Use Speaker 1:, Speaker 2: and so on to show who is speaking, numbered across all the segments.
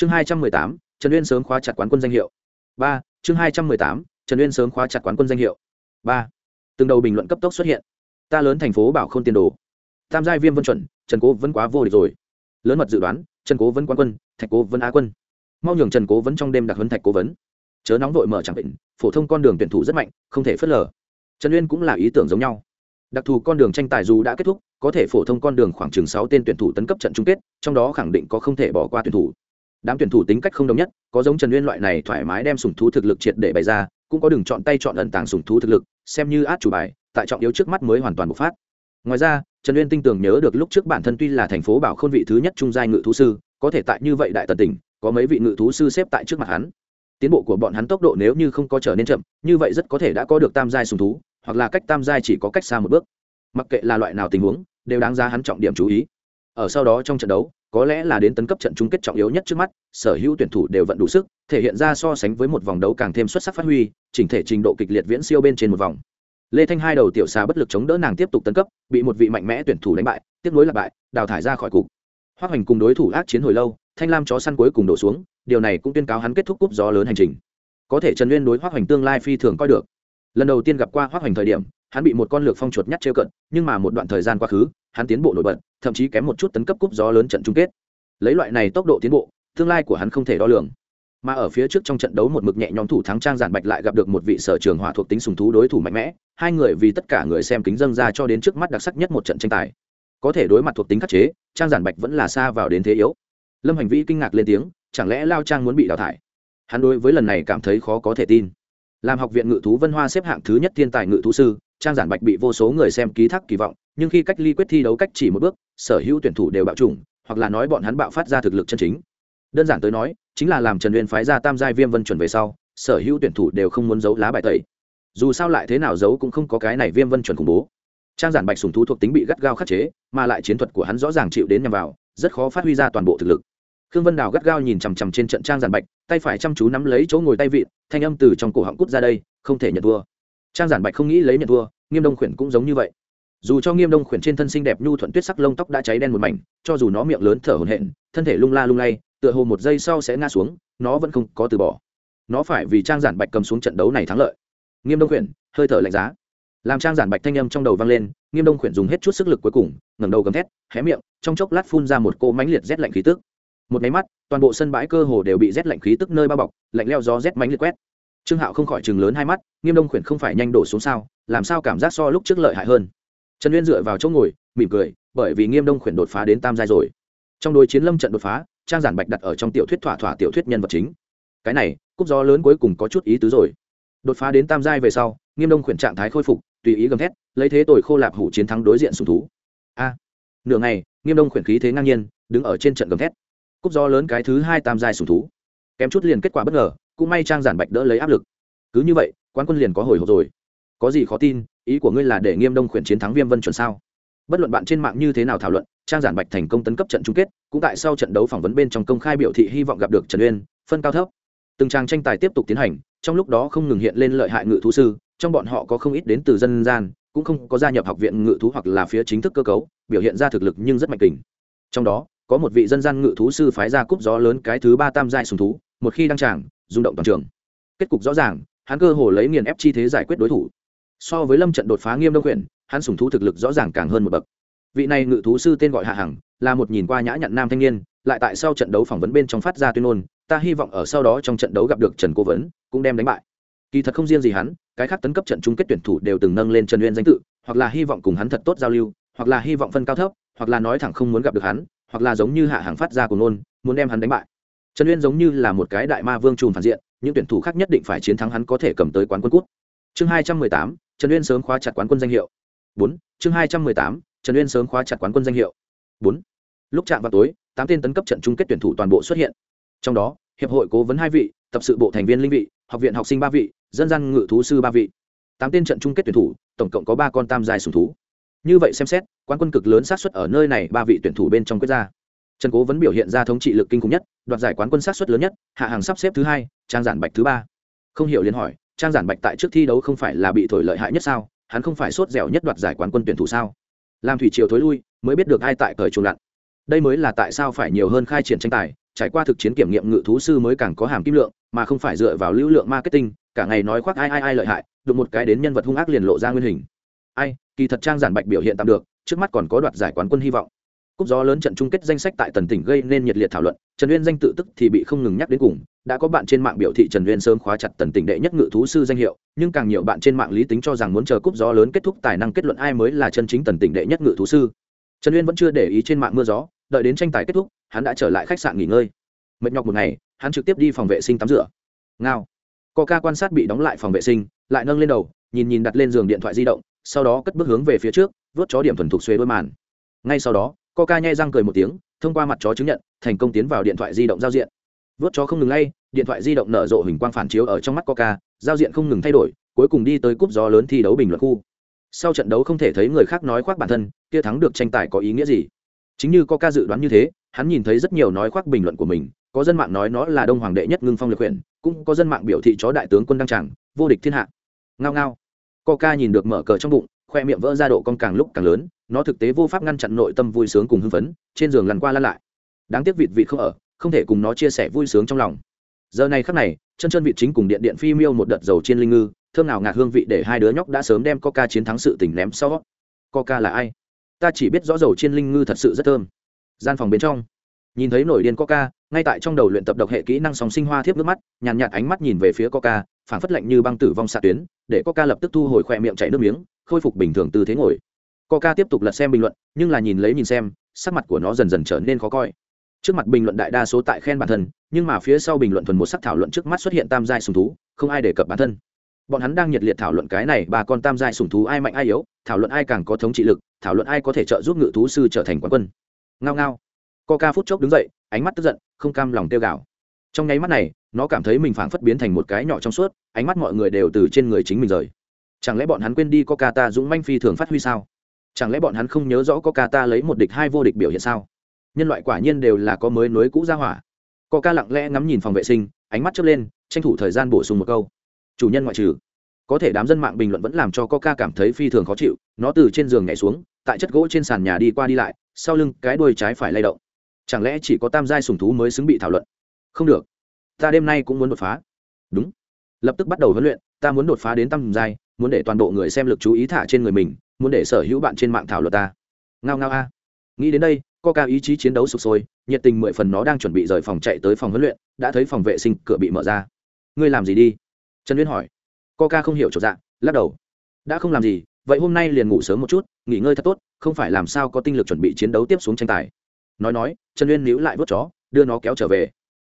Speaker 1: chương hai trăm mười tám, trần uyên sớm khóa chặt quán quân danh hiệu. Ba, chương hai trăm mười tám, trần uyên sớm khóa chặt quán quân danh hiệu. Ba, từng đầu bình luận cấp tốc xuất hiện. Ta lớn thành phố bảo không tiền đồ. Tam giai viêm vân chuẩn, trần cố vẫn quá vô địch rồi. Lớn mật dự đoán, trần cố vẫn quán quân, thạch cố vẫn á quân. Mau nhường trần cố vẫn trong đêm đặc huấn thạch cố vấn. Chớ nóng vội mở chẳng định, phổ thông con đường tuyển thủ rất mạnh, không thể phớt lờ. Trần uyên cũng là ý tưởng giống nhau. Đặc thù con đường tranh tài dù đã kết thúc, có thể phổ thông con đường khoảng chừng sáu tên tuyển thủ tấn cấp trận chung kết, trong đó khẳng định có không thể bỏ qua tuyển thủ đám tuyển thủ tính cách không đồng nhất, có giống trần uyên loại này thoải mái đem sùng thú thực lực triệt để bày ra, cũng có đừng chọn tay chọn ẩn tàng sùng thú thực lực, xem như át chủ bài, tại trọng yếu trước mắt mới hoàn toàn bộc phát. Ngoài ra, trần uyên tinh tường nhớ được lúc trước bản thân tuy là thành phố bảo khôn vị thứ nhất trung giai ngự thú sư, có thể tại như vậy đại tần tỉnh, có mấy vị ngự thú sư xếp tại trước mặt hắn. Tiến bộ của bọn hắn tốc độ nếu như không có trở nên chậm, như vậy rất có thể đã có được tam giai sùng thú, hoặc là cách tam giai chỉ có cách xa một bước. Mặc kệ là loại nào tình huống, đều đáng ra hắn trọng điểm chú ý. Ở sau đó trong trận đấu có lẽ là đến tấn cấp trận chung kết trọng yếu nhất trước mắt, sở hữu tuyển thủ đều vận đủ sức, thể hiện ra so sánh với một vòng đấu càng thêm xuất sắc phát huy, chỉnh thể trình độ kịch liệt viễn siêu bên trên một vòng. Lê thanh hai đầu tiểu xà bất lực chống đỡ nàng tiếp tục tấn cấp, bị một vị mạnh mẽ tuyển thủ đánh bại, tiếp nối là bại, đào thải ra khỏi cục. Hoa hoành cùng đối thủ ác chiến hồi lâu, thanh lam chó săn cuối cùng đổ xuống, điều này cũng tuyên cáo hắn kết thúc cúp gió lớn hành trình. Có thể trần nguyên đối hoa hoành tương lai phi thường coi được. Lần đầu tiên gặp qua hoa hoành thời điểm hắn bị một con lược phong chuột nhắt trêu cận, nhưng mà một đoạn thời gian quá khứ, hắn tiến bộ nổi bật, thậm chí kém một chút tấn cấp cúp gió lớn trận chung kết. Lấy loại này tốc độ tiến bộ, tương lai của hắn không thể đo lường. Mà ở phía trước trong trận đấu một mực nhẹ nhõm thủ thắng trang giản bạch lại gặp được một vị sở trường hỏa thuộc tính sùng thú đối thủ mạnh mẽ, hai người vì tất cả người xem kính dâng ra cho đến trước mắt đặc sắc nhất một trận tranh tài. Có thể đối mặt thuộc tính khắc chế, trang giản bạch vẫn là xa vào đến thế yếu. Lâm hành vĩ kinh ngạc lên tiếng, chẳng lẽ lao trang muốn bị đào thải? Hắn đối với lần này cảm thấy khó có thể tin. Làm học viện ngự thú vân hoa xếp hạng thứ nhất thiên tài ngự thú sư trang giản bạch bị vô số người xem ký thác kỳ vọng, nhưng khi cách ly quyết thi đấu cách chỉ một bước, sở hữu tuyển thủ đều bạo chủng, hoặc là nói bọn hắn bạo phát ra thực lực chân chính. Đơn giản tới nói, chính là làm trần uyên phái ra tam giai viêm vân chuẩn về sau, sở hữu tuyển thủ đều không muốn giấu lá bài tẩy. Dù sao lại thế nào giấu cũng không có cái này viêm vân chuẩn khủng bố. Trang giản bạch sùng thú thuộc tính bị gắt gao khắc chế, mà lại chiến thuật của hắn rõ ràng chịu đến nhằm vào, rất khó phát huy ra toàn bộ thực lực. Khương vân đào gắt gao nhìn chằm chằm trên trận trang giản bạch, tay phải chăm chú nắm lấy chỗ ngồi tay vịn, thanh âm từ trong cổ họng cút ra đây, không thể nhận thua trang giản bạch không nghĩ lấy nhận thua, nghiêm đông khuyển cũng giống như vậy. Dù cho nghiêm đông khuyển trên thân xinh đẹp nhu thuận tuyết sắc lông tóc đã cháy đen một mảnh, cho dù nó miệng lớn thở hổn hển, thân thể lung la lung lay, tựa hồ một giây sau sẽ ngã xuống, nó vẫn không có từ bỏ. Nó phải vì trang giản bạch cầm xuống trận đấu này thắng lợi. Nghiêm đông khuyển, hơi thở lạnh giá. Làm trang giản bạch thanh âm trong đầu vang lên, nghiêm đông khuyển dùng hết chút sức lực cuối cùng, ngẩng đầu gầm thét, hé miệng, trong chốc lát phun ra một cô mánh liệt rét lạnh khí tức. Một máy mắt, toàn bộ sân bãi cơ hồ đều bị rét lạnh khí tức nơi bao bọc, lạnh leo gió rét mánh liệt quét trương hạo không khỏi chừng lớn hai mắt, nghiêm đông khuyển không phải nhanh đổ xuống sao, làm sao cảm giác so lúc trước lợi hại hơn? Trần uyên dựa vào chỗ ngồi, mỉm cười, bởi vì nghiêm đông khuyển đột phá đến tam giai rồi. Trong đối chiến lâm trận đột phá, trang giản bạch đặt ở trong tiểu thuyết thỏa thỏa tiểu thuyết nhân vật chính. Cái này, cúp gió lớn cuối cùng có chút ý tứ rồi. Đột phá đến tam giai về sau, nghiêm đông khuyển trạng thái khôi phục, tùy ý gầm thét, lấy thế tội khô lạp hủ chiến thắng đối diện sùng thú. A! À, nửa ngày, nghiêm đông khuyển khí thế ngang nhiên, đứng ở trên trận gầm thét. Cúp gió lớn cái thứ hai tam giai sùng thú. Kém chút liền kết quả bất ngờ cũng may trang giản bạch đỡ lấy áp lực. Cứ như vậy quan quân liền có hồi hộp rồi. Có gì khó tin, ý của ngươi là để nghiêm đông khuyển chiến thắng viêm vân chuẩn sao? Bất luận bạn trên mạng như thế nào thảo luận, trang giản bạch thành công tấn cấp trận chung kết, cũng tại sau trận đấu phỏng vấn bên trong công khai biểu thị hy vọng gặp được trần uyên, phân cao thấp. Từng trang tranh tài tiếp tục tiến hành, trong lúc đó không ngừng hiện lên lợi hại ngự thú sư, trong bọn họ có không ít đến từ dân gian, cũng không có gia nhập học viện ngự thú hoặc là phía chính thức cơ cấu, biểu hiện ra thực lực nhưng rất mạnh kình. Trong đó, có một vị dân gian ngự thú sư phái ra cúp gió lớn cái thứ ba tam giai sùng thú, một khi đăng tràng rung động toàn trường. Kết cục rõ ràng, hắn cơ hồ lấy nghiền ép chi thế giải quyết đối thủ. So với lâm trận đột phá nghiêm đông quyển hắn sủng thú thực lực rõ ràng càng hơn một bậc. Vị này ngự thú sư tên gọi hạ hằng, là một nhìn qua nhã nhặn nam thanh niên, lại tại sau trận đấu phỏng vấn bên trong phát ra tuyên ngôn, ta hy vọng ở sau đó trong trận đấu gặp được trần cố vấn, cũng đem đánh bại. Kỳ thật không riêng gì hắn, cái khác tấn cấp trận chung kết tuyển thủ đều từng nâng lên trần uyên danh tự, hoặc là hy vọng cùng hắn thật tốt giao lưu, hoặc là hy vọng phân cao thấp, hoặc là nói thẳng không muốn gặp được hắn, hoặc là giống như hạ hàng phát ra của nôn muốn đem hắn đánh bại trần uyên giống như là một cái đại ma vương trùm phản diện, những tuyển thủ khác nhất định phải chiến thắng hắn có thể cầm tới quán quân cút. Chương hai trăm mười tám, trần uyên sớm khóa chặt quán quân danh hiệu. Bốn, chương hai trăm mười tám, trần uyên sớm khóa chặt quán quân danh hiệu. Bốn, lúc chạm vào tối, tám tên tấn cấp trận chung kết tuyển thủ toàn bộ xuất hiện. Trong đó, hiệp hội cố vấn hai vị, tập sự bộ thành viên linh vị, học viện học sinh ba vị, dân gian ngự thú sư ba vị. Tám tên trận chung kết tuyển thủ, tổng cộng có ba con tam dài sùng thú. Như vậy xem xét, quán quân cực lớn sát xuất ở nơi này ba vị tuyển thủ bên trong quyết ra trần cố vẫn biểu hiện ra thống trị lực kinh khủng nhất, đoạt giải quán quân sát xuất lớn nhất, hạ hàng sắp xếp thứ hai, trang giản bạch thứ ba. Không hiểu liền hỏi, trang giản bạch tại trước thi đấu không phải là bị thổi lợi hại nhất sao? Hắn không phải sốt dẻo nhất đoạt giải quán quân tuyển thủ sao? Làm thủy triều thối lui, mới biết được ai tại cởi chuồng lặn. Đây mới là tại sao phải nhiều hơn khai triển tranh tài, trải qua thực chiến kiểm nghiệm ngự thú sư mới càng có hàm kim lượng, mà không phải dựa vào lưu lượng marketing, cả ngày nói khoác ai ai ai lợi hại, đụng một cái đến nhân vật hung ác liền lộ ra nguyên hình. Ai, kỳ thật trang giản bạch biểu hiện tạm được, trước mắt còn có đoạt giải quán quân hy vọng cúp gió lớn trận chung kết danh sách tại tần tỉnh gây nên nhiệt liệt thảo luận, trần uyên danh tự tức thì bị không ngừng nhắc đến cùng. Đã có bạn trên mạng biểu thị trần uyên sớm khóa chặt tần tỉnh đệ nhất ngự thú sư danh hiệu, nhưng càng nhiều bạn trên mạng lý tính cho rằng muốn chờ cúp gió lớn kết thúc tài năng kết luận ai mới là chân chính tần tỉnh đệ nhất ngự thú sư. Trần uyên vẫn chưa để ý trên mạng mưa gió, đợi đến tranh tài kết thúc, hắn đã trở lại khách sạn nghỉ ngơi. Mệt nhọc một ngày, hắn trực tiếp đi phòng vệ sinh tắm rửa. Ngao. Ca quan sát bị đóng lại phòng vệ sinh, lại nâng lên đầu, nhìn nhìn đặt lên giường điện thoại di động, sau đó cất bước hướng về phía trước vớt chó điểm thuần thục xuê đôi màn. Ngay sau đó Coca nhai răng cười một tiếng, thông qua mặt chó chứng nhận, thành công tiến vào điện thoại di động giao diện. Vớt chó không ngừng lay, điện thoại di động nở rộ hình quang phản chiếu ở trong mắt coca, giao diện không ngừng thay đổi, cuối cùng đi tới cúp gió lớn thi đấu bình luận khu. Sau trận đấu không thể thấy người khác nói khoác bản thân, kia thắng được tranh tài có ý nghĩa gì? Chính như coca dự đoán như thế, hắn nhìn thấy rất nhiều nói khoác bình luận của mình, có dân mạng nói nó là đông hoàng đệ nhất ngưng phong Lược huyện, cũng có dân mạng biểu thị chó đại tướng quân đăng tràng, vô địch thiên hạ. Ngao ngao. Coca nhìn được mở cờ trong bụng, khoe miệng vỡ ra độ con càng lúc càng lớn nó thực tế vô pháp ngăn chặn nội tâm vui sướng cùng hưng phấn, trên giường lăn qua lăn lại. Đáng tiếc vịt vịt không ở, không thể cùng nó chia sẻ vui sướng trong lòng. Giờ này khắc này, chân chân vịt chính cùng điện điện phi miêu một đợt dầu trên linh ngư, thơm nào ngạt hương vị để hai đứa nhóc đã sớm đem coca chiến thắng sự tỉnh ném sau. Coca là ai? Ta chỉ biết rõ dầu trên linh ngư thật sự rất thơm. Gian phòng bên trong, nhìn thấy nổi điên coca, ngay tại trong đầu luyện tập độc hệ kỹ năng sóng sinh hoa thiếp nước mắt, nhàn nhạt ánh mắt nhìn về phía coca phản phất lạnh như băng tử vong xạ tuyến, để coca lập tức thu hồi khỏe miệng chảy nước miếng, khôi phục bình thường tư thế ngồi coca tiếp tục lật xem bình luận, nhưng là nhìn lấy nhìn xem, sắc mặt của nó dần dần trở nên khó coi. Trước mặt bình luận đại đa số tại khen bản thân, nhưng mà phía sau bình luận thuần một sắc thảo luận trước mắt xuất hiện tam giai sùng thú, không ai đề cập bản thân. Bọn hắn đang nhiệt liệt thảo luận cái này, ba con tam giai sùng thú ai mạnh ai yếu, thảo luận ai càng có thống trị lực, thảo luận ai có thể trợ giúp ngự thú sư trở thành quán quân. Ngao ngao. Coca phút chốc đứng dậy, ánh mắt tức giận, không cam lòng tiêu gạo. Trong nháy mắt này, nó cảm thấy mình phảng phất biến thành một cái nhỏ trong suốt, ánh mắt mọi người đều từ trên người chính mình rời. Chẳng lẽ bọn hắn quên đi coca ta dũng manh phi thường phát huy sao? Chẳng lẽ bọn hắn không nhớ rõ coca ta lấy một địch hai vô địch biểu hiện sao? Nhân loại quả nhiên đều là có mới nối cũ ra hỏa. Coca lặng lẽ ngắm nhìn phòng vệ sinh, ánh mắt chớp lên, tranh thủ thời gian bổ sung một câu. Chủ nhân ngoại trừ, có thể đám dân mạng bình luận vẫn làm cho coca cảm thấy phi thường khó chịu, nó từ trên giường nhảy xuống, tại chất gỗ trên sàn nhà đi qua đi lại, sau lưng cái đuôi trái phải lay động. Chẳng lẽ chỉ có tam giai sùng thú mới xứng bị thảo luận? Không được, ta đêm nay cũng muốn đột phá. Đúng. Lập tức bắt đầu huấn luyện, ta muốn đột phá đến tam giai, muốn để toàn bộ người xem lực chú ý thả trên người mình muốn để sở hữu bạn trên mạng thảo luận ta. Ngao ngao a. Nghĩ đến đây, coca ý chí chiến đấu sụp sôi, nhiệt tình mười phần nó đang chuẩn bị rời phòng chạy tới phòng huấn luyện, đã thấy phòng vệ sinh cửa bị mở ra. Ngươi làm gì đi? Trần uyên hỏi. Coca không hiểu chỗ dạng lắc đầu. Đã không làm gì, vậy hôm nay liền ngủ sớm một chút, nghỉ ngơi thật tốt, không phải làm sao có tinh lực chuẩn bị chiến đấu tiếp xuống tranh tài. Nói nói, trần uyên níu lại vớt chó, đưa nó kéo trở về.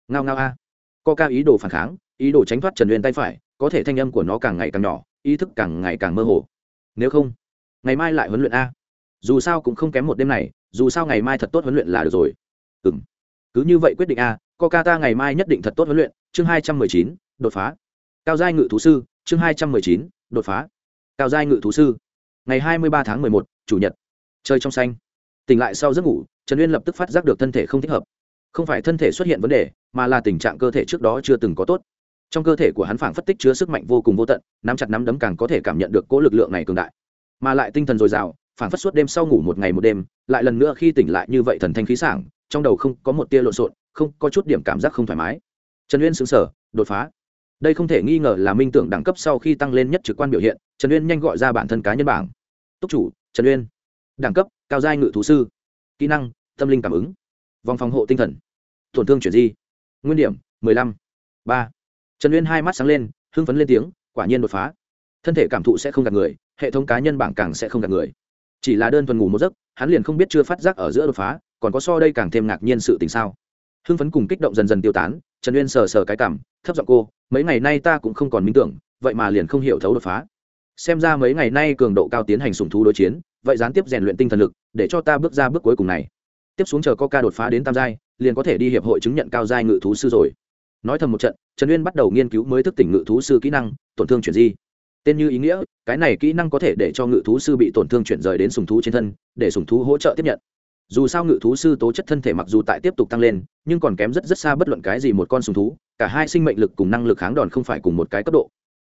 Speaker 1: Ngao ngao a. Coca ý đồ phản kháng, ý đồ tránh thoát trần uyên tay phải, có thể thanh âm của nó càng ngày càng nhỏ, ý thức càng ngày càng mơ hồ. Nếu không ngày mai lại huấn luyện a. Dù sao cũng không kém một đêm này, dù sao ngày mai thật tốt huấn luyện là được rồi. Ừ m cứ như vậy quyết định a coca ta ngày mai nhất định thật tốt huấn luyện. Chương hai trăm mười chín, đột phá. Cao giai ngự thú sư, chương hai trăm mười chín, đột phá. Cao giai ngự thú sư, ngày hai mươi ba tháng mười một, chủ nhật. Chơi trong xanh. Tỉnh lại sau giấc ngủ, trần uyên lập tức phát giác được thân thể không thích hợp. Không phải thân thể xuất hiện vấn đề, mà là tình trạng cơ thể trước đó chưa từng có tốt. Trong cơ thể của hắn phảng phất tích chứa sức mạnh vô cùng vô tận, nắm chặt nắm đấm càng có thể cảm nhận được cỗ lực lượng này cường đại mà lại tinh thần dồi dào, phảng phất suốt đêm sau ngủ một ngày một đêm, lại lần nữa khi tỉnh lại như vậy thần thanh khí sảng, trong đầu không có một tia lộn xộn, không có chút điểm cảm giác không thoải mái. Trần uyên xứng sở đột phá. Đây không thể nghi ngờ là minh tưởng đẳng cấp sau khi tăng lên nhất trực quan biểu hiện, trần uyên nhanh gọi ra bản thân cá nhân bảng. Túc chủ, trần uyên. Đẳng cấp, cao giai ngự thú sư. Kỹ năng, tâm linh cảm ứng. Vòng phòng hộ tinh thần. Tổn thương chuyển di. Nguyên điểm, mười lăm, ba. Trần uyên hai mắt sáng lên, hưng phấn lên tiếng, quả nhiên đột phá thân thể cảm thụ sẽ không gạt người, hệ thống cá nhân bảng càng sẽ không gạt người. Chỉ là đơn thuần ngủ một giấc, hắn liền không biết chưa phát giác ở giữa đột phá, còn có so đây càng thêm ngạc nhiên sự tình sao. Hưng phấn cùng kích động dần dần tiêu tán, trần uyên sờ sờ cái cảm, thấp giọng cô, mấy ngày nay ta cũng không còn minh tưởng, vậy mà liền không hiểu thấu đột phá. Xem ra mấy ngày nay cường độ cao tiến hành sùng thú đối chiến, vậy gián tiếp rèn luyện tinh thần lực, để cho ta bước ra bước cuối cùng này. Tiếp xuống chờ coca đột phá đến tam giai, liền có thể đi hiệp hội chứng nhận cao giai ngự thú sư rồi. Nói thầm một trận, trần uyên bắt đầu nghiên cứu mới thức tỉnh ngự thú sư kỹ năng, tổn thương chuyển di tên như ý nghĩa, cái này kỹ năng có thể để cho ngự thú sư bị tổn thương chuyển rời đến sùng thú trên thân, để sùng thú hỗ trợ tiếp nhận. Dù sao ngự thú sư tố chất thân thể mặc dù tại tiếp tục tăng lên, nhưng còn kém rất rất xa bất luận cái gì một con sùng thú, cả hai sinh mệnh lực cùng năng lực kháng đòn không phải cùng một cái cấp độ.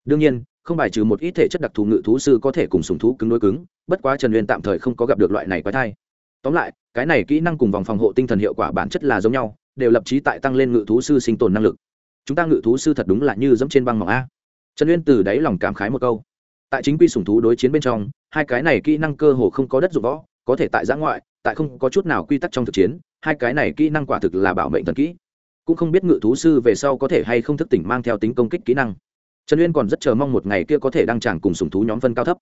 Speaker 1: Đương nhiên, không bài trừ một ít thể chất đặc thù ngự thú sư có thể cùng sùng thú cứng đối cứng, bất quá trần uyên tạm thời không có gặp được loại này quái thai. Tóm lại, cái này kỹ năng cùng vòng phòng hộ tinh thần hiệu quả bản chất là giống nhau, đều lập trí tại tăng lên ngự thú sư sinh tồn năng lực. Chúng ta ngự thú sư thật đúng là như dẫm trên băng mỏng a trần uyên từ đáy lòng cảm khái một câu. Tại chính quy sùng thú đối chiến bên trong, hai cái này kỹ năng cơ hồ không có đất dụng võ, có thể tại giã ngoại, tại không có chút nào quy tắc trong thực chiến, hai cái này kỹ năng quả thực là bảo mệnh thần kỹ. Cũng không biết ngự thú sư về sau có thể hay không thức tỉnh mang theo tính công kích kỹ năng. Trần uyên còn rất chờ mong một ngày kia có thể đăng tràng cùng sùng thú nhóm phân cao thấp.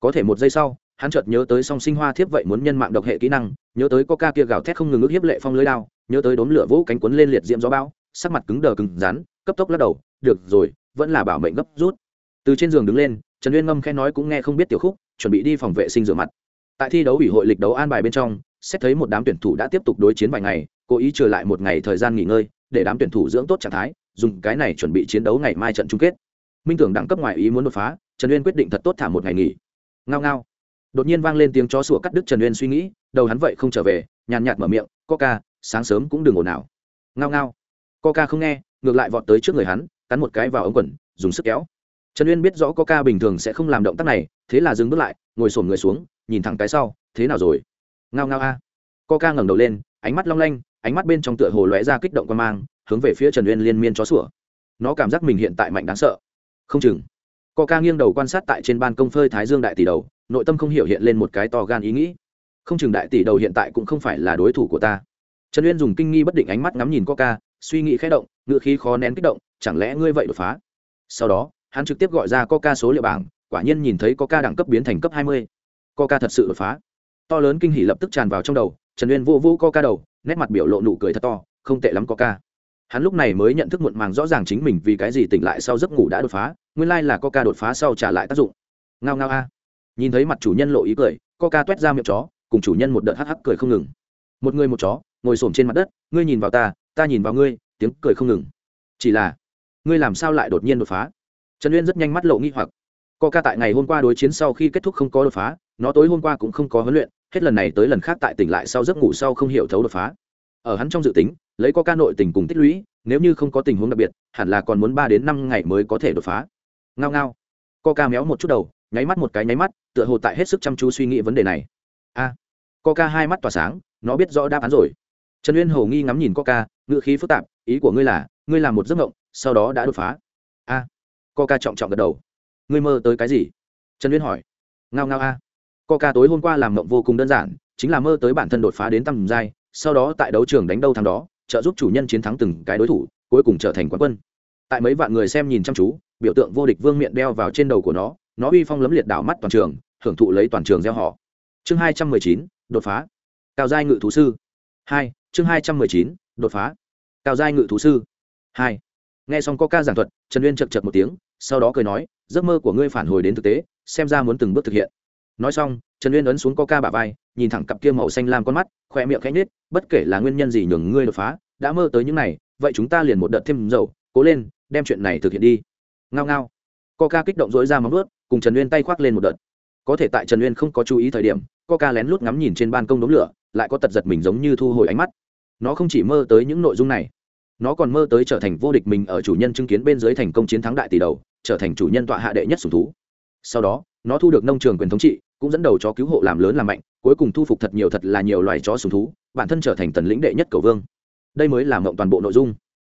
Speaker 1: Có thể một giây sau, hắn chợt nhớ tới song sinh hoa thiếp vậy muốn nhân mạng độc hệ kỹ năng, nhớ tới có ca kia gào thét không ngừng ước hiếp lệ phong lưới lao nhớ tới đốm lửa vũ cánh quấn lên liệt diễm gió bão, sắc mặt cứng đờ cứng rắn, cấp tốc lắc đầu, được rồi vẫn là bảo mệnh gấp rút. Từ trên giường đứng lên, trần uyên ngâm khen nói cũng nghe không biết tiểu khúc, chuẩn bị đi phòng vệ sinh rửa mặt. Tại thi đấu ủy hội lịch đấu an bài bên trong, xét thấy một đám tuyển thủ đã tiếp tục đối chiến vài ngày, cố ý trở lại một ngày thời gian nghỉ ngơi, để đám tuyển thủ dưỡng tốt trạng thái, dùng cái này chuẩn bị chiến đấu ngày mai trận chung kết. Minh tưởng đẳng cấp ngoài ý muốn đột phá, trần uyên quyết định thật tốt thả một ngày nghỉ. Ngao ngao. Đột nhiên vang lên tiếng chó sủa cắt đứt trần uyên suy nghĩ, đầu hắn vậy không trở về, nhàn nhạt mở miệng, coca, sáng sớm cũng đừng ồn nào ngao ngao. Coca không nghe, ngược lại vọt tới trước người hắn cắn một cái vào ống quần, dùng sức kéo. Trần uyên biết rõ có ca bình thường sẽ không làm động tác này, thế là dừng bước lại, ngồi sổm người xuống, nhìn thẳng cái sau, thế nào rồi? Ngao ngao a. Coca ngẩng đầu lên, ánh mắt long lanh, ánh mắt bên trong tựa hồ lóe ra kích động quan mang, hướng về phía trần uyên liên miên chó sủa. Nó cảm giác mình hiện tại mạnh đáng sợ. Không chừng. Coca nghiêng đầu quan sát tại trên ban công phơi thái dương đại tỷ đầu, nội tâm không hiểu hiện lên một cái to gan ý nghĩ. Không chừng đại tỷ đầu hiện tại cũng không phải là đối thủ của ta. Trần uyên dùng kinh nghi bất định ánh mắt ngắm nhìn coca suy nghĩ khẽ động ngựa khí khó nén kích động, chẳng lẽ ngươi vậy đột phá? Sau đó, hắn trực tiếp gọi ra coca số liệu bảng, quả nhiên nhìn thấy coca đẳng cấp biến thành cấp hai mươi. Coca thật sự đột phá. To lớn kinh hỉ lập tức tràn vào trong đầu, trần uyên vô vô coca đầu, nét mặt biểu lộ nụ cười thật to, không tệ lắm coca. Hắn lúc này mới nhận thức muộn màng rõ ràng chính mình vì cái gì tỉnh lại sau giấc ngủ đã đột phá, nguyên lai là coca đột phá sau trả lại tác dụng. Ngao ngao a. Nhìn thấy mặt chủ nhân lộ ý cười, coca t u é t ra miệng chó, cùng chủ nhân một đợt hắc hắc cười không ngừng. Một người một chó, ngồi s trên mặt đất, ngươi nhìn vào ta ta nhìn vào ngươi tiếng cười không ngừng. Chỉ là ngươi làm sao lại đột nhiên đột phá? Trần uyên rất nhanh mắt lộ nghi hoặc. Coca tại ngày hôm qua đối chiến sau khi kết thúc không có đột phá nó tối hôm qua cũng không có huấn luyện hết lần này tới lần khác tại tỉnh lại sau giấc ngủ sau không hiểu thấu đột phá. Ở hắn trong dự tính lấy có ca nội tình cùng tích lũy nếu như không có tình huống đặc biệt hẳn là còn muốn ba đến năm ngày mới có thể đột phá. Ngao ngao. Co ca méo một chút đầu nháy mắt một cái nháy mắt tựa hồ tại hết sức chăm chú suy nghĩ vấn đề này. A. À, co ca hai mắt tỏa sáng nó biết rõ đáp án rồi. Trần uyên hồ nghi ngắm nhìn co ngựa khí phức tạp ý của ngươi là ngươi làm một giấc mộng sau đó đã đột phá. A à, co trọng trọng gật đầu. Ngươi mơ tới cái gì? Trần liên hỏi. Ngao ngao a. Co tối hôm qua làm mộng vô cùng đơn giản chính là mơ tới bản thân đột phá đến tầm giai sau đó tại đấu trường đánh đâu thằng đó trợ giúp chủ nhân chiến thắng từng cái đối thủ cuối cùng trở thành quán quân. Tại mấy vạn người xem nhìn chăm chú biểu tượng vô địch vương miện đeo vào trên đầu của nó nó uy phong lấm liệt đảo mắt toàn trường hưởng thụ lấy toàn trường gieo họ. Chương hai trăm mười chín đột phá. Cao giai ngự thú sư. Hai chương hai trăm mười chín đột phá. Cao giai ngự thú sư. Hai. Nghe xong có ca giảng thuật, trần uyên chật chật một tiếng, sau đó cười nói, giấc mơ của ngươi phản hồi đến thực tế, xem ra muốn từng bước thực hiện. Nói xong, trần uyên ấn xuống coca bả vai, nhìn thẳng cặp kia màu xanh lam con mắt khoe miệng khẽ nhết bất kể là nguyên nhân gì nhường ngươi đột phá, đã mơ tới những này, vậy chúng ta liền một đợt thêm dầu, cố lên, đem chuyện này thực hiện đi. Ngao ngao. Coca kích động dỗi ra móng ướt cùng trần uyên tay khoác lên một đợt. Có thể tại trần uyên không có chú ý thời điểm coca lén lút ngắm nhìn trên ban công đống lửa, lại có tật giật mình giống như thu hồi ánh mắt nó không chỉ mơ tới những nội dung này, nó còn mơ tới trở thành vô địch mình ở chủ nhân chứng kiến bên dưới thành công chiến thắng đại tỷ đầu, trở thành chủ nhân tọa hạ đệ nhất sùng thú. Sau đó, nó thu được nông trường quyền thống trị, cũng dẫn đầu chó cứu hộ làm lớn làm mạnh, cuối cùng thu phục thật nhiều thật là nhiều loài chó sùng thú, bản thân trở thành tần lĩnh đệ nhất cầu vương. Đây mới là mộng toàn bộ nội dung.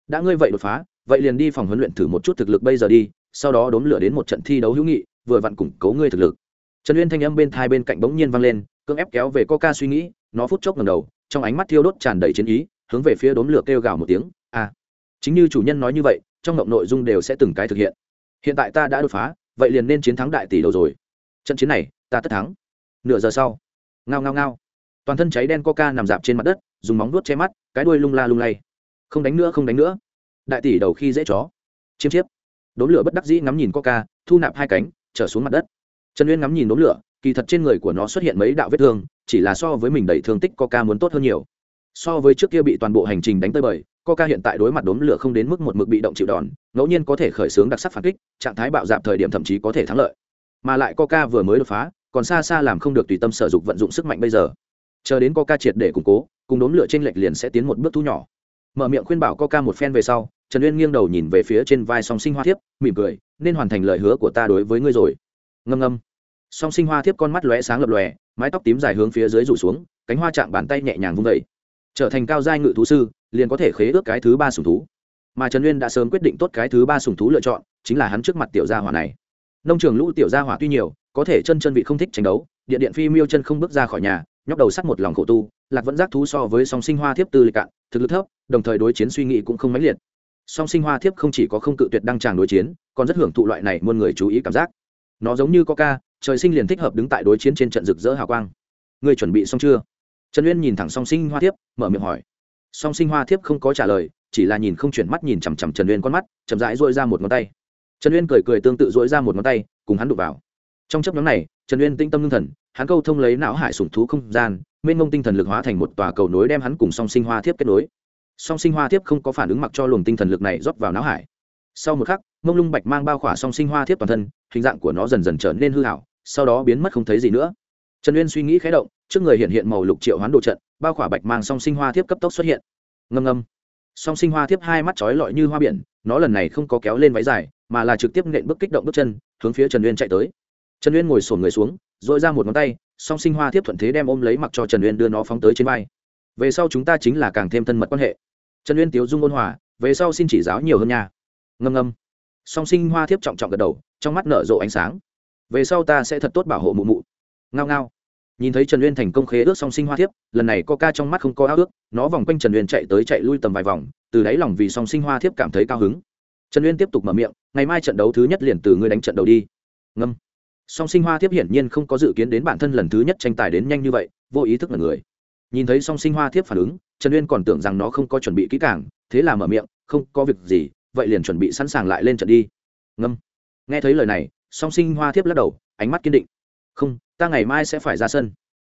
Speaker 1: Đã ngươi vậy đột phá, vậy liền đi phòng huấn luyện thử một chút thực lực bây giờ đi, sau đó đốn lửa đến một trận thi đấu hữu nghị, vừa vặn củng cố ngươi thực lực. Trần uyên thanh âm bên thai bên cạnh bỗng nhiên vang lên, cưỡng ép kéo về coca suy nghĩ, nó phút chốc ngầm đầu trong ánh mắt thiêu đốt tràn đầy chiến ý, hướng về phía đốn lửa kêu gào một tiếng a chính như chủ nhân nói như vậy, trong mộng nội dung đều sẽ từng cái thực hiện. Hiện tại ta đã đột phá, vậy liền nên chiến thắng đại tỷ đầu rồi. Trận chiến này, ta tất thắng. Nửa giờ sau, ngao ngao ngao, toàn thân cháy đen coca nằm dạp trên mặt đất, dùng móng vuốt che mắt, cái đuôi lung la lung lay. Không đánh nữa, không đánh nữa. Đại tỷ đầu khi dễ chó. Chiêm chiếp. Đốm lửa bất đắc dĩ ngắm nhìn coca, thu nạp hai cánh, trở xuống mặt đất. Trần uyên ngắm nhìn đốm lửa, kỳ thật trên người của nó xuất hiện mấy đạo vết thương chỉ là so với mình đẩy thương tích coca muốn tốt hơn nhiều. So với trước kia bị toàn bộ hành trình đánh tới bời, coca hiện tại đối mặt đốm lửa không đến mức một mực bị động chịu đòn, ngẫu nhiên có thể khởi xướng đặc sắc phản kích, trạng thái bạo dạp thời điểm thậm chí có thể thắng lợi. Mà lại coca vừa mới đột phá, còn xa xa làm không được tùy tâm sở dục vận dụng sức mạnh bây giờ. Chờ đến coca triệt để củng cố, cùng đốm lửa trên lệch liền sẽ tiến một bước thu nhỏ. Mở miệng khuyên bảo coca một phen về sau, trần uyên nghiêng đầu nhìn về phía trên vai song sinh hoa thiếp, mỉm cười, nên hoàn thành lời hứa của ta đối với ngươi rồi. Ngâm ngâm. Song sinh hoa thiếp con mắt lóe sáng lập lòe mái tóc tím dài hướng phía dưới rủ xuống, cánh hoa chạm bàn tay nhẹ nhàng vung vẩy trở thành cao giai ngự thú sư, liền có thể khế ước cái thứ ba sùng thú. Mà trần uyên đã sớm quyết định tốt cái thứ ba sùng thú lựa chọn, chính là hắn trước mặt tiểu gia hỏa này. Nông trường lũ tiểu gia hỏa tuy nhiều, có thể chân chân vị không thích tranh đấu điện điện phi miêu chân không bước ra khỏi nhà, nhóc đầu sắt một lòng khổ tu, lạc vẫn giác thú so với song sinh hoa thiếp tư lịch cạn, thực lực thấp, đồng thời đối chiến suy nghĩ cũng không mãnh liệt. Song sinh hoa thiếp không chỉ có không cự tuyệt đăng tràng đối chiến, còn rất hưởng thụ loại này muôn người chú ý cảm giác. Nó giống như coca trời sinh liền thích hợp đứng tại đối chiến trên trận rực rỡ hào quang. Người chuẩn bị xong chưa? Trần uyên nhìn thẳng song sinh hoa thiếp, mở miệng hỏi. Song sinh hoa thiếp không có trả lời, chỉ là nhìn không chuyển mắt nhìn chằm chằm trần uyên con mắt, chậm rãi dội ra một ngón tay. Trần uyên cười cười tương tự dội ra một ngón tay, cùng hắn đụt vào. Trong chấp nhóm này, trần uyên tĩnh tâm ngưng thần, hắn câu thông lấy não hải sủng thú không gian, mênh mông tinh thần lực hóa thành một tòa cầu nối đem hắn cùng song sinh hoa thiếp kết nối. Song sinh hoa thiếp không có phản ứng mặc cho luồng tinh thần lực này rót vào não hải sau một khắc, mông lung bạch mang bao khỏa song sinh hoa thiếp toàn thân, hình dạng của nó dần dần trở nên hư hảo sau đó biến mất không thấy gì nữa. Trần uyên suy nghĩ khé động, trước người hiện hiện màu lục triệu hoán đồ trận, bao khỏa bạch mang song sinh hoa thiếp cấp tốc xuất hiện. Ngâm ngâm. Song sinh hoa thiếp hai mắt trói lọi như hoa biển, nó lần này không có kéo lên váy dài, mà là trực tiếp nện bước kích động bước chân, hướng phía trần uyên chạy tới. Trần uyên ngồi sổn người xuống dội ra một ngón tay, song sinh hoa thiếp thuận thế đem ôm lấy mặc cho trần uyên đưa nó phóng tới trên vai. Về sau chúng ta chính là càng thêm thân mật quan hệ. Trần uyên tiếu dung ôn hòa, về sau xin chỉ giáo nhiều hơn nhà ngâm ngâm. Song sinh hoa thiếp trọng trọng gật đầu, trong mắt nở rộ ánh sáng. Về sau ta sẽ thật tốt bảo hộ mụ mụ. Ngao ngao. Nhìn thấy trần uyên thành công khế ước song sinh hoa thiếp, lần này có ca trong mắt không có ao ước, nó vòng quanh trần uyên chạy tới chạy lui tầm vài vòng, từ đáy lòng vì song sinh hoa thiếp cảm thấy cao hứng. Trần uyên tiếp tục mở miệng, ngày mai trận đấu thứ nhất liền từ ngươi đánh trận đầu đi. Ngâm. Song sinh hoa thiếp hiển nhiên không có dự kiến đến bản thân lần thứ nhất tranh tài đến nhanh như vậy, vô ý thức là người. Nhìn thấy song sinh hoa thiếp phản ứng, trần uyên còn tưởng rằng nó không có chuẩn bị kỹ càng, thế là mở miệng, không có việc gì vậy liền chuẩn bị sẵn sàng lại lên trận đi. Ngâm. Nghe thấy lời này song sinh hoa thiếp lắc đầu ánh mắt kiên định. Không ta ngày mai sẽ phải ra sân.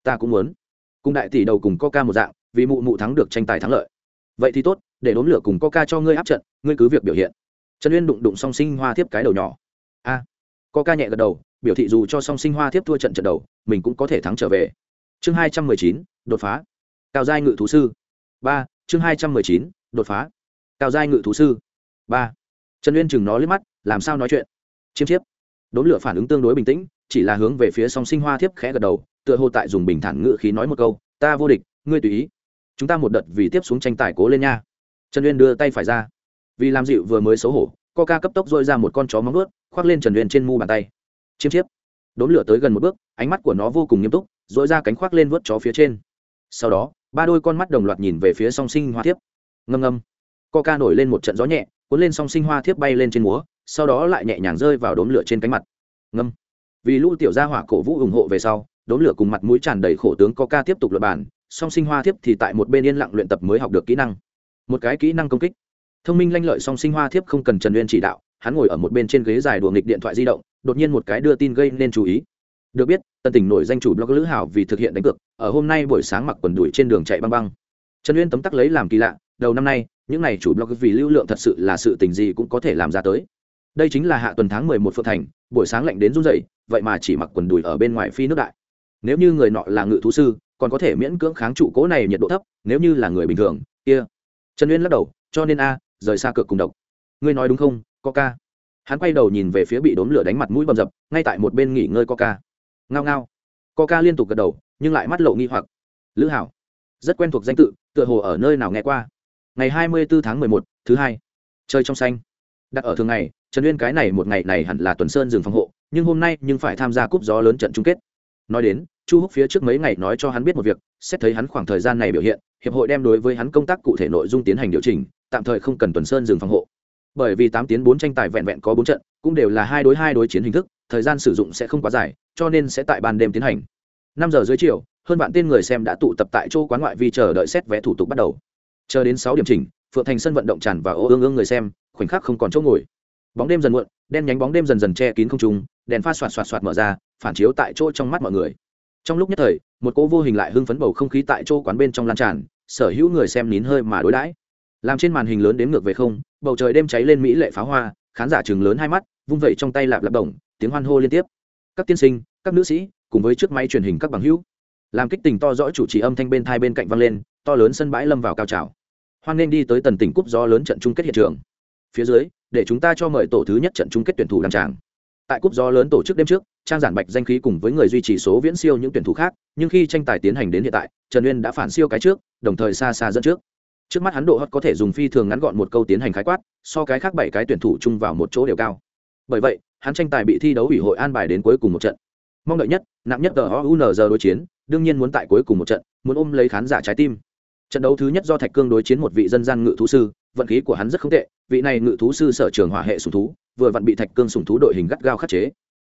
Speaker 1: Ta cũng muốn. Cùng đại tỷ đầu cùng coca một dạng vì mụ mụ thắng được tranh tài thắng lợi. Vậy thì tốt để đốn lửa cùng coca cho ngươi áp trận ngươi cứ việc biểu hiện. Trần uyên đụng đụng song sinh hoa thiếp cái đầu nhỏ. A. À, coca nhẹ gật đầu biểu thị dù cho song sinh hoa thiếp thua trận trận đầu mình cũng có thể thắng trở về. Chương hai trăm mười chín đột phá. Cao giai ngự thú sư. Ba chương hai trăm mười chín đột phá. Cao giai ngự thú sư ba. Trần uyên chừng nó liếc mắt, làm sao nói chuyện? Chiêm chiếp. Đốn lửa phản ứng tương đối bình tĩnh, chỉ là hướng về phía song sinh hoa thiếp khẽ gật đầu, tựa hồ tại dùng bình thản ngự khí nói một câu, ta vô địch, ngươi tùy ý. Chúng ta một đợt vì tiếp xuống tranh tài cố lên nha. Trần uyên đưa tay phải ra. Vì làm dịu vừa mới xấu hổ, coca cấp tốc dội ra một con chó móng ướt khoác lên trần uyên trên mu bàn tay. Chiêm chiếp. Đốn lửa tới gần một bước, ánh mắt của nó vô cùng nghiêm túc dội ra cánh khoác lên vớt chó phía trên. Sau đó, ba đôi con mắt đồng loạt nhìn về phía song sinh hoa thiếp. Ngâm ngâm. Coca nổi lên một trận gió nhẹ cuốn lên song sinh hoa thiếp bay lên trên múa, sau đó lại nhẹ nhàng rơi vào đốm lửa trên cánh mặt. Ngâm. Vì lũ tiểu gia hỏa cổ vũ ủng hộ về sau, đốm lửa cùng mặt mũi tràn đầy khổ tướng có ca tiếp tục luật bản song sinh hoa thiếp thì tại một bên yên lặng luyện tập mới học được kỹ năng. Một cái kỹ năng công kích. Thông minh lanh lợi song sinh hoa thiếp không cần trần uyên chỉ đạo, hắn ngồi ở một bên trên ghế dài đùa nghịch điện thoại di động, đột nhiên một cái đưa tin gây nên chú ý. Được biết, tân tỉnh nổi danh chủ blog lữ hảo vì thực hiện đánh cược, ở hôm nay buổi sáng mặc quần đùi trên đường chạy băng băng. Trần uyên tấm tắc lấy làm kỳ lạ đầu năm nay, những n à y chủ blog vì lưu lượng thật sự là sự tình gì cũng có thể làm ra tới. Đây chính là hạ tuần tháng mười một phượng thành, buổi sáng lạnh đến run dậy vậy mà chỉ mặc quần đùi ở bên ngoài phi nước đại. Nếu như người nọ là ngự thú sư, còn có thể miễn cưỡng kháng trụ cố này nhiệt độ thấp, nếu như là người bình thường, kia、yeah. trần uyên lắc đầu, cho nên a, rời xa cược cùng độc. Ngươi nói đúng không, có ca. Hắn quay đầu nhìn về phía bị đốn lửa đánh mặt mũi bầm dập, ngay tại một bên nghỉ ngơi coca ngao ngao. Coca liên tục gật đầu, nhưng lại mắt lộ nghi hoặc. Lữ hảo. Rất quen thuộc danh tự, tựa hồ ở nơi nào nghe qua ngày hai mươi bốn tháng mười một, thứ hai. Chơi trong xanh. Đặt ở thường ngày, trần uyên cái này một ngày này hẳn là tuần sơn dừng phòng hộ, nhưng hôm nay nhưng phải tham gia cúp gió lớn trận chung kết. Nói đến, chu húc phía trước mấy ngày nói cho hắn biết một việc, xét thấy hắn khoảng thời gian này biểu hiện, hiệp hội đem đối với hắn công tác cụ thể nội dung tiến hành điều chỉnh, tạm thời không cần tuần sơn dừng phòng hộ. Bởi vì tám tiến bốn tranh tài vẹn vẹn có bốn trận, cũng đều là hai đối hai đối chiến hình thức, thời gian sử dụng sẽ không quá dài, cho nên sẽ tại ban đêm tiến hành. năm giờ dưới chiều, hơn bạn tên người xem đã tụ tập tại chỗ quán ngoại vi chờ đợi xét vé thủ tục bắt đầu chờ đến sáu điểm chỉnh, phượng thành sân vận động tràn và ô ương ương người xem, khoảnh khắc không còn chỗ ngồi. Bóng đêm dần muộn, đen nhánh bóng đêm dần dần che kín không trung, đèn pha xoạt xoạt xoạt mở ra, phản chiếu tại chỗ trong mắt mọi người. Trong lúc nhất thời, một cỗ vô hình lại hưng phấn bầu không khí tại chỗ quán bên trong lan tràn, sở hữu người xem nín hơi mà đối đãi. Làm trên màn hình lớn đến ngược về không, bầu trời đêm cháy lên mỹ lệ pháo hoa, khán giả chừng lớn hai mắt, vung vẩy trong tay lạp lạp đồng, tiếng hoan hô liên tiếp. Các tiên sinh, các nữ sĩ, cùng với chiếc máy truyền hình các bằng hữu. Làm kích tình to rõ chủ trì âm thanh bên thai bên cạnh vang lên, to lớn sân bãi lâm vào cao trào hoan nên đi tới tần tỉnh cúp gió lớn trận chung kết hiện trường. Phía dưới, để chúng ta cho mời tổ thứ nhất trận chung kết tuyển thủ đăng tràng. Tại cúp gió lớn tổ chức đêm trước, trang giản bạch danh khí cùng với người duy trì số viễn siêu những tuyển thủ khác, nhưng khi tranh tài tiến hành đến hiện tại, trần uyên đã phản siêu cái trước, đồng thời xa xa dẫn trước. Trước mắt hắn độ hot có thể dùng phi thường ngắn gọn một câu tiến hành khái quát, so cái khác bảy cái tuyển thủ chung vào một chỗ đều cao. Bởi vậy, hắn tranh tài bị thi đấu ủy hội an bài đến cuối cùng một trận. Mong đợi nhất, nặng nhất tờ unz đối chiến, đương nhiên muốn tại cuối cùng một trận, muốn ôm lấy khán giả trái tim trận đấu thứ nhất do thạch cương đối chiến một vị dân gian ngự thú sư, vận khí của hắn rất không tệ, vị này ngự thú sư sở trường hỏa hệ sùng thú, vừa vặn bị thạch cương sùng thú đội hình gắt gao khắc chế.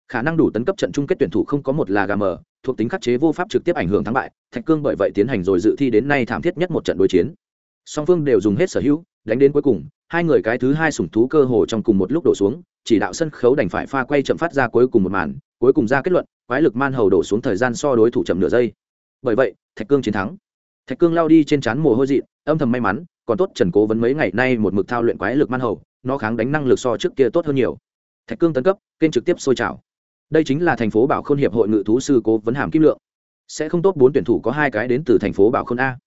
Speaker 1: Khả năng đủ tấn cấp trận chung kết tuyển thủ không có một là gà mờ, thuộc tính khắc chế vô pháp trực tiếp ảnh hưởng thắng bại, thạch cương bởi vậy tiến hành rồi dự thi đến nay thảm thiết nhất một trận đối chiến. Song phương đều dùng hết sở hữu, đánh đến cuối cùng, hai người cái thứ hai sủng thú cơ hồ trong cùng một lúc đổ xuống, chỉ đạo sân khấu đành phải pha quay chậm phát ra cuối cùng một màn, cuối cùng ra kết luận, quái lực man hầu đổ xuống thời gian so đối thủ chậm nửa giây. Bởi vậy, thạch cương chiến thắng thạch cương lao đi trên trán mồ hôi dị, âm thầm may mắn, còn tốt trần cố vấn mấy ngày nay một mực thao luyện quái lực man hầu, nó kháng đánh năng lực so trước kia tốt hơn nhiều. Thạch cương tấn cấp, kênh trực tiếp sôi trào. Đây chính là thành phố bảo khôn hiệp hội ngự thú sư cố vấn hàm kim lượng. Sẽ không tốt bốn tuyển thủ có hai cái đến từ thành phố bảo khôn a.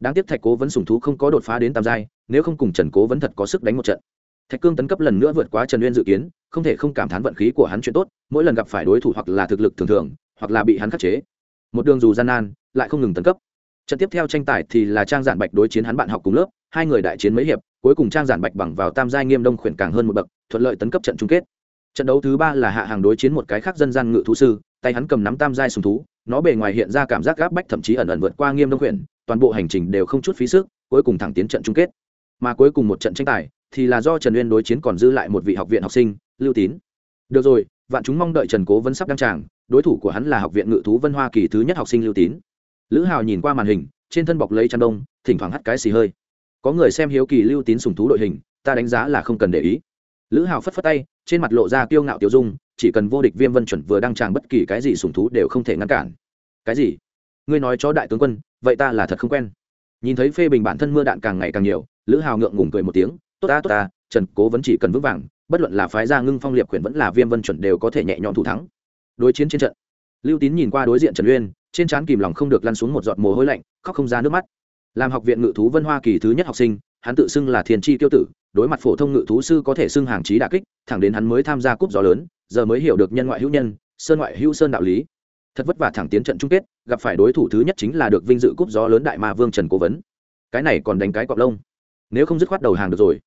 Speaker 1: Đáng tiếc thạch cố vấn sùng thú không có đột phá đến tam giai, nếu không cùng trần cố vấn thật có sức đánh một trận. Thạch cương tấn cấp lần nữa vượt quá trần uyên dự kiến, không thể không cảm thán vận khí của hắn chuyện tốt, mỗi lần gặp phải đối thủ hoặc là thực lực thường thường, hoặc là bị hắn khắc chế. Một đường dù gian nan, lại không ngừng tấn cấp trận tiếp theo tranh tài thì là trang giản bạch đối chiến hắn bạn học cùng lớp, hai người đại chiến mấy hiệp, cuối cùng trang giản bạch bằng vào tam giai nghiêm đông khuyển càng hơn một bậc, thuận lợi tấn cấp trận chung kết. Trận đấu thứ ba là hạ hàng đối chiến một cái khác dân gian ngự thú sư, tay hắn cầm nắm tam giai sùng thú, nó bề ngoài hiện ra cảm giác gáp bách thậm chí ẩn ẩn vượt qua nghiêm đông khuyển, toàn bộ hành trình đều không chút phí sức, cuối cùng thẳng tiến trận chung kết. Mà cuối cùng một trận tranh tài thì là do trần uyên đối chiến còn dư lại một vị học viện học sinh, lưu tín. Được rồi, vạn chúng mong đợi trần cố vẫn sắp đăng tràng, đối thủ của hắn là học viện ngự thú vân hoa kỳ thứ nhất học sinh lưu tín lữ hào nhìn qua màn hình, trên thân bọc lấy chăn đông, thỉnh thoảng hắt cái xì hơi. Có người xem hiếu kỳ lưu tín sùng thú đội hình, ta đánh giá là không cần để ý. Lữ hào phất phất tay, trên mặt lộ ra kiêu ngạo tiêu dung, chỉ cần vô địch viêm vân chuẩn vừa đăng tràng bất kỳ cái gì sùng thú đều không thể ngăn cản. Cái gì? Ngươi nói cho đại tướng quân, vậy ta là thật không quen. Nhìn thấy phê bình bản thân mưa đạn càng ngày càng nhiều, lữ hào ngượng ngùng cười một tiếng, tốt ta tốt ta, trần cố vẫn chỉ cần vững vàng, bất luận là phái gia ngưng phong liệp quyền vẫn là viêm vân chuẩn đều có thể nhẹ nhõm thủ thắng. Đối chiến trên trận, lưu tín nhìn qua đối diện trần uyên trên trán kìm lòng không được lăn xuống một giọt mồ hôi lạnh, khóc không ra nước mắt. Làm học viện ngự thú vân hoa kỳ thứ nhất học sinh, hắn tự xưng là thiền tri tiêu tử, đối mặt phổ thông ngự thú sư có thể xưng hàng trí đà kích, thẳng đến hắn mới tham gia cúp gió lớn, giờ mới hiểu được nhân ngoại hữu nhân, sơn ngoại hữu sơn đạo lý. Thật vất vả thẳng tiến trận chung kết, gặp phải đối thủ thứ nhất chính là được vinh dự cúp gió lớn đại ma vương trần cố vấn. Cái này còn đánh cái cọp lông. Nếu không dứt khoát đầu hàng được rồi.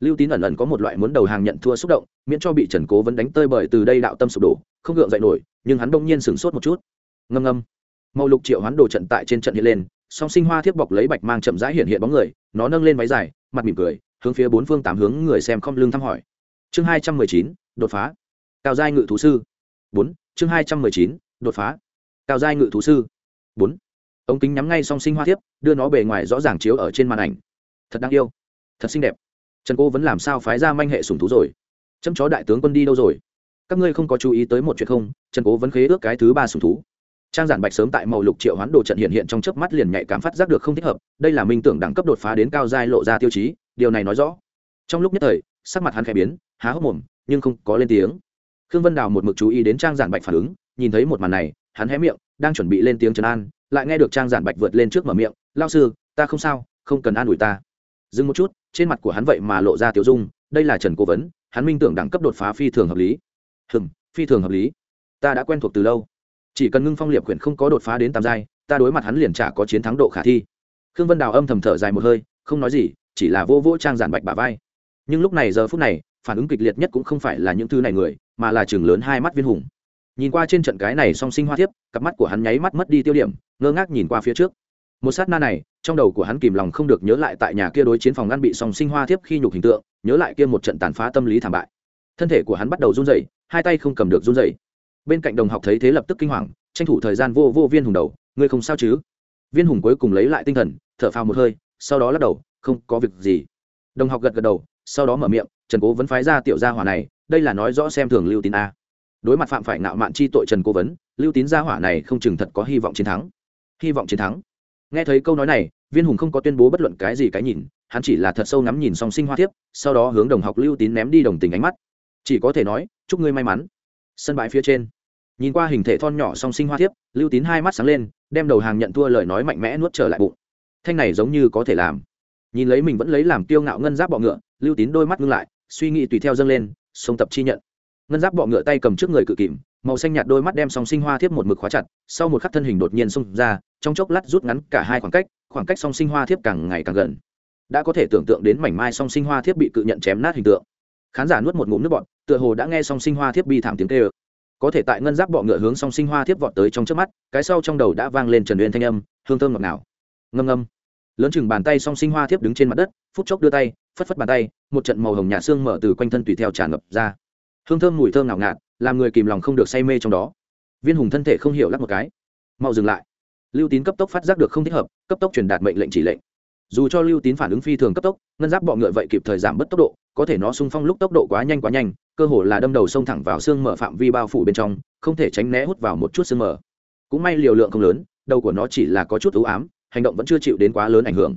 Speaker 1: Lưu tín ẩn ẩn có một loại muốn đầu hàng nhận thua xúc động, miễn cho bị trần cố vấn đánh tơi bời từ đây đạo tâm sụp đổ, không gượng dậy nổi, nhưng hắn đông nhiên sửng sốt một chút. Ngâm ngâm màu lục triệu hoán đồ trận tại trên trận hiện lên, song sinh hoa thiếp bọc lấy bạch mang chậm rãi hiện hiện bóng người, nó nâng lên váy dài, mặt mỉm cười, hướng phía bốn phương tám hướng người xem không lưng thăm hỏi. Chương hai trăm mười chín, đột phá. Cao giai ngự thú sư. Bốn, chương hai trăm mười chín, đột phá. Cao giai ngự thú sư. Bốn, ống kính nhắm ngay song sinh hoa thiếp, đưa nó bề ngoài rõ ràng chiếu ở trên màn ảnh. Thật đáng yêu. Thật xinh đẹp. Trần cô vẫn làm sao phái ra manh hệ sùng thú rồi? Chấm chó đại tướng quân đi đâu rồi? Các ngươi không có chú ý tới một chuyện không? Trần cố vẫn khế ước cái thứ ba sùng thú trang giản bạch sớm tại màu lục triệu hoán đồ trận hiện hiện trong chớp mắt liền nhạy cảm phát giác được không thích hợp, đây là minh tưởng đẳng cấp đột phá đến cao giai lộ ra tiêu chí, điều này nói rõ. Trong lúc nhất thời, sắc mặt hắn khẽ biến, há hốc mồm, nhưng không có lên tiếng. Khương vân đào một mực chú ý đến trang giản bạch phản ứng, nhìn thấy một màn này, hắn hé miệng, đang chuẩn bị lên tiếng trấn an, lại nghe được trang giản bạch vượt lên trước mở miệng lao sư, ta không sao, không cần an ủi ta. Dừng một chút, trên mặt của hắn vậy mà lộ ra tiểu dung, đây là trần cố vấn, hắn minh tưởng đẳng cấp đột phá phi thường hợp lý. Hừm, phi thường hợp lý. Ta đã quen thuộc từ lâu chỉ cần ngưng phong liệp quyển không có đột phá đến tam giai, ta đối mặt hắn liền trả có chiến thắng độ khả thi. Khương vân đào âm thầm thở dài một hơi, không nói gì, chỉ là vô vỗ trang giản bạch bà vai. Nhưng lúc này giờ phút này, phản ứng kịch liệt nhất cũng không phải là những thứ này người, mà là chừng lớn hai mắt viên hùng. Nhìn qua trên trận cái này song sinh hoa thiếp, cặp mắt của hắn nháy mắt mất đi tiêu điểm, ngơ ngác nhìn qua phía trước. Một sát na này, trong đầu của hắn kìm lòng không được nhớ lại tại nhà kia đối chiến phòng ngăn bị song sinh hoa thiếp khi nhục hình tượng, nhớ lại kia một trận tàn phá tâm lý thảm bại. Thân thể của hắn bắt đầu run rẩy, hai tay không cầm được run rẩy bên cạnh đồng học thấy thế lập tức kinh hoàng, tranh thủ thời gian vô vô viên hùng đầu, ngươi không sao chứ? Viên hùng cuối cùng lấy lại tinh thần, thở phào một hơi, sau đó lắc đầu, không có việc gì. Đồng học gật gật đầu, sau đó mở miệng, trần cố vấn phái ra tiểu gia hỏa này, đây là nói rõ xem thường lưu tín a. Đối mặt phạm phải ngạo mạn chi tội trần cố vấn, lưu tín gia hỏa này không chừng thật có hy vọng chiến thắng. Hy vọng chiến thắng. Nghe thấy câu nói này, viên hùng không có tuyên bố bất luận cái gì cái nhìn, hắn chỉ là thật sâu ngắm nhìn song sinh hoa thiếp, sau đó hướng đồng học lưu tín ném đi đồng tình ánh mắt. Chỉ có thể nói, chúc ngươi may mắn. Sân bãi phía trên nhìn qua hình thể thon nhỏ song sinh hoa thiếp, lưu tín hai mắt sáng lên, đem đầu hàng nhận thua lời nói mạnh mẽ nuốt trở lại bụng. Thanh này giống như có thể làm. Nhìn lấy mình vẫn lấy làm kiêu ngạo ngân giáp bọ ngựa, lưu tín đôi mắt ngưng lại, suy nghĩ tùy theo dâng lên, sông tập chi nhận. Ngân giáp bọ ngựa tay cầm trước người cự kìm, màu xanh nhạt đôi mắt đem song sinh hoa thiếp một mực khóa chặt, sau một khắc thân hình đột nhiên xông ra, trong chốc lát rút ngắn cả hai khoảng cách khoảng cách song sinh hoa thiếp càng ngày càng gần. Đã có thể tưởng tượng đến mảnh mai song sinh hoa thiếp bị cự nhận chém nát hình tượng. Khán giả nuốt một ngụm nước bọt, tựa hồ đã nghe song sinh hoa thiếp bi thảm tiếng kêu có thể tại ngân giáp bọ ngựa hướng song sinh hoa thiếp vọt tới trong trước mắt, cái sau trong đầu đã vang lên trần uyên thanh âm, hương thơm ngọt ngào. Ngâm ngâm. Lớn chừng bàn tay song sinh hoa thiếp đứng trên mặt đất, phút chốc đưa tay, phất phất bàn tay, một trận màu hồng nhạt xương mở từ quanh thân tùy theo tràn ngập ra. Hương thơm mùi thơm ngào ngạt, làm người kìm lòng không được say mê trong đó. Viên hùng thân thể không hiểu lắc một cái. Mau dừng lại. Lưu tín cấp tốc phát giác được không thích hợp, cấp tốc truyền đạt mệnh lệnh chỉ lệnh. Dù cho lưu tín phản ứng phi thường cấp tốc, ngân giáp bọ ngựa vậy kịp thời giảm bớt tốc độ, có thể nó sung phong lúc tốc độ quá nhanh quá nhanh cơ hồ là đâm đầu xông thẳng vào xương mở phạm vi bao phủ bên trong, không thể tránh né hút vào một chút xương mở. Cũng may liều lượng không lớn, đầu của nó chỉ là có chút ưu ám, hành động vẫn chưa chịu đến quá lớn ảnh hưởng.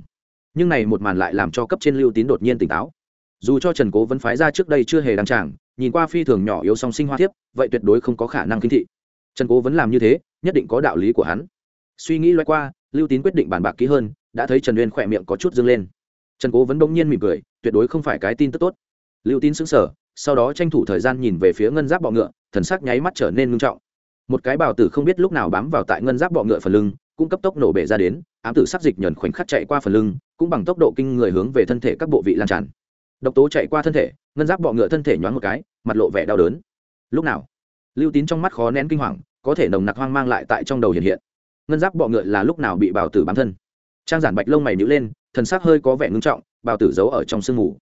Speaker 1: Nhưng này một màn lại làm cho cấp trên lưu tín đột nhiên tỉnh táo. Dù cho trần cố vẫn phái ra trước đây chưa hề đăng tràng, nhìn qua phi thường nhỏ yếu song sinh hoa thiếp, vậy tuyệt đối không có khả năng kinh thị. Trần cố vẫn làm như thế, nhất định có đạo lý của hắn. Suy nghĩ loay qua, lưu tín quyết định bàn bạc kỹ hơn, đã thấy trần uyên khỏe miệng có chút dâng lên. Trần cố vẫn đông nhiên mỉm cười, tuyệt đối không phải cái tin tức tốt. Lưu tín xứng sở sau đó tranh thủ thời gian nhìn về phía ngân giáp bọ ngựa, thần sắc nháy mắt trở nên ngưng trọng. Một cái bào tử không biết lúc nào bám vào tại ngân giáp bọ ngựa phần lưng, cũng cấp tốc nổ bể ra đến, ám tử sắc dịch nhờn khoảnh khắc chạy qua phần lưng, cũng bằng tốc độ kinh người hướng về thân thể các bộ vị lan tràn. Độc tố chạy qua thân thể, ngân giáp bọ ngựa thân thể nhoáng một cái, mặt lộ vẻ đau đớn. Lúc nào? Lưu tín trong mắt khó nén kinh hoàng, có thể nồng nặc hoang mang lại tại trong đầu hiện hiện. Ngân giáp bọ ngựa là lúc nào bị bào tử bám thân? Trang giản bạch lông mày nhữ lên, thần sắc hơi có vẻ ngưng trọng, bào tử giấu ở trong sương mù.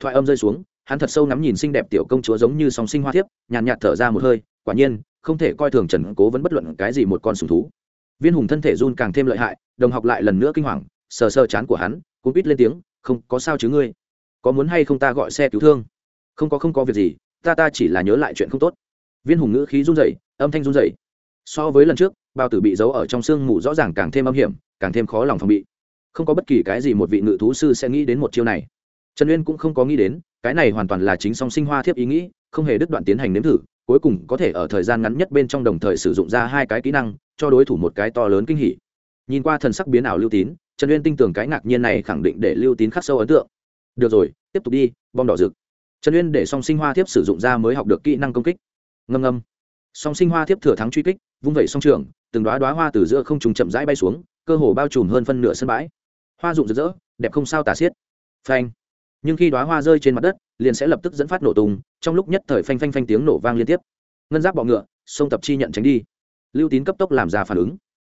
Speaker 1: Thoại âm rơi xuống hắn thật sâu nắm nhìn xinh đẹp tiểu công chúa giống như song sinh hoa thiếp, nhàn nhạt thở ra một hơi, quả nhiên, không thể coi thường trần cố vẫn bất luận cái gì một con sùng thú. Viên hùng thân thể run càng thêm lợi hại, đồng học lại lần nữa kinh hoàng, sờ sờ chán của hắn cũng biết lên tiếng, không, có sao chứ ngươi? Có muốn hay không ta gọi xe cứu thương? Không có không có việc gì, ta ta chỉ là nhớ lại chuyện không tốt. Viên hùng ngữ khí run rẩy, âm thanh run rẩy. So với lần trước, bao tử bị giấu ở trong sương mù rõ ràng càng thêm âm hiểm, càng thêm khó lòng phòng bị. Không có bất kỳ cái gì một vị ngự thú sư sẽ nghĩ đến một chiêu này. Trần uyên cũng không có nghĩ đến cái này hoàn toàn là chính song sinh hoa thiếp ý nghĩ, không hề đứt đoạn tiến hành nếm thử, cuối cùng có thể ở thời gian ngắn nhất bên trong đồng thời sử dụng ra hai cái kỹ năng, cho đối thủ một cái to lớn kinh hỉ. Nhìn qua thần sắc biến ảo lưu tín, trần uyên tin tưởng cái ngạc nhiên này khẳng định để lưu tín khắc sâu ấn tượng. Được rồi, tiếp tục đi, bom đỏ rực. Trần uyên để song sinh hoa thiếp sử dụng ra mới học được kỹ năng công kích. Ngâm ngâm. Song sinh hoa thiếp thừa thắng truy kích, vung vẩy song trường, từng đoá đoá hoa từ giữa không trùng chậm rãi bay xuống, cơ hồ bao trùm hơn phân nửa sân bãi. Hoa rụng rực rỡ, đẹp không sao tả xiết. Phanh nhưng khi đoá hoa rơi trên mặt đất, liền sẽ lập tức dẫn phát nổ tung, trong lúc nhất thời phanh phanh phanh tiếng nổ vang liên tiếp. Ngân giáp bọ ngựa, sông tập chi nhận tránh đi. Lưu tín cấp tốc làm ra phản ứng.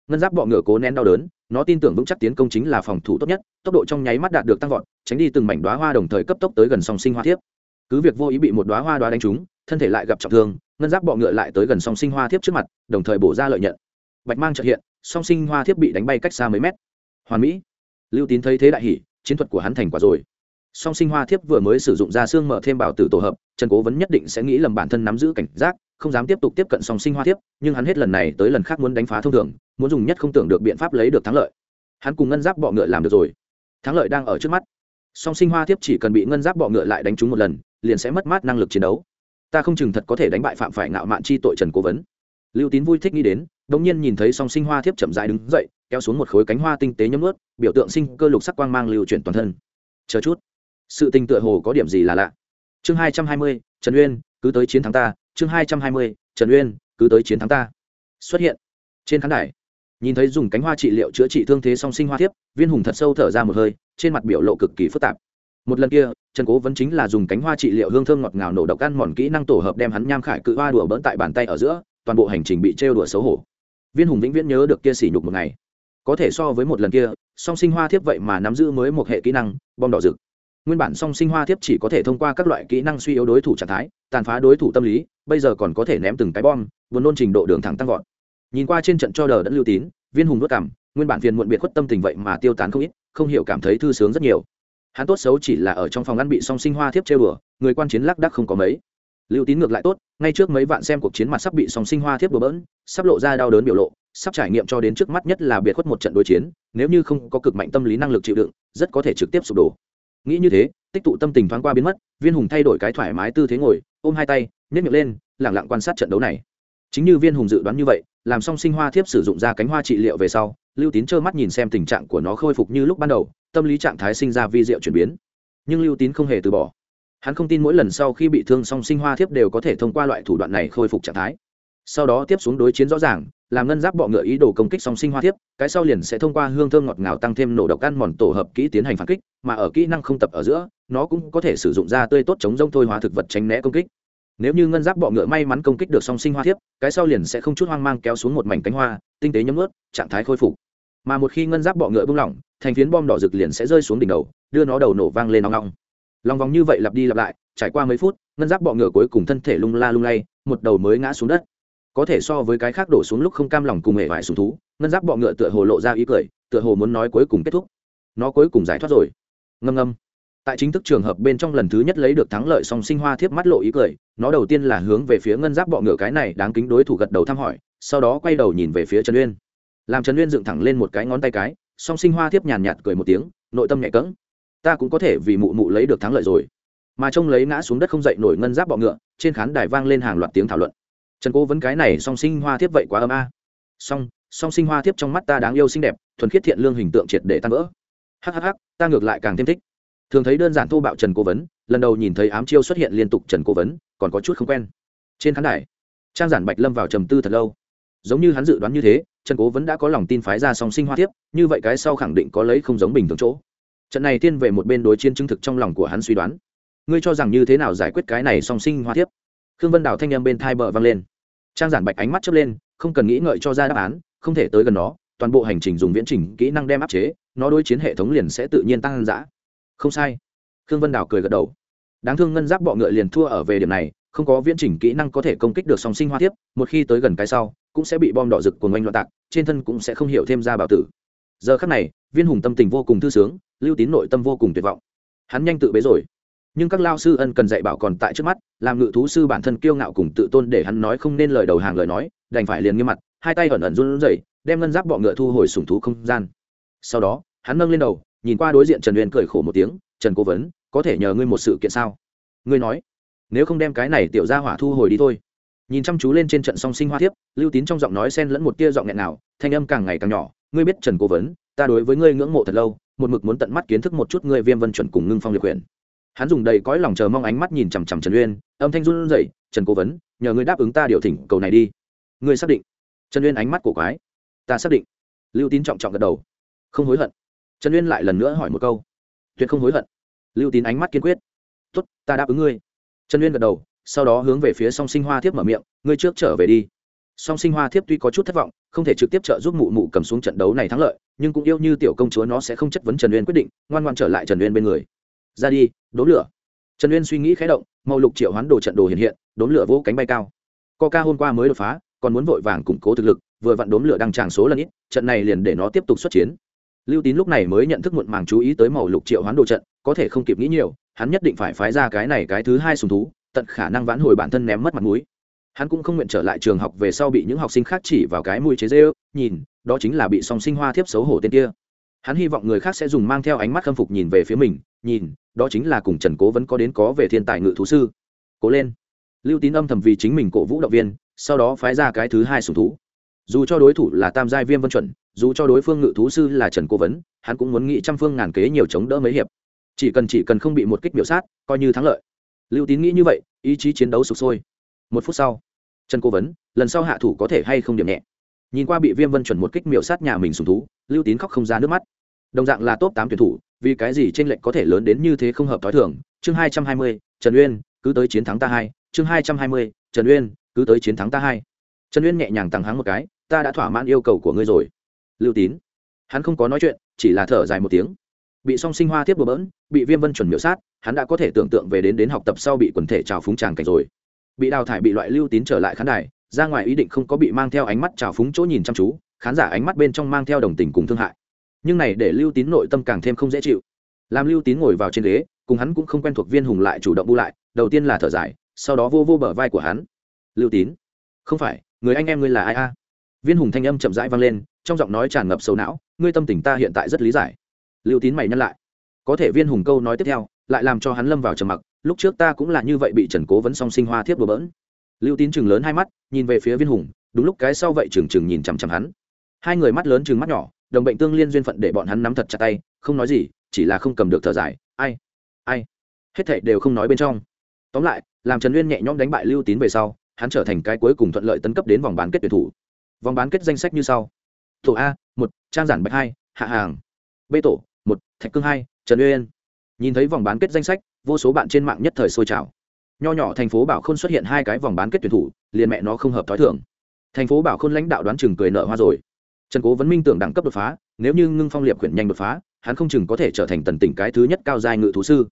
Speaker 1: Ngân giáp bọ ngựa cố nén đau đớn, nó tin tưởng vững chắc tiến công chính là phòng thủ tốt nhất, tốc độ trong nháy mắt đạt được tăng vọt, tránh đi từng mảnh đoá hoa đồng thời cấp tốc tới gần song sinh hoa thiếp. Cứ việc vô ý bị một đoá hoa đoá đánh trúng, thân thể lại gặp trọng thương, ngân giáp bọ ngựa lại tới gần song sinh hoa thiếp trước mặt, đồng thời bổ ra lợi nhận. Bạch mang trợ hiện, song sinh hoa thiếp bị đánh bay cách xa mấy mét. Hoàn mỹ. Lưu tín thấy thế đại hỉ, chiến thuật của hắn thành quả rồi song sinh hoa thiếp vừa mới sử dụng ra xương mở thêm bảo tử tổ hợp, trần cố vấn nhất định sẽ nghĩ lầm bản thân nắm giữ cảnh giác, không dám tiếp tục tiếp cận song sinh hoa thiếp, nhưng hắn hết lần này tới lần khác muốn đánh phá thông thường, muốn dùng nhất không tưởng được biện pháp lấy được thắng lợi. Hắn cùng ngân giáp bọ ngựa làm được rồi. Thắng lợi đang ở trước mắt. Song sinh hoa thiếp chỉ cần bị ngân giáp bọ ngựa lại đánh trúng một lần, liền sẽ mất mát năng lực chiến đấu. Ta không chừng thật có thể đánh bại phạm phải ngạo mạn chi tội trần cố vấn. Lưu tín vui thích nghĩ đến bỗng nhiên nhìn thấy song sinh hoa thiếp chậm rãi đứng dậy, kéo xuống một khối cánh hoa tinh tế nhấm ướt biểu tượng sinh cơ lục sắc quang mang lưu chuyển toàn thân. Chờ chút sự tình tựa hồ có điểm gì là lạ. Chương hai trăm hai mươi, trần uyên, cứ tới chiến thắng ta. Chương hai trăm hai mươi, trần uyên, cứ tới chiến thắng ta. Xuất hiện. Trên khán đài, nhìn thấy dùng cánh hoa trị liệu chữa trị thương thế song sinh hoa thiếp, viên hùng thật sâu thở ra một hơi, trên mặt biểu lộ cực kỳ phức tạp. Một lần kia, trần cố vẫn chính là dùng cánh hoa trị liệu hương thơm ngọt ngào nổ độc ăn mòn kỹ năng tổ hợp đem hắn nham khải cự hoa đùa bỡn tại bàn tay ở giữa, toàn bộ hành trình bị trêu đùa xấu hổ. Viên hùng vĩnh viễn nhớ được kia sỉ nhục một ngày. Có thể so với một lần kia, song sinh hoa thiếp vậy mà nắm giữ mới một hệ kỹ năng, bom đỏ rực nguyên bản song sinh hoa thiếp chỉ có thể thông qua các loại kỹ năng suy yếu đối thủ trạng thái, tàn phá đối thủ tâm lý, bây giờ còn có thể ném từng cái bom, buồn nôn trình độ đường thẳng tăng vọt. Nhìn qua trên trận cho đờ đẫn lưu tín, viên hùng vất cảm, nguyên bản viên muộn biệt khuất tâm tình vậy mà tiêu tán không ít, không hiểu cảm thấy thư sướng rất nhiều. Hắn tốt xấu chỉ là ở trong phòng ăn bị song sinh hoa thiếp chơi bừa người quan chiến lác đắc không có mấy. Lưu tín ngược lại tốt, ngay trước mấy vạn xem cuộc chiến mặt sắp bị song sinh hoa thiếp bừa bỡn, sắp lộ ra đau đớn biểu lộ, sắp trải nghiệm cho đến trước mắt nhất là biệt khuất một trận đối chiến, nếu như không có cực mạnh tâm lý năng lực chịu đựng, rất có thể trực tiếp sụp đổ nghĩ như thế, tích tụ tâm tình thoáng qua biến mất, viên hùng thay đổi cái thoải mái tư thế ngồi, ôm hai tay nhét miệng lên, lẳng lặng quan sát trận đấu này. Chính như viên hùng dự đoán như vậy, làm song sinh hoa thiếp sử dụng ra cánh hoa trị liệu về sau, lưu tín trơ mắt nhìn xem tình trạng của nó khôi phục như lúc ban đầu, tâm lý trạng thái sinh ra vi diệu chuyển biến. Nhưng lưu tín không hề từ bỏ. Hắn không tin mỗi lần sau khi bị thương song sinh hoa thiếp đều có thể thông qua loại thủ đoạn này khôi phục trạng thái. Sau đó tiếp xuống đối chiến rõ ràng làm ngân giáp bọ ngựa ý đồ công kích song sinh hoa thiếp, cái sau liền sẽ thông qua hương thơm ngọt ngào tăng thêm nổ độc ăn mòn tổ hợp kỹ tiến hành phản kích, mà ở kỹ năng không tập ở giữa, nó cũng có thể sử dụng ra tươi tốt chống rông thôi hóa thực vật tránh né công kích. Nếu như ngân giáp bọ ngựa may mắn công kích được song sinh hoa thiếp, cái sau liền sẽ không chút hoang mang kéo xuống một mảnh cánh hoa, tinh tế nhấm ướt, trạng thái khôi phục. Mà một khi ngân giáp bọ ngựa buông lỏng, thành phiến bom đỏ rực liền sẽ rơi xuống đỉnh đầu, đưa nó đầu nổ vang lên nóng nóng lòng vòng như vậy lặp đi lặp lại, trải qua mấy phút, ngân giáp bọ ngựa cuối cùng thân thể lung la lung lay, một đầu mới ngã xuống đất có thể so với cái khác đổ xuống lúc không cam lòng cùng hệ vải sùng thú, ngân giáp bọ ngựa tựa hồ lộ ra ý cười, tựa hồ muốn nói cuối cùng kết thúc. Nó cuối cùng giải thoát rồi. Ngâm ngâm. Tại chính thức trường hợp bên trong lần thứ nhất lấy được thắng lợi song sinh hoa thiếp mắt lộ ý cười, nó đầu tiên là hướng về phía ngân giáp bọ ngựa cái này đáng kính đối thủ gật đầu thăm hỏi, sau đó quay đầu nhìn về phía trần uyên. Làm trần uyên dựng thẳng lên một cái ngón tay cái, song sinh hoa thiếp nhàn nhạt cười một tiếng, nội tâm nhẹ cỡng ta cũng có thể vì mụ mụ lấy được thắng lợi rồi. Mà trông lấy ngã xuống đất không dậy nổi ngân giáp bọ ngựa, trên khán đài vang lên hàng loạt tiếng thảo luận trần cố vấn cái này song sinh hoa thiếp vậy quá ấm a. Song song sinh hoa thiếp trong mắt ta đáng yêu xinh đẹp, thuần khiết thiện lương hình tượng triệt để tan vỡ. Hhh ta ngược lại càng thêm thích. Thường thấy đơn giản thô bạo trần cố vấn, lần đầu nhìn thấy ám chiêu xuất hiện liên tục trần cố vấn, còn có chút không quen. Trên khán đài, trang giản bạch lâm vào trầm tư thật lâu. Giống như hắn dự đoán như thế, trần cố vấn đã có lòng tin phái ra song sinh hoa thiếp, như vậy cái sau khẳng định có lấy không giống bình thường chỗ. Trận này tiên về một bên đối chiến chứng thực trong lòng của hắn suy đoán. Ngươi cho rằng như thế nào giải quyết cái này song sinh hoa thiếp? Khương vân đào thanh â m bên thai bờ vang lên trang giản bạch ánh mắt chớp lên, không cần nghĩ ngợi cho ra đáp án, không thể tới gần nó, toàn bộ hành trình dùng viễn trình kỹ năng đem áp chế, nó đối chiến hệ thống liền sẽ tự nhiên tăng giã không sai. Khương vân đào cười gật đầu. Đáng thương ngân giáp bọ ngựa liền thua ở về điểm này, không có viễn trình kỹ năng có thể công kích được song sinh hoa tiếp một khi tới gần cái sau, cũng sẽ bị bom đỏ rực của ngoanh loạn tạc, trên thân cũng sẽ không hiểu thêm ra bảo tử. Giờ khắc này, viên hùng tâm tình vô cùng thư sướng, lưu tín nội tâm vô cùng tuyệt vọng. Hắn nhanh tự bế rồi nhưng các lao sư ân cần dạy bảo còn tại trước mắt, làm ngự thú sư bản thân kiêu ngạo cùng tự tôn để hắn nói không nên lời đầu hàng lời nói, đành phải liền nghiêm mặt, hai tay ẩn ẩn run rẩy, đem ngân giáp bọ ngựa thu hồi sủng thú không gian. Sau đó, hắn nâng lên đầu, nhìn qua đối diện trần uyên cười khổ một tiếng, trần cố vấn, có thể nhờ ngươi một sự kiện sao? Ngươi nói, nếu không đem cái này tiểu ra hỏa thu hồi đi thôi. Nhìn chăm chú lên trên trận song sinh hoa thiếp, lưu tín trong giọng nói xen lẫn một tia giọng nghẹn nào thanh âm càng ngày càng nhỏ, ngươi biết trần cố vấn, ta đối với ngươi ngưỡng mộ thật lâu, một mực muốn tận mắt kiến thức một chút ngươi viêm vân chuẩn cùng ngưng phong liệt quyền hắn dùng đầy cõi lòng chờ mong ánh mắt nhìn chằm chằm trần uyên, âm thanh run rẩy, trần cố vấn, nhờ ngươi đáp ứng ta điều thỉnh cầu này đi. Ngươi xác định? Trần uyên ánh mắt cổ quái. Ta xác định. Lưu tín trọng trọng gật đầu. Không hối hận. Trần uyên lại lần nữa hỏi một câu. Tuyệt không hối hận. Lưu tín ánh mắt kiên quyết. Tốt, ta đáp ứng ngươi. Trần uyên gật đầu, sau đó hướng về phía song sinh hoa thiếp mở miệng, ngươi trước trở về đi. Song sinh hoa thiếp tuy có chút thất vọng, không thể trực tiếp trợ giúp mụ mụ cầm xuống trận đấu này thắng lợi, nhưng cũng yêu như tiểu công chúa nó sẽ không chất vấn trần uyên quyết định, ngoan ngoan trở lại trần uyên bên người ra đi, đốn lửa. Trần uyên suy nghĩ khé động, màu lục triệu hoán đồ trận đồ hiện hiện, đốn lửa vỗ cánh bay cao. Coca hôm qua mới đột phá, còn muốn vội vàng củng cố thực lực, vừa vặn đốn lửa đăng tràng số lần ít, trận này liền để nó tiếp tục xuất chiến. Lưu tín lúc này mới nhận thức muộn màng chú ý tới màu lục triệu hoán đồ trận, có thể không kịp nghĩ nhiều, hắn nhất định phải phái ra cái này cái thứ hai sùng thú, tận khả năng vãn hồi bản thân ném mất mặt mũi. Hắn cũng không nguyện trở lại trường học về sau bị những học sinh khác chỉ vào cái mũi chế dê nhìn, đó chính là bị song sinh hoa thiếp xấu hổ tên kia. Hắn hy vọng người khác sẽ dùng mang theo ánh mắt khâm phục nhìn về phía mình, nhìn đó chính là cùng trần cố vẫn có đến có về thiên tài ngự thú sư. Cố lên. Lưu tín âm thầm vì chính mình cổ vũ động viên, sau đó phái ra cái thứ hai sùng thú. Dù cho đối thủ là tam giai viêm vân chuẩn, dù cho đối phương ngự thú sư là trần cố vấn, hắn cũng muốn nghĩ trăm phương ngàn kế nhiều chống đỡ mấy hiệp. Chỉ cần chỉ cần không bị một kích biểu sát, coi như thắng lợi. Lưu tín nghĩ như vậy, ý chí chiến đấu sụp sôi. Một phút sau, trần cố vấn, lần sau hạ thủ có thể hay không điểm nhẹ. Nhìn qua bị viêm vân chuẩn một kích miểu sát nhà mình sùng thú, lưu tín khóc không ra nước mắt. Đồng dạng là top tám tuyển thủ vì cái gì trên lệnh có thể lớn đến như thế không hợp t h o i thưởng chương hai trăm hai mươi, trần uyên, cứ tới chiến thắng ta hai. Chương hai trăm hai mươi, trần uyên, cứ tới chiến thắng ta hai. Trần uyên nhẹ nhàng tặng hắng một cái, ta đã thỏa mãn yêu cầu của ngươi rồi. Lưu tín. Hắn không có nói chuyện, chỉ là thở dài một tiếng. Bị song sinh hoa tiếp bừa bỡn, bị viêm vân chuẩn miễu sát, hắn đã có thể tưởng tượng về đến đến học tập sau bị quần thể trào phúng tràng cảnh rồi. Bị đào thải bị loại lưu tín trở lại khán đài, ra ngoài ý định không có bị mang theo ánh mắt trào phúng chỗ nhìn chăm chú, khán giả ánh mắt bên trong mang theo đồng tình cùng thương hại nhưng này để lưu tín nội tâm càng thêm không dễ chịu. Làm lưu tín ngồi vào trên ghế, cùng hắn cũng không quen thuộc viên hùng lại chủ động bu lại, đầu tiên là thở dài, sau đó vô vô bờ vai của hắn. Lưu tín, không phải, người anh em ngươi là ai a? Viên hùng thanh âm chậm rãi vang lên, trong giọng nói tràn ngập sâu não, ngươi tâm tình ta hiện tại rất lý giải. Lưu tín mày nhắc lại. Có thể viên hùng câu nói tiếp theo, lại làm cho hắn lâm vào trầm mặc, lúc trước ta cũng là như vậy bị trần cố vấn song sinh hoa thiếp đùa bỡn. Lưu tín chừng lớn hai mắt, nhìn về phía viên hùng, đúng lúc cái sau vậy trừng trừng nhìn chằm chằm hắn. Hai người mắt lớn chừng mắt nhỏ đồng bệnh tương liên duyên phận để bọn hắn nắm thật chặt tay, không nói gì, chỉ là không cầm được thở dài. Ai ai? Hết thảy đều không nói bên trong. Tóm lại, làm trần uyên nhẹ nhõm đánh bại lưu tín về sau, hắn trở thành cái cuối cùng thuận lợi tấn cấp đến vòng bán kết tuyển thủ. Vòng bán kết danh sách như sau. Tổ a, một, trang giản bạch hai, hạ hàng. B tổ, một, thạch cương hai, trần uyên. Nhìn thấy vòng bán kết danh sách, vô số bạn trên mạng nhất thời sôi trào. Nho nhỏ thành phố bảo khôn xuất hiện hai cái vòng bán kết tuyển thủ, liền mẹ nó không hợp t h ó i thưởng thành phố bảo khôn lãnh đạo đoán chừng cười nợ hoa rồi trần cố vấn minh tưởng đẳng cấp đột phá, nếu như ngưng phong liệp quyển nhanh đột phá, hắn không chừng có thể trở thành tần tỉnh cái thứ nhất cao giai ngự thú sư.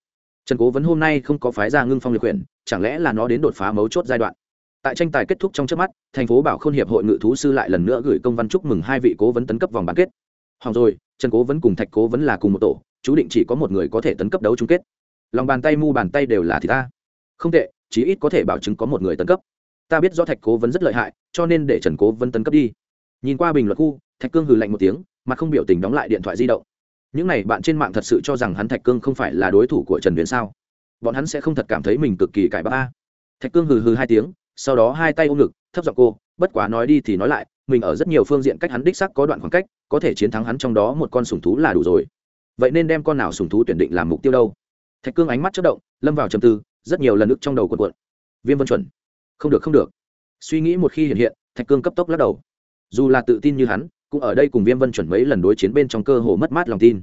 Speaker 1: Trần cố vấn hôm nay không có phái ra ngưng phong liệp quyển chẳng lẽ là nó đến đột phá mấu chốt giai đoạn? Tại tranh tài kết thúc trong trước mắt, thành phố bảo khôn hiệp hội ngự thú sư lại lần nữa gửi công văn chúc mừng hai vị cố vấn tấn cấp vòng bán kết. Hỏng rồi, trần cố vấn cùng thạch cố vấn là cùng một tổ, chú định chỉ có một người có thể tấn cấp đấu chung kết. Lòng bàn tay mu bàn tay đều là thì ta. Không tệ, chí ít có thể bảo chứng có một người tấn cấp. Ta biết do thạch cố vấn rất lợi hại, cho nên để trần cố vấn tấn cấp đi. Nhìn qua bình luận khu thạch cương hừ lạnh một tiếng, mà không biểu tình đóng lại điện thoại di động. Những n à y bạn trên mạng thật sự cho rằng hắn thạch cương không phải là đối thủ của trần huyền sao? Bọn hắn sẽ không thật cảm thấy mình cực kỳ cải bác a. Thạch cương hừ hừ hai tiếng, sau đó hai tay ôm ngực, thấp giọng cô, bất quá nói đi thì nói lại, mình ở rất nhiều phương diện cách hắn đích sắc có đoạn khoảng cách, có thể chiến thắng hắn trong đó một con sùng thú là đủ rồi. Vậy nên đem con nào sùng thú tuyển định làm mục tiêu đâu? Thạch cương ánh mắt chất động, lâm vào trầm tư, rất nhiều lần nước trong đầu quần quận viêm vân chuẩn. Không được không được. Suy nghĩ một khi hiện hiện, thạch cương cấp tốc lắc đầu. Dù là tự tin như hắn cũng ở đây cùng viêm vân chuẩn mấy lần đối chiến bên trong cơ hồ mất mát lòng tin.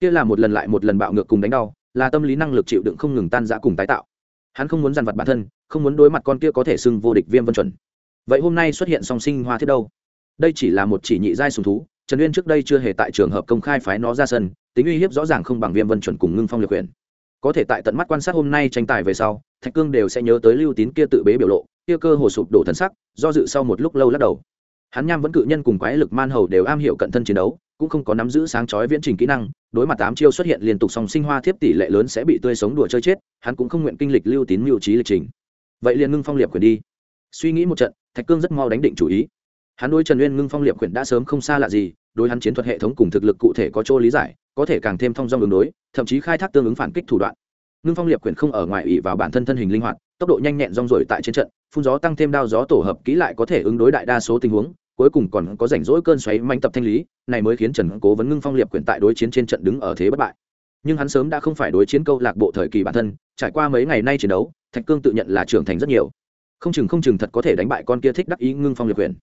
Speaker 1: Kia là một lần lại một lần bạo ngược cùng đánh đau, là tâm lý năng lực chịu đựng không ngừng tan giã cùng tái tạo. Hắn không muốn dằn vặt bản thân, không muốn đối mặt con kia có thể xưng vô địch viêm vân chuẩn. Vậy hôm nay xuất hiện song sinh hoa thiết đâu? Đây chỉ là một chỉ nhị giai sùng thú, trần uyên trước đây chưa hề tại trường hợp công khai phái nó ra sân, tính uy hiếp rõ ràng không bằng viêm vân chuẩn cùng ngưng phong lược quyền có thể tại tận mắt quan sát hôm nay tranh tài về sau, thạch cương đều sẽ nhớ tới lưu tín kia tự bế biểu lộ, kia cơ hồ sụp đổ thần sắc, do dự sau một lúc lâu lắc đầu hắn nham vẫn cự nhân cùng quái lực man hầu đều am hiểu cận thân chiến đấu, cũng không có nắm giữ sáng chói viễn trình kỹ năng, đối mặt tám chiêu xuất hiện liên tục song sinh hoa thiếp tỷ lệ lớn sẽ bị tươi sống đùa chơi chết, hắn cũng không nguyện kinh lịch lưu tín mưu trí lịch trình. Vậy liền ngưng phong liệp quyền đi. Suy nghĩ một trận, thạch cương rất mau đánh định chủ ý. Hắn đối trần uyên ngưng phong liệp quyền đã sớm không xa lạ gì, đối hắn chiến thuật hệ thống cùng thực lực cụ thể có chỗ lý giải, có thể càng thêm thông dong ứng đối, thậm chí khai thác tương ứng phản kích thủ đoạn. Ngưng phong liệp quyền không ở ngoài ỉ vào bản thân thân hình linh hoạt, tốc độ nhanh nhẹn rong rổi tại trên trận phun gió tăng thêm đao gió tổ hợp kỹ lại có thể ứng đối đại đa số tình huống, cuối cùng còn có rảnh rỗi cơn xoáy manh tập thanh lý, này mới khiến trần cố vấn ngưng phong liệp quyền tại đối chiến trên trận đứng ở thế bất bại. Nhưng hắn sớm đã không phải đối chiến câu lạc bộ thời kỳ bản thân, trải qua mấy ngày nay chiến đấu, thạch cương tự nhận là trưởng thành rất nhiều. Không chừng không chừng thật có thể đánh bại con kia thích đắc ý ngưng phong liệt quyền.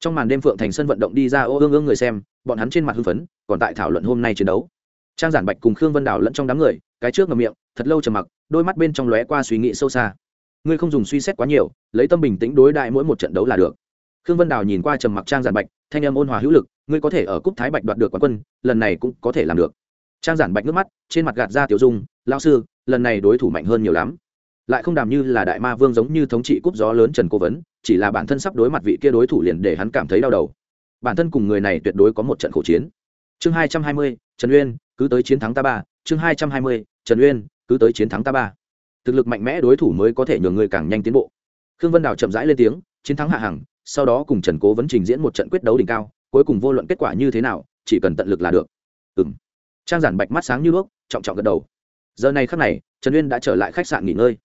Speaker 1: Trong màn đêm phượng thành sân vận động đi ra ô ương ương người xem, bọn hắn trên mặt hưng phấn, còn tại thảo luận hôm nay chiến đấu. Trang giản bạch cùng khương vân đào lẫn trong đám người, cái trước ngầm miệng, thật lâu trầm mặc, đôi mắt bên trong lóe qua suy nghĩ sâu xa ngươi không dùng suy xét quá nhiều, lấy tâm bình tĩnh đối đại mỗi một trận đấu là được. Khương vân đào nhìn qua trầm mặc trang giản bạch, thanh âm ôn hòa hữu lực, ngươi có thể ở cúp thái bạch đoạt được quán quân, lần này cũng có thể làm được. Trang giản bạch nước mắt, trên mặt gạt ra tiểu dung lao sư, lần này đối thủ mạnh hơn nhiều lắm. Lại không đàm như là đại ma vương giống như thống trị cúp gió lớn trần cố vấn, chỉ là bản thân sắp đối mặt vị kia đối thủ liền để hắn cảm thấy đau đầu. Bản thân cùng người này tuyệt đối có một trận khổ chiến. Chương hai trăm hai mươi, trần uyên, cứ tới chiến thắng ta ba, chương hai trăm hai mươi, trần uyên, cứ tới chiến thắng ta ba thực lực mạnh mẽ đối thủ mới có thể nhường người càng nhanh tiến bộ. Khương vân đào chậm rãi lên tiếng, chiến thắng hạ hằng sau đó cùng trần cố vấn trình diễn một trận quyết đấu đỉnh cao, cuối cùng vô luận kết quả như thế nào, chỉ cần tận lực là được. Ừ m trang giản bạch mắt sáng như đuốc trọng trọng gật đầu. Giờ này khắc này, trần uyên đã trở lại khách sạn nghỉ ngơi.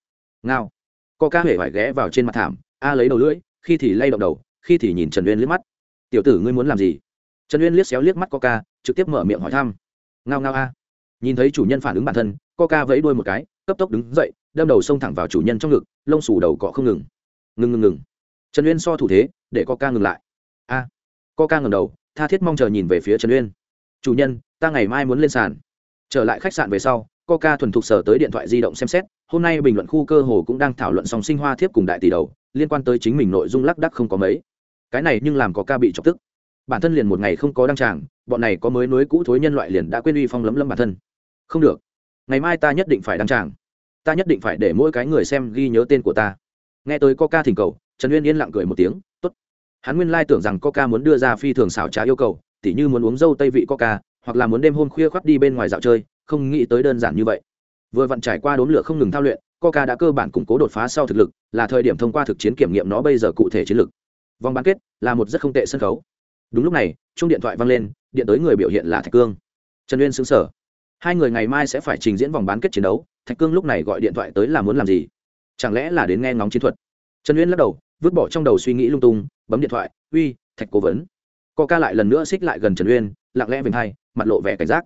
Speaker 1: Ngao. Co ca huệ phải ghé vào trên mặt thảm, a lấy đầu lưỡi, khi thì lay động đầu, khi thì nhìn trần uyên liếc mắt. Tiểu tử ngươi muốn làm gì? Trần uyên liếc xéo liếc mắt coca trực tiếp mở miệng hỏi thăm. Ngao ngao, a. Nhìn thấy chủ nhân phản ứng bản thân coca vẫy đuôi một cái, cấp tốc đứng dậy đâm đầu xông thẳng vào chủ nhân trong ngực, lông xù đầu cọ không ngừng. Ngừng ngừng ngừng. Trần uyên so thủ thế, để coca ngừng lại. A. Coca ngừng đầu, tha thiết mong chờ nhìn về phía trần uyên. Chủ nhân, ta ngày mai muốn lên sàn. Trở lại khách sạn về sau coca thuần thục sở tới điện thoại di động xem xét, hôm nay bình luận khu cơ hồ cũng đang thảo luận song sinh hoa thiếp cùng đại tỷ đầu, liên quan tới chính mình nội dung lắc đắc không có mấy. Cái này nhưng làm có ca bị chọc tức. Bản thân liền một ngày không có đăng tràng, bọn này có mới nối cũ thối nhân loại liền đã quên uy phong lấm lấm bản thân. Không được. Ngày mai ta nhất định phải đăng tràng ta nhất định phải để mỗi cái người xem ghi nhớ tên của ta. Nghe tới coca thỉnh cầu, trần uyên yên lặng cười một tiếng, tốt. Hắn nguyên lai tưởng rằng coca muốn đưa ra phi thường xảo trá yêu cầu, tỉ như muốn uống dâu tây vị coca, hoặc là muốn đêm hôm khuya khoác đi bên ngoài dạo chơi, không nghĩ tới đơn giản như vậy. Vừa vặn trải qua đốn lửa không ngừng thao luyện, coca đã cơ bản củng cố đột phá sau thực lực, là thời điểm thông qua thực chiến kiểm nghiệm nó bây giờ cụ thể chiến lực vòng bán kết là một rất không tệ sân khấu. Đúng lúc này chung điện thoại vang lên, điện tới người biểu hiện là thạch cương. Trần uyên xứng sở hai người ngày mai sẽ phải trình diễn vòng bán kết chiến đấu, thạch cương lúc này gọi điện thoại tới là muốn làm gì? Chẳng lẽ là đến nghe ngóng chiến thuật? Trần uyên lắc đầu, vứt bỏ trong đầu suy nghĩ lung tung, bấm điện thoại, uy, thạch cố vấn. Co ca lại lần nữa xích lại gần trần uyên, lặng lẽ vềnh hai, mặt lộ vẻ cảnh giác.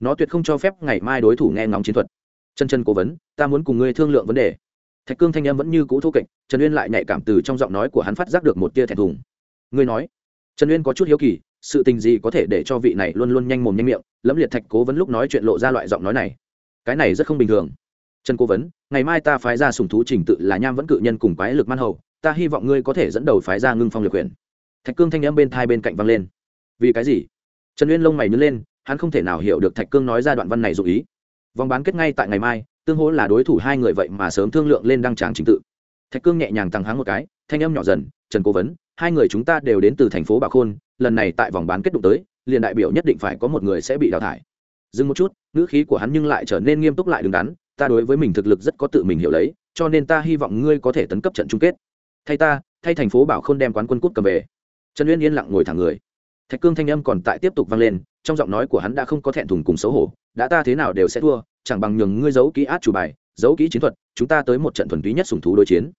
Speaker 1: Nó tuyệt không cho phép ngày mai đối thủ nghe ngóng chiến thuật. Chân chân cố vấn, ta muốn cùng ngươi thương lượng vấn đề. Thạch cương thanh em vẫn như cũ thô kệch, trần uyên lại nhạy cảm từ trong giọng nói của hắn phát giác được một tia thẹn thùng. Ngươi nói. Trần uyên có chút hiếu kỳ sự tình gì có thể để cho vị này luôn luôn nhanh mồm nhanh miệng lẫm liệt thạch cố vấn lúc nói chuyện lộ ra loại giọng nói này. Cái này rất không bình thường. Trần cố vấn, ngày mai ta phái ra sùng thú trình tự là nham vẫn cự nhân cùng quái lực man hầu, ta hy vọng ngươi có thể dẫn đầu phái ra ngưng phong liệt quyền. Thạch cương thanh n m bên thai bên cạnh văng lên. Vì cái gì? Trần uyên lông mày nhớ lên, hắn không thể nào hiểu được thạch cương nói ra đoạn văn này dù ý. Vòng bán kết ngay tại ngày mai, tương hỗ là đối thủ hai người vậy mà sớm thương lượng lên đăng tràng trình tự. Thạch cương nhẹ nhàng tăng háng một cái thanh âm nhỏ dần, trần cố vấn, hai người chúng ta đều đến từ thành phố bà khôn, lần này tại vòng bán kết đụng tới, liền đại biểu nhất định phải có một người sẽ bị đào thải. Dừng một chút, ngữ khí của hắn nhưng lại trở nên nghiêm túc lại đứng đắn, ta đối với mình thực lực rất có tự mình hiểu lấy, cho nên ta hy vọng ngươi có thể tấn cấp trận chung kết. Thay ta, thay thành phố bảo khôn đem quán quân cút cầm về. Trần uyên yên lặng ngồi thẳng người. Thạch cương thanh âm còn tại tiếp tục vang lên, trong giọng nói của hắn đã không có thẹn thùng cùng xấu hổ, đã ta thế nào đều sẽ thua, chẳng bằng nhường ngươi giấu kỹ át chủ bài, giấu kỹ chiến thuật, chúng ta tới một trận thuần túy nhất sùng thú đối chiến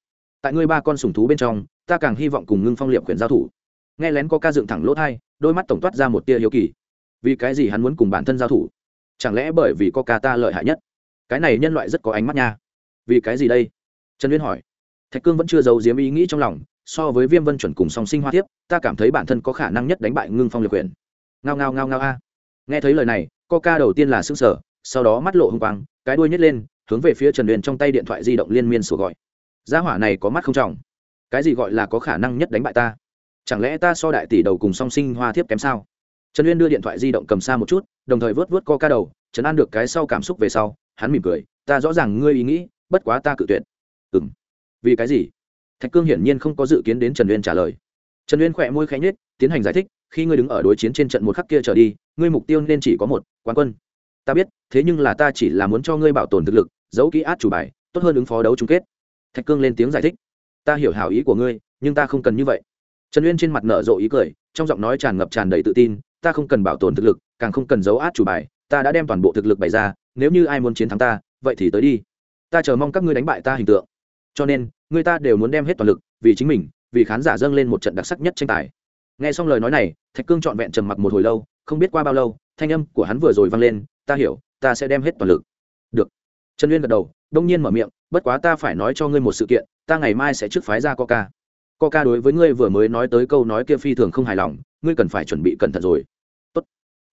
Speaker 1: tại ngươi ba con sùng thú bên trong, ta càng hy vọng cùng ngưng phong liệm quyền giao thủ. Nghe lén có ca dựng thẳng lỗ thai, đôi mắt tổng toát ra một tia hiếu kỳ. Vì cái gì hắn muốn cùng bản thân giao thủ? Chẳng lẽ bởi vì có ca ta lợi hại nhất? Cái này nhân loại rất có ánh mắt nha. Vì cái gì đây? Trần uyên hỏi. Thạch cương vẫn chưa giấu giếm ý nghĩ trong lòng, so với viêm vân chuẩn cùng song sinh hoa tiếp ta cảm thấy bản thân có khả năng nhất đánh bại ngưng phong liệt quyền ngao ngao ngao ngao a. Nghe thấy lời này co ca đầu tiên là s ư n g sở sau đó mắt lộ h ư n g quang, cái đuôi nhét lên, hướng về phía trần uyên trong tay điện thoại di động liên miên sủa gọi gia hỏa này có mắt không trọng. Cái gì gọi là có khả năng nhất đánh bại ta? Chẳng lẽ ta so đại tỷ đầu cùng song sinh hoa thiếp kém sao? Trần uyên đưa điện thoại di động cầm xa một chút, đồng thời vớt vớt co ca đầu trấn an được cái sau cảm xúc về sau, hắn mỉm cười, ta rõ ràng ngươi ý nghĩ, bất quá ta cự tuyệt. Ừ m vì cái gì? Thạch cương hiển nhiên không có dự kiến đến trần uyên trả lời. Trần uyên khỏe môi khẽ nhết tiến hành giải thích, khi ngươi đứng ở đối chiến trên trận một khắc kia trở đi, ngươi mục tiêu nên chỉ có một, quán quân. Ta biết, thế nhưng là ta chỉ là muốn cho ngươi bảo tồn thực lực, giấu kỹ át chủ bài, tốt hơn ứng phó đấu chung kết thạch cương lên tiếng giải thích. Ta hiểu hảo ý của ngươi, nhưng ta không cần như vậy. Trần uyên trên mặt nở rộ ý cười, trong giọng nói tràn ngập tràn đầy tự tin, ta không cần bảo tồn thực lực, càng không cần giấu át chủ bài, ta đã đem toàn bộ thực lực bày ra, nếu như ai muốn chiến thắng ta, vậy thì tới đi. Ta chờ mong các ngươi đánh bại ta hình tượng. Cho nên, người ta đều muốn đem hết toàn lực, vì chính mình, vì khán giả dâng lên một trận đặc sắc nhất tranh tài. Nghe xong lời nói này, thạch cương trọn vẹn trầm mặc một hồi lâu, không biết qua bao lâu, thanh âm của hắn vừa rồi vang lên, ta hiểu, ta sẽ đem hết toàn lực. Được. Trần uyên gật đầu, đông nhiên mở miệng bất quá ta phải nói cho ngươi một sự kiện, ta ngày mai sẽ trước phái ra coca. Coca đối với ngươi vừa mới nói tới câu nói kia phi thường không hài lòng, ngươi cần phải chuẩn bị cẩn thận rồi. Tốt.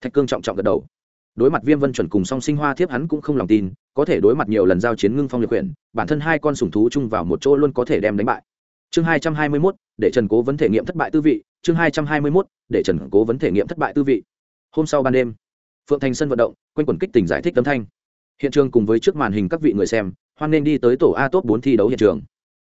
Speaker 1: thạch cương trọng trọng gật đầu. Đối mặt viêm vân chuẩn cùng song sinh hoa thiếp hắn cũng không lòng tin, có thể đối mặt nhiều lần giao chiến ngưng phong liệt quyển, bản thân hai con sủng thú chung vào một chỗ luôn có thể đem đánh bại. Chương hai trăm hai mươi mốt, để trần cố vấn thể nghiệm thất bại tư vị. Chương hai trăm hai mươi mốt, để trần cố vấn thể nghiệm thất bại tư vị. Hôm sau ban đêm, phượng thành sân vận động, quanh quần kích tỉnh giải thích tấm thanh. Hiện trường cùng với trước màn hình các vị người xem hoan nên đi tới tổ a top bốn thi đấu hiện trường.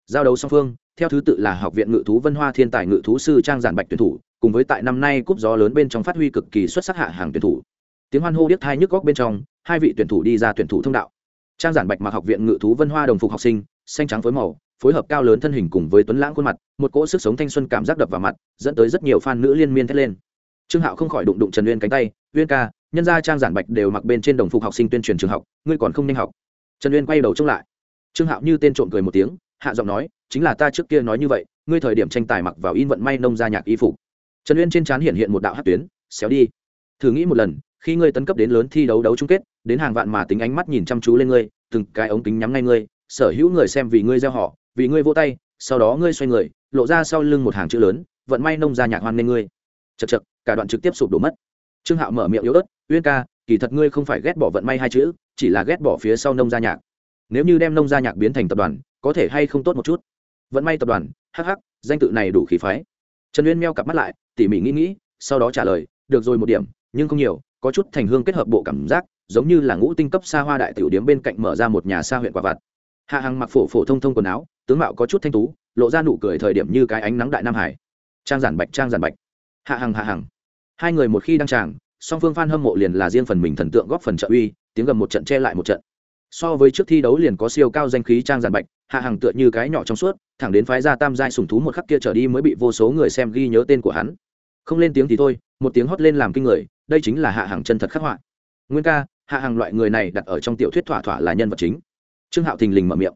Speaker 1: Giao đấu song phương, theo thứ tự là học viện ngự thú vân hoa thiên tài ngự thú sư trang giản bạch tuyển thủ, cùng với tại năm nay cúp gió lớn bên trong phát huy cực kỳ xuất sắc hạ hàng tuyển thủ. Tiếng hoan hô điếc thai nhức góc bên trong, hai vị tuyển thủ đi ra tuyển thủ thông đạo. Trang giản bạch mặc học viện ngự thú vân hoa đồng phục học sinh, xanh trắng phối màu, phối hợp cao lớn thân hình cùng với tuấn lãng khuôn mặt, một cỗ sức sống thanh xuân cảm giác đập vào mặt, dẫn tới rất nhiều fan nữ liên miên thét lên. Trương hạo không khỏi đụng đụng trần uyên cánh tay, uyên ca, nhân gia trang giản bạch đều mặc bên trên đồng phục học sinh tuyên truyền trường học, ngươi còn không nhanh học trần uyên quay đầu trông lại. Trương hạo như tên trộm cười một tiếng, hạ giọng nói, chính là ta trước kia nói như vậy, ngươi thời điểm tranh tài mặc vào in vận may nông gia nhạc y phục. Trần uyên trên trán hiện hiện một đạo hát tuyến, xéo đi. Thử nghĩ một lần, khi ngươi tấn cấp đến lớn thi đấu đấu chung kết, đến hàng vạn mà tính ánh mắt nhìn chăm chú lên ngươi, từng cái ống kính nhắm ngay ngươi, sở hữu người xem vì ngươi gieo họ, vì ngươi vô tay, sau đó ngươi xoay người, lộ ra sau lưng một hàng chữ lớn, vận may nông ra nhạc hoan nên ngươi. Chật chật cả đoạn trực tiếp sụp đổ mất. Trương hạo mở miệng yếu ớt, uyên ca kỳ thật ngươi không phải ghét bỏ vận may hai chữ, chỉ là ghét bỏ phía sau nông gia nhạc. Nếu như đem nông gia nhạc biến thành tập đoàn, có thể hay không tốt một chút? Vận may tập đoàn hh danh tự này đủ khí phái. Trần uyên meo cặp mắt lại, tỉ mỉ nghĩ nghĩ, sau đó trả lời, được rồi một điểm, nhưng không nhiều, có chút thành hương kết hợp bộ cảm giác, giống như là ngũ tinh cấp xa hoa đại tiểu điếm bên cạnh mở ra một nhà xa huyện quả vặt. Hạ hằng mặc phổ phổ thông thông quần áo, tướng mạo có chút thanh tú, lộ ra nụ cười thời điểm như cái ánh nắng đại nam hải. Trang giản bạch, trang giản bạch. Hạ hằng hạ hằng. Hai người một khi đăng tràng song phương phan hâm mộ liền là riêng phần mình thần tượng góp phần trợ uy, tiếng gầm một trận che lại một trận. So với trước thi đấu liền có siêu cao danh khí trang giản bạch, hạ hàng tựa như cái nhỏ trong suốt, thẳng đến phái ra tam giai sùng thú một khắc kia trở đi mới bị vô số người xem ghi nhớ tên của hắn. Không lên tiếng thì thôi, một tiếng hót lên làm kinh người, đây chính là hạ hàng chân thật khắc họa. Nguyên ca, hạ hàng loại người này đặt ở trong tiểu thuyết thỏa thỏa là nhân vật chính. Trương hạo thình lình mở miệng.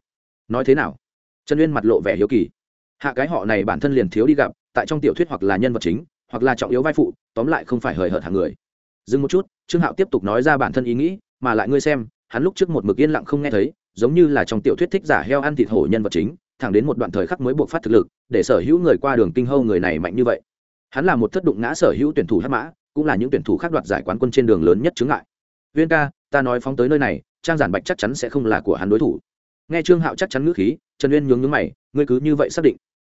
Speaker 1: Nói thế nào? Trần uyên mặt lộ vẻ hiếu kỳ. Hạ cái họ này bản thân liền thiếu đi gặp, tại trong tiểu thuyết hoặc là nhân vật chính, hoặc là trọng yếu vai phụ, tóm lại không phải hời hợt hàng người dừng một chút, trương hạo tiếp tục nói ra bản thân ý nghĩ, mà lại ngươi xem, hắn lúc trước một mực yên lặng không nghe thấy, giống như là trong tiểu thuyết thích giả heo ăn thịt hổ nhân vật chính, thẳng đến một đoạn thời khắc mới buộc phát thực lực, để sở hữu người qua đường kinh hâu người này mạnh như vậy. Hắn là một thất đụng ngã sở hữu tuyển thủ hát mã, cũng là những tuyển thủ khác đoạt giải quán quân trên đường lớn nhất chứng ngại. Viên ca, ta nói phóng tới nơi này, trang giản bạch chắc chắn sẽ không là của hắn đối thủ. Nghe trương hạo chắc chắn ngữ khí, trần uyên nhướng nhướng mày, ngươi cứ như vậy xác định.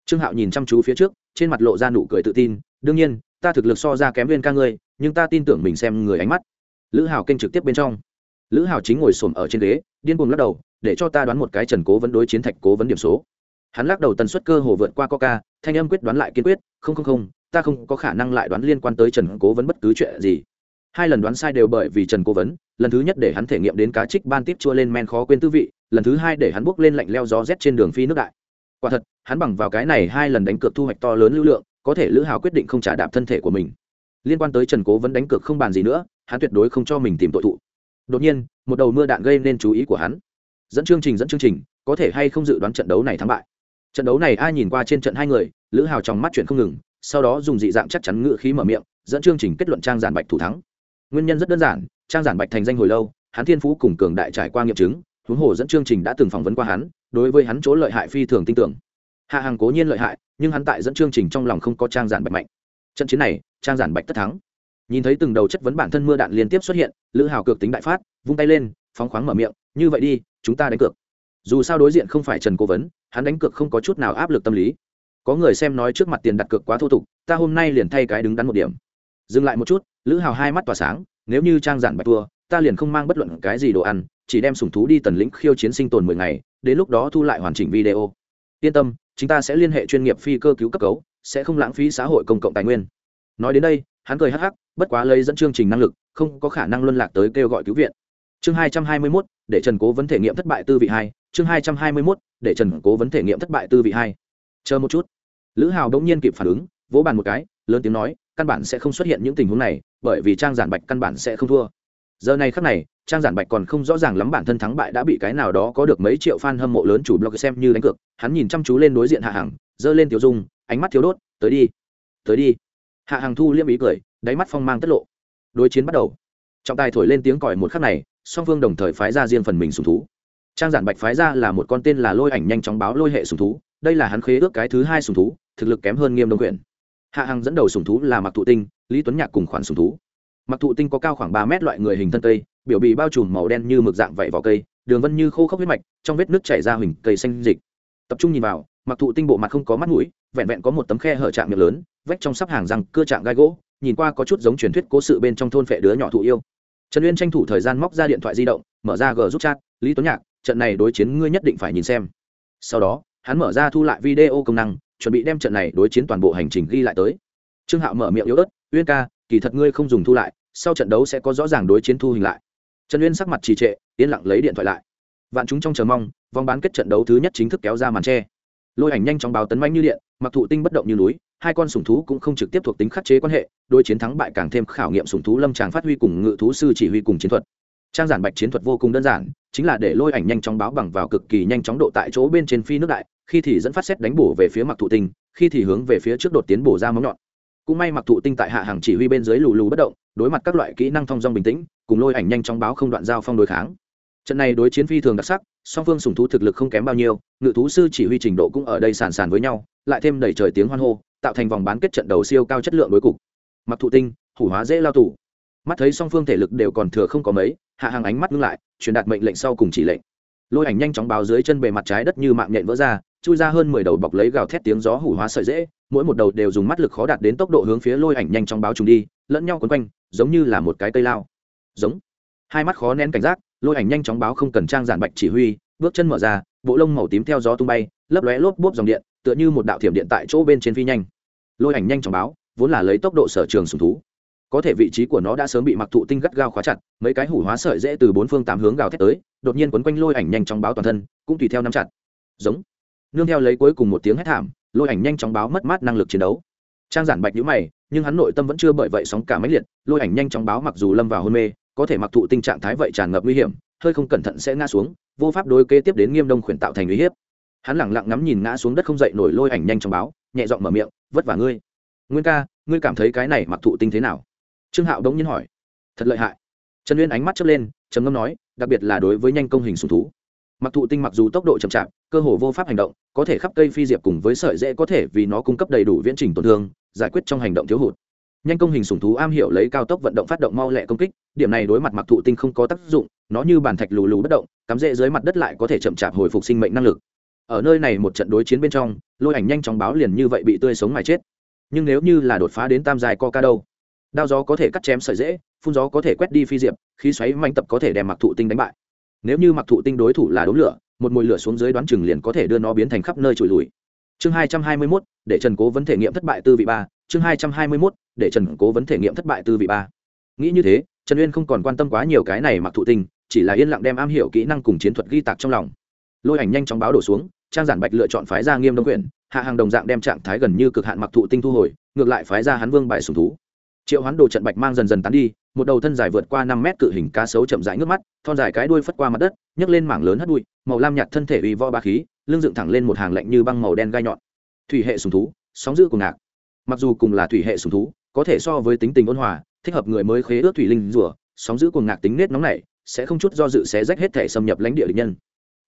Speaker 1: Trương hạo nhìn chăm chú phía trước, trên mặt lộ ra nụ cười tự tin, đương nhiên, ta thực lực so ra kém viên ca ngươi nhưng ta tin tưởng mình xem người ánh mắt. Lữ hào kênh trực tiếp bên trong. Lữ hào chính ngồi xổm ở trên ghế, điên cuồng lắc đầu, để cho ta đoán một cái trần cố vấn đối chiến thạch cố vấn điểm số. Hắn lắc đầu tần suất cơ hồ vượt qua coca, thanh âm quyết đoán lại kiên quyết, không không không, ta không có khả năng lại đoán liên quan tới trần cố vấn bất cứ chuyện gì. Hai lần đoán sai đều bởi vì trần cố vấn, lần thứ nhất để hắn thể nghiệm đến cá trích ban tiếp chua lên men khó quên tư vị, lần thứ hai để hắn bước lên lạnh leo gió rét trên đường phi nước đại. Quả thật, hắn bằng vào cái này hai lần đánh cược thu hoạch to lớn lưu lượng, có thể lữ hào quyết định không trả đạp thân thể của mình liên quan tới trần cố vẫn đánh cược không bàn gì nữa hắn tuyệt đối không cho mình tìm tội thụ đột nhiên một đầu mưa đạn gây nên chú ý của hắn dẫn chương trình dẫn chương trình có thể hay không dự đoán trận đấu này thắng bại trận đấu này ai nhìn qua trên trận hai người lữ hào trong mắt chuyện không ngừng sau đó dùng dị dạng chắc chắn ngựa khí mở miệng dẫn chương trình kết luận trang giản bạch thủ thắng nguyên nhân rất đơn giản trang giản bạch thành danh hồi lâu hắn thiên phú cùng cường đại trải qua nghiệm chứng huống hồ dẫn chương trình đã từng phỏng vấn qua hắn đối với hắn chỗ lợi hại phi thường tin tưởng hạ hàng cố nhiên lợi hại nhưng hắn tại dẫn chương trình trong lòng không có trang giản bạch mạnh trận chiến này trang giản bạch tất thắng. Nhìn thấy từng đầu chất vấn bản thân mưa đạn liên tiếp xuất hiện, lữ hào cược tính đại phát, vung tay lên, phóng khoáng mở miệng, như vậy đi, chúng ta đánh cược. Dù sao đối diện không phải trần cố vấn, hắn đánh cược không có chút nào áp lực tâm lý. Có người xem nói trước mặt tiền đặt cược quá thô tục, ta hôm nay liền thay cái đứng đắn một điểm. Dừng lại một chút, lữ hào hai mắt tỏa sáng, nếu như trang giản bạch thua, ta liền không mang bất luận cái gì đồ ăn, chỉ đem sùng thú đi tần lĩnh khiêu chiến sinh tồn mười ngày, đến lúc đó thu lại hoàn chỉnh video. Yên tâm, chúng ta sẽ liên hệ chuyên nghiệp phi cơ cứu cấp cấu, sẽ không lãng phí xã hội công cộng tài nguyên nói đến đây, hắn cười hắc hắc, bất quá lấy dẫn chương trình năng lực, không có khả năng luân lạc tới kêu gọi cứu viện. Chương hai trăm hai mươi mốt, để trần cố vấn thể nghiệm thất bại tư vị hai. Chương hai trăm hai mươi mốt, để trần cố vấn thể nghiệm thất bại tư vị hai. Chờ một chút. Lữ hào đông nhiên kịp phản ứng, vỗ bàn một cái, lớn tiếng nói, căn bản sẽ không xuất hiện những tình huống này, bởi vì trang giản bạch căn bản sẽ không thua. Giờ này khắc này, trang giản bạch còn không rõ ràng lắm bản thân thắng bại đã bị cái nào đó có được mấy triệu fan hâm mộ lớn chủ blog xem như đánh cược. Hắn nhìn chăm chú lên đối diện hạ hàng giơ lên tiểu dung, ánh mắt thiếu đốt, tới đi tới đi hạ hàng thu liêm ý cười, đáy mắt phong mang tất lộ. Đối chiến bắt đầu, trọng tài thổi lên tiếng còi một khắc này, song phương đồng thời phái ra riêng phần mình sùng thú. Trang giản bạch phái ra là một con tên là lôi ảnh nhanh chóng báo lôi hệ sùng thú, đây là hắn khế ước cái thứ hai sùng thú, thực lực kém hơn nghiêm đông quyển. Hạ hàng dẫn đầu sùng thú là mặc thụ tinh, lý tuấn nhạc cùng khoản sùng thú. Mặc thụ tinh có cao khoảng ba mét loại người hình thân cây, biểu bì bao trùm màu đen như mực dạng vảy vỏ cây, đường vân như khô khốc huyết mạch, trong vết nước chảy ra huỳnh cây xanh dịch. Tập trung nhìn vào mặc thụ tinh bộ mặt không có mắt mũi vẹn vẹn có một tấm khe hở trạng miệng lớn, vách trong sắp hàng răng cưa trạng gai gỗ, nhìn qua có chút giống truyền thuyết cố sự bên trong thôn phệ đứa nhỏ thụ yêu. Trần uyên tranh thủ thời gian móc ra điện thoại di động, mở ra g giúp chat, lý tuấn nhạc, trận này đối chiến ngươi nhất định phải nhìn xem. Sau đó, hắn mở ra thu lại video công năng, chuẩn bị đem trận này đối chiến toàn bộ hành trình ghi lại tới. Trương hạo mở miệng yếu ớt, uyên ca, kỳ thật ngươi không dùng thu lại, sau trận đấu sẽ có rõ ràng đối chiến thu hình lại. Trần uyên sắc mặt trì trệ, yên lặng lấy điện thoại lại. Vạn chúng trong chờ mong, vòng bán kết trận đấu thứ nhất chính thức kéo ra màn tre lôi ảnh nhanh chóng báo tấn manh như điện, mặc thụ tinh bất động như núi, hai con sùng thú cũng không trực tiếp thuộc tính khắc chế quan hệ đôi chiến thắng bại càng thêm khảo nghiệm sùng thú lâm tràng phát huy cùng ngự thú sư chỉ huy cùng chiến thuật. Trang giản bạch chiến thuật vô cùng đơn giản, chính là để lôi ảnh nhanh chóng báo bằng vào cực kỳ nhanh chóng độ tại chỗ bên trên phi nước đại, khi thì dẫn phát xét đánh bổ về phía mặc thụ tinh, khi thì hướng về phía trước đột tiến bổ ra móng nhọn. Cũng may mặc thụ tinh tại hạ hàng chỉ huy bên dưới lù lù bất động, đối mặt các loại kỹ năng thong dong bình tĩnh, cùng lôi ảnh nhanh chóng báo không đoạn giao phong đối kháng. Trận này đối chiến phi thường đặc sắc song phương sùng thú thực lực không kém bao nhiêu, ngự thú sư chỉ huy trình độ cũng ở đây sàn sàn với nhau, lại thêm đẩy trời tiếng hoan hô, tạo thành vòng bán kết trận đầu siêu cao chất lượng đối cục. Mặc thụ tinh, hủ hóa dễ lao tủ mắt thấy song phương thể lực đều còn thừa không có mấy, hạ hàng ánh mắt ngưng lại, truyền đạt mệnh lệnh sau cùng chỉ lệnh. Lôi ảnh nhanh chóng báo dưới chân bề mặt trái đất như mạng nhện vỡ ra, chui ra hơn mười đầu bọc lấy gào thét tiếng gió hủ hóa sợi dễ, mỗi một đầu đều dùng mắt lực khó đạt đến tốc độ hướng phía lôi ảnh nhanh chóng báo trùng đi, lẫn nhau quấn quanh, giống như là một cái cây lao. Giống. Hai mắt khó nén cảnh giác lôi ảnh nhanh chóng báo không cần trang giản bạch chỉ huy, bước chân mở ra, bộ lông màu tím theo gió tung bay, lấp lóe lốp bốp dòng điện, tựa như một đạo thiểm điện tại chỗ bên trên phi nhanh. Lôi ảnh nhanh chóng báo, vốn là lấy tốc độ sở trường sùng thú. Có thể vị trí của nó đã sớm bị mặc thụ tinh gắt gao khóa chặt, mấy cái hủ hóa sợi dễ từ bốn phương tám hướng gào thét tới, đột nhiên quấn quanh lôi ảnh nhanh chóng báo toàn thân, cũng tùy theo nắm chặt. Giống. Nương theo lấy cuối cùng một tiếng hét thảm, lôi ảnh nhanh chóng báo mất mát năng lực chiến đấu. Trang giản bạch nhữ mày, nhưng hắn nội tâm vẫn chưa bởi vậy sóng cả máy liệt, lôi ảnh nhanh chóng báo mặc dù lâm vào hôn mê có thể mặc thụ tinh trạng thái vậy tràn ngập nguy hiểm, hơi không cẩn thận sẽ ngã xuống, vô pháp đối kế tiếp đến nghiêm đông khuyển tạo thành uy hiếp. Hắn lẳng lặng ngắm nhìn ngã xuống đất không dậy nổi lôi ảnh nhanh trong báo, nhẹ giọng mở miệng, vất vả ngươi. Nguyên ca, ngươi cảm thấy cái này mặc thụ tinh thế nào? Trương hạo đống nhiên hỏi. Thật lợi hại. Trần uyên ánh mắt chớp lên, trầm ngâm nói, đặc biệt là đối với nhanh công hình sùng thú. Mặc thụ tinh mặc dù tốc độ chậm chạp, cơ hồ vô pháp hành động, có thể khắp cây phi diệp cùng với sợi dễ có thể vì nó cung cấp đầy đủ viễn trình tổn thương, giải quyết trong hành động thiếu hụt nhanh công hình sủng thú am hiểu lấy cao tốc vận động phát động mau lẹ công kích, điểm này đối mặt mặc thụ tinh không có tác dụng, nó như bàn thạch lù lù bất động, cắm rễ dưới mặt đất lại có thể chậm chạp hồi phục sinh mệnh năng lực. Ở nơi này một trận đối chiến bên trong, lôi ảnh nhanh chóng báo liền như vậy bị tươi sống mà chết. Nhưng nếu như là đột phá đến tam dài co ca đâu? Đao gió có thể cắt chém sợi dễ phun gió có thể quét đi phi diệp, khí xoáy manh tập có thể đem mặc thụ tinh đánh bại. Nếu như mặc thụ tinh đối thủ là đốm lửa, một mùi lửa xuống dưới đoán chừng liền có thể đưa nó biến thành khắp nơi trùi lùi. Chương hai trăm hai mươi mốt, để trần cố vấn thể nghiệm thất bại tư vị ba chương hai trăm hai mươi mốt, để trần cố vấn thể nghiệm thất bại tư vị ba. Nghĩ như thế, trần uyên không còn quan tâm quá nhiều cái này mặc thụ tinh chỉ là yên lặng đem am hiểu kỹ năng cùng chiến thuật ghi tạc trong lòng. Lôi ảnh nhanh chóng báo đổ xuống, trang giản bạch lựa chọn phái ra nghiêm đông quyển, hạ hàng đồng dạng đem trạng thái gần như cực hạn mặc thụ tinh thu hồi, ngược lại phái ra hắn vương bài sùng thú. Triệu hoán đồ trận bạch mang dần dần tán đi, một đầu thân dài vượt qua năm mét cự hình cá sấu chậm rãi nước mắt, thon dài cái đuôi phất qua mặt đất, nhấc lên mảng lớn hất bụi, màu lam nhạt thân thể uy vo ba khí, lưng dựng thẳng lên một hàng lạnh như băng màu đen gai nhọn. Thủy hệ sùng thú, sóng giữ cùng ngạc mặc dù cùng là thủy hệ sùng thú, có thể so với tính tình ôn hòa, thích hợp người mới khế ước thủy linh rùa, sóng giữ cùng ngạc tính nết nóng này, sẽ không chút do dự xé rách hết thể xâm nhập lãnh địa địch nhân.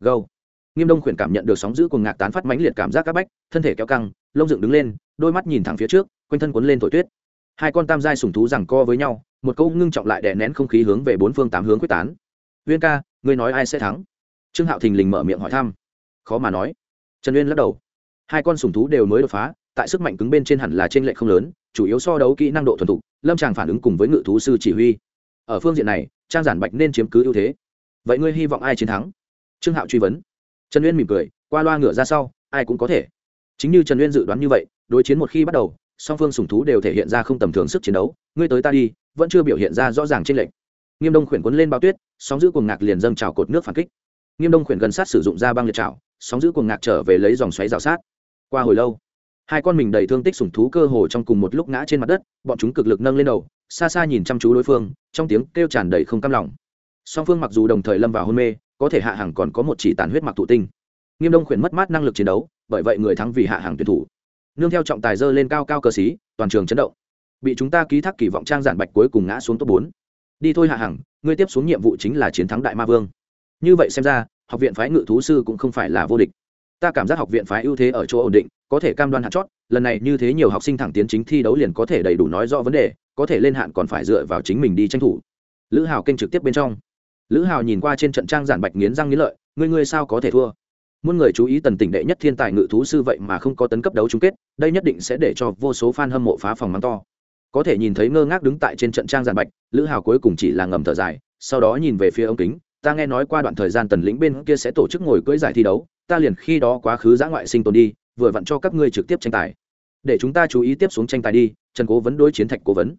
Speaker 1: Gâu nghiêm đông khuyển cảm nhận được sóng giữ cùng ngạc tán phát mãnh liệt cảm giác các bách, thân thể kéo căng, lông dựng đứng lên, đôi mắt nhìn thẳng phía trước, quanh thân cuốn lên thổi tuyết. Hai con tam giai sùng thú rằng co với nhau, một câu ngưng trọng lại đè nén không khí hướng về bốn phương tám hướng quyết tán. Uyên ca, ngươi nói ai sẽ thắng? Trương hạo thình lình mở miệng hỏi thăm. Khó mà nói. Trần uyên lắc đầu. Hai con sùng thú đều mới đột phá tại sức mạnh cứng bên trên hẳn là trên lệ không lớn, chủ yếu so đấu kỹ năng độ thuần thục, lâm tràng phản ứng cùng với ngự thú sư chỉ huy. Ở phương diện này, trang giản bạch nên chiếm cứ ưu thế. Vậy ngươi hy vọng ai chiến thắng? Trương hạo truy vấn. Trần uyên mỉm cười, qua loa ngửa ra sau, ai cũng có thể. Chính như trần uyên dự đoán như vậy, đối chiến một khi bắt đầu, song phương sùng thú đều thể hiện ra không tầm thường sức chiến đấu, ngươi tới ta đi, vẫn chưa biểu hiện ra rõ ràng trên lệnh nghiêm đông khuyển quấn lên bao tuyết, sóng giữ cuồng ngạc liền dâng trào cột nước phản kích. Nghiêm đông khuyển gần sát sử dụng ra băng liệt trào sóng giữ cuồng ngạc trở về lấy dòng xoáy rào sát. Qua hồi lâu hai con mình đầy thương tích sủng thú cơ hồ trong cùng một lúc ngã trên mặt đất, bọn chúng cực lực nâng lên đầu, xa xa nhìn chăm chú đối phương, trong tiếng kêu tràn đầy không cam lòng. Song phương mặc dù đồng thời lâm vào hôn mê, có thể hạ hàng còn có một chỉ tàn huyết mặc thụ tinh. Nghiêm đông khuyển mất mát năng lực chiến đấu, bởi vậy người thắng vì hạ hàng tuyển thủ. Nương theo trọng tài dơ lên cao cao cờ xí, toàn trường chấn động. Bị chúng ta ký thác kỳ vọng trang giản bạch cuối cùng ngã xuống top bốn. Đi thôi hạ hằng ngươi tiếp xuống nhiệm vụ chính là chiến thắng đại ma vương. Như vậy xem ra, học viện phái ngự thú sư cũng không phải là vô địch ta cảm giác học viện phái ưu thế ở chỗ ổn định, có thể cam đoan hạn chót, lần này như thế nhiều học sinh thẳng tiến chính thi đấu liền có thể đầy đủ nói rõ vấn đề, có thể lên hạn còn phải dựa vào chính mình đi tranh thủ. Lữ hào kênh trực tiếp bên trong. Lữ hào nhìn qua trên trận trang giản bạch nghiến răng nghiến lợi, ngươi ngươi sao có thể thua? Muôn người chú ý tần tỉnh đệ nhất thiên tài ngự thú sư vậy mà không có tấn cấp đấu chung kết, đây nhất định sẽ để cho vô số f a n hâm mộ phá phòng mắng to. Có thể nhìn thấy ngơ ngác đứng tại trên trận trang giản bạch, lữ hào cuối cùng chỉ là ngầm thở dài, sau đó nhìn về phía ông kính, ta nghe nói qua đoạn thời gian tần lĩnh bên kia sẽ tổ chức ngồi cưỡi giải thi đấu ta liền khi đó quá khứ giã ngoại sinh tồn đi, vừa vặn cho các ngươi trực tiếp tranh tài. Để chúng ta chú ý tiếp xuống tranh tài đi, trần cố vấn đối chiến thạch cố vấn.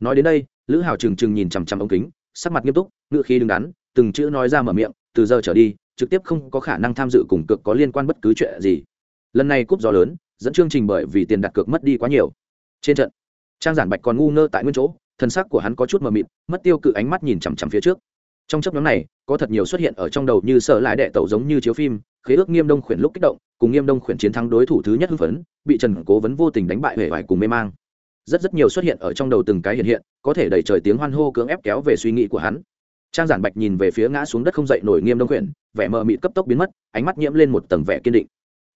Speaker 1: Nói đến đây, lữ hào trừng trừng nhìn chằm chằm ống kính, sắc mặt nghiêm túc, ngựa khi đứng đắn, từng chữ nói ra mở miệng, từ giờ trở đi, trực tiếp không có khả năng tham dự cùng cực có liên quan bất cứ chuyện gì. Lần này cúp gió lớn, dẫn chương trình bởi vì tiền đặt cược mất đi quá nhiều. Trên trận, trang giản bạch còn ngu ngơ tại nguyên chỗ, thân xác của hắn có chút mờ mịt, mất tiêu cự ánh mắt nhìn chằm chằm phía trước. Trong chấp nhóm này có thật nhiều xuất hiện ở trong đầu như sợ lại đệ tẩu giống như chiếu phim, khế ước nghiêm đông khuyển lúc kích động, cùng nghiêm đông khuyển chiến thắng đối thủ thứ nhất hưng phấn, bị trần cố vấn vô tình đánh bại huệ vải cùng mê mang. Rất rất nhiều xuất hiện ở trong đầu từng cái hiện hiện, có thể đẩy trời tiếng hoan hô cưỡng ép kéo về suy nghĩ của hắn. Trang giản bạch nhìn về phía ngã xuống đất không dậy nổi nghiêm đông khuyển, vẻ mờ mịt cấp tốc biến mất, ánh mắt nhiễm lên một tầng vẻ kiên định.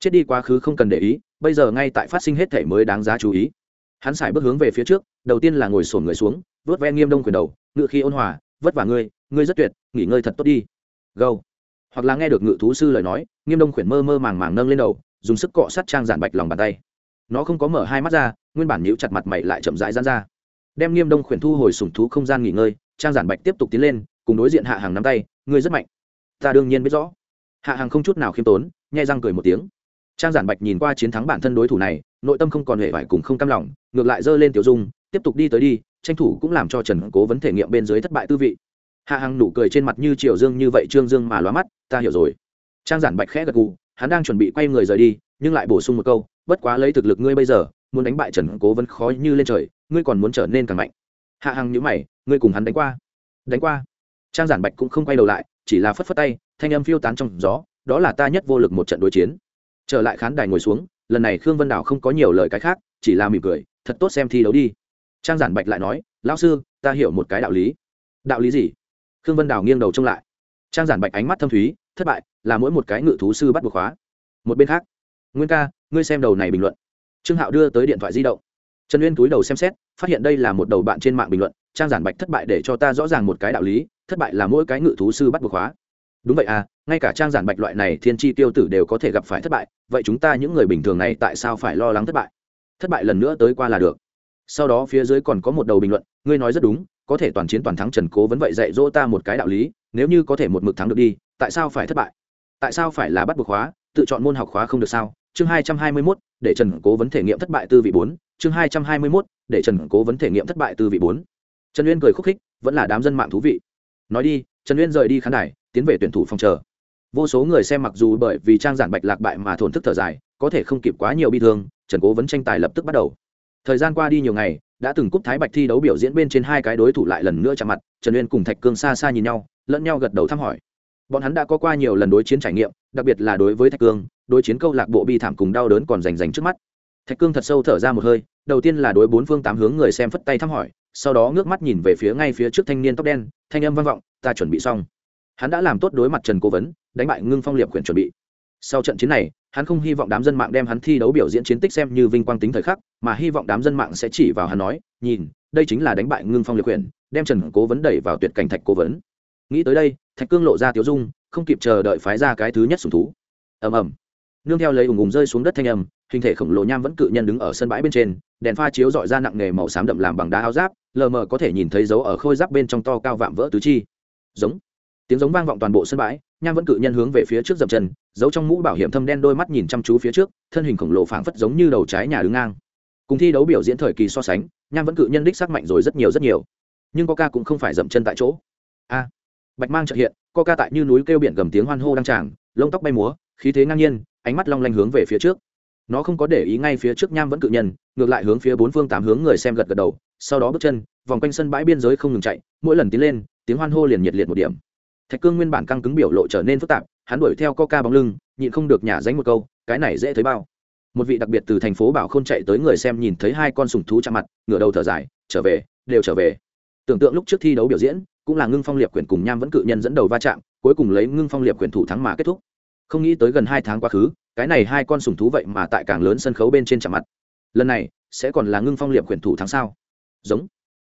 Speaker 1: Chết đi quá khứ không cần để ý, bây giờ ngay tại phát sinh hết thể mới đáng giá chú ý. Hắn xài bước hướng về phía trước, đầu tiên là ngồi sổn người xuống vớt ve nghiêm đông khuyển đầu ngự khi ôn hòa vất vả ngươi ngươi rất tuyệt, nghỉ ngơi thật tốt đi. Gâu hoặc là nghe được ngự thú sư lời nói, nghiêm đông khuyển mơ mơ màng màng nâng lên đầu, dùng sức cọ sát trang giản bạch lòng bàn tay. Nó không có mở hai mắt ra, nguyên bản nhíu chặt mặt mày lại chậm rãi dán ra. Đem nghiêm đông khuyển thu hồi sùng thú không gian nghỉ ngơi, trang giản bạch tiếp tục tiến lên, cùng đối diện hạ hàng nắm tay, ngươi rất mạnh. Ta đương nhiên biết rõ. Hạ hàng không chút nào khiêm tốn, nhai răng cười một tiếng. Trang giản bạch nhìn qua chiến thắng bản thân đối thủ này, nội tâm không còn hề vải cùng không cam lòng, ngược lại giơ lên tiểu dung, tiếp tục đi tới đi tranh thủ cũng làm cho trần cố vấn thể nghiệm bên dưới thất bại tư vị. Hạ hằng nụ cười trên mặt như triều dương như vậy trương dương mà lóa mắt, ta hiểu rồi. Trang giản bạch khẽ gật gù, hắn đang chuẩn bị quay người rời đi, nhưng lại bổ sung một câu, bất quá lấy thực lực ngươi bây giờ, muốn đánh bại trần cố vấn khó như lên trời, ngươi còn muốn trở nên càng mạnh. Hạ hằng nhữ mày, ngươi cùng hắn đánh qua. Đánh qua? Trang giản bạch cũng không quay đầu lại, chỉ là phất phất tay, thanh âm phiêu tán trong gió, đó là ta nhất vô lực một trận đối chiến. Trở lại khán đài ngồi xuống, lần này khương vân đào không có nhiều lời cái khác, chỉ là mỉm cười, thật tốt xem thi đấu đi trang giản bạch lại nói, lão sư, ta hiểu một cái đạo lý. Đạo lý gì? Khương vân đào nghiêng đầu trông lại. Trang giản bạch ánh mắt thâm thúy, thất bại là mỗi một cái ngự thú sư bắt buộc khóa. Một bên khác, nguyên ca, ngươi xem đầu này bình luận. Trương hạo đưa tới điện thoại di động. Trần uyên túi đầu xem xét, phát hiện đây là một đầu bạn trên mạng bình luận. Trang giản bạch thất bại để cho ta rõ ràng một cái đạo lý, thất bại là mỗi cái ngự thú sư bắt buộc hóa đúng vậy à ngay cả trang giản bạch loại này thiên tri tiêu tử đều có thể gặp phải thất bại, vậy chúng ta những người bình thường này tại sao phải lo lắng thất bại? Thất bại lần nữa tới qua là được sau đó phía dưới còn có một đầu bình luận, ngươi nói rất đúng, có thể toàn chiến toàn thắng trần cố vẫn vậy dạy dỗ ta một cái đạo lý, nếu như có thể một mực thắng được đi, tại sao phải thất bại? Tại sao phải là bắt buộc khóa? Tự chọn môn học khóa không được sao? Chương hai trăm hai mươi mốt, để trần cố vấn thể nghiệm thất bại tư vị bốn. Chương hai trăm hai mươi mốt, để trần cố vấn thể nghiệm thất bại tư vị bốn. Trần uyên cười khúc khích, vẫn là đám dân mạng thú vị. Nói đi, trần uyên rời đi khán đài, tiến về tuyển thủ phòng chờ. Vô số người xem mặc dù bởi vì trang giản bạch lạc bại mà thổn thức thở dài, có thể không kịp quá nhiều bi thương, trần cố vấn tranh tài lập tức bắt đầu thời gian qua đi nhiều ngày, đã từng cúp thái bạch thi đấu biểu diễn bên trên hai cái đối thủ lại lần nữa chạm mặt, trần uyên cùng thạch cương xa xa nhìn nhau, lẫn nhau gật đầu thăm hỏi. Bọn hắn đã có qua nhiều lần đối chiến trải nghiệm, đặc biệt là đối với thạch cương, đối chiến câu lạc bộ bi thảm cùng đau đớn còn rành rành trước mắt. Thạch cương thật sâu thở ra một hơi, đầu tiên là đối bốn phương tám hướng người xem phất tay thăm hỏi, sau đó ngước mắt nhìn về phía ngay phía trước thanh niên tóc đen, thanh âm vang vọng, ta chuẩn bị xong. Hắn đã làm tốt đối mặt trần cố vấn, đánh bại ngưng phong liệp quyển chuẩn bị sau trận chiến này, hắn không hy vọng đám dân mạng đem hắn thi đấu biểu diễn chiến tích xem như vinh quang tính thời khắc, mà hy vọng đám dân mạng sẽ chỉ vào hắn nói, nhìn, đây chính là đánh bại ngưng phong liệt quyền đem trần cố vấn đẩy vào tuyệt cảnh thạch cố vấn. Nghĩ tới đây, thạch cương lộ ra tiếu dung, không kịp chờ đợi phái ra cái thứ nhất sùng thú. Ầm ầm. Nương theo lấy ùng ùng rơi xuống đất thanh âm, hình thể khổng lồ nham vẫn cự nhân đứng ở sân bãi bên trên, đèn pha chiếu dọi ra nặng nghề màu xám đậm làm bằng đá áo giáp, lờ mờ có thể nhìn thấy dấu ở khôi giáp bên trong to cao vạm vỡ tứ chi. Giống. Tiếng giống vang vọng toàn bộ sân bãi nham vẫn cự nhân hướng về phía trước dậm chân, giấu trong mũ bảo hiểm thâm đen đôi mắt nhìn chăm chú phía trước, thân hình khổng lồ phảng phất giống như đầu trái nhà đứng ngang. Cùng thi đấu biểu diễn thời kỳ so sánh, nham vẫn cự nhân đích sắc mạnh rồi rất nhiều rất nhiều. Nhưng coca cũng không phải dậm chân tại chỗ. A, bạch mang trợ hiện, coca tại như núi kêu biển gầm tiếng hoan hô đăng tràng, lông tóc bay múa, khí thế ngang nhiên, ánh mắt long lanh hướng về phía trước. Nó không có để ý ngay phía trước nham vẫn cự nhân, ngược lại hướng phía bốn phương tám hướng người xem gật gật đầu, sau đó bước chân, vòng quanh sân bãi biên giới không ngừng chạy, mỗi lần tiến lên, tiếng hoan hô liền nhiệt liệt một điểm thạch cương nguyên bản căng cứng biểu lộ trở nên phức tạp, hắn đuổi theo coca bóng lưng, nhịn không được nhả dánh một câu, cái này dễ thấy bao. Một vị đặc biệt từ thành phố bảo k h ô n chạy tới người xem nhìn thấy hai con sùng thú chạm mặt, ngửa đầu thở dài, trở về, đều trở về. Tưởng tượng lúc trước thi đấu biểu diễn, cũng là ngưng phong liệp quyển cùng nham vẫn cự nhân dẫn đầu va chạm, cuối cùng lấy ngưng phong liệp quyển thủ thắng mà kết thúc. Không nghĩ tới gần hai tháng quá khứ, cái này hai con sùng thú vậy mà tại càng lớn sân khấu bên trên chạm mặt. Lần này, sẽ còn là ngưng phong liệp quyển thủ thắng sao? Giống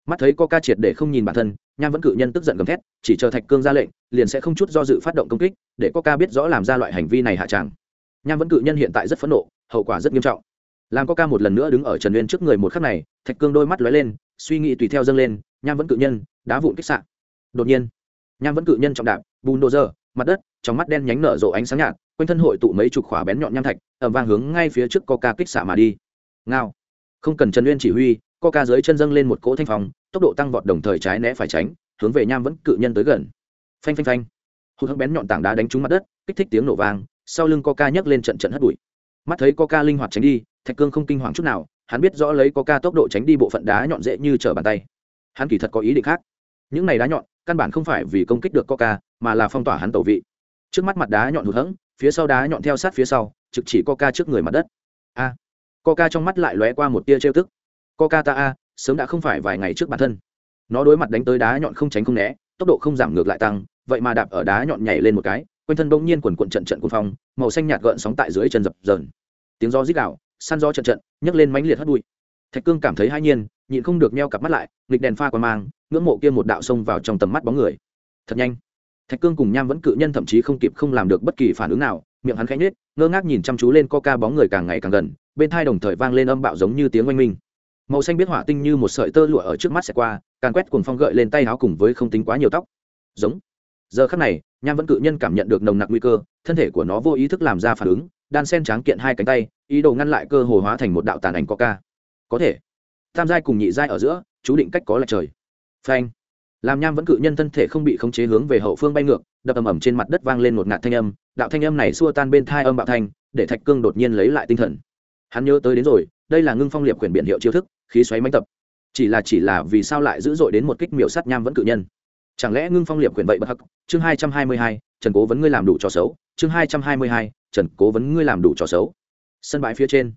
Speaker 1: mắt thấy có ca triệt để không nhìn bản thân, nham vẫn cự nhân tức giận gầm thét, chỉ chờ thạch cương ra lệnh, liền sẽ không chút do dự phát động công kích, để có ca biết rõ làm ra loại hành vi này hạ tràng nham vẫn cự nhân hiện tại rất phẫn nộ, hậu quả rất nghiêm trọng. Làm có ca một lần nữa đứng ở trần uyên trước người một khắc này, thạch cương đôi mắt lóe lên, suy nghĩ tùy theo dâng lên, nham vẫn cự nhân, đá vụn kích sạn đột nhiên, nham vẫn cự nhân trọng đạp bùn đồ dơ mặt đất, trong mắt đen nhánh nở rộ ánh sáng nhạt, quanh thân hội tụ mấy chục khỏa bén nhọn nham thạch ẩm vang hướng ngay phía trước coca kích xạ mà đi. Ngao. Không cần trần uyên chỉ huy coca dưới chân dâng lên một cỗ thanh phòng tốc độ tăng vọt đồng thời trái né phải tránh, hướng về nham vẫn cự nhân tới gần. Phanh phanh phanh. Hụt hẫng bén nhọn tảng đá đánh trúng mặt đất, kích thích tiếng nổ vang, sau lưng coca nhấc lên trận trận hất bụi. Mắt thấy coca linh hoạt tránh đi, thạch cương không kinh hoàng chút nào, hắn biết rõ lấy coca tốc độ tránh đi bộ phận đá nhọn dễ như trở bàn tay. Hắn kỳ thật có ý định khác. Những này đá nhọn, căn bản không phải vì công kích được coca, mà là phong tỏa hắn tẩu vị. Trước mắt mặt đá nhọn hụt hẫng, phía sau đá nhọn theo sát phía sau, trực chỉ coca trước người mặt đất. A. Coca trong mắt lại lóe qua một tia trêu tức coca ta a, sớm đã không phải vài ngày trước bản thân. Nó đối mặt đánh tới đá nhọn không tránh không né, tốc độ không giảm ngược lại tăng, vậy mà đạp ở đá nhọn nhảy lên một cái, quanh thân bỗng nhiên quần quận trận trận cuồng phong, màu xanh nhạt gợn sóng tại dưới chân dập dờn. Tiếng gió rít gạo săn gió trận trận, nhấc lên mãnh liệt hất bụi. Thạch cương cảm thấy hai nhiên, nhịn không được meo cặp mắt lại, nghịch đèn pha qua mang, ngưỡng mộ kia một đạo sông vào trong tầm mắt bóng người. Thật nhanh. Thạch cương cùng nham vẫn cự nhân thậm chí không kịp không làm được bất kỳ phản ứng nào, miệng hắn khẽ nhếch, ngơ ngác nhìn chăm chú lên coca bóng người càng ngày càng gần, bên thai đồng thời vang lên âm bạo giống như tiếng oanh minh màu xanh biết hỏa tinh như một sợi tơ lụa ở trước mắt sẽ qua càng quét cuồng phong gợi lên tay áo cùng với không tính quá nhiều tóc. Giống. Giờ khắc này nham vẫn cự nhân cảm nhận được nồng nặc nguy cơ thân thể của nó vô ý thức làm ra phản ứng đan sen tráng kiện hai cánh tay ý đồ ngăn lại cơ hồ hóa thành một đạo tàn ảnh có ca, có thể tam giai cùng nhị giai ở giữa chú định cách có lệch trời. Phanh. Làm nham vẫn cự nhân thân thể không bị khống chế hướng về hậu phương bay ngược đập ầm ầm trên mặt đất vang lên một ngạt thanh âm đạo thanh âm này xua tan bên thai âm bạo thanh để thạch cương đột nhiên lấy lại tinh thần. Hắn nhớ tới đến rồi đây là ngưng phong liệp quyền biện hiệu chiêu thức khí xoáy mánh tập. Chỉ là chỉ là vì sao lại dữ dội đến một kích miểu sắt nham vẫn cự nhân? Chẳng lẽ ngưng phong liệp quyền vậy bất hắc? Chương hai trăm hai mươi hai, trần cố vấn ngươi làm đủ trò xấu. Chương hai trăm hai mươi hai, trần cố vấn ngươi làm đủ trò xấu. Sân bãi phía trên,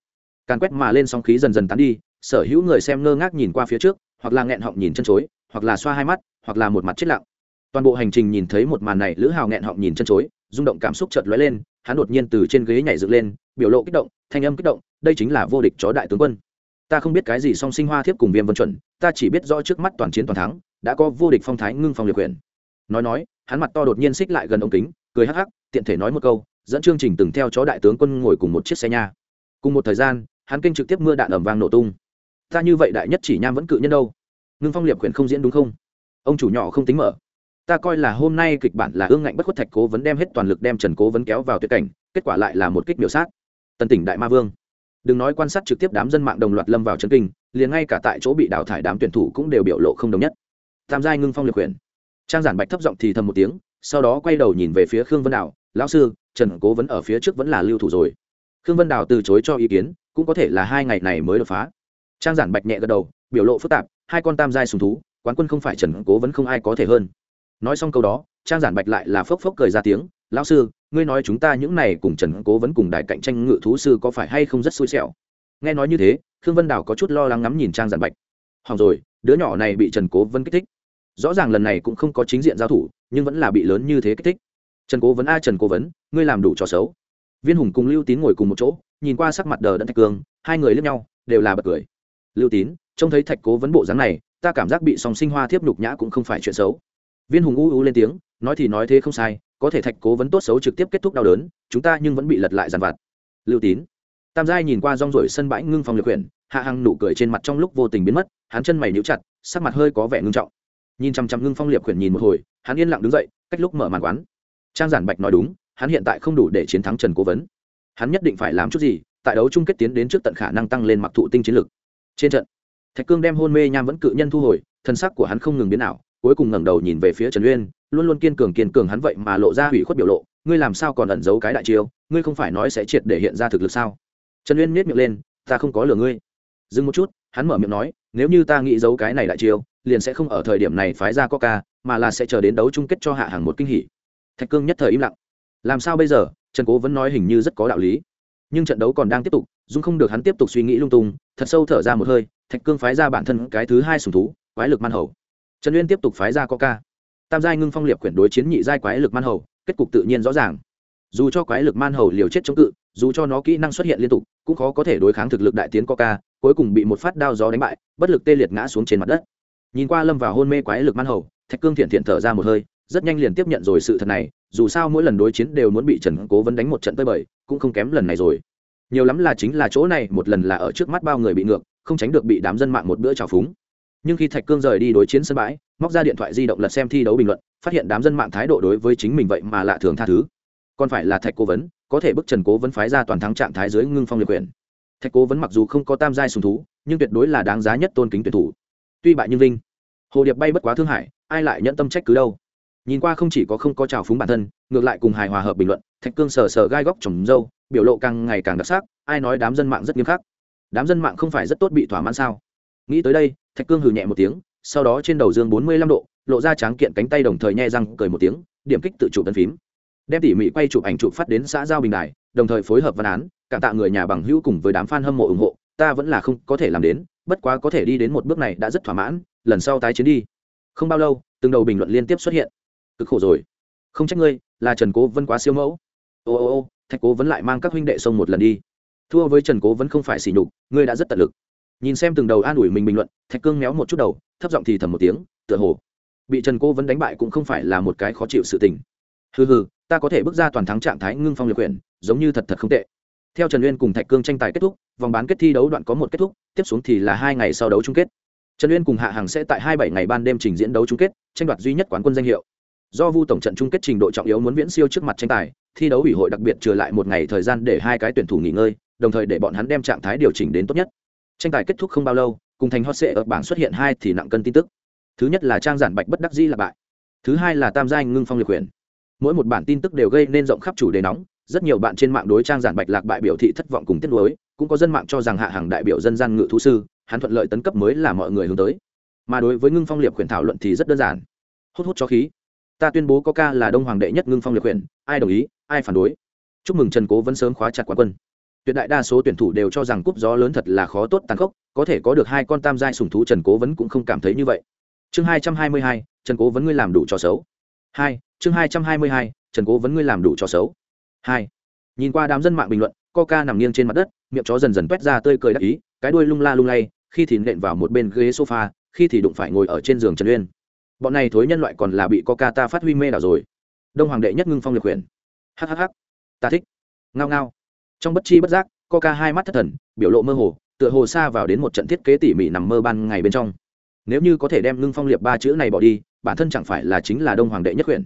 Speaker 1: càn quét mà lên sóng khí dần dần tán đi, sở hữu người xem ngơ ngác nhìn qua phía trước, hoặc là nghẹn họng nhìn chân chối, hoặc là xoa hai mắt, hoặc là một mặt chết lặng. Toàn bộ hành trình nhìn thấy một màn này, lữ hào nghẹn họng nhìn chân chối, rung động cảm xúc chợt lóe lên, hắn đột nhiên từ trên ghế nhảy dựng lên, biểu lộ kích động, thanh âm kích động, đây chính là vô địch chó đại tướng quân ta không biết cái gì song sinh hoa thiếp cùng viêm vân chuẩn, ta chỉ biết rõ trước mắt toàn chiến toàn thắng, đã có vô địch phong thái ngưng phong liệt quyền. Nói nói, hắn mặt to đột nhiên xích lại gần ống kính, cười hắc hắc, tiện thể nói một câu, dẫn chương trình từng theo chó đại tướng quân ngồi cùng một chiếc xe nha. Cùng một thời gian, hắn kinh trực tiếp mưa đạn ẩm vang nổ tung. Ta như vậy đại nhất chỉ nham vẫn cự nhân đâu? Ngưng phong liệt quyền không diễn đúng không? Ông chủ nhỏ không tính mở. Ta coi là hôm nay kịch bản là ương ngạnh bất khuất thạch cố vấn đem hết toàn lực đem trần cố vấn kéo vào tuyệt cảnh, kết quả lại là một kích biểu sát. Tần tỉnh đại ma vương đừng nói quan sát trực tiếp đám dân mạng đồng loạt lâm vào chân kinh, liền ngay cả tại chỗ bị đào thải đám tuyển thủ cũng đều biểu lộ không đồng nhất. Tam giai ngưng phong liệt quyền. Trang giản bạch thấp giọng thì thầm một tiếng, sau đó quay đầu nhìn về phía khương vân đào, lão sư, trần cố vấn ở phía trước vẫn là lưu thủ rồi. Khương vân đào từ chối cho ý kiến, cũng có thể là hai ngày này mới đột phá. Trang giản bạch nhẹ gật đầu, biểu lộ phức tạp, hai con tam giai sùng thú, quán quân không phải trần cố vấn không ai có thể hơn. Nói xong câu đó, trang giản bạch lại là phốc phốc cười ra tiếng, lão sư ngươi nói chúng ta những này cùng trần cố vấn cùng đại cạnh tranh ngự thú sư có phải hay không rất xui xẻo? Nghe nói như thế, khương vân đào có chút lo lắng ngắm nhìn trang giản bạch. Hỏng rồi, đứa nhỏ này bị trần cố vấn kích thích. Rõ ràng lần này cũng không có chính diện giao thủ, nhưng vẫn là bị lớn như thế kích thích. Trần cố vấn a, trần cố vấn, ngươi làm đủ trò xấu. Viên hùng cùng lưu tín ngồi cùng một chỗ, nhìn qua sắc mặt đờ đẫn thạch cương hai người lướt nhau, đều là bật cười. Lưu tín, trông thấy thạch cố vấn bộ dáng này, ta cảm giác bị song sinh hoa thiếp nhục nhã cũng không phải chuyện xấu. Viên hùng u u lên tiếng, nói thì nói thế không sai có thể thạch cố vấn tốt xấu trực tiếp kết thúc đau đớn, chúng ta nhưng vẫn bị lật lại dàn vặt. Lưu tín, tam giai nhìn qua rong rổi sân bãi ngưng phong lược huyện hạ hằng nụ cười trên mặt trong lúc vô tình biến mất, hắn chân mày níu chặt, sắc mặt hơi có vẻ ngưng trọng. Nhìn chăm chăm ngưng phong liệp khuyển nhìn một hồi, hắn yên lặng đứng dậy, cách lúc mở màn quán. Trang giản bạch nói đúng, hắn hiện tại không đủ để chiến thắng trần cố vấn. Hắn nhất định phải làm chút gì, tại đấu chung kết tiến đến trước tận khả năng tăng lên mặc thụ tinh chiến lực. Trên trận, thạch cương đem hôn mê nham vẫn cự nhân thu hồi, thân sắc của hắn không ngừng biến ảo, cuối cùng ngẩng đầu nhìn về phía trần uyên luôn luôn kiên cường kiên cường hắn vậy mà lộ ra hủy khuất biểu lộ, ngươi làm sao còn ẩn giấu cái đại chiêu, ngươi không phải nói sẽ triệt để hiện ra thực lực sao? Trần uyên miết miệng lên, ta không có lừa ngươi. Dừng một chút, hắn mở miệng nói, nếu như ta nghĩ giấu cái này đại chiêu, liền sẽ không ở thời điểm này phái ra coca, mà là sẽ chờ đến đấu chung kết cho hạ hàng một kinh hỉ. Thạch cương nhất thời im lặng. Làm sao bây giờ? Trần cố vẫn nói hình như rất có đạo lý. Nhưng trận đấu còn đang tiếp tục, dung không được hắn tiếp tục suy nghĩ lung tung, thật sâu thở ra một hơi, thạch cương phái ra bản thân cái thứ hai sùng thú, quái lực man hầu. Trần uyên tiếp tục phái ra coca tam giai ngưng phong liệp quyển đối chiến nhị giai quái lực man hầu, kết cục tự nhiên rõ ràng. Dù cho quái lực man hầu liều chết chống cự, dù cho nó kỹ năng xuất hiện liên tục, cũng khó có thể đối kháng thực lực đại tiến coca, cuối cùng bị một phát đao gió đánh bại, bất lực tê liệt ngã xuống trên mặt đất. Nhìn qua lâm vào hôn mê quái lực man hầu, thạch cương thiện thiện thở ra một hơi, rất nhanh liền tiếp nhận rồi sự thật này, dù sao mỗi lần đối chiến đều muốn bị trần cố vấn đánh một trận tới bời, cũng không kém lần này rồi. Nhiều lắm là chính là chỗ này, một lần là ở trước mắt bao người bị ngược, không tránh được bị đám dân mạng một bữa trào phúng nhưng khi thạch cương rời đi đối chiến sân bãi móc ra điện thoại di động lật xem thi đấu bình luận phát hiện đám dân mạng thái độ đối với chính mình vậy mà lạ thường tha thứ. Còn phải là thạch cố vấn có thể bức trần cố vấn phái ra toàn thắng trạng thái dưới ngưng phong liệt quyền. Thạch cố vấn mặc dù không có tam giai sùng thú nhưng tuyệt đối là đáng giá nhất tôn kính tuyển thủ. Tuy bại nhưng linh, hồ điệp bay bất quá thương hại ai lại nhận tâm trách cứ đâu? Nhìn qua không chỉ có không có trào phúng bản thân ngược lại cùng hài hòa hợp bình luận thạch cương sờ sờ gai góc trồng dâu biểu lộ càng ngày càng đặc sắc ai nói đám dân mạng rất nghiêm khắc? Đám dân mạng không phải rất tốt bị thỏa mãn sao? Nghĩ tới đây, thạch cương hừ nhẹ một tiếng, sau đó trên đầu dương bốn mươi lăm độ, lộ ra tráng kiện cánh tay đồng thời nhẹ răng cười một tiếng, điểm kích tự chụp tân phím. Đem tỉ mỉ quay chụp ảnh chụp phát đến xã giao bình đài, đồng thời phối hợp văn án, cảm tạ người nhà bằng hữu cùng với đám f a n hâm mộ ủng hộ, ta vẫn là không có thể làm đến, bất quá có thể đi đến một bước này đã rất thỏa mãn, lần sau tái chiến đi. Không bao lâu, từng đầu bình luận liên tiếp xuất hiện. Cực khổ rồi. Không trách ngươi, là trần cố vân quá siêu mẫu. Ô ô ô, thạch cố vẫn lại mang các huynh đệ sông một lần đi. Thua với trần cố vẫn không phải xỉ nhục, ngươi đã rất tận lực nhìn xem từng đầu an ủi mình bình luận, thạch cương méo một chút đầu, thấp giọng thì thầm một tiếng, tựa hồ bị trần cô vẫn đánh bại cũng không phải là một cái khó chịu sự tình. Hừ hừ, ta có thể bước ra toàn thắng trạng thái ngưng phong liệt quyền giống như thật thật không tệ. Theo trần uyên cùng thạch cương tranh tài kết thúc, vòng bán kết thi đấu đoạn có một kết thúc, tiếp xuống thì là hai ngày sau đấu chung kết. Trần uyên cùng hạ hàng sẽ tại hai bảy ngày ban đêm trình diễn đấu chung kết, tranh đoạt duy nhất quán quân danh hiệu. Do vu tổng trận chung kết trình độ trọng yếu muốn viễn siêu trước mặt tranh tài, thi đấu ủy hội đặc biệt trừ lại một ngày thời gian để hai cái tuyển thủ nghỉ ngơi, đồng thời để bọn hắn đem trạng thái điều chỉnh đến tốt nhất tranh tài kết thúc không bao lâu, cùng thành hot sệ ở bảng xuất hiện hai thì nặng cân tin tức. Thứ nhất là trang giản bạch bất đắc dĩ là bại. Thứ hai là tam giai ngưng phong liệt quyền mỗi một bản tin tức đều gây nên rộng khắp chủ đề nóng, rất nhiều bạn trên mạng đối trang giản bạch lạc bại biểu thị thất vọng cùng tiếc nuối, cũng có dân mạng cho rằng hạ hàng đại biểu dân gian ngự thú sư, hắn thuận lợi tấn cấp mới là mọi người hướng tới. Mà đối với ngưng phong liệt quyền thảo luận thì rất đơn giản. Hút hút cho khí. Ta tuyên bố có ca là đông hoàng đệ nhất ngưng phong liệt quyền ai đồng ý, ai phản đối. Chúc mừng trần cố vẫn sớm khóa chặt quán quân tuyệt đại đa số tuyển thủ đều cho rằng cúp gió lớn thật là khó tốt tàn khốc, có thể có được hai con tam giai sùng thú trần cố vấn cũng không cảm thấy như vậy. Chương hai trăm hai mươi hai, trần cố vấn ngươi làm đủ trò xấu. Hai, chương hai trăm hai mươi hai, trần cố vấn ngươi làm đủ trò xấu. Hai, nhìn qua đám dân mạng bình luận, coca nằm nghiêng trên mặt đất, miệng chó dần dần toét ra tươi cười đắc ý, cái đuôi lung la lung lay, khi thì nện vào một bên ghế sofa, khi thì đụng phải ngồi ở trên giường trần uyên. Bọn này thối nhân loại còn là bị coca ta phát huy mê đảo rồi. Đông hoàng đệ nhất ngưng phong liệt quyền hhh ta thích. Ngao ngao trong bất chi bất giác, coca hai mắt thất thần, biểu lộ mơ hồ, tựa hồ xa vào đến một trận thiết kế tỉ mỉ nằm mơ ban ngày bên trong. Nếu như có thể đem ngưng phong liệt ba chữ này bỏ đi, bản thân chẳng phải là chính là đông hoàng đệ nhất quyển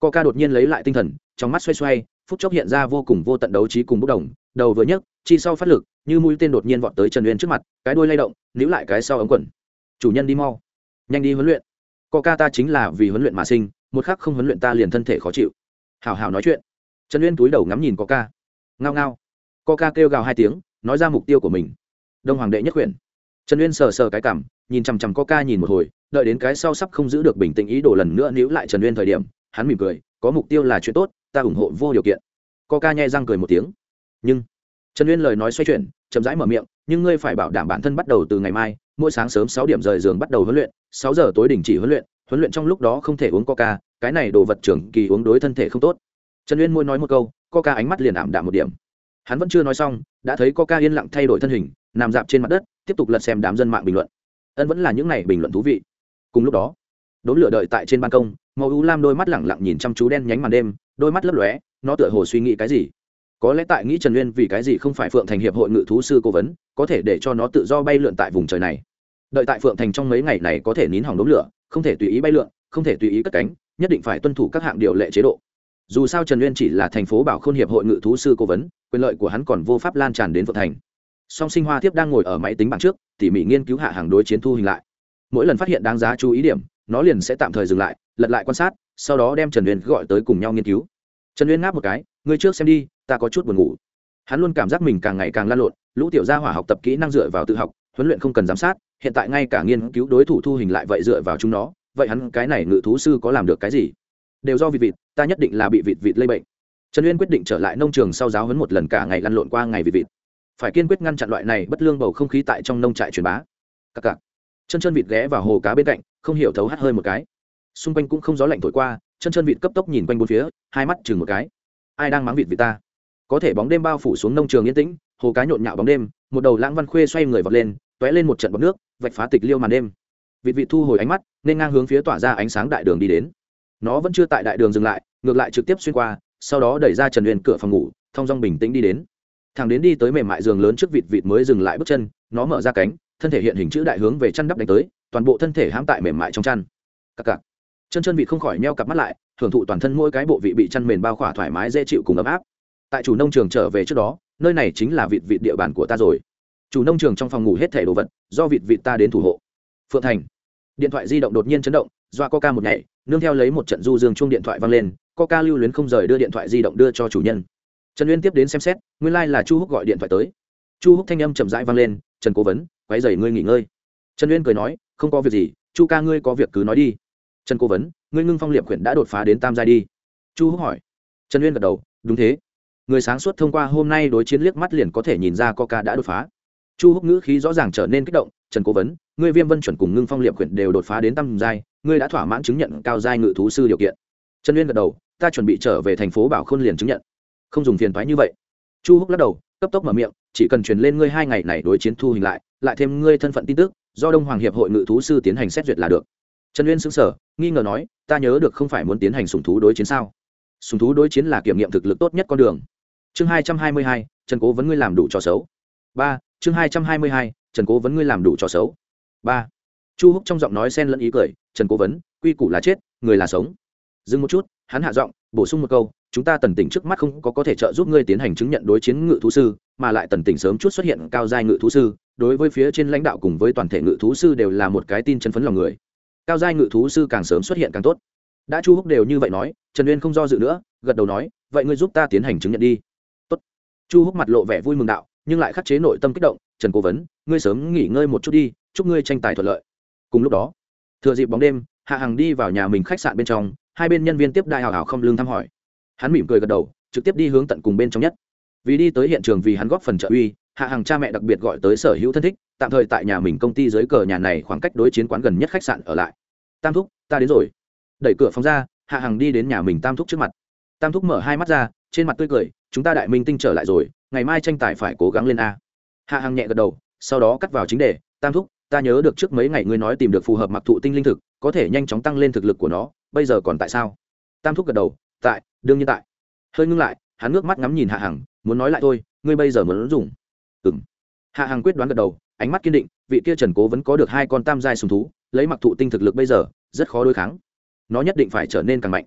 Speaker 1: coca đột nhiên lấy lại tinh thần, trong mắt xoay xoay, phút chốc hiện ra vô cùng vô tận đấu trí cùng bốc đồng, đầu vừa nhấc, chi sau phát lực, như mũi tên đột nhiên vọt tới trần uyên trước mặt, cái đuôi lay động, níu lại cái sau ống quần. Chủ nhân đi mau, nhanh đi huấn luyện. Coca ta chính là vì huấn luyện mà sinh, một khắc không huấn luyện ta liền thân thể khó chịu. Hào hào nói chuyện. Trần uyên túi đầu ngắm nhìn coca. Ngao ngao coca kêu gào hai tiếng, nói ra mục tiêu của mình. Đông hoàng đệ nhất quyển trần uyên sờ sờ cái cảm, nhìn chằm chằm coca nhìn một hồi, đợi đến cái sau sắp không giữ được bình tĩnh ý đồ lần nữa níu lại trần uyên thời điểm, hắn mỉm cười, có mục tiêu là chuyện tốt, ta ủng hộ vô điều kiện. Coca nhai răng cười một tiếng. Nhưng, trần uyên lời nói xoay chuyển, chậm rãi mở miệng, nhưng ngươi phải bảo đảm bản thân bắt đầu từ ngày mai, mỗi sáng sớm sáu điểm rời giường bắt đầu huấn luyện, sáu giờ tối đình chỉ huấn luyện huấn luyện trong lúc đó không thể uống coca, cái này đồ vật trưởng kỳ uống đối thân thể không tốt. Trần uyên môi nói một câu, coca ánh mắt liền ảm đạm một điểm hắn vẫn chưa nói xong, đã thấy coca yên lặng thay đổi thân hình, nằm dạp trên mặt đất, tiếp tục lật xem đám dân mạng bình luận. Ân vẫn là những này bình luận thú vị. Cùng lúc đó đốn lửa đợi tại trên ban công, màu u lam đôi mắt lẳng lặng nhìn chăm chú đen nhánh màn đêm, đôi mắt lấp lóe, nó tựa hồ suy nghĩ cái gì? Có lẽ tại nghĩ trần uyên vì cái gì không phải phượng thành hiệp hội ngự thú sư cố vấn, có thể để cho nó tự do bay lượn tại vùng trời này. Đợi tại phượng thành trong mấy ngày này có thể nín hỏng đống lửa, không thể tùy ý bay lượn, không thể tùy ý cất cánh, nhất định phải tuân thủ các hạng điều lệ chế độ dù sao trần uyên chỉ là thành phố bảo khôn hiệp hội ngự thú sư cố vấn quyền lợi của hắn còn vô pháp lan tràn đến phượng thành song sinh hoa thiếp đang ngồi ở máy tính bảng trước tỉ mỉ nghiên cứu hạ hàng đối chiến thu hình lại mỗi lần phát hiện đáng giá chú ý điểm nó liền sẽ tạm thời dừng lại lật lại quan sát sau đó đem trần uyên gọi tới cùng nhau nghiên cứu trần uyên ngáp một cái ngươi trước xem đi ta có chút buồn ngủ hắn luôn cảm giác mình càng ngày càng lan lộn lũ tiểu gia hỏa học tập kỹ năng dựa vào tự học huấn luyện không cần giám sát hiện tại ngay cả nghiên cứu đối thủ thu hình lại vậy dựa vào chúng nó vậy hắn cái này ngự thú sư có làm được cái gì đều do vịt vịt, ta nhất định là bị vịt vịt lây bệnh. Trần uyên quyết định trở lại nông trường sau giáo huấn một lần cả ngày lăn lộn qua ngày vịt vịt. Phải kiên quyết ngăn chặn loại này bất lương bầu không khí tại trong nông trại truyền bá. Cặc cặc. Chân chân vịt ghé vào hồ cá bên cạnh, không hiểu thấu hắt hơi một cái. Xung quanh cũng không gió lạnh thổi qua, chân chân vịt cấp tốc nhìn quanh bốn phía, hai mắt chừng một cái. Ai đang mắng vịt vịt ta? Có thể bóng đêm bao phủ xuống nông trường yên tĩnh, hồ cá nhộn nhạo bóng đêm, một đầu lãng văn khuê xoay người vọt lên t ó é lên một trận bọc nước, vạch phá tịch liêu màn đêm. Vịt vịt thu hồi ánh mắt, nên ngang hướng phía tỏa ra ánh sáng đại đường đi đến nó vẫn chưa tại đại đường dừng lại, ngược lại trực tiếp xuyên qua, sau đó đẩy ra trần uyên cửa phòng ngủ, thong dong bình tĩnh đi đến. Thằng đến đi tới mềm mại giường lớn trước vịt vịt mới dừng lại bước chân, nó mở ra cánh, thân thể hiện hình chữ đại hướng về chăn đắp đánh tới, toàn bộ thân thể hãm tại mềm mại trong chăn. Cặc cặc. Chân chân vịt không khỏi neo cặp mắt lại hưởng thụ toàn thân mỗi cái bộ vị bị chăn mềm bao khỏa thoải mái dễ chịu cùng ấm áp. Tại chủ nông trường trở về trước đó, nơi này chính là vịt vịt địa bàn của ta rồi. Chủ nông trường trong phòng ngủ hết thẻ đồ vật, do vịt vịt ta đến thủ hộ. Phượng thành. Điện thoại di động đột nhiên chấn động, doa coca một ngày nương theo lấy một trận du dương chung điện thoại vang lên, coca lưu luyến không rời đưa điện thoại di động đưa cho chủ nhân. Trần uyên tiếp đến xem xét, nguyên lai、like、là chu húc gọi điện thoại tới. Chu húc thanh âm chậm rãi vang lên, trần cố vấn quáy dày ngươi nghỉ ngơi. Trần uyên cười nói, không có việc gì, chu ca ngươi có việc cứ nói đi. Trần cố vấn, ngươi ngưng phong liệp quyển đã đột phá đến tam giai đi. Chu húc hỏi. Trần uyên gật đầu, đúng thế. Người sáng suốt thông qua hôm nay đối chiến liếc mắt liền có thể nhìn ra coca đã đột phá. Chu húc ngữ khí rõ ràng trở nên kích động, trần cố vấn, ngươi viêm vân chuẩn cùng ngưng phong liệp quyển đều đột phá đến tam giai ngươi đã thỏa mãn chứng nhận cao giai ngự thú sư điều kiện. Trần uyên gật đầu, ta chuẩn bị trở về thành phố bảo khôn liền chứng nhận. Không dùng phiền thoái như vậy. Chu húc lắc đầu, cấp tốc mở miệng, chỉ cần truyền lên ngươi hai ngày này đối chiến thu hình lại lại thêm ngươi thân phận tin tức, do đông hoàng hiệp hội ngự thú sư tiến hành xét duyệt là được. Trần uyên xứng sở nghi ngờ nói, ta nhớ được không phải muốn tiến hành sùng thú đối chiến sao? Sùng thú đối chiến là kiểm nghiệm thực lực tốt nhất con đường. Chương hai trăm hai mươi hai, trần cố vấn ngươi làm đủ trò xấu. Ba, chương hai trăm hai mươi hai, trần cố vấn ngươi làm đủ trò xấu. Ba chu húc trong giọng nói xen lẫn ý cười, trần cố vấn, quy củ là chết, người là sống. Dừng một chút, hắn hạ giọng, bổ sung một câu, chúng ta tần tỉnh trước mắt không có có thể trợ giúp ngươi tiến hành chứng nhận đối chiến ngự thú sư, mà lại tần tỉnh sớm chút xuất hiện cao giai ngự thú sư, đối với phía trên lãnh đạo cùng với toàn thể ngự thú sư đều là một cái tin chân phấn lòng người. Cao giai ngự thú sư càng sớm xuất hiện càng tốt. Đã chu húc đều như vậy nói, trần uyên không do dự nữa, gật đầu nói, vậy ngươi giúp ta tiến hành chứng nhận đi. Tốt. chu húc mặt lộ vẻ vui mừng đạo, nhưng lại khắc chế nội tâm kích động, trần cố vấn, ngươi sớm nghỉ ngơi một chút đi, chúc ngươi tranh tài thuận lợi cùng lúc đó, thừa dịp bóng đêm, hạ hằng đi vào nhà mình khách sạn bên trong, hai bên nhân viên tiếp đại hào hào không lương thăm hỏi. Hắn mỉm cười gật đầu, trực tiếp đi hướng tận cùng bên trong nhất. Vì đi tới hiện trường vì hắn góp phần trợ uy, hạ hàng cha mẹ đặc biệt gọi tới sở hữu thân thích, tạm thời tại nhà mình công ty dưới cờ nhà này khoảng cách đối chiến quán gần nhất khách sạn ở lại. Tam thúc, ta đến rồi. Đẩy cửa phòng ra, hạ hàng đi đến nhà mình tam thúc trước mặt. Tam thúc mở hai mắt ra, trên mặt tươi cười, chúng ta đại minh tinh trở lại rồi, ngày mai tranh tài phải cố gắng lên a. Hạ hằng nhẹ gật đầu, sau đó cắt vào chính đề, tam thúc ta nhớ được trước mấy ngày ngươi nói tìm được phù hợp mặc thụ tinh linh thực, có thể nhanh chóng tăng lên thực lực của nó, bây giờ còn tại sao? Tam thúc gật đầu, tại, đương nhiên tại. Hơi ngưng lại, hắn ngước mắt ngắm nhìn hạ hằng, muốn nói lại thôi, ngươi bây giờ muốn dùng ừng hạ hằng quyết đoán gật đầu, ánh mắt kiên định, vị kia trần cố vẫn có được hai con tam giai sùng thú, lấy mặc thụ tinh thực lực bây giờ, rất khó đối kháng. Nó nhất định phải trở nên càng mạnh.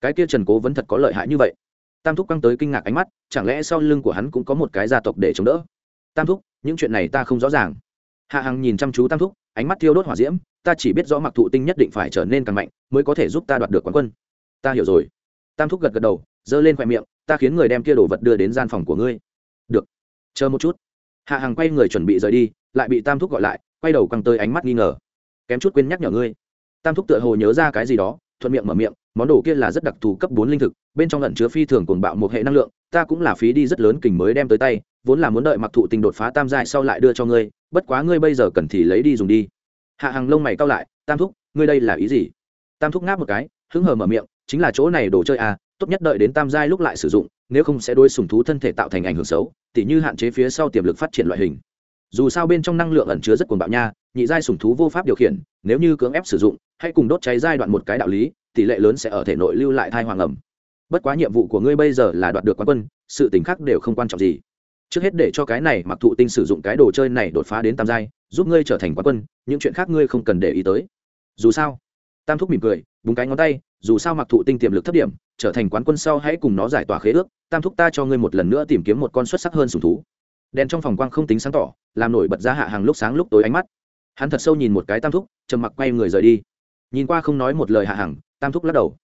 Speaker 1: Cái kia trần cố vẫn thật có lợi hại như vậy. Tam thúc căng tới kinh ngạc ánh mắt, chẳng lẽ sau lưng của hắn cũng có một cái gia tộc để chống đỡ? Tam thúc, những chuyện này ta không rõ ràng hạ hằng nhìn chăm chú tam thúc, ánh mắt thiêu đốt hỏa diễm, ta chỉ biết rõ mặc thụ tinh nhất định phải trở nên càng mạnh, mới có thể giúp ta đoạt được quán quân. Ta hiểu rồi. Tam thúc gật gật đầu, giơ lên khoe miệng, ta khiến người đem kia đồ vật đưa đến gian phòng của ngươi. Được, chờ một chút. Hạ hằng quay người chuẩn bị rời đi, lại bị tam thúc gọi lại, quay đầu căng tới ánh mắt nghi ngờ. Kém chút quên nhắc nhở ngươi. Tam thúc tựa hồ nhớ ra cái gì đó, thuận miệng mở miệng, món đồ kia là rất đặc thù cấp bốn linh thực, bên trong lận chứa phi thường cuồng bạo một hệ năng lượng, ta cũng là phí đi rất lớn kình mới đem tới tay vốn là muốn đợi mặc thụ tình đột phá tam giai sau lại đưa cho ngươi, bất quá ngươi bây giờ cần thì lấy đi dùng đi. Hạ hàng lông mày cao lại, tam thúc, ngươi đây là ý gì? Tam thúc ngáp một cái, hứng hờ mở miệng, chính là chỗ này đồ chơi à tốt nhất đợi đến tam giai lúc lại sử dụng, nếu không sẽ đôi sùng thú thân thể tạo thành ảnh hưởng xấu, tỉ như hạn chế phía sau tiềm lực phát triển loại hình. Dù sao bên trong năng lượng ẩn chứa rất cuồng bạo nha, nhị giai sùng thú vô pháp điều khiển, nếu như cưỡng ép sử dụng hay cùng đốt cháy giai đoạn một cái đạo lý, tỷ lệ lớn sẽ ở thể nội lưu lại thai hoàng ẩm. Bất quá nhiệm vụ của ngươi bây giờ là đoạt được quán quân, sự t khác đều không quan trọng gì trước hết để cho cái này mặc thụ tinh sử dụng cái đồ chơi này đột phá đến tam giai, giúp ngươi trở thành quán quân, những chuyện khác ngươi không cần để ý tới. Dù sao, tam thúc mỉm cười, búng cái ngón tay, dù sao mặc thụ tinh tiềm lực thấp điểm, trở thành quán quân sau hãy cùng nó giải tỏa khế ước, tam thúc ta cho ngươi một lần nữa tìm kiếm một con xuất sắc hơn sùng thú. Đèn trong phòng quang không tính sáng tỏ, làm nổi bật ra hạ hàng lúc sáng lúc tối ánh mắt. Hắn thật sâu nhìn một cái tam thúc, trầm mặc quay người rời đi. Nhìn qua không nói một lời hạ hàng, tam thúc lắc đầu.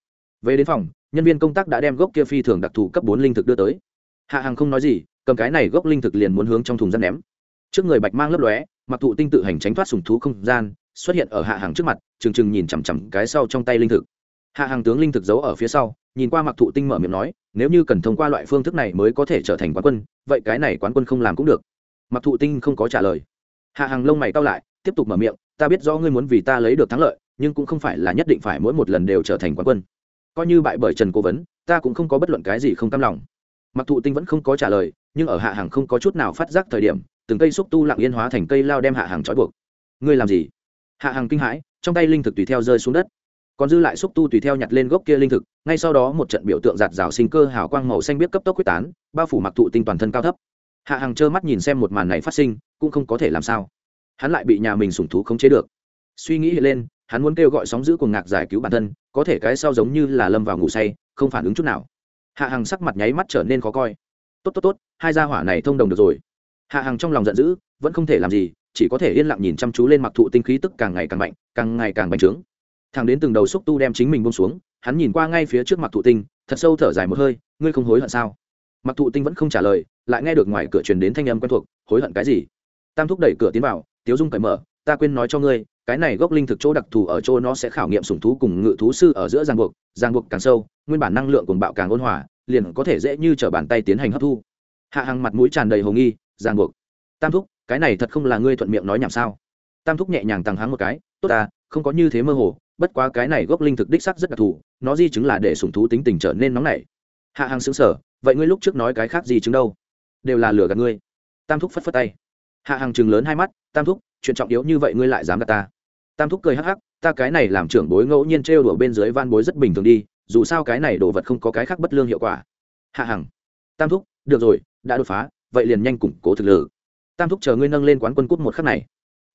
Speaker 1: Về đến phòng, nhân viên công tác đã đem gốc kia phi thường đặc thù cấp bốn linh thực đưa tới. Hạ hàng không nói gì cầm cái này gốc linh thực liền muốn hướng trong thùng rác ném. Trước người bạch mang lấp lóe, mặc thụ tinh tự hành tránh thoát sùng thú không gian, xuất hiện ở hạ hàng trước mặt, trừng trừng nhìn chằm chằm cái sau trong tay linh thực. Hạ hàng tướng linh thực giấu ở phía sau, nhìn qua mặc thụ tinh mở miệng nói, nếu như cần thông qua loại phương thức này mới có thể trở thành quán quân, vậy cái này quán quân không làm cũng được. Mặc thụ tinh không có trả lời. Hạ hàng lông mày cao lại, tiếp tục mở miệng, ta biết rõ ngươi muốn vì ta lấy được thắng lợi, nhưng cũng không phải là nhất định phải mỗi một lần đều trở thành quán quân. Coi như bại bởi trần cố vấn, ta cũng không có bất luận cái gì không cam lòng mặc thụ tinh vẫn không có trả lời, nhưng ở hạ hàng không có chút nào phát giác thời điểm, từng cây xúc tu lặng yên hóa thành cây lao đem hạ hàng trói buộc. Ngươi làm gì? Hạ hàng kinh hãi, trong tay linh thực tùy theo rơi xuống đất. Còn dư lại xúc tu tùy theo nhặt lên gốc kia linh thực, ngay sau đó một trận biểu tượng giạt rào sinh cơ hào quang màu xanh biết cấp tốc quyết tán, bao phủ mặc thụ tinh toàn thân cao thấp. Hạ hàng trơ mắt nhìn xem một màn này phát sinh, cũng không có thể làm sao. Hắn lại bị nhà mình sủng thú khống chế được. Suy nghĩ lên, hắn muốn kêu gọi sóng giữ cuồng ngạc giải cứu bản thân, có thể cái sau giống như là lâm vào ngủ say, không phản ứng chút nào hạ hằng sắc mặt nháy mắt trở nên khó coi. Tốt tốt tốt, hai gia hỏa này thông đồng được rồi. Hạ hằng trong lòng giận dữ, vẫn không thể làm gì, chỉ có thể yên lặng nhìn chăm chú lên mặc thụ tinh khí tức càng ngày càng mạnh, càng ngày càng bành trướng. Thằng đến từng đầu xúc tu đem chính mình bông xuống, hắn nhìn qua ngay phía trước mặc thụ tinh, thật sâu thở dài một hơi, ngươi không hối hận sao? Mặc thụ tinh vẫn không trả lời, lại nghe được ngoài cửa truyền đến thanh âm quen thuộc, hối hận cái gì? Tam thúc đẩy cửa tiến vào, tiếu dung cởi mở, ta quên nói cho ngươi cái này gốc linh thực chỗ đặc thù ở chỗ nó sẽ khảo nghiệm sủng thú cùng ngự thú sư ở giữa giang buộc giang buộc càng sâu, nguyên bản năng lượng cùng bạo càng ôn hòa, liền có thể dễ như t bàn tay tiến hành hấp thu. Hạ hàng mặt mũi tràn đầy hồ nghi, giang buộc. Tam thúc, cái này thật không là ngươi thuận miệng nói nhảm sao? Tam thúc nhẹ nhàng tăng háng một cái, tốt ta không có như thế mơ hồ, bất quá cái này gốc linh thực đích sắc rất đặc thù, nó di chứng là để sủng thú tính tình trở nên nóng nảy. Hạ hàng xứng sở vậy ngươi lúc trước nói cái khác gì chứng đâu? Đều là lừa gạt ngươi. Tam thúc phất phất tay. Hạ hàng chừng lớn hai mắt, tam thúc, chuyện trọng yếu như vậy ngươi lại dám gạt ta tam thúc cười hắc hắc, ta cái này làm trưởng bối ngẫu nhiên trêu đùa bên dưới van bối rất bình thường đi, dù sao cái này đồ vật không có cái khác bất lương hiệu quả. Hạ hằng, tam thúc, được rồi, đã đột phá, vậy liền nhanh củng cố thực lực. Tam thúc chờ ngươi nâng lên quán quân cút một khắc này.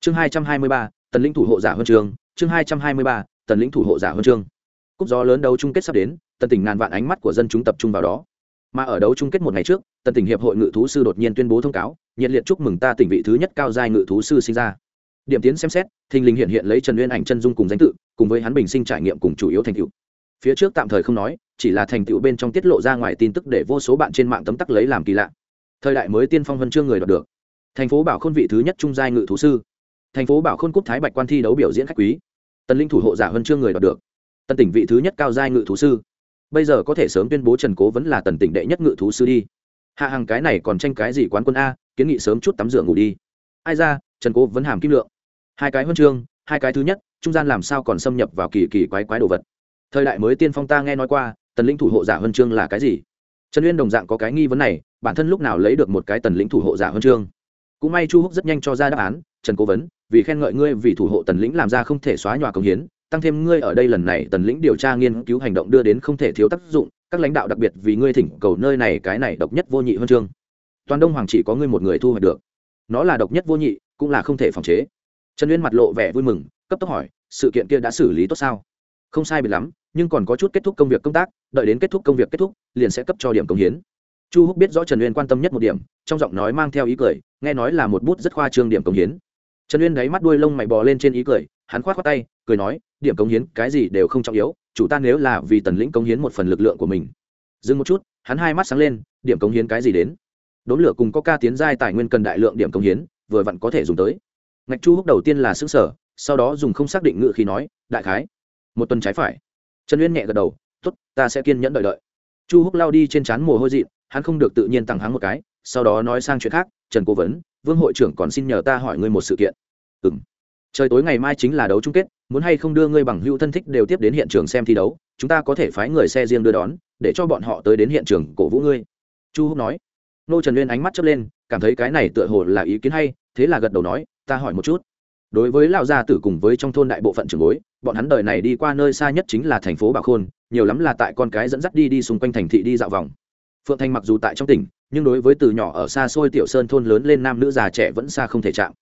Speaker 1: Chương hai trăm hai mươi ba, tần lĩnh thủ hộ giả huân trường. Chương hai trăm hai mươi ba, tần lĩnh thủ hộ giả huân trường. Cúp gió lớn đấu chung kết sắp đến tần tỉnh ngàn vạn ánh mắt của dân chúng tập trung vào đó. Mà ở đấu chung kết một ngày trước tần tỉnh hiệp hội ngự thú sư đột nhiên tuyên bố thông cáo, nhiệt liệt chúc mừng ta tỉnh vị thứ nhất cao giai ngự thú sư sinh ra điểm tiến xem xét, thình lình hiện hiện lấy trần uyên ảnh chân dung cùng danh tự, cùng với hắn bình sinh trải nghiệm cùng chủ yếu thành tựu. Phía trước tạm thời không nói, chỉ là thành tựu bên trong tiết lộ ra ngoài tin tức để vô số bạn trên mạng tấm tắc lấy làm kỳ lạ. Thời đại mới tiên phong huân chương người đoạt được. Thành phố bảo khôn vị thứ nhất trung giai ngự thú sư. Thành phố bảo khôn cúp thái bạch quan thi đấu biểu diễn khách quý. Tần linh thủ hộ giả huân chương người đoạt được. Tần tỉnh vị thứ nhất cao giai ngự thú sư. Bây giờ có thể sớm tuyên bố trần cố vẫn là tần tỉnh đệ nhất ngự thú sư đi. Hạ hàng cái này còn tranh cái gì quán quân a, kiến nghị sớm chút tắm rửa ngủ đi. Ai ra, trần cố vẫn hàm kim lượng hai cái huân chương, hai cái thứ nhất, trung gian làm sao còn xâm nhập vào kỳ kỳ quái quái đồ vật? Thời đại mới tiên phong ta nghe nói qua, tần lĩnh thủ hộ giả huân chương là cái gì? Trần uyên đồng dạng có cái nghi vấn này, bản thân lúc nào lấy được một cái tần lĩnh thủ hộ giả huân chương? Cũng may chu húc rất nhanh cho ra đáp án, trần cố vấn, vì khen ngợi ngươi vì thủ hộ tần lĩnh làm ra không thể xóa nhòa công hiến, tăng thêm ngươi ở đây lần này tần lĩnh điều tra nghiên cứu hành động đưa đến không thể thiếu tác dụng, các lãnh đạo đặc biệt vì ngươi thỉnh cầu nơi này cái này độc nhất vô nhị huân chương. Toàn đông hoàng chỉ có ngươi một người thu hoạch được. Nó là độc nhất vô nhị, cũng là không thể phòng chế trần uyên mặt lộ vẻ vui mừng, cấp tốc hỏi, sự kiện kia đã xử lý tốt sao? Không sai biệt lắm, nhưng còn có chút kết thúc công việc công tác, đợi đến kết thúc công việc kết thúc, liền sẽ cấp cho điểm công hiến. Chu húc biết rõ trần uyên quan tâm nhất một điểm, trong giọng nói mang theo ý cười, nghe nói là một bút rất khoa trương điểm công hiến. Trần uyên đáy mắt đuôi lông mày bò lên trên ý cười, hắn khoát khoát tay, cười nói, điểm công hiến, cái gì đều không trọng yếu, chủ ta nếu là vì tần lĩnh công hiến một phần lực lượng của mình. Dừng một chút, hắn hai mắt sáng lên, điểm công hiến cái gì đến? Đốn lửa cùng có ca tiến giai tài nguyên cần đại lượng điểm công hiến, vừa vặn có thể dùng tới ngạch chu húc đầu tiên là xứng sở sau đó dùng không xác định ngự khi nói, đại khái, một tuần trái phải. Trần uyên nhẹ gật đầu t ố t ta sẽ kiên nhẫn đợi đợi. Chu húc lao đi trên trán mồ hôi dị hắn không được tự nhiên tặng hắn một cái, sau đó nói sang chuyện khác, trần cố vấn, vương hội trưởng còn xin nhờ ta hỏi ngươi một sự kiện. Ừ m trời tối ngày mai chính là đấu chung kết, muốn hay không đưa ngươi bằng hữu thân thích đều tiếp đến hiện trường xem thi đấu, chúng ta có thể phái người xe riêng đưa đón, để cho bọn họ tới đến hiện trường cổ vũ ngươi. Chu húc nói. Nô trần uyên ánh mắt chớp lên, cảm thấy cái này tựa hồ là ý kiến hay, thế là gật đầu nói ta hỏi một chút. Đối với lão gia tử cùng với trong thôn đại bộ phận trường bối, bọn hắn đời này đi qua nơi xa nhất chính là thành phố bảo khôn, nhiều lắm là tại con cái dẫn dắt đi đi xung quanh thành thị đi dạo vòng. Phượng thành mặc dù tại trong tỉnh, nhưng đối với từ nhỏ ở xa xôi tiểu sơn thôn lớn lên nam nữ già trẻ vẫn xa không thể chạm.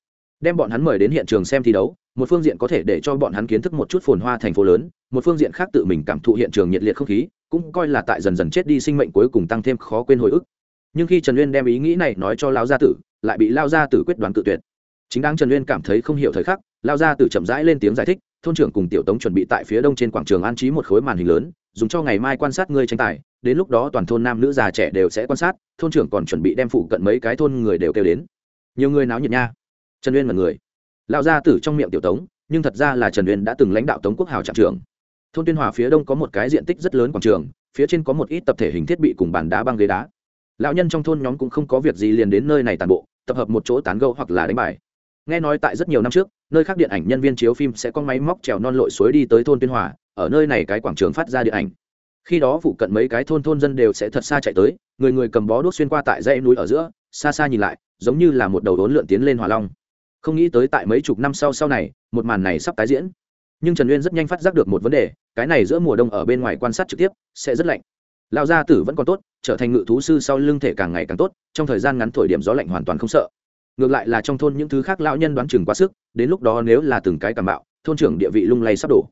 Speaker 1: Đem bọn hắn mời đến hiện trường xem thi đấu, một phương diện có thể để cho bọn hắn kiến thức một chút phồn hoa thành phố lớn, một phương diện khác tự mình cảm thụ hiện trường nhiệt liệt không khí, cũng coi là tại dần dần chết đi sinh mệnh cuối cùng tăng thêm khó quên hồi ức. Nhưng khi trần uyên đem ý nghĩ này nói cho lao gia tử, lại bị lao gia tử quyết đoán cự tuyệt chính đáng trần uyên cảm thấy không hiểu thời khắc, lao ra từ chậm rãi lên tiếng giải thích, thôn trưởng cùng tiểu tống chuẩn bị tại phía đông trên quảng trường an trí một khối màn hình lớn, dùng cho ngày mai quan sát ngươi tranh tài, đến lúc đó toàn thôn nam nữ già trẻ đều sẽ quan sát, thôn trưởng còn chuẩn bị đem phụ cận mấy cái thôn người đều kêu đến. Nhiều người náo nhiệt nha. Trần uyên mật người lao ra từ trong miệng tiểu tống, nhưng thật ra là trần uyên đã từng lãnh đạo tống quốc hào trạm trưởng. Thôn tuyên hòa phía đông có một cái diện tích rất lớn quảng trường, phía trên có một ít tập thể hình thiết bị cùng bàn đá băng ghế đá. Lão nhân trong thôn nhóm cũng không có việc gì liền đến nơi này tàn bộ, tập hợp một chỗ tán gâu hoặc là đánh bài nghe nói tại rất nhiều năm trước, nơi khác điện ảnh nhân viên chiếu phim sẽ có máy móc trèo non lội suối đi tới thôn tuyên hòa, ở nơi này cái quảng trường phát ra điện ảnh. Khi đó phụ cận mấy cái thôn thôn dân đều sẽ thật xa chạy tới, người người cầm bó đuốc xuyên qua tại dãy núi ở giữa, xa xa nhìn lại, giống như là một đầu đốn lượn tiến lên hỏa long. Không nghĩ tới tại mấy chục năm sau sau này, một màn này sắp tái diễn. Nhưng trần uyên rất nhanh phát giác được một vấn đề, cái này giữa mùa đông ở bên ngoài quan sát trực tiếp, sẽ rất lạnh. Lão gia tử vẫn còn tốt, trở thành ngự thú sư sau lưng thể càng ngày càng tốt, trong thời gian ngắn thổi điểm gió lạnh hoàn toàn không sợ ngược lại là trong thôn những thứ khác lão nhân đoán chừng quá sức, đến lúc đó nếu là từng cái cảm bạo, thôn trưởng địa vị lung lay sắp đổ.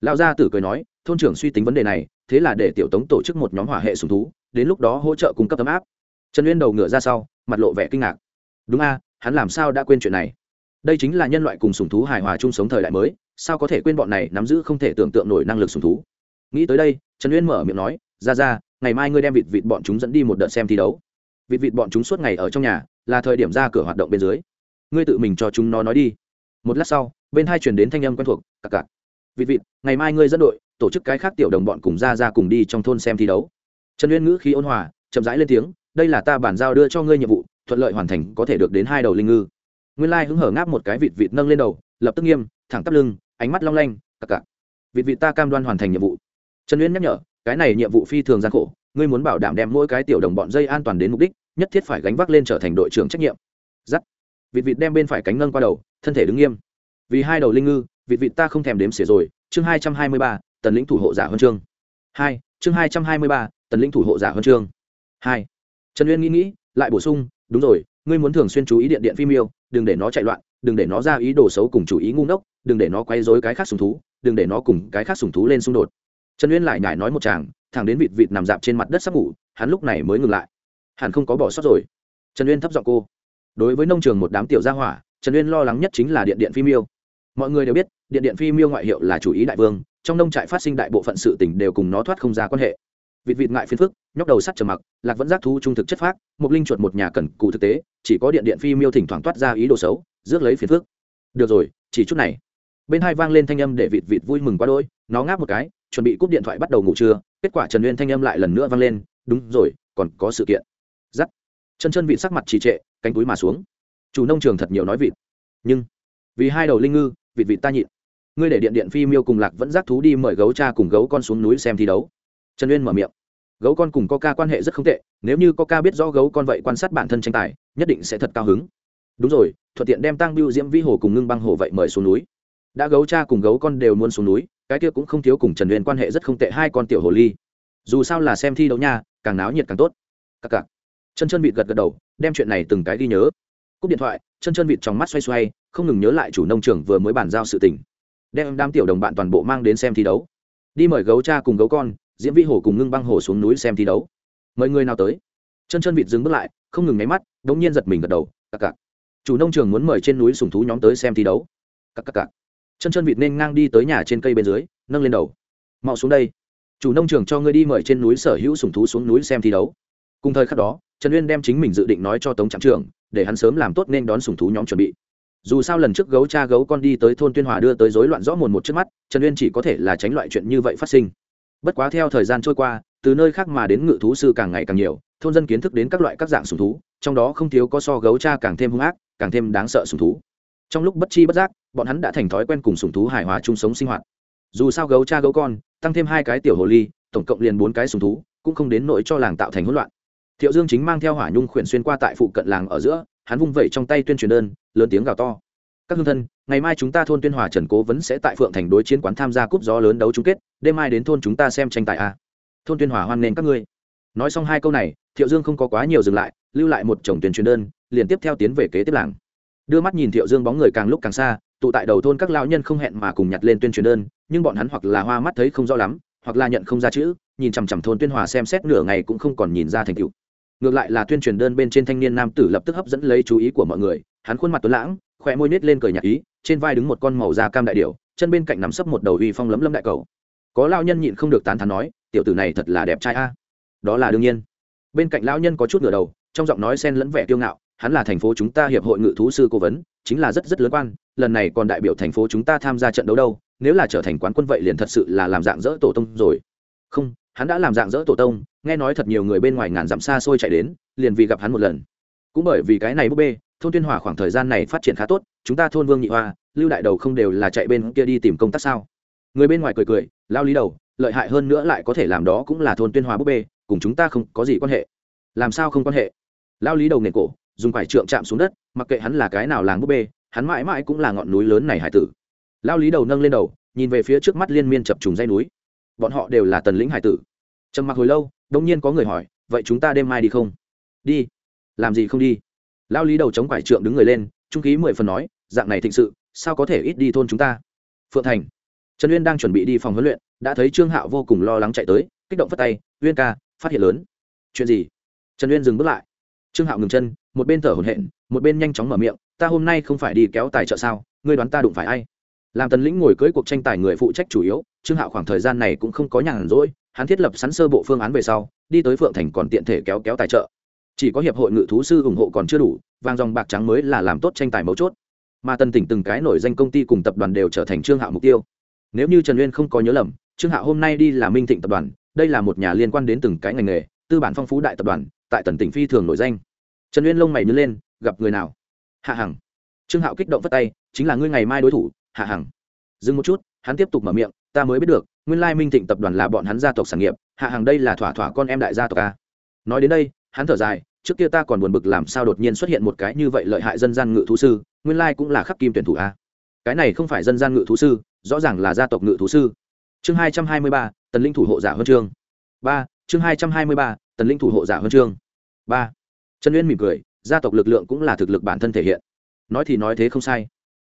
Speaker 1: Lão gia tử cười nói, thôn trưởng suy tính vấn đề này, thế là để tiểu tống tổ chức một nhóm hỏa hệ sùng thú, đến lúc đó hỗ trợ cung cấp ấm áp. Trần uyên đầu ngựa ra sau, mặt lộ vẻ kinh ngạc. Đúng a, hắn làm sao đã quên chuyện này? Đây chính là nhân loại cùng sùng thú hài hòa chung sống thời đại mới, sao có thể quên bọn này nắm giữ không thể tưởng tượng nổi năng lực sùng thú? Nghĩ tới đây, trần uyên mở miệng nói ra ra ngày mai ngươi đem vịt vịt bọn chúng dẫn đi một đợt xem thi đấu vịt vịt bọn chúng suốt ngày ở trong nhà, là thời điểm ra cửa hoạt động bên dưới. Ngươi tự mình cho chúng nó nói đi. Một lát sau, bên hai chuyển đến thanh âm quen thuộc cặp cặp vịt vịt, ngày mai ngươi dẫn đội, tổ chức cái khác tiểu đồng bọn cùng ra ra cùng đi trong thôn xem thi đấu. Trần uyên ngữ khí ôn hòa, chậm rãi lên tiếng, đây là ta bản giao đưa cho ngươi nhiệm vụ, thuận lợi hoàn thành có thể được đến hai đầu linh ngư. Nguyên lai hứng hở ngáp một cái vịt vịt nâng lên đầu, lập tức nghiêm, thẳng tắp lưng, ánh mắt long lanh cặp cặp vịt vịt ta cam đoan hoàn thành nhiệm vụ. Trần uyên nhắc nhở, cái này nhiệm vụ phi thường gian khổ ngươi muốn bảo đảm đem mỗi cái tiểu đồng bọn dây an toàn đến mục đích, nhất thiết phải gánh vác lên trở thành đội trưởng trách nhiệm. Giắt. Vịt vịt đem bên phải cánh nâng qua đầu, thân thể đứng nghiêm. Vì hai đầu linh ngư, vịt vịt ta không thèm đếm xỉa rồi. Chương hai trăm hai mươi ba, tần lĩnh thủ hộ giả huân chương. Hai. Chương hai trăm hai mươi ba, tần lĩnh thủ hộ giả huân chương. Hai. Trần uyên nghĩ nghĩ, lại bổ sung, đúng rồi, ngươi muốn thường xuyên chú ý điện điện phim yêu, đừng để nó chạy loạn, đừng để nó ra ý đồ xấu cùng chủ ý ngu ngốc, đừng để nó quay dối cái khác sùng thú, đừng để nó cùng cái khác sùng thú lên xung đột. Trần uyên lại nhải nói một chàng thẳng đến vịt vịt nằm dạp trên mặt đất sắp ngủ, hắn lúc này mới ngừng lại. Hẳn không có bỏ sót rồi. Trần uyên thấp giọng cô. Đối với nông trường một đám tiểu gia hỏa, trần uyên lo lắng nhất chính là điện điện phi miêu. Mọi người đều biết, điện điện phi miêu ngoại hiệu là chủ ý đại vương, trong nông trại phát sinh đại bộ phận sự tỉnh đều cùng nó thoát không ra quan hệ. Vịt vịt ngại phiền phức, nhóc đầu sắt trầm mặc, lạc vẫn giác thu trung thực chất phác một linh chuột một nhà cần cụ thực tế, chỉ có điện điện phi miêu thỉnh thoảng toát ra ý đồ xấu, rước lấy phiền phức. Được rồi, chỉ chút này. Bên hai vang lên thanh âm để vịt vịt vui mừng quá đôi nó ngáp một cái, chuẩn bị cúp điện thoại bắt đầu ngủ trưa kết quả trần uyên thanh âm lại lần nữa vang lên, đúng rồi, còn có sự kiện. Giắt. Chân chân vịt sắc mặt trì trệ, cánh túi mà xuống. Chủ nông trường thật nhiều nói vịt. Nhưng, vì hai đầu linh ngư, vịt vịt ta nhịn. Ngươi để điện điện phi miêu cùng lạc vẫn giác thú đi mời gấu cha cùng gấu con xuống núi xem thi đấu. Trần uyên mở miệng. Gấu con cùng coca quan hệ rất không tệ, nếu như coca biết rõ gấu con vậy quan sát bản thân tranh tài, nhất định sẽ thật cao hứng. Đúng rồi, thuận tiện đem tăng biêu diễm vĩ hồ cùng ngưng băng hồ vậy mời xuống núi. Đã gấu cha cùng gấu con đều muốn xuống núi cái kia cũng không thiếu cùng trần huyền quan hệ rất không tệ hai con tiểu hồ ly. Dù sao là xem thi đấu nha, càng náo nhiệt càng tốt. Cặc cặc. Chân chân vịt gật gật đầu, đem chuyện này từng cái ghi nhớ. Cúp điện thoại, chân chân vịt trong mắt xoay xoay, không ngừng nhớ lại chủ nông trường vừa mới bàn giao sự tình. Đem đám tiểu đồng bạn toàn bộ mang đến xem thi đấu. Đi mời gấu cha cùng gấu con, diễm vĩ hổ cùng ngưng băng hổ xuống núi xem thi đấu. Mời người nào tới? Chân chân vịt dừng bước lại, không ngừng nháy mắt đ ỗ n g nhiên giật mình gật đầu, cặc cặc. Chủ nông trường muốn mời trên núi sùng thú nhóm tới xem thi đấu. Cặc cặc cặc chân chân vịt nên ngang đi tới nhà trên cây bên dưới nâng lên đầu. Mau xuống đây. Chủ nông trường cho ngươi đi mời trên núi sở hữu sùng thú xuống núi xem thi đấu. Cùng thời khắc đó trần uyên đem chính mình dự định nói cho tống trạm Trường, để hắn sớm làm tốt nên đón sùng thú nhóm chuẩn bị. Dù sao lần trước gấu cha gấu con đi tới thôn tuyên hòa đưa tới rối loạn rõ mồn một trước mắt trần uyên chỉ có thể là tránh loại chuyện như vậy phát sinh. Bất quá theo thời gian trôi qua từ nơi khác mà đến ngự thú sư càng ngày càng nhiều thôn dân kiến thức đến các loại các dạng sùng thú trong đó không thiếu có so gấu cha càng thêm hung ác càng thêm đáng sợ sùng thú trong lúc bất chi bất giác, bọn hắn đã thành thói quen cùng sùng thú hài hòa chung sống sinh hoạt. Dù sao gấu cha gấu con, tăng thêm hai cái tiểu hồ ly, tổng cộng liền bốn cái sùng thú, cũng không đến nỗi cho làng tạo thành hỗn loạn. Thiệu dương chính mang theo hỏa nhung khuyển xuyên qua tại phụ cận làng ở giữa, hắn vung vẩy trong tay tuyên truyền đơn, lớn tiếng gào to. Các hương thân, ngày mai chúng ta thôn tuyên hòa trần cố vẫn sẽ tại phượng thành đối chiến quán tham gia cúp gió lớn đấu chung kết, đêm mai đến thôn chúng ta xem tranh tài a thôn tuyên hòa hoan nghênh các ngươi. Nói xong hai câu này, thiệu dương không có quá nhiều dừng lại, lưu lại một chồng tuyên truyền đơn, liền tiếp theo tiến về kế tiếp làng đưa mắt nhìn thiệu dương bóng người càng lúc càng xa tụ tại đầu thôn các lão nhân không hẹn mà cùng nhặt lên tuyên truyền đơn nhưng bọn hắn hoặc là hoa mắt thấy không rõ lắm hoặc là nhận không ra chữ nhìn chằm chằm thôn tuyên hòa xem xét nửa ngày cũng không còn nhìn ra thành tựu ngược lại là tuyên truyền đơn bên trên thanh niên nam tử lập tức hấp dẫn lấy chú ý của mọi người hắn khuôn mặt tuấn lãng khỏe môi nết lên cười nhạc ý trên vai đứng một con màu da cam đại điệu chân bên cạnh nắm sấp một đầu uy phong lấm lấm đại cầu có lao nhân nhịn không được tán thán nói tiểu tử này thật là đẹp trai a đó là đương nhiên bên cạnh lão nhân có chút ngửa đầu trong giọng nói xen lẫn vẻ kiêu ngạo hắn là thành phố chúng ta hiệp hội ngự thú sư cố vấn, chính là rất rất lớn quan, lần này còn đại biểu thành phố chúng ta tham gia trận đấu đâu, nếu là trở thành quán quân vậy liền thật sự là làm dạng dỡ tổ tông rồi. Không, hắn đã làm dạng dỡ tổ tông, nghe nói thật nhiều người bên ngoài ngàn dặm xa xôi chạy đến, liền vì gặp hắn một lần. Cũng bởi vì cái này búp bê, thôn tuyên hòa khoảng thời gian này phát triển khá tốt, chúng ta thôn vương nhị hoa, lưu đại đầu không đều là chạy bên kia đi tìm công tác sao? Người bên ngoài cười cười, lao lý đầu, lợi hại hơn nữa lại có thể làm đó cũng là thôn tuyên hòa búp bê, cùng chúng ta không có gì quan hệ. Làm sao không quan hệ? Lao lý đầu nền cổ dùng quải trượng chạm xuống đất, mặc kệ hắn là cái nào làng búp bê, hắn mãi mãi cũng là ngọn núi lớn này hải tử. Lao lý đầu nâng lên đầu, nhìn về phía trước mắt liên miên chập trùng dây núi. Bọn họ đều là tần lĩnh hải tử. Trầm mặc hồi lâu đông nhiên có người hỏi, vậy chúng ta đêm mai đi không? Đi. Làm gì không đi? Lao lý đầu chống quải trượng đứng người lên, trung ký mười phần nói, dạng này thịnh sự, sao có thể ít đi thôn chúng ta? Phượng thành. Trần uyên đang chuẩn bị đi phòng huấn luyện, đã thấy trương hạo vô cùng lo lắng chạy tới, kích động phất tay, uyên ca, phát hiện lớn. Chuyện gì? Trần uyên dừng bước lại trương hạo ngừng chân, một bên thở hổn hển, một bên nhanh chóng mở miệng, ta hôm nay không phải đi kéo tài trợ sao? Ngươi đoán ta đụng phải ai? Làm tần lĩnh ngồi cưới cuộc tranh tài người phụ trách chủ yếu, trương hạo khoảng thời gian này cũng không có nhàn rỗi, hắn thiết lập sẵn sơ bộ phương án về sau, đi tới phượng thành còn tiện thể kéo kéo tài trợ. Chỉ có hiệp hội ngự thú sư ủng hộ còn chưa đủ, vàng dòng bạc trắng mới là làm tốt tranh tài mấu chốt. Mà tần tỉnh từng cái nổi danh công ty cùng tập đoàn đều trở thành trương hạo mục tiêu. Nếu như trần uyên không có nhớ lầm, trương hạo hôm nay đi là minh thịnh tập đoàn, đây là một nhà liên quan đến từng cái ngành nghề, tư bản phong phú đại tập đoàn tại tần tỉnh phi thường nổi danh. Trần uyên lông mày nhớ lên, gặp người nào? Hạ hằng. Trương hạo kích động vất tay, chính là ngươi ngày mai đối thủ, hạ hằng. Dừng một chút, hắn tiếp tục mở miệng, ta mới biết được, nguyên lai minh thịnh tập đoàn là bọn hắn gia tộc sản nghiệp, hạ hằng đây là thỏa thỏa con em đại gia tộc a. Nói đến đây, hắn thở dài, trước kia ta còn buồn bực làm sao đột nhiên xuất hiện một cái như vậy lợi hại dân gian ngự thú sư, nguyên lai cũng là khắc kim tuyển thủ a. Cái này không phải dân gian ngự thú sư, rõ ràng là gia tộc ngự thú sư. Chương hai trăm hai mươi ba, tần linh thủ hộ giả huân chương. Ba, chương hai trăm hai mươi ba, tần linh thủ hộ giả huân chương ba. Trần uyên mỉm cười, gia tộc lực lượng cũng là thực lực bản thân thể hiện. Nói thì nói thế không sai.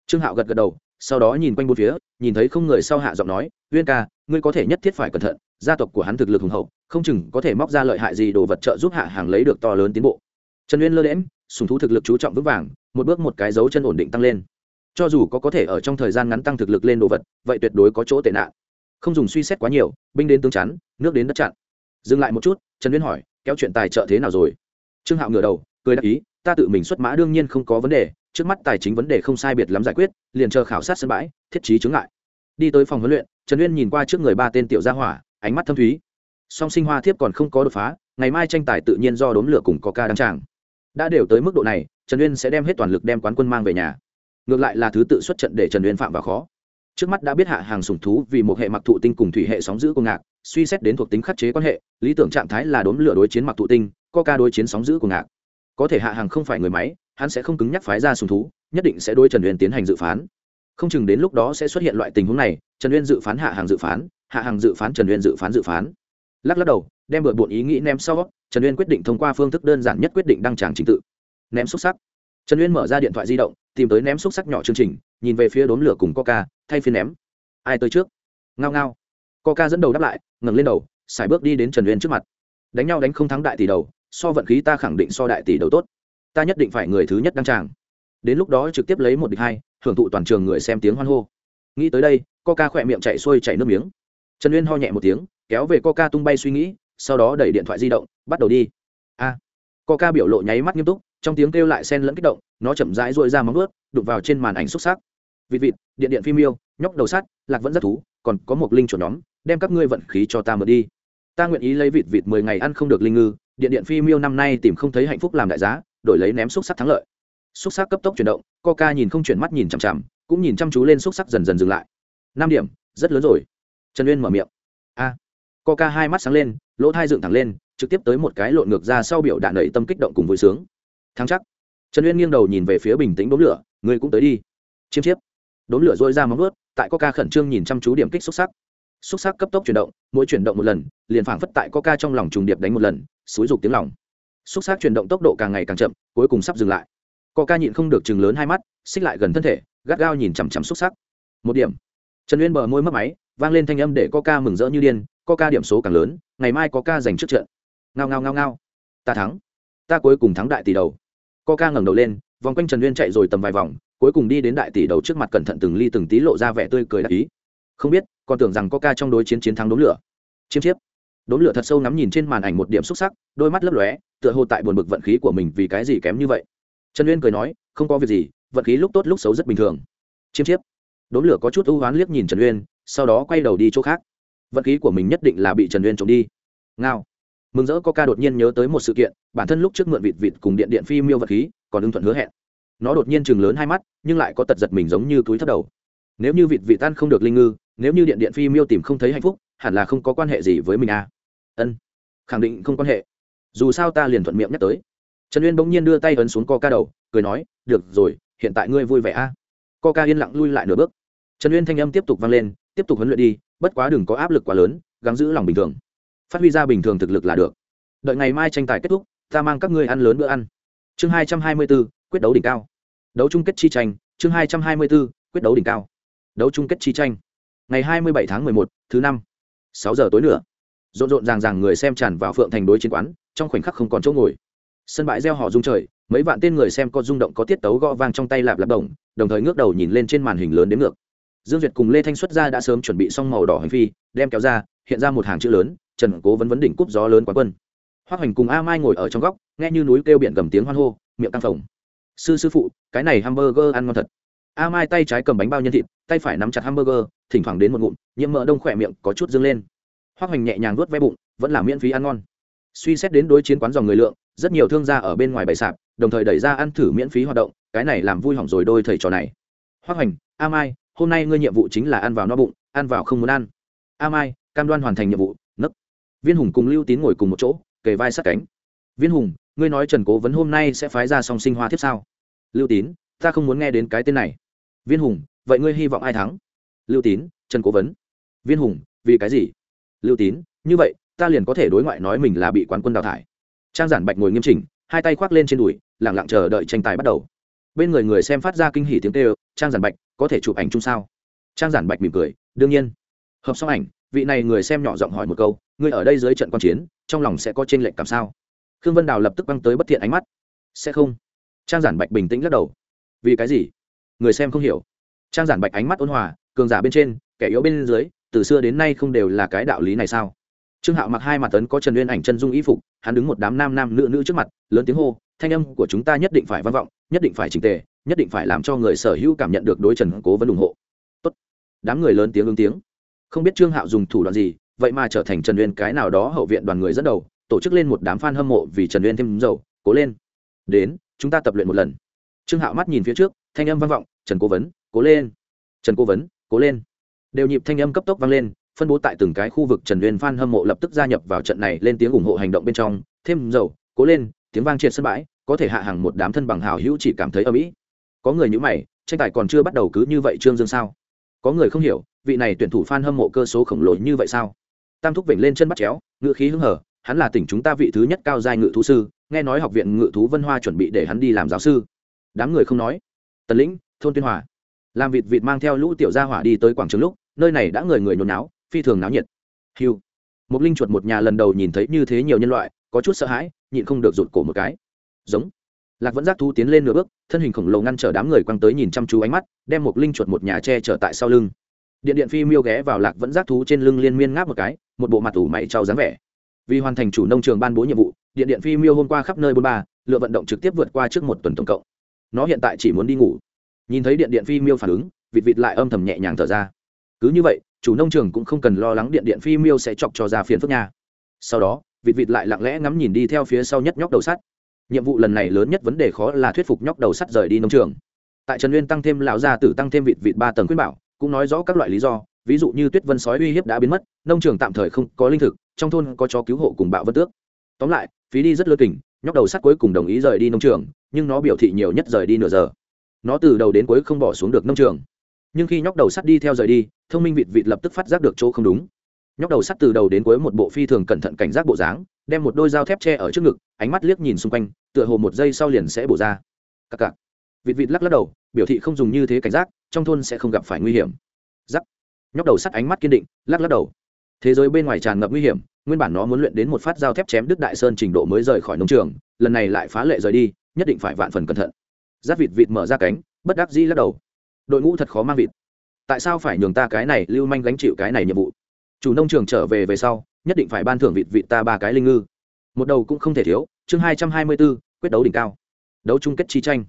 Speaker 1: Trương hạo gật gật đầu, sau đó nhìn quanh bốn phía, nhìn thấy không người sau hạ giọng nói, uyên ca, ngươi có thể nhất thiết phải cẩn thận, gia tộc của hắn thực lực hùng hậu, không chừng có thể móc ra lợi hại gì đồ vật trợ giúp hạ hàng lấy được to lớn tiến bộ. Trần uyên lơ đễm sùng thú thực lực chú trọng vững vàng, một bước một cái dấu chân ổn định tăng lên. Cho dù có có thể ở trong thời gian ngắn tăng thực lực lên đồ vật, vậy tuyệt đối có chỗ tệ nạn. Không dùng suy xét quá nhiều, binh đến tương chắn, nước đến đất chặn. Dừng lại một chút, trần uyên hỏi, kéo chuyện tài trợ thế nào rồi? Trương hạo ngửa đầu, cười đáp ý, ta tự mình xuất mã đương nhiên không có vấn đề, trước mắt tài chính vấn đề không sai biệt lắm giải quyết, liền chờ khảo sát sân bãi, thiết trí chứng lại đi tới phòng huấn luyện, trần uyên nhìn qua trước người ba tên tiểu gia hỏa, ánh mắt thâm thúy. Song sinh hoa thiếp còn không có đột phá, ngày mai tranh tài tự nhiên do đốn lửa cùng có ca đăng tràng. Đã đều tới mức độ này, trần uyên sẽ đem hết toàn lực đem quán quân mang về nhà. Ngược lại là thứ tự xuất trận để trần uyên phạm vào khó. Trước mắt đã biết hạ hàng sủng thú vì một hệ mặc thụ tinh cùng thủy hệ sóng giữ của ngạc, suy xét đến thuộc tính khắc chế quan hệ, lý tưởng trạng thái là đốn lửa đối chiến mặc thụ tinh ca đối chiến sóng giữ của ngạc. Có thể hạ hàng không phải người máy, hắn sẽ không cứng nhắc phái ra sùng thú, nhất định sẽ đối trần uyên tiến hành dự phán. Không chừng đến lúc đó sẽ xuất hiện loại tình huống này, trần uyên dự phán hạ hàng dự phán, hạ hàng dự phán trần uyên dự phán dự phán. Lắc lắc đầu, đem bừa bộn ý nghĩ ném sau, trần uyên quyết định thông qua phương thức đơn giản nhất quyết định đăng tràng trình tự. Ném xúc sắc. Trần uyên mở ra điện thoại di động, tìm tới ném xúc sắc nhỏ chương trình, nhìn về phía đốm lửa cùng coca, thay phiên ném. Ai tới trước? Ngao ngao. Coca dẫn đầu đáp lại, ngẩng lên đầu, sải bước đi đến trần uyên trước mặt. Đánh nhau đánh không thắng đại tỷ đầu so vận khí ta khẳng định so đại tỷ đầu tốt. Ta nhất định phải người thứ nhất đăng tràng. Đến lúc đó trực tiếp lấy một địch hai hưởng thụ toàn trường người xem tiếng hoan hô. Nghĩ tới đây coca khỏe miệng chạy xuôi chạy nước miếng. Trần uyên ho nhẹ một tiếng kéo về coca tung bay suy nghĩ sau đó đẩy điện thoại di động bắt đầu đi. A. À, coca biểu lộ nháy mắt nghiêm túc trong tiếng kêu lại sen lẫn kích động nó chậm rãi dội ra móng ướt đục vào trên màn ảnh xúc xác vịt vịt điện điện phim yêu nhóc đầu sắt lạc vẫn rất thú còn có một linh chuẩn nhóm đem các ngươi vận khí cho ta mượn đi. Ta nguyện ý lấy vịt vịt mười ngày ăn không được linh ngư điện điện phi miêu năm nay tìm không thấy hạnh phúc làm đại giá, đổi lấy ném xúc sắc thắng lợi. Xúc sắc cấp tốc chuyển động, coca nhìn không chuyển mắt nhìn chằm chằm, cũng nhìn chăm chú lên xúc sắc dần dần dừng lại. Năm điểm, rất lớn rồi. Trần uyên mở miệng. A. À. coca hai mắt sáng lên, lỗ thai dựng thẳng lên, trực tiếp tới một cái lộn ngược ra sau biểu đạn đẩy tâm kích động cùng vui sướng. Thắng chắc. Trần uyên nghiêng đầu nhìn về phía bình tĩnh đốm lửa người cũng tới đi. Chiêm chiếp. Đốm lửa dôi ra móng ướt tại coca khẩn trương nhìn chăm chú điểm kích xúc sắc xúc sắc cấp tốc chuyển động, mỗi chuyển động một lần, liền phảng phất tại coca trong lòng trùng điệp đánh một lần, xúi rục tiếng lòng. Xúc sắc chuyển động tốc độ càng ngày càng chậm, cuối cùng sắp dừng lại. Coca nhịn không được chừng lớn hai mắt, xích lại gần thân thể, gắt gao nhìn chằm chằm xúc sắc một điểm. Trần uyên bờ môi mất máy, vang lên thanh âm để coca mừng rỡ như điên, coca điểm số càng lớn, ngày mai coca giành trước trận. Ngao ngao ngao ngao. Ta thắng. Ta cuối cùng thắng đại tỷ đầu. Coca ngẩng đầu lên, vòng quanh trần uyên chạy rồi tầm vài vòng, cuối cùng đi đến đại tỷ đầu trước mặt cẩn thận từng ly từng tí lộ ra vẻ tươi cười đắc ý. Không biết còn tưởng rằng coca trong đối chiến chiến thắng đốm lửa. Chiêm chiếp. Đốm lửa thật sâu nắm nhìn trên màn ảnh một điểm xúc sắc, đôi mắt lấp lóe, tựa hồ tại buồn bực vận khí của mình vì cái gì kém như vậy. Trần uyên cười nói, không có việc gì, vận khí lúc tốt lúc xấu rất bình thường. Chiêm chiếp. Đốm lửa có chút ưu hoán liếc nhìn trần uyên, sau đó quay đầu đi chỗ khác. Vận khí của mình nhất định là bị trần uyên trộm đi. Ngao. Mừng rỡ coca đột nhiên nhớ tới một sự kiện, bản thân lúc trước mượn vịt vịt cùng điện điện phi miêu vật khí, còn ưng thuận hứa hẹn. Nó đột nhiên chừng lớn hai mắt, nhưng lại có tật giật mình giống như túi thất đầu nếu như vịt vịt tan không được linh ngư, nếu như điện điện phi miêu tìm không thấy hạnh phúc, hẳn là không có quan hệ gì với mình à? Ân, khẳng định không quan hệ. Dù sao ta liền thuận miệng nhắc tới. Trần uyên bỗng nhiên đưa tay ấn xuống co ca đầu, cười nói, được rồi, hiện tại ngươi vui vẻ a à? co ca yên lặng lui lại nửa bước. Trần uyên thanh âm tiếp tục vang lên, tiếp tục huấn luyện đi, bất quá đừng có áp lực quá lớn, gắng giữ lòng bình thường. Phát huy ra bình thường thực lực là được. Đợi ngày mai tranh tài kết thúc, ta mang các ngươi ăn lớn bữa ăn. Chương hai trăm hai mươi b ố quyết đấu đỉnh cao. Đấu chung kết chi tranh, chương hai trăm hai mươi b ố quyết đấu đỉnh cao đấu chung kết chi tranh. Ngày hai mươi bảy tháng mười một, thứ năm, sáu giờ tối nữa. Rộn rộn ràng ràng người xem tràn vào phượng thành đối chiến quán, trong khoảnh khắc không còn chỗ ngồi. Sân bãi reo họ rung trời, mấy vạn tên người xem có rung động có tiết tấu gõ vang trong tay lạp lạp đồng đồng thời ngước đầu nhìn lên trên màn hình lớn đến ngược. Dương duyệt cùng lê thanh xuất ra đã sớm chuẩn bị xong màu đỏ hành phi, đem kéo ra, hiện ra một hàng chữ lớn, trần cố vấn vấn đỉnh cúp gió lớn quán quân. Hoa hoành cùng a mai ngồi ở trong góc, nghe như núi kêu biển gầm tiếng hoan hô, miệng căng phồng. Sư sư phụ, cái này hamburger ăn ngon thật a mai tay trái cầm bánh bao nhân thịt, tay phải nắm chặt hamburger, thỉnh thoảng đến một ngụm, nhiễm mỡ đông khỏe miệng, có chút dâng lên. Hoa hoành nhẹ nhàng nuốt ve bụng, vẫn là miễn phí ăn ngon. Suy xét đến đối chiến quán dòng người lượng, rất nhiều thương gia ở bên ngoài bày sạp, đồng thời đẩy ra ăn thử miễn phí hoạt động, cái này làm vui hỏng rồi đôi thầy trò này. Hoa hoành, a mai, hôm nay ngươi nhiệm vụ chính là ăn vào no bụng, ăn vào không muốn ăn. A mai, cam đoan hoàn thành nhiệm vụ, nấc. Viên hùng cùng lưu tín ngồi cùng một chỗ, kề vai sát cánh. Viên hùng, ngươi nói trần cố vấn hôm nay sẽ phái ra song sinh hoa tiếp sao? Lưu tín, ta không muốn nghe đến cái tên này viên hùng, vậy ngươi hy vọng ai thắng? Lưu tín, trần cố vấn. Viên hùng, vì cái gì? Lưu tín, như vậy, ta liền có thể đối ngoại nói mình là bị quán quân đào thải. Trang giản bạch ngồi nghiêm chỉnh, hai tay khoác lên trên đùi lẳng lặng chờ đợi tranh tài bắt đầu. Bên người người xem phát ra kinh hỉ tiếng kêu, trang giản bạch, có thể chụp ảnh chung sao? Trang giản bạch mỉm cười, đương nhiên. Hợp xong ảnh, vị này người xem nhỏ giọng hỏi một câu, ngươi ở đây dưới trận quan chiến, trong lòng sẽ có t r ê n lệch cảm sao? Khương vân đào lập tức băng tới bất thiện ánh mắt. Sẽ không. Trang giản bạch bình tĩnh lắc đầu. Vì cái gì? Người xem không hiểu. Trang giản bạch ánh mắt ôn hòa, cường giả bên trên, kẻ yếu bên dưới, từ xưa đến nay không đều là cái đạo lý này sao? Trương hạo mặc hai mặt tấn có trần uyên ảnh chân dung y phục, hắn đứng một đám nam nam nữ nữ trước mặt, lớn tiếng hô, thanh âm của chúng ta nhất định phải vang vọng, nhất định phải trình tề, nhất định phải làm cho người sở hữu cảm nhận được đối trần cố vấn ủng hộ. Tốt. đám người lớn tiếng ứng tiếng. Không biết trương hạo dùng thủ đoạn gì, vậy mà trở thành trần uyên cái nào đó hậu viện đoàn người dẫn đầu, tổ chức lên một đám f a n hâm mộ vì trần uyên thêm dầu, cố lên. Đến, chúng ta tập luyện một lần. Trương hạo mắt nhìn phía trước thanh âm vang vọng, trần cố vấn, cố lên. Trần cố vấn, cố lên. Đều nhịp thanh âm cấp tốc vang lên, phân bố tại từng cái khu vực trần uyên phan hâm mộ lập tức gia nhập vào trận này lên tiếng ủng hộ hành động bên trong. Thêm dầu, cố lên, tiếng vang triệt sân bãi, có thể hạ hàng một đám thân bằng hào hữu chỉ cảm thấy âm ỉ có người như mày, tranh tài còn chưa bắt đầu cứ như vậy trương dương sao? Có người không hiểu, vị này tuyển thủ f a n hâm mộ cơ số khổng lồ như vậy sao? Tam thúc vểnh lên chân bắt chéo ngự khí hứng hở hắn là tỉnh chúng ta vị thứ nhất cao giai ngự thú sư, nghe nói học viện ngự thú vân hoa chuẩn bị để hắn đi làm giáo sư. Đám người không nói tần lĩnh, thôn tuyên hòa. Làm vịt vịt mang theo lũ tiểu gia hỏa đi tới quảng trường lúc, nơi này đã người người nhốn náo, phi thường náo nhiệt. Hiu một linh chuột một nhà lần đầu nhìn thấy như thế nhiều nhân loại, có chút sợ hãi, nhịn không được rụt cổ một cái. Giống. Lạc vẫn giác thu tiến lên nửa bước, thân hình khổng lồ ngăn trở đám người quăng tới nhìn chăm chú ánh mắt, đem một linh chuột một nhà che chở tại sau lưng. Điện điện phi miêu ghé vào lạc vẫn giác thú trên lưng liên miên ngáp một cái, một bộ mặt ủ mày trao dáng vẻ. Vì hoàn thành chủ nông trường ban bố nhiệm vụ, điện điện phi miêu hôm qua khắp nơi bốn ba, lựa vận động trực tiếp vượt qua trước một tuần tổng cộng nó hiện tại chỉ muốn đi ngủ. Nhìn thấy điện điện phi miêu phản ứng, vịt vịt lại âm thầm nhẹ nhàng thở ra. Cứ như vậy, chủ nông trường cũng không cần lo lắng điện điện phi miêu sẽ chọc cho ra phiền phức nha. Sau đó, vịt vịt lại lặng lẽ ngắm nhìn đi theo phía sau nhất nhóc đầu sắt. Nhiệm vụ lần này lớn nhất vấn đề khó là thuyết phục nhóc đầu sắt rời đi nông trường. Tại trần uyên tăng thêm lão gia tử tăng thêm vịt vịt ba tầng khuyên bảo, cũng nói rõ các loại lý do, ví dụ như tuyết vân sói uy hiếp đã biến mất, nông trường tạm thời không có linh thực, trong thôn có chó cứu hộ cùng bạo vân tước. Tóm lại, phí đi rất lơ kỉnh nhóc đầu sắt cuối cùng đồng ý rời đi nông trường, nhưng nó biểu thị nhiều nhất rời đi nửa giờ. Nó từ đầu đến cuối không bỏ xuống được nông trường. Nhưng khi nhóc đầu sắt đi theo rời đi, thông minh vịt vịt lập tức phát giác được chỗ không đúng. Nhóc đầu sắt từ đầu đến cuối một bộ phi thường cẩn thận cảnh giác bộ dáng, đem một đôi dao thép tre ở trước ngực, ánh mắt liếc nhìn xung quanh, tựa hồ một giây sau liền sẽ bổ ra. Cặc cặc. Vịt vịt lắc lắc đầu, biểu thị không dùng như thế cảnh giác, trong thôn sẽ không gặp phải nguy hiểm. Giắc nhóc đầu sắt ánh mắt kiên định, lắc lắc đầu. Thế giới bên ngoài tràn ngập nguy hiểm nguyên bản nó muốn luyện đến một phát dao thép chém đứt đại sơn trình độ mới rời khỏi nông trường, lần này lại phá lệ rời đi, nhất định phải vạn phần cẩn thận. Giáp vịt vịt mở ra cánh, bất đắc dĩ lắc đầu. Đội ngũ thật khó mang vịt. Tại sao phải nhường ta cái này, lưu manh gánh chịu cái này nhiệm vụ? Chủ nông trường trở về về sau, nhất định phải ban thưởng vịt vịt ta ba cái linh ngư. Một đầu cũng không thể thiếu, chương hai trăm hai mươi b ố quyết đấu đỉnh cao. Đấu chung kết chi tranh.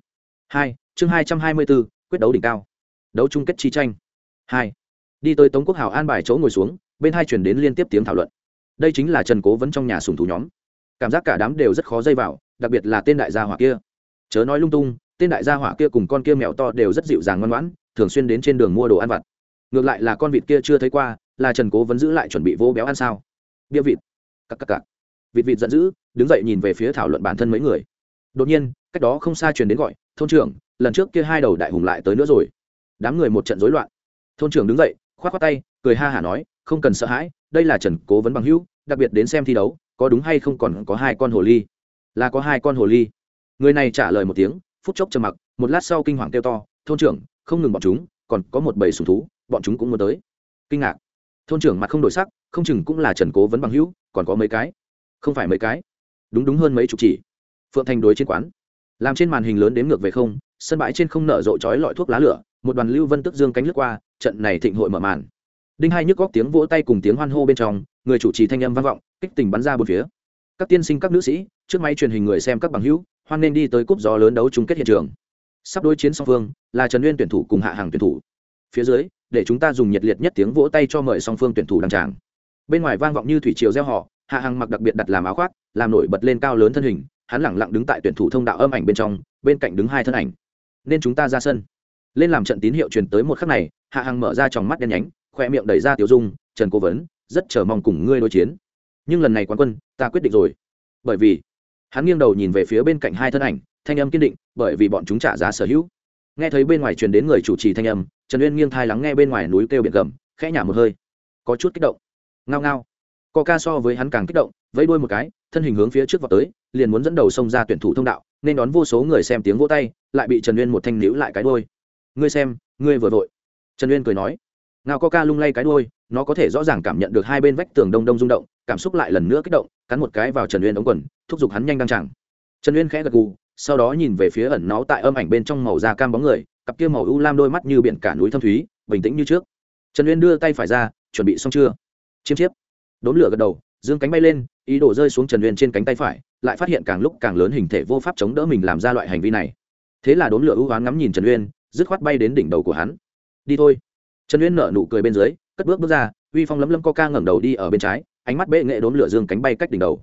Speaker 1: Hai, chương hai trăm hai mươi b ố quyết đấu đỉnh cao. Đấu chung kết chi tranh. Hai, đi tới tống quốc hào an bài chỗ ngồi xuống, bên hai chuyển đến liên tiếp tiếng thảo luận đây chính là trần cố vấn trong nhà sùng thú nhóm. Cảm giác cả đám đều rất khó dây vào, đặc biệt là tên đại gia hỏa kia. Chớ nói lung tung, tên đại gia hỏa kia cùng con kia mèo to đều rất dịu dàng ngoan ngoãn, thường xuyên đến trên đường mua đồ ăn vặt. Ngược lại là con vịt kia chưa thấy qua, là trần cố vẫn giữ lại chuẩn bị vô béo ăn sao? Bia vịt. Cắc cắc cắc vịt vịt giận dữ, đứng dậy nhìn về phía thảo luận bản thân mấy người. Đột nhiên, cách đó không xa truyền đến gọi, thôn trưởng, lần trước kia hai đầu đại hùng lại tới nữa rồi. Đám người một trận rối loạn. Thôn trưởng đứng dậy k h o á t k tay, cười ha hả nói không cần sợ hãi, đây là trần cố vấn bằng hữu, đặc biệt đến xem thi đấu, có đúng hay không còn có hai con hồ ly. Là có hai con hồ ly. Người này trả lời một tiếng, phút chốc trầm mặc, một lát sau kinh hoàng kêu to, thôn trưởng, không ngừng bọn chúng, còn có một bầy sùng thú, bọn chúng cũng muốn tới. Kinh ngạc. Thôn trưởng mặt không đổi sắc, không chừng cũng là trần cố vấn bằng hữu, còn có mấy cái? Không phải mấy cái. Đúng đúng hơn mấy chục chỉ. Phượng thành đối trên quán. Làm trên màn hình lớn đếm ngược về không, sân bãi trên không nở rộ chói lọi thuốc lá lửa, một đoàn lưu vân tức dương cánh lướt qua, trận này thịnh hội mở màn đinh hai nhức góc tiếng vỗ tay cùng tiếng hoan hô bên trong, người chủ trì thanh âm vang vọng, kích tình bắn ra bốn phía. Các tiên sinh, các nữ sĩ, trước máy truyền hình người xem các bằng hữu, hoan nên đi tới cúp gió lớn đấu chung kết hiện trường. Sắp đối chiến song phương, là trần Nguyên tuyển thủ cùng hạ hàng tuyển thủ. Phía dưới, để chúng ta dùng nhiệt liệt nhất tiếng vỗ tay cho mời song phương tuyển thủ đăng tràng. Bên ngoài vang vọng như thủy triều gieo họ, hạ hằng mặc đặc biệt đặt làm áo khoác, làm nổi bật lên cao lớn thân hình, hắn lẳng lặng đứng tại tuyển thủ thông đạo âm ảnh bên trong, bên cạnh đứng hai thân ảnh. Nên chúng ta ra sân. Lên làm trận tín hiệu truyền tới một khắc này, hạ hằng mở ra tròng mắt đen nhánh khoe miệng đẩy ra tiểu dung, trần cố vấn, rất chờ mong cùng ngươi đối chiến. Nhưng lần này quán quân, ta quyết định rồi. Bởi vì, hắn nghiêng đầu nhìn về phía bên cạnh hai thân ảnh, thanh âm kiên định, bởi vì bọn chúng trả giá sở hữu. Nghe thấy bên ngoài truyền đến người chủ trì thanh âm, trần uyên nghiêng thai lắng nghe bên ngoài núi kêu biển gầm, khẽ nhả một hơi. Có chút kích động. Ngao ngao. Co ca so với hắn càng kích động, vẫy đuôi một cái, thân hình hướng phía trước vào tới, liền muốn dẫn đầu xông ra tuyển thủ thông đạo, nên đón vô số người xem tiếng vỗ tay, lại bị trần uyên một thanh níu lại cái đôi ngươi xem, ngươi vừa vội. Trần uyên cười nói ngao co ca lung lay cái đôi nó có thể rõ ràng cảm nhận được hai bên vách tường đông đông rung động, cảm xúc lại lần nữa kích động, cắn một cái vào trần uyên ống quần, thúc giục hắn nhanh đăng chẳng trần uyên khẽ gật gù, sau đó nhìn về phía ẩn náu tại âm ảnh bên trong màu da cam bóng người, cặp kia màu u lam đôi mắt như biển cả núi thâm thúy, bình tĩnh như trước. Trần uyên đưa tay phải ra, chuẩn bị xong chưa? Chiêm chiếp. Đốn lửa gật đầu, dương cánh bay lên, ý đồ rơi xuống trần uyên trên cánh tay phải, lại phát hiện càng lúc càng lớn hình thể vô pháp chống đỡ mình làm ra loại hành vi này. Thế là đốn lửa ưu hoán ngắm nhìn trần uyên, dứt khoát bay đến đỉnh đầu của hắn. Đi thôi trần uyên nở nụ cười bên dưới, cất bước bước ra, uy phong lấm lấm co ca ngẩng đầu đi ở bên trái, ánh mắt bệ nghệ đốn lửa dương cánh bay cách đỉnh đầu.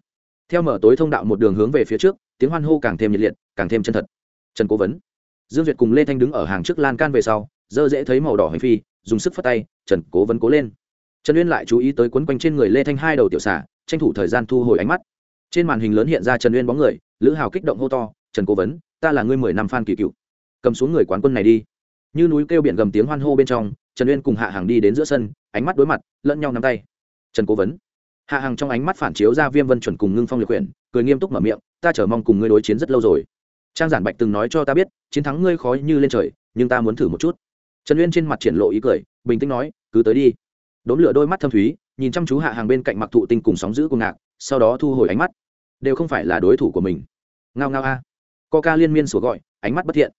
Speaker 1: Theo mở tối thông đạo một đường hướng về phía trước, tiếng hoan hô càng thêm nhiệt liệt, càng thêm chân thật. Trần cố vấn, dương duyệt cùng lê thanh đứng ở hàng trước lan can về sau, dơ dễ thấy màu đỏ hành phi, dùng sức phất tay, trần cố vấn cố lên. Trần uyên lại chú ý tới quấn quanh trên người lê thanh hai đầu tiểu xả tranh thủ thời gian thu hồi ánh mắt. Trên màn hình lớn hiện ra trần uyên bóng người, lữ hào kích động hô to, trần cố vấn, ta là ngươi mười năm phan kỳ cựu. Cầm xuống người quán quân này đi như núi kêu biển gầm tiếng hoan hô bên trong, trần uyên cùng hạ hàng đi đến giữa sân, ánh mắt đối mặt, lẫn nhau nắm tay. Trần cố vấn. Hạ hàng trong ánh mắt phản chiếu ra viêm vân chuẩn cùng ngưng phong lược quyển, cười nghiêm túc mở miệng, ta chờ mong cùng ngươi đối chiến rất lâu rồi. Trang giản bạch từng nói cho ta biết, chiến thắng ngươi khó như lên trời, nhưng ta muốn thử một chút. Trần uyên trên mặt triển lộ ý cười, bình tĩnh nói, cứ tới đi. Đốn lửa đôi mắt thâm thúy, nhìn chăm chú hạ hàng bên cạnh mặc thụ tinh cùng sóng giữ cùng ngạc, sau đó thu hồi ánh mắt. Đều không phải là đối thủ của mình. Ngao ngao a. À. coca liên miên sủa gọi, ánh mắt bất thiện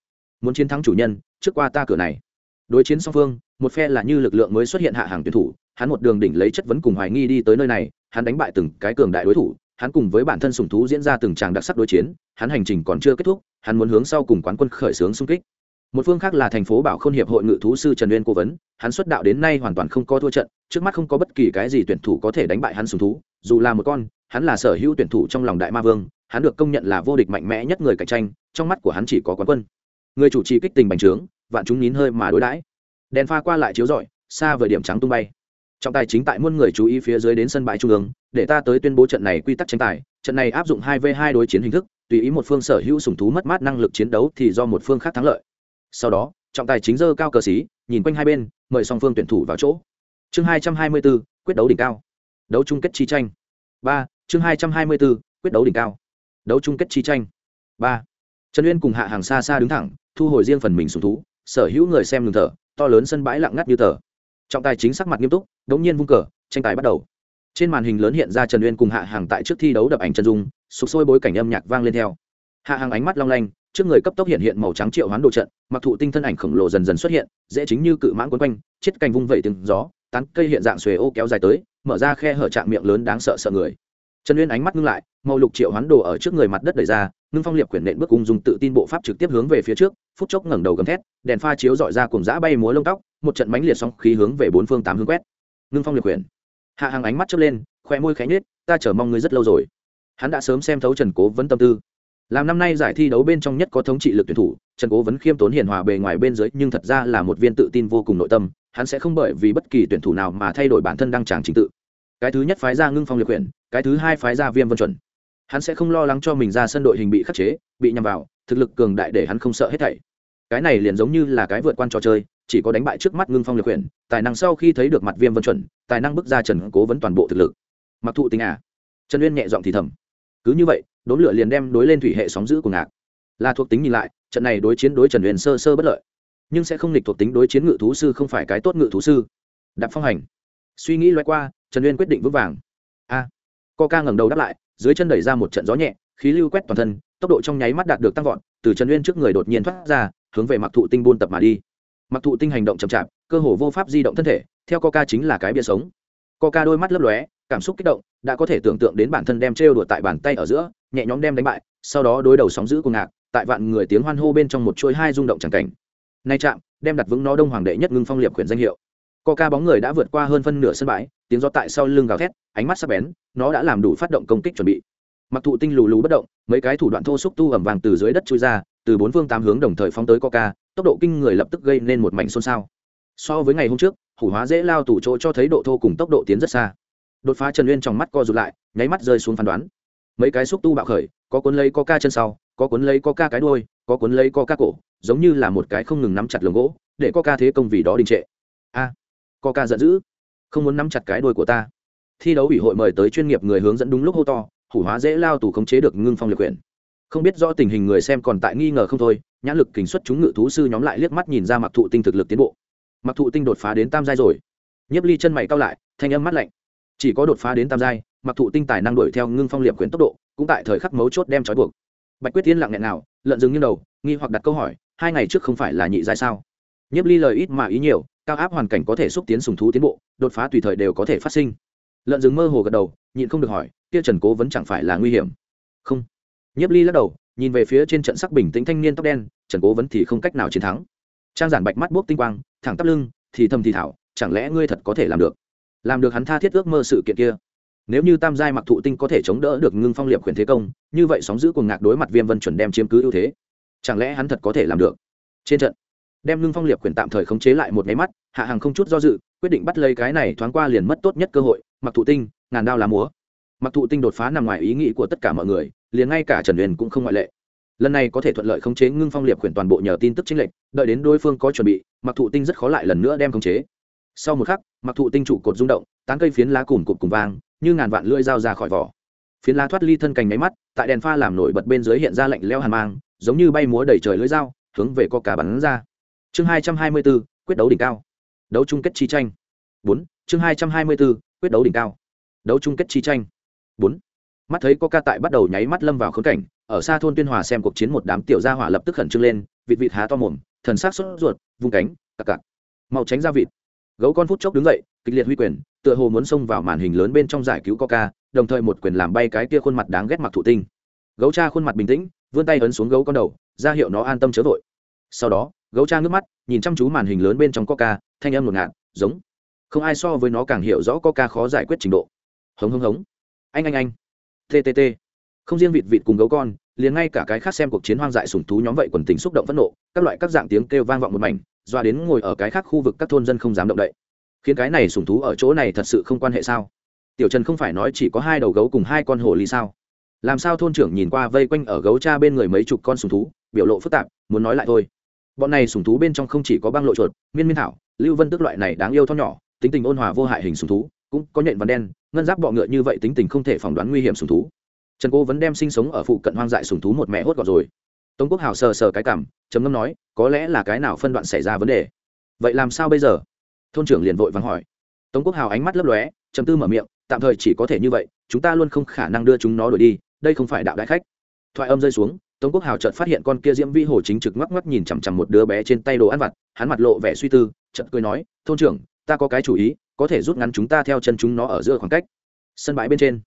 Speaker 1: muốn chiến thắng chủ nhân, trước qua ta cửa này. Đối chiến song phương, một phe là như lực lượng mới xuất hiện hạ hàng tuyển thủ, hắn một đường đỉnh lấy chất vấn cùng hoài nghi đi tới nơi này, hắn đánh bại từng cái cường đại đối thủ, hắn cùng với bản thân sùng thú diễn ra từng tràng đặc sắc đối chiến, hắn hành trình còn chưa kết thúc, hắn muốn hướng sau cùng quán quân khởi xướng xung kích. Một phương khác là thành phố bảo khôn hiệp hội ngự thú sư trần uyên cố vấn, hắn xuất đạo đến nay hoàn toàn không có thua trận, trước mắt không có bất kỳ cái gì tuyển thủ có thể đánh bại hắn sùng thú, dù là một con, hắn là sở hữu tuyển thủ trong lòng đại ma vương, hắn được công nhận là vô địch mạnh mẽ nhất người cạnh tranh, trong mắt của hắn chỉ có quán quân người chủ trì kích tình bành trướng, vạn chúng nín hơi mà đối đãi. Đèn pha qua lại chiếu rọi, xa vời điểm trắng tung bay. Trọng tài chính tại muôn người chú ý phía dưới đến sân bãi trung ương, để ta tới tuyên bố trận này quy tắc tranh tài. Trận này áp dụng hai v hai đối chiến hình thức, tùy ý một phương sở hữu sủng thú mất mát năng lực chiến đấu thì do một phương khác thắng lợi. Sau đó, trọng tài chính dơ cao cờ xí, nhìn quanh hai bên, mời song phương tuyển thủ vào chỗ. Chương hai trăm hai mươi bốn, quyết đấu đỉnh cao. Đấu chung kết chi tranh. Ba, chương hai trăm hai mươi bốn, quyết đấu đỉnh cao. Đấu chung kết chi tranh. Ba, trần uyên cùng hạ hàng xa xa đứng thẳng thu hồi riêng phần mình sùng thú, sở hữu người xem ngừng thở, to lớn sân bãi lặng ngắt như tờ. Trọng tài chính sắc mặt nghiêm túc, đống nhiên vung cờ, tranh tài bắt đầu. Trên màn hình lớn hiện ra trần uyên cùng hạ hàng tại trước thi đấu đập ảnh chân dung sụp sôi bối cảnh âm nhạc vang lên theo. Hạ hàng ánh mắt long lanh, trước người cấp tốc hiện hiện màu trắng triệu hoán đồ trận, mặc thụ tinh thân ảnh khổng lồ dần dần xuất hiện, dễ chính như cự mãng quấn quanh, chết cành vung vẩy từng gió, tán cây hiện dạng xuề ô kéo dài tới, mở ra khe hở trạng miệng lớn đáng sợ sợ người. Trần uyên ánh mắt ngưng lại, màu lục triệu hoán đồ ở trước người mặt đất đẩy ra ngưng phong liệp quyển nện bước ung dùng tự tin bộ pháp trực tiếp hướng về phía trước, phút chốc ngẩng đầu gầm thét, đèn pha chiếu dọi ra cùng giã bay múa lông tóc, một trận mánh liệt sóng khí hướng về bốn phương tám hướng quét. Ngưng phong liệp quyển. Hạ hàng ánh mắt chớp lên khoe môi khẽ nhếch, ta chờ mong ngươi rất lâu rồi. Hắn đã sớm xem thấu trần cố vấn tâm tư. Làm năm nay giải thi đấu bên trong nhất có thống trị lực tuyển thủ, trần cố vấn khiêm tốn hiền hòa bề ngoài bên dưới, nhưng thật ra là một viên tự tin vô cùng nội tâm, hắn sẽ không bởi vì bất kỳ tuyển thủ nào mà thay đổi bản thân đăng tràng trình tự. Cái thứ nhất phái ra ngưng phong liệt quyển, cái thứ hai phái ra viêm vân chuẩn hắn sẽ không lo lắng cho mình ra sân đội hình bị khắc chế bị nhằm vào thực lực cường đại để hắn không sợ hết thảy. Cái này liền giống như là cái vượt quan trò chơi chỉ có đánh bại trước mắt ngưng phong liệt Huyền, tài năng sau khi thấy được mặt viêm vân chuẩn tài năng bước ra trần cố vấn toàn bộ thực lực. Mặc thụ tình à. Trần uyên nhẹ giọng thì thầm. Cứ như vậy đốn lửa liền đem đối lên thủy hệ sóng giữ của ngạc. Là thuộc tính nhìn lại trận này đối chiến đối trần huyền sơ sơ bất lợi. Nhưng sẽ không nghịch thuộc tính đối chiến ngự thú sư không phải cái tốt ngự thú sư. Đạp phong hành. Suy nghĩ loay qua trần uyên quyết định vững vàng. A. Co ca ngẩng đầu đáp lại dưới chân đẩy ra một trận gió nhẹ, khí lưu quét toàn thân, tốc độ trong nháy mắt đạt được tăng vọt, từ trần uyên trước người đột nhiên thoát ra, hướng về mặc thụ tinh buôn tập mà đi. Mặc thụ tinh hành động chậm chạp, cơ hồ vô pháp di động thân thể, theo coca chính là cái bia sống. Coca đôi mắt lấp lóe, cảm xúc kích động, đã có thể tưởng tượng đến bản thân đem trêu đùa tại bàn tay ở giữa, nhẹ nhõm đem đánh bại, sau đó đối đầu sóng giữ cùng ngạc, tại vạn người tiếng hoan hô bên trong một chuỗi hai rung động chẳng cảnh. Nay chạm, đem đặt vững nó đông hoàng đệ nhất ngưng phong liệp khuyển danh hiệu ca bóng người đã vượt qua hơn phân nửa sân bãi, tiếng gió tại sau lưng gào thét, ánh mắt sắc bén, nó đã làm đủ phát động công kích chuẩn bị. Mặc thụ tinh lù lù bất động, mấy cái thủ đoạn thô xúc tu ẩm vàng từ dưới đất chui ra, từ bốn phương tám hướng đồng thời phóng tới coca, tốc độ kinh người lập tức gây nên một mảnh xôn xao. So với ngày hôm trước, hủ hóa dễ lao tủ chỗ cho thấy độ thô cùng tốc độ tiến rất xa. Đột phá trần uyên trong mắt co rụt lại, nháy mắt rơi xuống phán đoán. Mấy cái xúc tu bạo khởi, có cuốn lấy có ca chân sau, có cuốn lấy có ca cái đuôi, có cuốn lấy có ca cổ, giống như là một cái không ngừng nắm chặt lồng gỗ, để có ca thế công vì đó đình trệ có ca giận dữ. Không muốn nắm chặt cái đuôi của ta. Thi đấu ủy hội mời tới chuyên nghiệp người hướng dẫn đúng lúc hô to, hủ hóa dễ lao tù khống chế được ngưng phong liệt Quyền. không biết rõ tình hình người xem còn tại nghi ngờ không thôi nhãn lực kính xuất chúng ngự thú sư nhóm lại liếc mắt nhìn ra mặc thụ tinh thực lực tiến bộ. Mặc thụ tinh đột phá đến tam giai rồi. Nhiếp ly chân mày cao lại, thanh âm mắt lạnh. Chỉ có đột phá đến tam giai, mặc thụ tinh tài năng đuổi theo ngưng phong liệp Quyền tốc độ, cũng tại thời khắc mấu chốt đem trói buộc. Bạch quyết tiên lặng nghẹn nào lợn dừng như đầu, nghi hoặc đặt câu hỏi, hai ngày trước không phải là nhị giai sao? Nhiếp ly lời ít mà ý nhiều, cao áp hoàn cảnh có thể xúc tiến sùng thú tiến bộ, đột phá tùy thời đều có thể phát sinh. Lợn rừng mơ hồ gật đầu, nhịn không được hỏi, kia trần cố vẫn chẳng phải là nguy hiểm? Không. Nhiếp ly lắc đầu, nhìn về phía trên trận sắc bình tĩnh thanh niên tóc đen, trần cố vẫn thì không cách nào chiến thắng. Trang giản bạch mắt buốc tinh quang, thẳng tắp lưng, thì thầm thì thảo, chẳng lẽ ngươi thật có thể làm được? Làm được hắn tha thiết ước mơ sự kiện kia. Nếu như tam giai mặc thụ tinh có thể chống đỡ được ngưng phong liệp khuyển thế công, như vậy sóng giữ cuồng ngạc đối mặt viêm vân chuẩn đem chiếm cứ ưu thế. Chẳng lẽ hắn thật có thể làm được? Trên trận đem ngưng phong liệp quyển tạm thời khống chế lại một máy mắt, hạ hàng không chút do dự, quyết định bắt lấy cái này thoáng qua liền mất tốt nhất cơ hội, mặc thụ tinh, ngàn đao lá múa. Mặc thụ tinh đột phá nằm ngoài ý nghĩ của tất cả mọi người, liền ngay cả trần huyền cũng không ngoại lệ. Lần này có thể thuận lợi khống chế ngưng phong liệp quyển toàn bộ nhờ tin tức chính lệnh, đợi đến đối phương có chuẩn bị, mặc thụ tinh rất khó lại lần nữa đem khống chế. Sau một khắc, mặc thụ tinh trụ cột rung động, tán cây phiến lá cùm cụt cùng vang, như ngàn vạn lưỡi dao ra khỏi vỏ. Phiến lá thoát ly thân cành máy mắt, tại đèn pha làm nổi bật bên dưới hiện ra lạnh leo hàn mang, giống như bay múa đầy trời lưỡi dao, hướng về co cá bắn ra chương hai trăm hai mươi bốn quyết đấu đỉnh cao. Đấu chung kết chi tranh. Bốn, chương hai trăm hai mươi bốn quyết đấu đỉnh cao. Đấu chung kết chi tranh. Bốn, mắt thấy coca tại bắt đầu nháy mắt lâm vào khốn cảnh, ở xa thôn tuyên hòa xem cuộc chiến một đám tiểu gia hỏa lập tức khẩn trương lên, vịt vịt há to mồm, thần sắc sốt ruột, vung cánh, cặc cặc. Mau tránh ra vịt. Gấu con phút chốc đứng dậy, kịch liệt huy quyền, tựa hồ muốn xông vào màn hình lớn bên trong giải cứu coca, đồng thời một quyền làm bay cái kia khuôn mặt đáng ghét mặc thụ tinh. Gấu cha khuôn mặt bình tĩnh, vươn tay ấn xuống gấu con đầu, ra hiệu nó an tâm chớ vội sau đó, gấu cha ngước mắt, nhìn chăm chú màn hình lớn bên trong coca, thanh âm một ngạt, giống. Không ai so với nó càng hiểu rõ coca khó giải quyết trình độ. Hống hống hống. Anh anh anh. Ttt không riêng vịt vịt cùng gấu con, liền ngay cả cái khác xem cuộc chiến hoang dại sùng thú nhóm vậy quần tính xúc động phẫn nộ, các loại các dạng tiếng kêu vang vọng một mảnh, doa đến ngồi ở cái khác khu vực các thôn dân không dám động đậy. Khiến cái này sùng thú ở chỗ này thật sự không quan hệ sao? Tiểu trần không phải nói chỉ có hai đầu gấu cùng hai con hồ ly sao? Làm sao thôn trưởng nhìn qua vây quanh ở gấu cha bên người mấy chục con sùng thú, biểu lộ phức tạp, muốn nói lại thôi bọn này sùng thú bên trong không chỉ có băng lộ chuột, miên miên thảo, lưu vân tức loại này đáng yêu thon nhỏ, tính tình ôn hòa vô hại hình sùng thú, cũng có nhện vằn đen, ngân giáp bọ ngựa như vậy tính tình không thể phỏng đoán nguy hiểm sùng thú. Trần cô vẫn đem sinh sống ở phụ cận hoang dại sùng thú một mẹ hốt gọt rồi. Tống quốc hào sờ sờ cái cảm, trầm ngâm nói, có lẽ là cái nào phân đoạn xảy ra vấn đề. Vậy làm sao bây giờ? Thôn trưởng liền vội vắng hỏi. Tống quốc hào ánh mắt lấp lóe, trầm tư mở miệng, tạm thời chỉ có thể như vậy, chúng ta luôn không khả năng đưa chúng nó đuổi đi, đây không phải đạo đại khách. Thoại âm rơi xuống tống quốc hào chợt phát hiện con kia diễm vi hồ chính trực ngoắc ngoắc nhìn chằm chằm một đứa bé trên tay đồ ăn vặt, hắn mặt lộ vẻ suy tư, chợt cười nói, thôn trưởng, ta có cái chủ ý, có thể rút ngắn chúng ta theo chân chúng nó ở giữa khoảng cách. Sân bãi bên trên,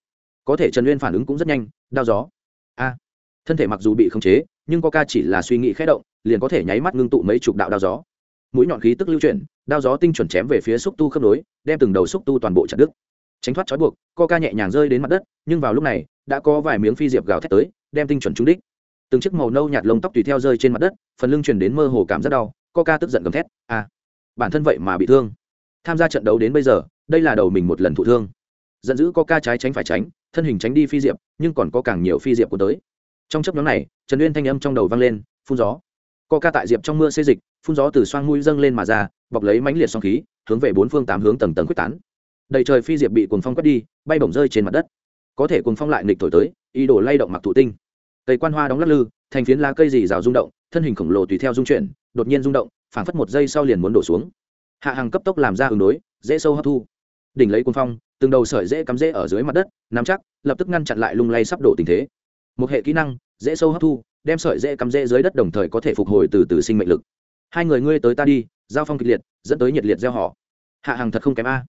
Speaker 1: có thể trần uyên phản ứng cũng rất nhanh, đao gió. A, thân thể mặc dù bị khống chế, nhưng coca chỉ là suy nghĩ khẽ động, liền có thể nháy mắt ngưng tụ mấy chục đạo đao gió. Mũi nhọn khí tức lưu chuyển, đao gió tinh chuẩn chém về phía xúc tu khớp nối, đem từng đầu xúc tu toàn bộ chặt đứt. Tránh thoát trói buộc coca nhẹ nhàng rơi đến mặt đất, nhưng vào lúc này, đã có vài miếng phi diệp gào thét tới, đem tinh chuẩn trúng đích từng chiếc màu nâu nhạt lông tóc tùy theo rơi trên mặt đất phần lưng truyền đến mơ hồ cảm rất đau coca tức giận gầm thét à, bản thân vậy mà bị thương. Tham gia trận đấu đến bây giờ đây là đầu mình một lần thụ thương. Giận dữ coca trái tránh phải tránh thân hình tránh đi phi diệp nhưng còn có càng nhiều phi diệp của tới. Trong chấp nhóm này trần uyên thanh âm trong đầu vang lên phun gió. Coca tại diệp trong mưa xê dịch phun gió từ xoang mũi dâng lên mà ra bọc lấy mãnh liệt song khí hướng về bốn phương tám hướng tầng tầng quyết tán. Đầy trời phi diệp bị cuồng phong quét đi bay bổng rơi trên mặt đất. Có thể cuồng phong lại nghịch thổi tới ý đồ lay động mặc thụ tinh cây quan hoa đóng lắc lư, thành phiến lá cây dì rào rung động, thân hình khổng lồ tùy theo dung chuyển, đột nhiên rung động, phảng phất một giây sau liền muốn đổ xuống. Hạ hàng cấp tốc làm ra ứng đối, dễ sâu hấp thu. Đỉnh lấy quân phong, từng đầu sợi dễ cắm dễ ở dưới mặt đất, nắm chắc, lập tức ngăn chặn lại lung lay sắp đổ tình thế. Một hệ kỹ năng, dễ sâu hấp thu, đem sợi dễ cắm dễ dưới đất đồng thời có thể phục hồi từ từ sinh mệnh lực. Hai người ngươi tới ta đi, giao phong kịch liệt, dẫn tới nhiệt liệt gieo họ. Hạ hàng thật không kém a.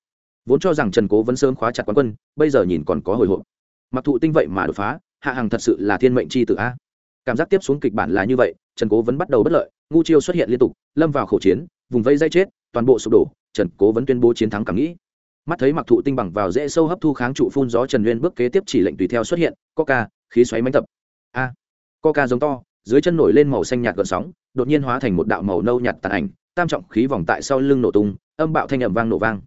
Speaker 1: Vốn cho rằng trần cố vẫn sớm khóa chặt quán quân, bây giờ nhìn còn có hồi hộp. Mặc thụ tinh vậy mà đột phá hạ hàng thật sự là thiên mệnh c h i tử a. Cảm giác tiếp xuống kịch bản là như vậy, trần cố vẫn bắt đầu bất lợi, ngu chiêu xuất hiện liên tục, lâm vào khẩu chiến, vùng vây dây chết, toàn bộ sụp đổ, trần cố vẫn tuyên bố chiến thắng cảm nghĩ. Mắt thấy mặc thụ tinh bằng vào dễ sâu hấp thu kháng trụ phun gió trần nguyên bước kế tiếp chỉ lệnh tùy theo xuất hiện, coca, khí xoáy mánh tập. A. Coca giống to, dưới chân nổi lên màu xanh nhạt gợn sóng, đột nhiên hóa thành một đạo màu nâu nhạt tàn ảnh, tam trọng khí vòng tại sau lưng nổ tung, âm bạo thanh ẩm vang nổ vang.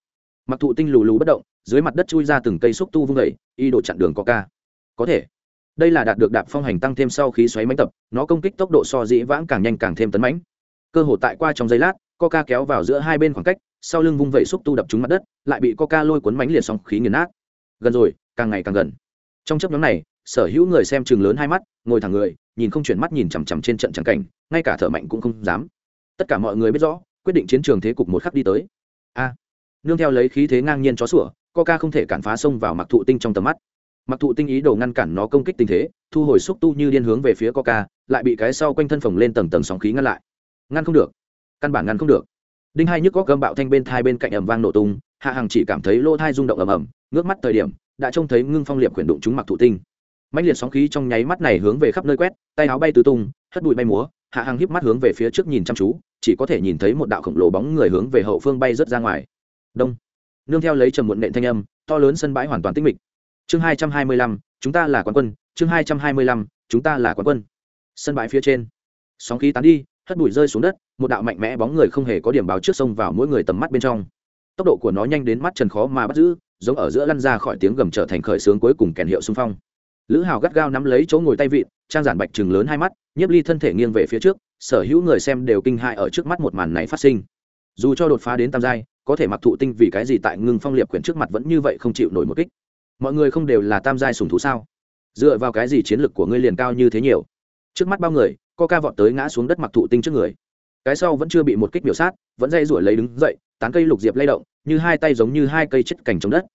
Speaker 1: Mặc thụ tinh lù lù bất động, dưới mặt đất chui ra từng cây xúc tu vung vẩy y đổ chặn đường coca. Có thể đây là đạt được đạp phong hành tăng thêm sau khí xoáy mánh tập, nó công kích tốc độ so dĩ vãng càng nhanh càng thêm tấn mãnh. Cơ hội tại qua trong giây lát, coca kéo vào giữa hai bên khoảng cách, sau lưng vung vẩy xúc tu đập trúng mặt đất, lại bị coca lôi cuốn mánh liệt song khí nghiền nát. Gần rồi, càng ngày càng gần. Trong chấp nhóm này, sở hữu người xem chừng lớn hai mắt, ngồi thẳng người, nhìn không chuyển mắt nhìn chằm chằm trên trận trắng cảnh, ngay cả thở mạnh cũng không dám. Tất cả mọi người biết rõ, quyết định chiến trường thế cục một khắc đi tới. A. Nương theo lấy khí thế ngang nhiên chó sủa, coca không thể cản phá sông vào mặc thụ tinh trong tầm mắt mặc thụ tinh ý đồ ngăn cản nó công kích tình thế, thu hồi xúc tu như điên hướng về phía coca, lại bị cái sau quanh thân phồng lên tầng tầng sóng khí ngăn lại. Ngăn không được. Căn bản ngăn không được. Đinh hai nhức có gâm bạo thanh bên thai bên cạnh ẩm vang nổ tung, hạ hàng chỉ cảm thấy lỗ thai rung động ầm ầm, ngước mắt thời điểm, đã trông thấy ngưng phong liệp quyển đụng chúng mặc thụ tinh. Mạnh liệt sóng khí trong nháy mắt này hướng về khắp nơi quét, tay áo bay tứ tung, hất bụi bay múa, hạ hàng híp mắt hướng về phía trước nhìn chăm chú, chỉ có thể nhìn thấy một đạo khổng lồ bóng người hướng về hậu phương bay rớt ra ngoài. Đông. Nương theo lấy trầm muộn nện thanh âm, to lớn sân bãi hoàn toàn tĩnh mịch chương hai trăm hai mươi lăm, chúng ta là quán quân. Chương hai trăm hai mươi lăm, chúng ta là quán quân. Sân bãi phía trên. Sóng khí tán đi, hất bụi rơi xuống đất, một đạo mạnh mẽ bóng người không hề có điểm báo trước sông vào mỗi người tầm mắt bên trong. Tốc độ của nó nhanh đến mắt trần khó mà bắt giữ, giống ở giữa lăn ra khỏi tiếng gầm trở thành khởi sướng cuối cùng kèn hiệu xung phong. Lữ hào gắt gao nắm lấy chỗ ngồi tay vịn, trang giản bạch chừng lớn hai mắt, nhiếp ly thân thể nghiêng về phía trước, sở hữu người xem đều kinh hại ở trước mắt một màn này phát sinh. Dù cho đột phá đến tam giai, có thể mặc thụ tinh vì cái gì tại ngưng phong liệp quyển trước mặt vẫn như vậy không chịu nổi một kích mọi người không đều là tam giai sùng thú sao? Dựa vào cái gì chiến lược của ngươi liền cao như thế nhiều? Trước mắt bao người co ca vọt tới ngã xuống đất mặc thụ tinh trước người. Cái sau vẫn chưa bị một kích biểu sát, vẫn dây rủi lấy đứng dậy, tán cây lục diệp lay động, như hai tay giống như hai cây chết cành trong đất.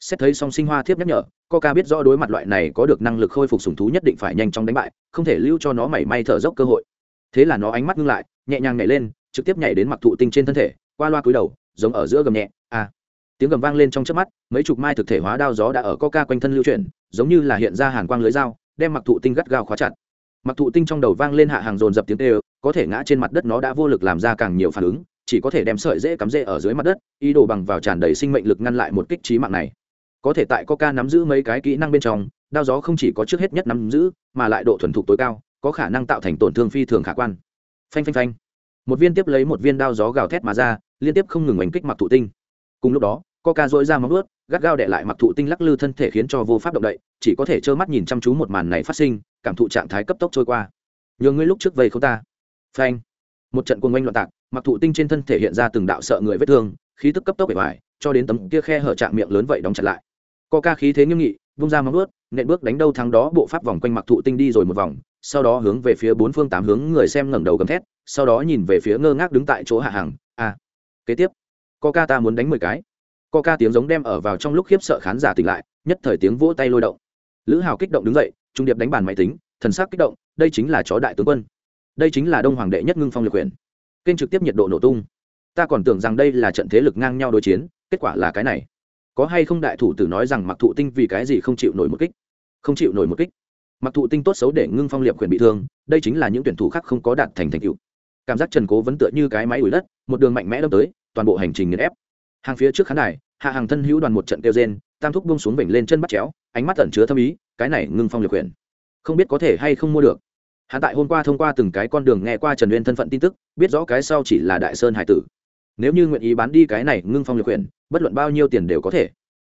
Speaker 1: Xét thấy song sinh hoa thiếp nhắc nhở coca biết rõ đối mặt loại này có được năng lực khôi phục sùng thú nhất định phải nhanh chóng đánh bại, không thể lưu cho nó mảy may thở dốc cơ hội. Thế là nó ánh mắt ngưng lại, nhẹ nhàng nhảy lên, trực tiếp nhảy đến mặc thụ tinh trên thân thể, qua loa cúi đầu, giống ở giữa gầm nhẹ tiếng gầm vang lên trong chớp mắt, mấy chục mai thực thể hóa đao gió đã ở Co Ca quanh thân lưu chuyển, giống như là hiện ra hàn quang lưới dao, đem mặc thụ tinh gắt gao khóa chặt. Mặc thụ tinh trong đầu vang lên hạ hàng dồn dập tiếng tê có thể ngã trên mặt đất nó đã vô lực làm ra càng nhiều phản ứng, chỉ có thể đem sợi dễ cắm rễ ở dưới mặt đất, ý đồ bằng vào tràn đầy sinh mệnh lực ngăn lại một kích trí mạng này. Có thể tại coca nắm giữ mấy cái kỹ năng bên trong, đao gió không chỉ có trước hết nhất nắm giữ, mà lại độ thuần thục tối cao, có khả năng tạo thành tổn thương phi thường khả quan. Phanh phanh phanh. Một viên tiếp lấy một viên đao gió gào thét mà ra, liên tiếp không ngừng oanh kích mặc thụ tinh cùng lúc đó, coca dội ra móng ướt gắt gao đệ lại mặc thụ tinh lắc lư thân thể khiến cho vô pháp động đậy, chỉ có thể trơ mắt nhìn chăm chú một màn này phát sinh, cảm thụ trạng thái cấp tốc trôi qua. Nhường ngươi lúc trước vây không ta. Phanh. Một trận cuồng oanh loạn tạc, mặc thụ tinh trên thân thể hiện ra từng đạo sợ người vết thương, khí tức cấp tốc bể bài, cho đến tấm kia khe hở trạng miệng lớn vậy đóng chặt lại. Co ca khí thế nghiêm nghị, vung ra móng ướt nện bước đánh đâu thắng đó, bộ pháp vòng quanh mặc thụ tinh đi rồi một vòng, sau đó hướng về phía bốn phương tám hướng người xem ngẩng đầu gầm thét, sau đó nhìn về phía ngơ ngác đứng tại chỗ hạ hàng. A kế tiếp coca ta muốn đánh mười cái. Coca tiếng giống đem ở vào trong lúc khiếp sợ khán giả tỉnh lại, nhất thời tiếng vỗ tay lôi động. Lữ hào kích động đứng dậy, trung điệp đánh bàn máy tính, thần sắc kích động, đây chính là chó đại tướng quân. Đây chính là đông hoàng đệ nhất ngưng phong liệt quyền. Kênh trực tiếp nhiệt độ nổ tung. Ta còn tưởng rằng đây là trận thế lực ngang nhau đối chiến, kết quả là cái này. Có hay không đại thủ tử nói rằng mặc thụ tinh vì cái gì không chịu nổi một kích? Không chịu nổi một kích. Mặc thụ tinh tốt xấu để ngưng phong liệp quyền bị thương, đây chính là những tuyển thủ khác không có đạt thành thành tựu. Cảm giác trần cố vẫn tựa như cái máy ủi đất, một đường mạnh mẽ đâm tới toàn bộ hành trình nghiền ép. Hàng phía trước khán đài, hạ hàng thân hữu đoàn một trận kêu rên, tam thúc bông xuống vểnh lên chân bắt chéo, ánh mắt tẩn chứa thâm ý, cái này ngưng phong lược quyền. Không biết có thể hay không mua được. Hạ tại hôm qua thông qua từng cái con đường nghe qua trần uyên thân phận tin tức, biết rõ cái sau chỉ là đại sơn hải tử. Nếu như nguyện ý bán đi cái này ngưng phong lược quyền, bất luận bao nhiêu tiền đều có thể.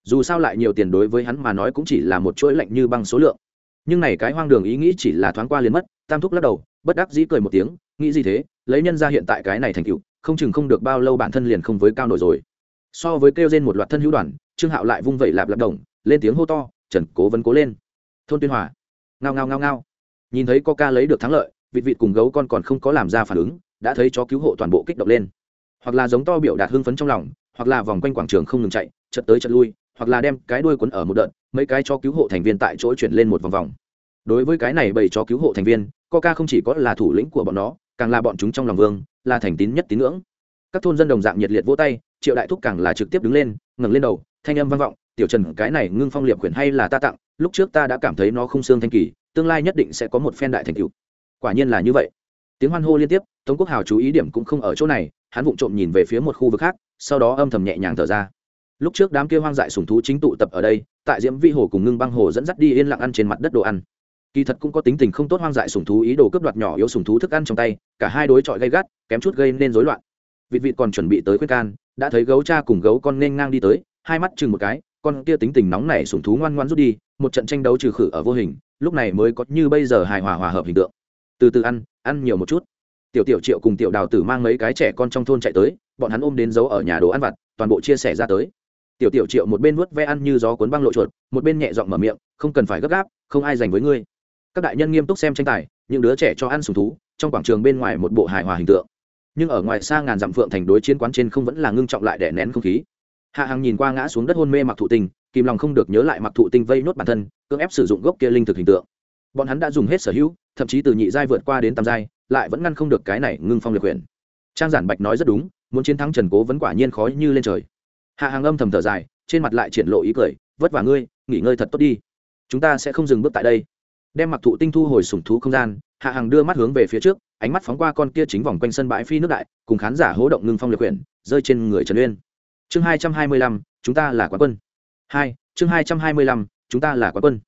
Speaker 1: Dù sao lại nhiều tiền đối với hắn mà nói cũng chỉ là một chuỗi lạnh như băng số lượng. Nhưng này cái hoang đường ý nghĩ chỉ là thoáng qua liền mất, tam thúc lắc đầu, bất đắc dĩ cười một tiếng, nghĩ gì thế, lấy nhân ra hiện tại cái này thành cựu không chừng không được bao lâu bản thân liền không với cao nổi rồi. So với kêu trên một loạt thân hữu đoàn, trương hạo lại vung vẩy lạp lạp đồng, lên tiếng hô to, trần cố vấn cố lên. Thôn tuyên hòa. Ngao ngao ngao ngao. Nhìn thấy coca lấy được thắng lợi, vịt vịt cùng gấu con còn không có làm ra phản ứng, đã thấy chó cứu hộ toàn bộ kích động lên. Hoặc là giống to biểu đạt hưng phấn trong lòng, hoặc là vòng quanh quảng trường không ngừng chạy, chật tới chật lui, hoặc là đem cái đuôi quấn ở một đợt, mấy cái chó cứu hộ thành viên tại chỗ chuyển lên một vòng vòng. Đối với cái này bảy chó cứu hộ thành viên, coca không chỉ có là thủ lĩnh của bọn nó, càng là bọn chúng trong lòng vương là thành tín nhất tín ngưỡng. Các thôn dân đồng dạng nhiệt liệt vỗ tay, triệu đại thúc càng là trực tiếp đứng lên, ngẩng lên đầu, thanh âm vang vọng, tiểu trần, cái này ngưng phong liệp quyển hay là ta tặng, lúc trước ta đã cảm thấy nó không xương thanh kỳ, tương lai nhất định sẽ có một phen đại thành tựu. Quả nhiên là như vậy. Tiếng hoan hô liên tiếp, tống quốc hào chú ý điểm cũng không ở chỗ này, hắn vụng trộm nhìn về phía một khu vực khác, sau đó âm thầm nhẹ nhàng thở ra. Lúc trước đám kia hoang dại sùng thú chính tụ tập ở đây, tại diễm vi hồ cùng ngưng băng hồ dẫn dắt đi yên lặng ăn trên mặt đất đồ ăn kỳ thật cũng có tính tình không tốt hoang dại sùng thú ý đồ cướp đoạt nhỏ yếu sùng thú thức ăn trong tay, cả hai đối chọi gây gắt, kém chút gây nên rối loạn. Vịt vịt còn chuẩn bị tới khuyên can, đã thấy gấu cha cùng gấu con nên ngang đi tới, hai mắt chừng một cái, con kia tính tình nóng nảy sùng thú ngoan ngoan rút đi, một trận tranh đấu trừ khử ở vô hình, lúc này mới có như bây giờ hài hòa hòa hợp hình tượng. Từ từ ăn ăn nhiều một chút. Tiểu tiểu triệu cùng tiểu đào tử mang mấy cái trẻ con trong thôn chạy tới, bọn hắn ôm đến giấu ở nhà đồ ăn vặt, toàn bộ chia sẻ ra tới. Tiểu tiểu triệu một bên vuốt ve ăn như gió cuốn băng lộ chuột, một bên nhẹ giọng mở miệng, không cần phải gấp gáp, không ai dành với ngươi các đại nhân nghiêm túc xem tranh tài, những đứa trẻ cho ăn sùng thú, trong quảng trường bên ngoài một bộ hài hòa hình tượng. Nhưng ở ngoài xa ngàn dặm phượng thành đối chiến quán trên không vẫn là ngưng trọng lại đè nén không khí. Hạ hàng nhìn qua ngã xuống đất hôn mê mặc thụ tinh, kìm lòng không được nhớ lại mặc thụ tinh vây nốt bản thân, cưỡng ép sử dụng gốc kia linh thực hình tượng. Bọn hắn đã dùng hết sở hữu, thậm chí từ nhị giai vượt qua đến tam giai, lại vẫn ngăn không được cái này ngưng phong liệt quyền trang giản bạch nói rất đúng, muốn chiến thắng trần cố vẫn quả nhiên khó như lên trời. Hạ hàng âm thầm thở dài, trên mặt lại triển lộ ý cười, vất vả ngươi, nghỉ ngơi thật tốt đi. Chúng ta sẽ không dừng bước tại đây đem mặc thụ tinh thu hồi sủng thú không gian, hạ Hằng đưa mắt hướng về phía trước, ánh mắt phóng qua con kia chính vòng quanh sân bãi phi nước đại, cùng khán giả hố động ngưng phong liệt quyển, rơi trên người trần uyên. Chương hai trăm hai mươi lăm, chúng ta là quán quân. Hai, chương hai trăm hai mươi lăm, chúng ta là quán quân.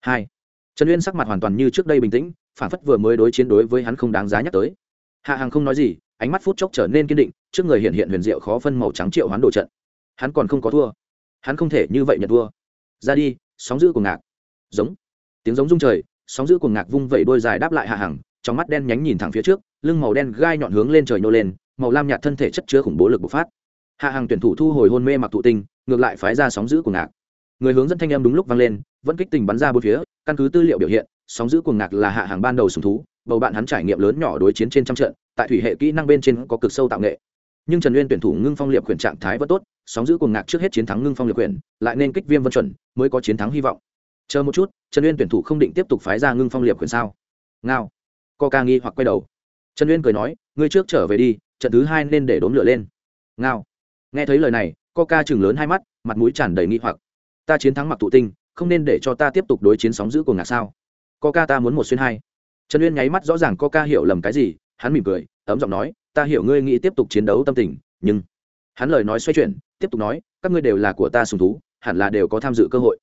Speaker 1: Hai, trần uyên sắc mặt hoàn toàn như trước đây bình tĩnh, phản phất vừa mới đối chiến đối với hắn không đáng giá nhắc tới. Hạ Hằng không nói gì, ánh mắt phút chốc trở nên kiên định, trước người hiện hiện huyền diệu khó phân màu trắng triệu hoán đồ trận. Hắn còn không có thua. Hắn không thể như vậy nhận thua. Ra đi, sóng giữ của ngạc. Giống. Tiếng giống rung trời sóng giữ cuồng ngạc vung vẩy đôi dài đáp lại hạ hằng trong mắt đen nhánh nhìn thẳng phía trước lưng màu đen gai nhọn hướng lên trời nhô lên màu lam nhạt thân thể chất chứa khủng bố lực bộc phát. Hạ hằng tuyển thủ thu hồi hôn mê mặc thụ tinh ngược lại phái ra sóng giữ cuồng ngạc. Người hướng dẫn thanh em đúng lúc vang lên vẫn kích tình bắn ra bốn phía căn cứ tư liệu biểu hiện sóng giữ cuồng ngạc là hạ hàng ban đầu sùng thú bầu bạn hắn trải nghiệm lớn nhỏ đối chiến trên trăm trận tại thủy hệ kỹ năng bên trên có cực sâu tạo nghệ. Nhưng trần uyên tuyển thủ ngưng phong liệp quyền trạng thái vẫn tốt sóng giữ cuồng ngạc trước hết chiến thắng ngưng phong liệp quyền, lại nên kích viêm vân chuẩn mới có chiến thắng hy vọng chờ một chút, trần uyên tuyển thủ không định tiếp tục phái ra ngưng phong liệp quyền sao? Ngao. Co ca nghi hoặc quay đầu. Trần uyên cười nói, ngươi trước trở về đi, trận thứ hai nên để đốn lửa lên. Ngao. Nghe thấy lời này co ca chừng lớn hai mắt, mặt mũi tràn đầy nghi hoặc. Ta chiến thắng mặc tụ tinh, không nên để cho ta tiếp tục đối chiến sóng giữ của ngạc sao? Co ca ta muốn một xuyên hai. Trần uyên nháy mắt rõ ràng co ca hiểu lầm cái gì, hắn mỉm cười, ấm giọng nói, ta hiểu ngươi nghĩ tiếp tục chiến đấu tâm tình, nhưng hắn lời nói xoay chuyển, tiếp tục nói, các ngươi đều là của ta sùng thú, hẳn là đều có tham dự cơ hội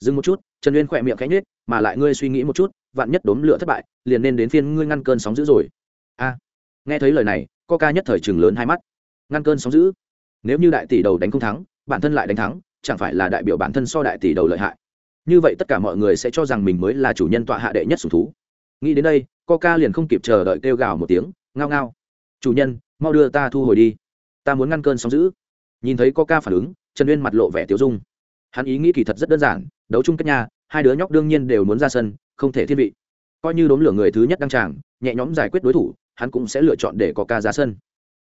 Speaker 1: dừng một chút trần uyên khỏe miệng khẽ nhếch, mà lại ngươi suy nghĩ một chút vạn nhất đốn lửa thất bại liền nên đến phiên ngươi ngăn cơn sóng dữ rồi. A. Nghe thấy lời này coca nhất thời chừng lớn hai mắt. Ngăn cơn sóng dữ? Nếu như đại tỷ đầu đánh không thắng bản thân lại đánh thắng chẳng phải là đại biểu bản thân so đại tỷ đầu lợi hại? Như vậy tất cả mọi người sẽ cho rằng mình mới là chủ nhân tọa hạ đệ nhất sủng thú. Nghĩ đến đây coca liền không kịp chờ đợi kêu gào một tiếng ngao ngao. Chủ nhân mau đưa ta thu hồi đi. Ta muốn ngăn cơn sóng dữ. nhìn thấy coca phản ứng trần uyên mặt lộ vẻ tiêu dung hắn ý nghĩ kỳ thật rất đơn giản, đấu chung kết nhà hai đứa nhóc đương nhiên đều muốn ra sân, không thể thiên vị. Coi như đốm lửa người thứ nhất đăng tràng, nhẹ nhõm giải quyết đối thủ, hắn cũng sẽ lựa chọn để có ca ra sân.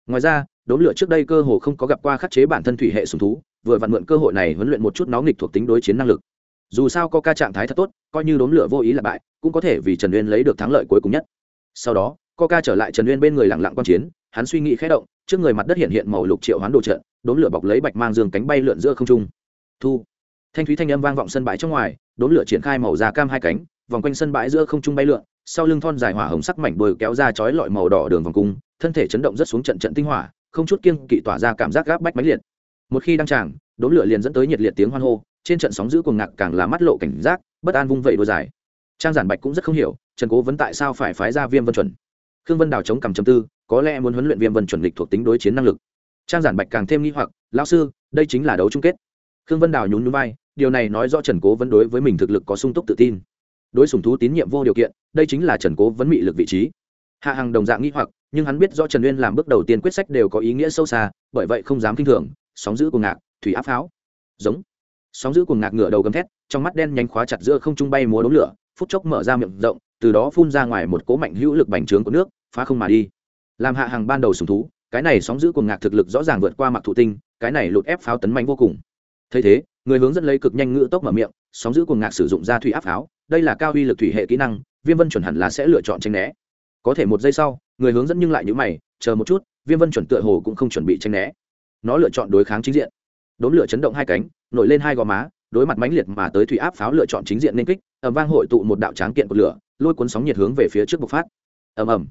Speaker 1: Ngoài ra, đốm lửa trước đây cơ hồ không có gặp qua khắc chế bản thân thủy hệ sùng thú, vừa vặn mượn cơ hội này huấn luyện một chút nó nghịch thuộc tính đối chiến năng lực. Dù sao có ca trạng thái thật tốt, coi như đốm lửa vô ý là bại, cũng có thể vì trần uyên lấy được thắng lợi cuối cùng nhất. Sau đó ca trở lại trần uyên bên người lặng lặng quan chiến, hắn suy nghĩ khẽ động, trước người mặt đất hiện hiện màu lục triệu hoán đồ trận, đốm lửa bọc lấy bạch mang dương cánh bay lượn giữa không trung. Thu thanh thúy thanh âm vang vọng sân bãi trong ngoài, đốm lửa triển khai màu da cam hai cánh, vòng quanh sân bãi giữa không trung bay lượn, sau lưng thon dài hỏa hồng sắc mảnh bồi kéo ra chói lọi màu đỏ đường vòng cung, thân thể chấn động rất xuống trận trận tinh hỏa, không chút kiêng kỵ tỏa ra cảm giác gáp bách máy liệt. Một khi đăng tràng, đốm lửa liền dẫn tới nhiệt liệt tiếng hoan hô, trên trận sóng giữ cuồng ngạc càng là mắt lộ cảnh giác, bất an vung vẩy đôi dài. Trang giản bạch cũng rất không hiểu, trần cố vấn tại sao phải phái ra viêm vân chuẩn? Khương vân đào chống cầm chấm tư, có lẽ muốn huấn luyện viêm vân chuẩn lịch thuộc tính đối chiến năng lực. Trang giản bạch càng thêm nghi hoặc, lão sư, đây chính là đấu chung kết. Khương vân đào nhún núi vai điều này nói rõ trần cố vấn đối với mình thực lực có sung túc tự tin. Đối sùng thú tín nhiệm vô điều kiện, đây chính là trần cố vấn mị lực vị trí. Hạ hằng đồng dạng nghĩ hoặc, nhưng hắn biết do trần uyên làm bước đầu tiên quyết sách đều có ý nghĩa sâu xa, bởi vậy không dám k i n h thường, sóng giữ cuồng ngạc, thủy áp pháo. Giống. Sóng giữ cuồng ngạc ngửa đầu gầm thét, trong mắt đen nhanh khóa chặt giữa không trung bay múa đống lửa, phút chốc mở ra miệng rộng, từ đó phun ra ngoài một cố mạnh hữu lực bành trướng của nước, phá không mà đi. Làm hạ hàng ban đầu sùng thú, cái này sóng giữ cuồng ngạc thực lực rõ ràng vượt qua mặc thụ tinh, cái này lụt ép pháo tấn mạnh vô cùng thấy thế, người hướng dẫn lấy cực nhanh ngữ tốc mở miệng, sóng giữ cuồng ngạc sử dụng ra thủy áp pháo, đây là cao uy lực thủy hệ kỹ năng, viêm vân chuẩn hẳn là sẽ lựa chọn tranh né. Có thể một giây sau, người hướng dẫn nhưng lại nhữ mày, chờ một chút, viêm vân chuẩn tựa hồ cũng không chuẩn bị tranh né. Nó lựa chọn đối kháng chính diện. Đốn lửa chấn động hai cánh, nổi lên hai gò má, đối mặt mãnh liệt mà tới thủy áp pháo lựa chọn chính diện nên kích ẩm vang hội tụ một đạo tráng kiện cột lửa, lôi cuốn sóng nhiệt hướng về phía trước bộc phát. Ầm ầm.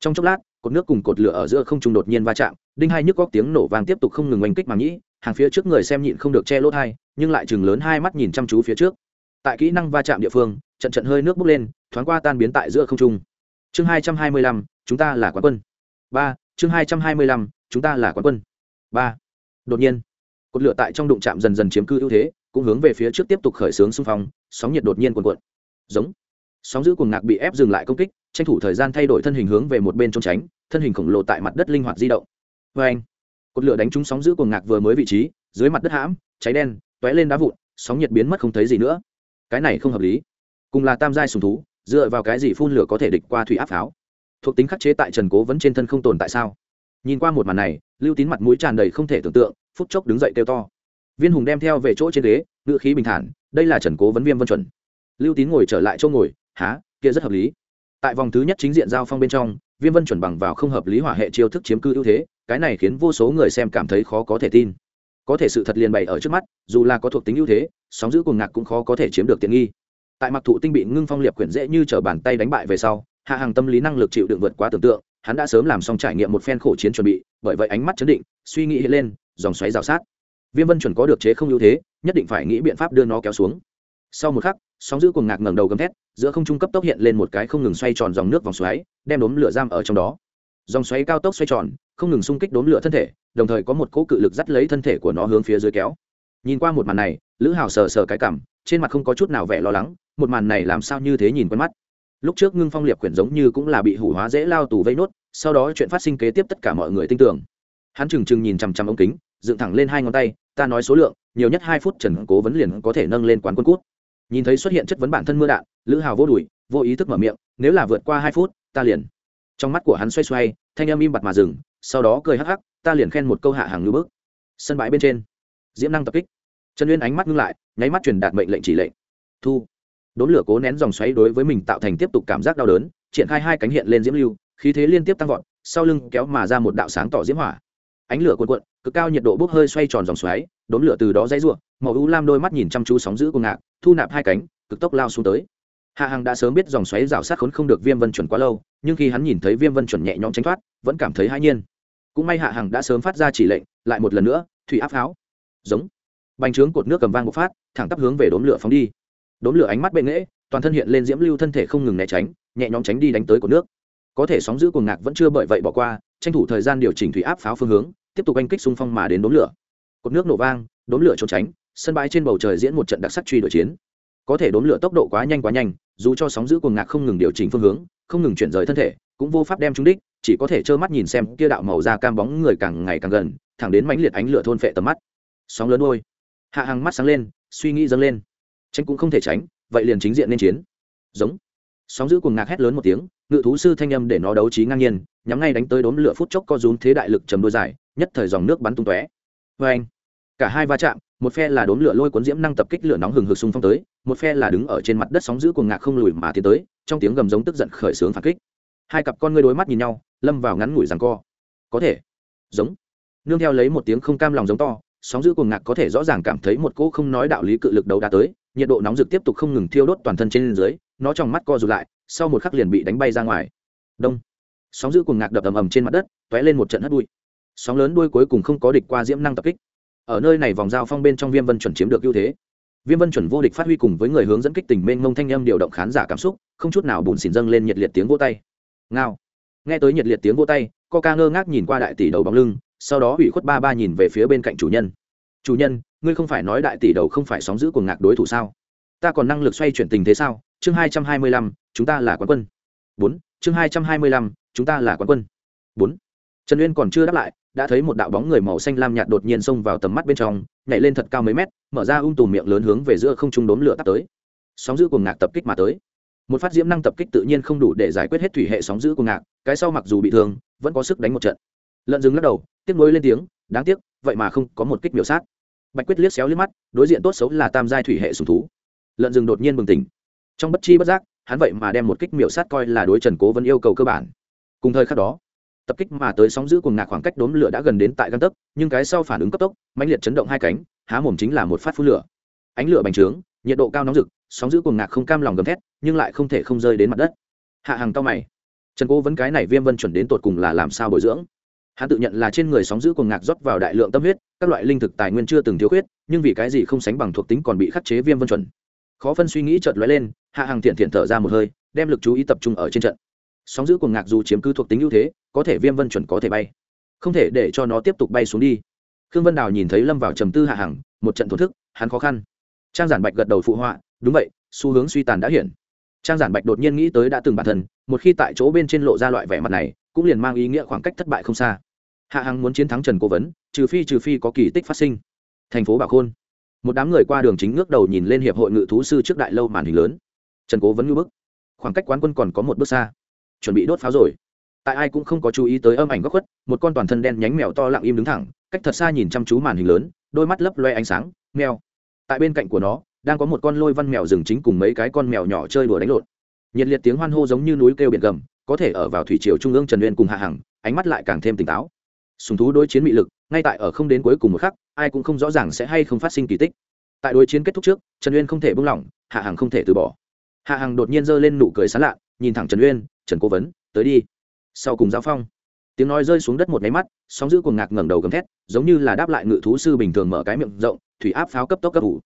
Speaker 1: Trong chốc lát, cột nước cùng cột lửa ở giữa không trung đột nhiên va chạm, đinh hai nhức góc tiếng nổ vang tiếp tục không ngừng oanh kích màng nhĩ hàng phía trước người xem nhịn không được che lỗ hai nhưng lại chừng lớn hai mắt nhìn chăm chú phía trước. Tại kỹ năng va chạm địa phương, trận trận hơi nước bốc lên, thoáng qua tan biến tại giữa không trung. Chương hai trăm hai mươi lăm, chúng ta là quán quân. Ba, chương hai trăm hai mươi lăm, chúng ta là quán quân. Ba. Đột nhiên, cột lửa tại trong đụng chạm dần dần chiếm cư ưu thế, cũng hướng về phía trước tiếp tục khởi xướng xung phong, sóng nhiệt đột nhiên cuồn cuộn. Giống. Sóng giữ cuồng ngạc bị ép dừng lại công kích, tranh thủ thời gian thay đổi thân hình hướng về một bên trốn tránh, thân hình khổng lồ tại mặt đất linh hoạt di động. Vê anh cột lửa đánh trúng sóng giữ cuồng ngạc vừa mới vị trí, dưới mặt đất hãm, cháy đen t lên đá vụn, sóng nhiệt biến mất không thấy gì nữa. Cái này không hợp lý. Cùng là tam giai sùng thú, dựa vào cái gì phun lửa có thể địch qua thủy áp pháo? Thuộc tính khắc chế tại trần cố vẫn trên thân không tồn tại sao? Nhìn qua một màn này, lưu tín mặt mũi tràn đầy không thể tưởng tượng, phút chốc đứng dậy kêu to. Viên hùng đem theo về chỗ trên ghế ngự khí bình thản, đây là trần cố vấn viêm vân chuẩn. Lưu tín ngồi trở lại chỗ ngồi há kia rất hợp lý. Tại vòng thứ nhất chính diện giao phong bên trong, viêm vân chuẩn bằng vào không hợp lý hỏa hệ chiêu thức chiếm cư ưu thế cái này khiến vô số người xem cảm thấy khó có thể tin. Có thể sự thật liền bày ở trước mắt, dù là có thuộc tính ưu thế, sóng giữ cuồng ngạc cũng khó có thể chiếm được tiện nghi. Tại mặc thụ tinh bị ngưng phong liệp quyển dễ như t bàn tay đánh bại về sau, hạ hàng tâm lý năng lực chịu đựng vượt quá tưởng tượng, hắn đã sớm làm xong trải nghiệm một phen khổ chiến chuẩn bị, bởi vậy ánh mắt chấn định, suy nghĩ hiện lên, dòng xoáy rào sát. Viêm vân chuẩn có được chế không ưu thế, nhất định phải nghĩ biện pháp đưa nó kéo xuống. Sau một khắc, sóng giữ cuồng ngạc ngẩng đầu gầm thét, giữa không trung cấp tốc hiện lên một cái không ngừng xoay tròn dòng nước vòng xoáy, đem đốm lửa giam ở trong đó dòng xoáy cao tốc xoay tròn, không ngừng xung kích đốn lửa thân thể, đồng thời có một cỗ cự lực dắt lấy thân thể của nó hướng phía dưới kéo. Nhìn qua một màn này, lữ hào sờ sờ cái cảm, trên mặt không có chút nào vẻ lo lắng, một màn này làm sao như thế nhìn quen mắt. Lúc trước ngưng phong liệp quyển giống như cũng là bị hủ hóa dễ lao tù vây nốt, sau đó chuyện phát sinh kế tiếp tất cả mọi người tin tưởng. Hắn trừng trừng nhìn chằm chằm ống kính, dựng thẳng lên hai ngón tay, ta nói số lượng, nhiều nhất hai phút trần cố vấn liền có thể nâng lên quán quân cút. Nhìn thấy xuất hiện chất vấn bản thân mưa đạn, lữ hào vô đùi, vô ý thức mở miệng, nếu là vượt qua hai phút, ta liền trong mắt của hắn xoay xoay, thanh âm im bặt mà dừng, sau đó cười hắc hắc, ta liền khen một câu hạ hàng ngư bước sân bãi bên trên, diễm năng tập kích. Trần uyên ánh mắt ngưng lại, nháy mắt truyền đạt mệnh lệnh chỉ lệnh. Thu. Đốn lửa cố nén dòng xoáy đối với mình tạo thành tiếp tục cảm giác đau đớn, triển khai hai cánh hiện lên diễm lưu, khí thế liên tiếp tăng vọt, sau lưng kéo mà ra một đạo sáng tỏ diễm hỏa. Ánh lửa cuộn cuộn, cực cao nhiệt độ bốc hơi xoay tròn dòng xoáy, đốn lửa từ đó dãy ruộng màu u lam đôi mắt nhìn chăm chú sóng giữ cuồng ngạc, thu nạp hai cánh, cực tốc lao xuống tới hạ hằng đã sớm biết dòng xoáy rào sát khốn không được viêm vân chuẩn quá lâu, nhưng khi hắn nhìn thấy viêm vân chuẩn nhẹ nhõm tránh thoát, vẫn cảm thấy hãi nhiên. Cũng may hạ hằng đã sớm phát ra chỉ lệnh, lại một lần nữa, thủy áp pháo. Giống. Bành trướng cột nước cầm vang một phát, thẳng tắp hướng về đốm lửa phóng đi. Đốm lửa ánh mắt bệ nghễ, toàn thân hiện lên diễm lưu thân thể không ngừng né tránh, nhẹ nhõm tránh đi đánh tới cột nước. Có thể sóng giữ cuồng ngạc vẫn chưa bởi vậy bỏ qua, tranh thủ thời gian điều chỉnh thủy áp pháo phương hướng, tiếp tục oanh kích xung phong mà đến đốm lửa. Cột nước nổ vang, đốm lửa trốn tránh, sân bãi trên bầu trời diễn một trận đặc sắc truy đuổi chiến có thể đốn lửa tốc độ quá nhanh quá nhanh, dù cho sóng giữ cuồng ngạc không ngừng điều chỉnh phương hướng, không ngừng chuyển rời thân thể, cũng vô pháp đem trúng đích, chỉ có thể trơ mắt nhìn xem kia đạo màu da cam bóng người càng ngày càng gần, thẳng đến mãnh liệt ánh lửa thôn phệ tầm mắt. Sóng lớn đôi hạ hàng mắt sáng lên, suy nghĩ dâng lên. Tránh cũng không thể tránh, vậy liền chính diện nên chiến. Giống. Sóng giữ cuồng ngạc hét lớn một tiếng, ngự thú sư thanh âm để nó đấu trí ngang nhiên, nhắm ngay đánh tới đốn lửa phút chốc co rúm thế đại lực trầm đôi dài, nhất thời dòng nước bắn tung tóe. Vê anh cả hai va chạm một phe là đốn lửa lôi cuốn diễm năng tập kích lửa nóng hừng hực xung phong tới, một phe là đứng ở trên mặt đất sóng giữ cuồng ngạc không lùi mà tiến tới, trong tiếng gầm giống tức giận khởi sướng phản kích. Hai cặp con ngươi đối mắt nhìn nhau, lâm vào ngắn ngủi rằng co. Có thể. Giống. Nương theo lấy một tiếng không cam lòng giống to, sóng giữ cuồng ngạc có thể rõ ràng cảm thấy một cỗ không nói đạo lý cự lực đấu đã tới, nhiệt độ nóng rực tiếp tục không ngừng thiêu đốt toàn thân trên dưới, nó trong mắt co rụt lại, sau một khắc liền bị đánh bay ra ngoài. Đông. Sóng giữ cuồng ngạc đập ầm ầm trên mặt đất t lên một trận hất bụi. sóng lớn đuôi cuối cùng không có địch qua diễm năng tập kích ở nơi này vòng giao phong bên trong viêm vân chuẩn chiếm được ưu thế. Viêm vân chuẩn vô địch phát huy cùng với người hướng dẫn kích tình mênh mông thanh âm điều động khán giả cảm xúc, không chút nào bùn xỉn dâng lên nhiệt liệt tiếng vô tay. Ngao. Nghe tới nhiệt liệt tiếng vô tay ca ngơ ngác nhìn qua đại tỷ đầu bóng lưng, sau đó ủy khuất ba ba nhìn về phía bên cạnh chủ nhân. Chủ nhân, ngươi không phải nói đại tỷ đầu không phải sóng giữ của ngạc đối thủ sao? Ta còn năng lực xoay chuyển tình thế sao? Chương hai trăm hai mươi lăm, chúng ta là quán quân. Bốn, chương hai trăm hai mươi lăm, chúng ta là quán quân. Bốn trần uyên còn chưa đáp lại, đã thấy một đạo bóng người màu xanh lam nhạt đột nhiên xông vào tầm mắt bên trong, nhảy lên thật cao mấy mét, mở ra ung tùm miệng lớn hướng về giữa không trung đốn lửa tắt tới. Sóng giữ cuồng ngạc tập kích mà tới. Một phát diễm năng tập kích tự nhiên không đủ để giải quyết hết thủy hệ sóng giữ cuồng ngạc, cái sau mặc dù bị thương, vẫn có sức đánh một trận. Lợn dừng lắc đầu, tiếc nuối lên tiếng, đáng tiếc, vậy mà không có một kích biểu sát. Bạch quyết liếc xéo liếc mắt, đối diện tốt xấu là tam giai thủy hệ sùng thú. Lợn rừng đột nhiên bừng tỉnh. Trong bất chi bất giác, hắn vậy mà đem một kích miểu sát coi là đối trần cố vẫn yêu cầu cơ bản. Cùng thời khắc đó tập kích mà tới sóng giữ cùng ngạc khoảng cách đốm lửa đã gần đến tại găng tấc, nhưng cái sau phản ứng cấp tốc, mãnh liệt chấn động hai cánh, há mồm chính là một phát phun lửa. Ánh lửa bành trướng, nhiệt độ cao nóng rực, sóng giữ cùng ngạc không cam lòng gầm thét, nhưng lại không thể không rơi đến mặt đất. Hạ hàng cao mày. Trần cố vấn cái này viêm vân chuẩn đến tột cùng là làm sao bồi dưỡng? Hắn tự nhận là trên người sóng giữ cùng ngạc rót vào đại lượng tâm huyết, các loại linh thực tài nguyên chưa từng thiếu khuyết, nhưng vì cái gì không sánh bằng thuộc tính còn bị khắc chế viêm vân chuẩn? Khó phân suy nghĩ chợt lóe lên, hạ hàng thiện thiện thở ra một hơi, đem lực chú ý tập trung ở trên trận sóng giữ cùng ngạc dù chiếm cứ thuộc tính ưu thế, có thể viêm vân chuẩn có thể bay. Không thể để cho nó tiếp tục bay xuống đi. Khương vân đào nhìn thấy lâm vào trầm tư hạ hàng một trận thổ thức, hắn khó khăn. Trang giản bạch gật đầu phụ họa, đúng vậy, xu hướng suy tàn đã hiển trang giản bạch đột nhiên nghĩ tới đã từng bản thân, một khi tại chỗ bên trên lộ ra loại vẻ mặt này, cũng liền mang ý nghĩa khoảng cách thất bại không xa. Hạ hằng muốn chiến thắng trần cố vấn, trừ phi trừ phi có kỳ tích phát sinh. Thành phố bảo khôn. Một đám người qua đường chính ngước đầu nhìn lên hiệp hội ngự thú sư trước đại lâu màn hình lớn. Trần cố vấn ngư bức. Khoảng cách quán quân còn có một bước xa chuẩn bị đốt pháo rồi. Tại ai cũng không có chú ý tới âm ảnh góc khuất, một con toàn thân đen nhánh mèo to lặng im đứng thẳng, cách thật xa nhìn chăm chú màn hình lớn, đôi mắt lấp loe ánh sáng, mèo. Tại bên cạnh của nó, đang có một con lôi văn mèo rừng chính cùng mấy cái con mèo nhỏ chơi đùa đánh lộn. Nhiệt liệt tiếng hoan hô giống như núi kêu biển gầm, có thể ở vào thủy triều trung ương trần uyên cùng hạ hằng, ánh mắt lại càng thêm tỉnh táo. Sùng thú đối chiến bị lực, ngay tại ở không đến cuối cùng một khắc, ai cũng không rõ ràng sẽ hay không phát sinh kỳ tích. Tại đối chiến kết thúc trước, trần uyên không thể buông lỏng, hạ hằng không thể từ bỏ. Hạ hằng đột nhiên giơ lên nụ cười sán lạ nhìn thẳng trần uyên, trần cố vấn, tới đi. Sau cùng giao phong. Tiếng nói rơi xuống đất một máy mắt, sóng giữ cuồng ngạc ngẩng đầu gầm thét, giống như là đáp lại ngự thú sư bình thường mở cái miệng rộng, thủy áp pháo cấp tốc cấp ủ.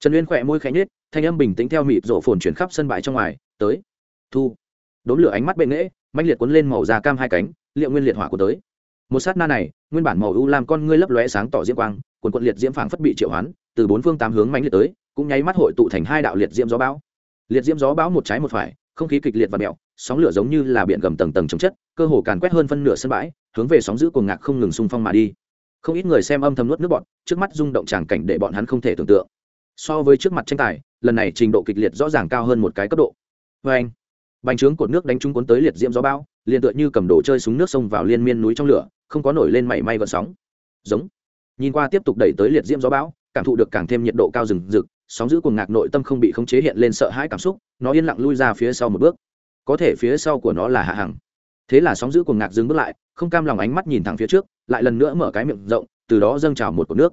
Speaker 1: Trần uyên khỏe môi khẽ nhết thanh âm bình tĩnh theo mịp rổ phồn chuyển khắp sân bãi trong ngoài, tới. Thu. Đốn lửa ánh mắt bệ nghễ mạnh liệt cuốn lên màu da cam hai cánh, liệu nguyên liệt hỏa của tới. Một sát na này, nguyên bản màu u làm con ngươi lấp lóe sáng tỏ diễm quang quần quận liệt diễm phảng phất bị triệu hoán, từ bốn phương tám hướng mãnh liệt tới, cũng nháy mắt hội tụ thành hai đạo liệt diễm gió bão. Liệt diễm gió bão một trái một phải không khí kịch liệt và mẹo, sóng lửa giống như là biển gầm tầng tầng chống chất, cơ hồ càn quét hơn phân nửa sân bãi, hướng về sóng giữ cuồng ngạc không ngừng xung phong mà đi. Không ít người xem âm thầm nuốt nước bọn trước mắt rung động tràng cảnh để bọn hắn không thể tưởng tượng. So với trước mặt tranh tài, lần này trình độ kịch liệt rõ ràng cao hơn một cái cấp độ. Vê anh, bành trướng cột nước đánh trúng cuốn tới liệt diễm gió bão, liền tựa như cầm đồ chơi súng nước sông vào liên miên núi trong lửa, không có nổi lên mảy may gợn sóng. Giống. Nhìn qua tiếp tục đẩy tới liệt diễm gió bão, cảm thụ được càng thêm nhiệt độ cao rừng rực sóng giữ cuồng ngạc nội tâm không bị khống chế hiện lên sợ hãi cảm xúc, nó yên lặng lui ra phía sau một bước. Có thể phía sau của nó là hạ hằng. Thế là sóng giữ cuồng ngạc dừng bước lại, không cam lòng ánh mắt nhìn thẳng phía trước, lại lần nữa mở cái miệng rộng, từ đó dâng trào một cột nước.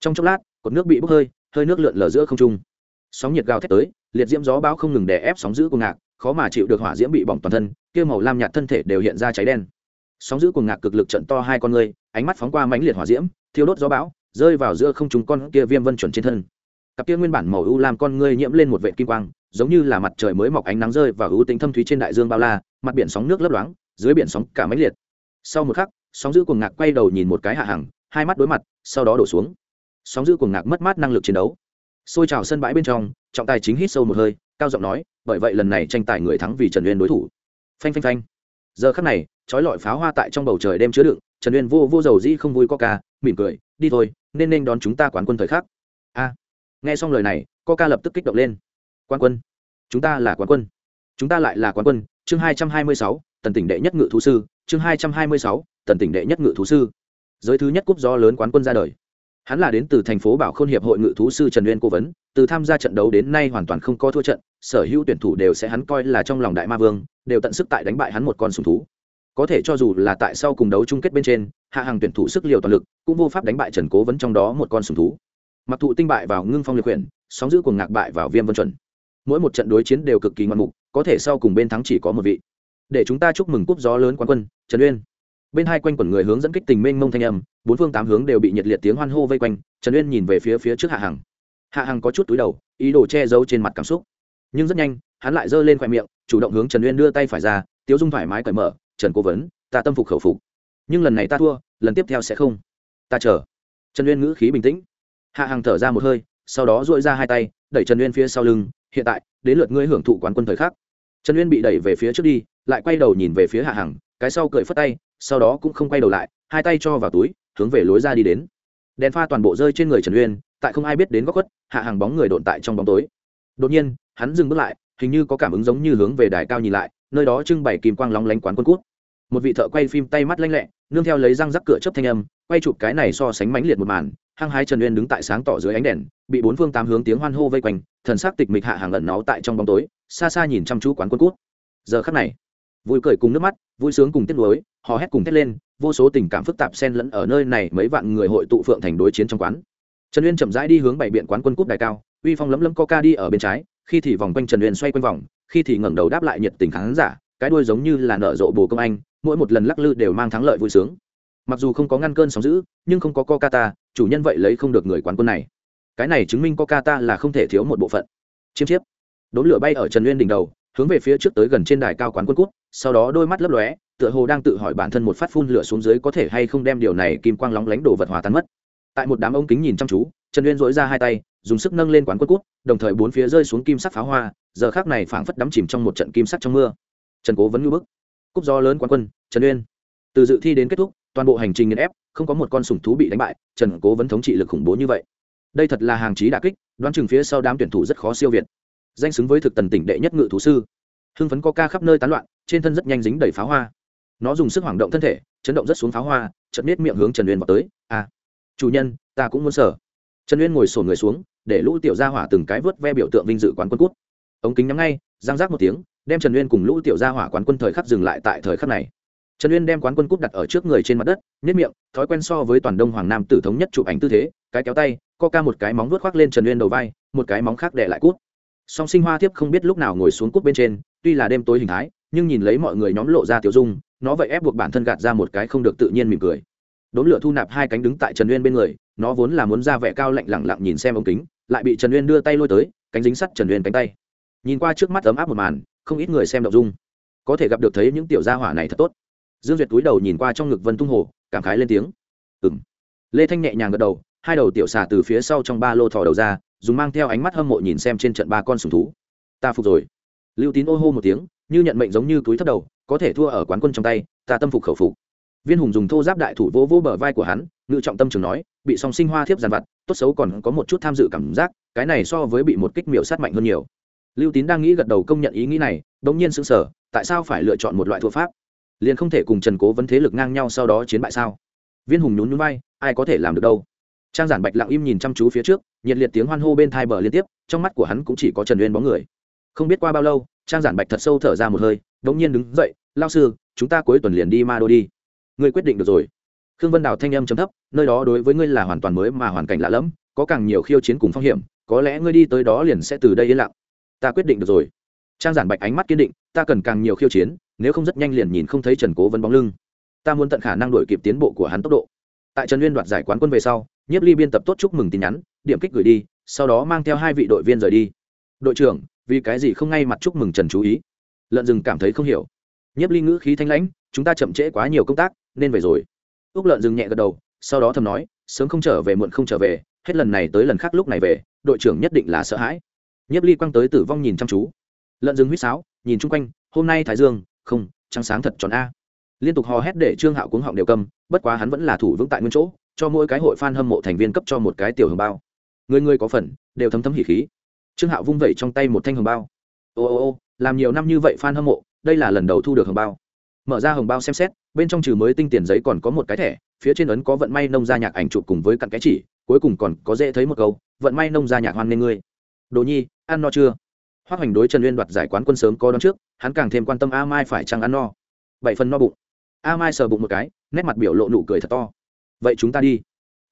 Speaker 1: Trong chốc lát, cột nước bị bốc hơi hơi nước lượn lờ giữa không trung. Sóng nhiệt gào thét tới, liệt diễm gió bão không ngừng đè ép sóng giữ cuồng ngạc, khó mà chịu được hỏa diễm bị bỏng toàn thân, kia màu lam nhạt thân thể đều hiện ra cháy đen. Sóng giữ cuồng ngạc cực lực trận to hai con người, ánh mắt phóng qua mãnh liệt hỏa diễm, thiêu đốt gió bão, rơi vào giữa không trung con kia viêm vân chuẩn trên thân cặp kia nguyên bản màu u làm con ngươi nhiễm lên một vệ kim quang, giống như là mặt trời mới mọc ánh nắng rơi và ưu tính thâm thúy trên đại dương bao la, mặt biển sóng nước lấp loáng, dưới biển sóng cả mấy liệt. Sau một khắc, sóng giữ cuồng ngạc quay đầu nhìn một cái hạ hàng hai mắt đối mặt, sau đó đổ xuống. Sóng giữ cuồng ngạc mất mát năng lực chiến đấu. Xôi trào sân bãi bên trong, trọng tài chính hít sâu một hơi, cao giọng nói, bởi vậy lần này tranh tài người thắng vì trần uyên đối thủ. Phanh phanh phanh. Giờ khắc này, trói lọi pháo hoa tại trong bầu trời đêm chứa đựng, trần uyên vô vô dầu dĩ không vui coca mỉm cười, đi thôi, nên nên đón chúng ta quán quân thời khắc. A nghe xong lời này, coca lập tức kích động lên. Quán quân, chúng ta là quán quân. Chúng ta lại là quán quân. Chương hai trăm hai mươi sáu, tần tỉnh đệ nhất ngự thú sư. Chương hai trăm hai mươi sáu, tần tỉnh đệ nhất ngự thú sư. Giới thứ nhất cúp do lớn quán quân ra đời. Hắn là đến từ thành phố bảo khôn hiệp hội ngự thú sư trần uyên cố vấn. Từ tham gia trận đấu đến nay hoàn toàn không có thua trận. Sở hữu tuyển thủ đều sẽ hắn coi là trong lòng đại ma vương, đều tận sức tại đánh bại hắn một con sùng thú. Có thể cho dù là tại sau cùng đấu chung kết bên trên, hạ hàng tuyển thủ sức liều toàn lực, cũng vô pháp đánh bại trần cố vấn trong đó một con sùng thú mặc thụ tinh bại vào ngưng phong liệt quyển, sóng giữ cuồng ngạc bại vào viêm vân chuẩn. Mỗi một trận đối chiến đều cực kỳ ngoạn mục, có thể sau cùng bên thắng chỉ có một vị. Để chúng ta chúc mừng cúp gió lớn quán quân, trần uyên. Bên hai quanh quẩn người hướng dẫn kích tình mênh mông thanh âm, bốn phương tám hướng đều bị nhiệt liệt tiếng hoan hô vây quanh, trần uyên nhìn về phía phía trước hạ hằng. Hạ hằng có chút túi đầu, ý đồ che giấu trên mặt cảm xúc. Nhưng rất nhanh, hắn lại giơ lên khoe miệng, chủ động hướng trần uyên đưa tay phải ra, tiếu dung thoải mái cởi mở, trần cố vấn, ta tâm phục khẩu phục. Nhưng lần này ta thua, lần tiếp theo sẽ không. Ta chờ. Trần uyên ngữ khí bình tĩnh hạ hằng thở ra một hơi, sau đó dội ra hai tay, đẩy trần uyên phía sau lưng, hiện tại, đến lượt ngươi hưởng thụ quán quân thời khắc. Trần uyên bị đẩy về phía trước đi, lại quay đầu nhìn về phía hạ hằng, cái sau cười phất tay, sau đó cũng không quay đầu lại, hai tay cho vào túi, hướng về lối ra đi đến. Đèn pha toàn bộ rơi trên người trần uyên, tại không ai biết đến góc khuất, hạ hàng bóng người độn tại trong bóng tối. Đột nhiên, hắn dừng bước lại, hình như có cảm ứng giống như hướng về đài cao nhìn lại, nơi đó trưng bày kim quang lóng lánh quán quân cút. Một vị thợ quay phim tay mắt lanh lẹ, nương theo lấy răng rắc cửa chớp thanh âm, quay chụp cái này so sánh mãnh liệt một màn hăng hái trần uyên đứng tại sáng tỏ dưới ánh đèn, bị bốn phương tám hướng tiếng hoan hô vây quanh, thần sắc tịch mịch hạ hàng ẩn náu tại trong bóng tối, xa xa nhìn chăm chú quán quân cút. Giờ khắc này, vui cười cùng nước mắt, vui sướng cùng tiếc nuối, hò hét cùng thét lên, vô số tình cảm phức tạp xen lẫn ở nơi này mấy vạn người hội tụ phượng thành đối chiến trong quán. Trần uyên chậm rãi đi hướng bảy biện quán quân cúp đài cao, uy phong lấm lấm coca đi ở bên trái, khi thì vòng quanh trần uyên xoay quanh vòng, khi thì ngẩng đầu đáp lại nhiệt tình khán giả, cái đuôi giống như là nở rộ bồ công anh, mỗi một lần lắc lư đều mang thắng lợi vui sướng mặc dù không có ngăn cơn sóng giữ nhưng không có coca ta, chủ nhân vậy lấy không được người quán quân này. Cái này chứng minh coca ta là không thể thiếu một bộ phận. Chiêm chiếp. Đốn lửa bay ở trần uyên đỉnh đầu, hướng về phía trước tới gần trên đài cao quán quân cút, sau đó đôi mắt lấp lóe, tựa hồ đang tự hỏi bản thân một phát phun lửa xuống dưới có thể hay không đem điều này kim quang lóng lánh đồ vật hòa tan mất. Tại một đám ống kính nhìn chăm chú, trần uyên dỗi ra hai tay, dùng sức nâng lên quán quân cút, đồng thời bốn phía rơi xuống kim sắc pháo hoa, giờ khác này phảng phất đắm chìm trong một trận kim sắc trong mưa. Trần cố vẫn ngưỡng bức. Cúp do lớn quán quân, trần uyên từ dự thi đến kết thúc toàn bộ hành trình nghiên ép, không có một con sủng thú bị đánh bại, trần cố vẫn thống trị lực khủng bố như vậy. Đây thật là hàng trí đà kích, đoán chừng phía sau đám tuyển thủ rất khó siêu việt. Danh xứng với thực tần tỉnh đệ nhất ngự thú sư. Hưng phấn có ca khắp nơi tán loạn, trên thân rất nhanh dính đầy pháo hoa. Nó dùng sức hoảng động thân thể, chấn động rất xuống pháo hoa, chợt nết miệng hướng trần uyên vào tới. À chủ nhân, ta cũng muốn sở. Trần uyên ngồi sổn người xuống, để lũ tiểu gia hỏa từng cái vớt ve biểu tượng vinh dự quán quân cút. Ống kính nhắm ngay giang giác một tiếng, đem trần uyên cùng lũ tiểu gia hỏa quán quân thời khắc dừng lại tại thời khắc này trần uyên đem quán quân cút đặt ở trước người trên mặt đất nhất miệng, thói quen so với toàn đông hoàng nam tử thống nhất chụp ảnh tư thế, cái kéo tay, co ca một cái móng vuốt khoác lên trần uyên đầu vai, một cái móng khác để lại cút. Song sinh hoa thiếp không biết lúc nào ngồi xuống cút bên trên, tuy là đêm tối hình thái, nhưng nhìn lấy mọi người nhóm lộ ra tiểu dung, nó vậy ép buộc bản thân gạt ra một cái không được tự nhiên mỉm cười. Đốn lửa thu nạp hai cánh đứng tại trần uyên bên người, nó vốn là muốn ra vẻ cao lạnh lẳng lặng nhìn xem ống kính, lại bị trần uyên đưa tay lôi tới, cánh dính sắt trần uyên cánh tay. Nhìn qua trước mắt ấm áp một màn, không ít người xem đậu dung. Có thể gặp được thấy những tiểu gia hỏa này thật tốt dương duyệt túi đầu nhìn qua trong ngực vân tung hồ, cảm khái lên tiếng. Ừ m lê thanh nhẹ nhàng gật đầu, hai đầu tiểu xà từ phía sau trong ba lô thò đầu ra, dùng mang theo ánh mắt hâm mộ nhìn xem trên trận ba con sùng thú. Ta phục rồi. Lưu tín ô hô một tiếng, như nhận mệnh giống như túi thất đầu, có thể thua ở quán quân trong tay, ta tâm phục khẩu phục. Viên hùng dùng thô giáp đại thủ vỗ vỗ bờ vai của hắn, ngự trọng tâm trường nói, bị song sinh hoa thiếp giàn vặt, tốt xấu còn có một chút tham dự cảm giác, cái này so với bị một kích miểu sát mạnh hơn nhiều. Lưu tín đang nghĩ gật đầu công nhận ý nghĩ này đ ỗ n g nhiên sững sờ, tại sao phải lựa chọn một loại thua pháp? Liền không thể cùng trần cố vấn thế lực ngang nhau sau đó chiến bại sao? Viên hùng nhún nhún vai, ai có thể làm được đâu? Trang giản bạch lặng im nhìn chăm chú phía trước, nhiệt liệt tiếng hoan hô bên thai bờ liên tiếp, trong mắt của hắn cũng chỉ có trần uyên bóng người. Không biết qua bao lâu, trang giản bạch thật sâu thở ra một hơi đ ỗ n g nhiên đứng dậy lao sư, chúng ta cuối tuần liền đi ma đô đi. Ngươi quyết định được rồi. Khương vân đào thanh âm chấm thấp, nơi đó đối với ngươi là hoàn toàn mới mà hoàn cảnh lạ lẫm, có càng nhiều khiêu chiến cùng phong hiểm, có lẽ ngươi đi tới đó liền sẽ từ đây yên lặng. Ta quyết định được rồi. Trang giản bạch ánh mắt kiên định, ta cần càng nhiều khiêu chiến nếu không rất nhanh liền nhìn không thấy trần cố vấn bóng lưng. Ta muốn tận khả năng đổi kịp tiến bộ của hắn tốc độ. Tại trần uyên đoạt giải quán quân về sau, nhiếp ly biên tập tốt chúc mừng tin nhắn, điểm kích gửi đi, sau đó mang theo hai vị đội viên rời đi. Đội trưởng, vì cái gì không ngay mặt chúc mừng trần chú ý? Lợn rừng cảm thấy không hiểu. Nhiếp ly ngữ khí thanh lãnh, chúng ta chậm trễ quá nhiều công tác, nên về rồi. Úc lợn rừng nhẹ gật đầu, sau đó thầm nói, sớm không trở về muộn không trở về, hết lần này tới lần khác lúc này về, đội trưởng nhất định là sợ hãi. Nhiếp ly quăng tới tử vong nhìn chăm chú. Lợn rừng huýt sáo, nhìn chung quanh, hôm nay thái dương không, trăng sáng thật tròn a. Liên tục hò hét để trương hạo cuống họng đều cầm bất quá hắn vẫn là thủ vững tại nguyên chỗ, cho mỗi cái hội f a n hâm mộ thành viên cấp cho một cái tiểu hồng bao. Người người có phần, đều thấm thấm hỉ khí. Trương hạo vung vẩy trong tay một thanh hồng bao. Ô ô ô, làm nhiều năm như vậy f a n hâm mộ, đây là lần đầu thu được hồng bao. Mở ra hồng bao xem xét, bên trong trừ mới tinh tiền giấy còn có một cái thẻ, phía trên ấn có vận may nông gia nhạc ảnh chụp cùng với cặn cái chỉ, cuối cùng còn có dễ thấy một câu, vận may nông gia nhạc hoan nghê ngươi. Đồ nhi, ăn no chưa? Hoắc hoành đối trần uyên đoạt giải quán quân sớm có đón trước, hắn càng thêm quan tâm a mai phải chăng ăn no. Bảy phần no bụng. A mai sờ bụng một cái, nét mặt biểu lộ nụ cười thật to. Vậy chúng ta đi.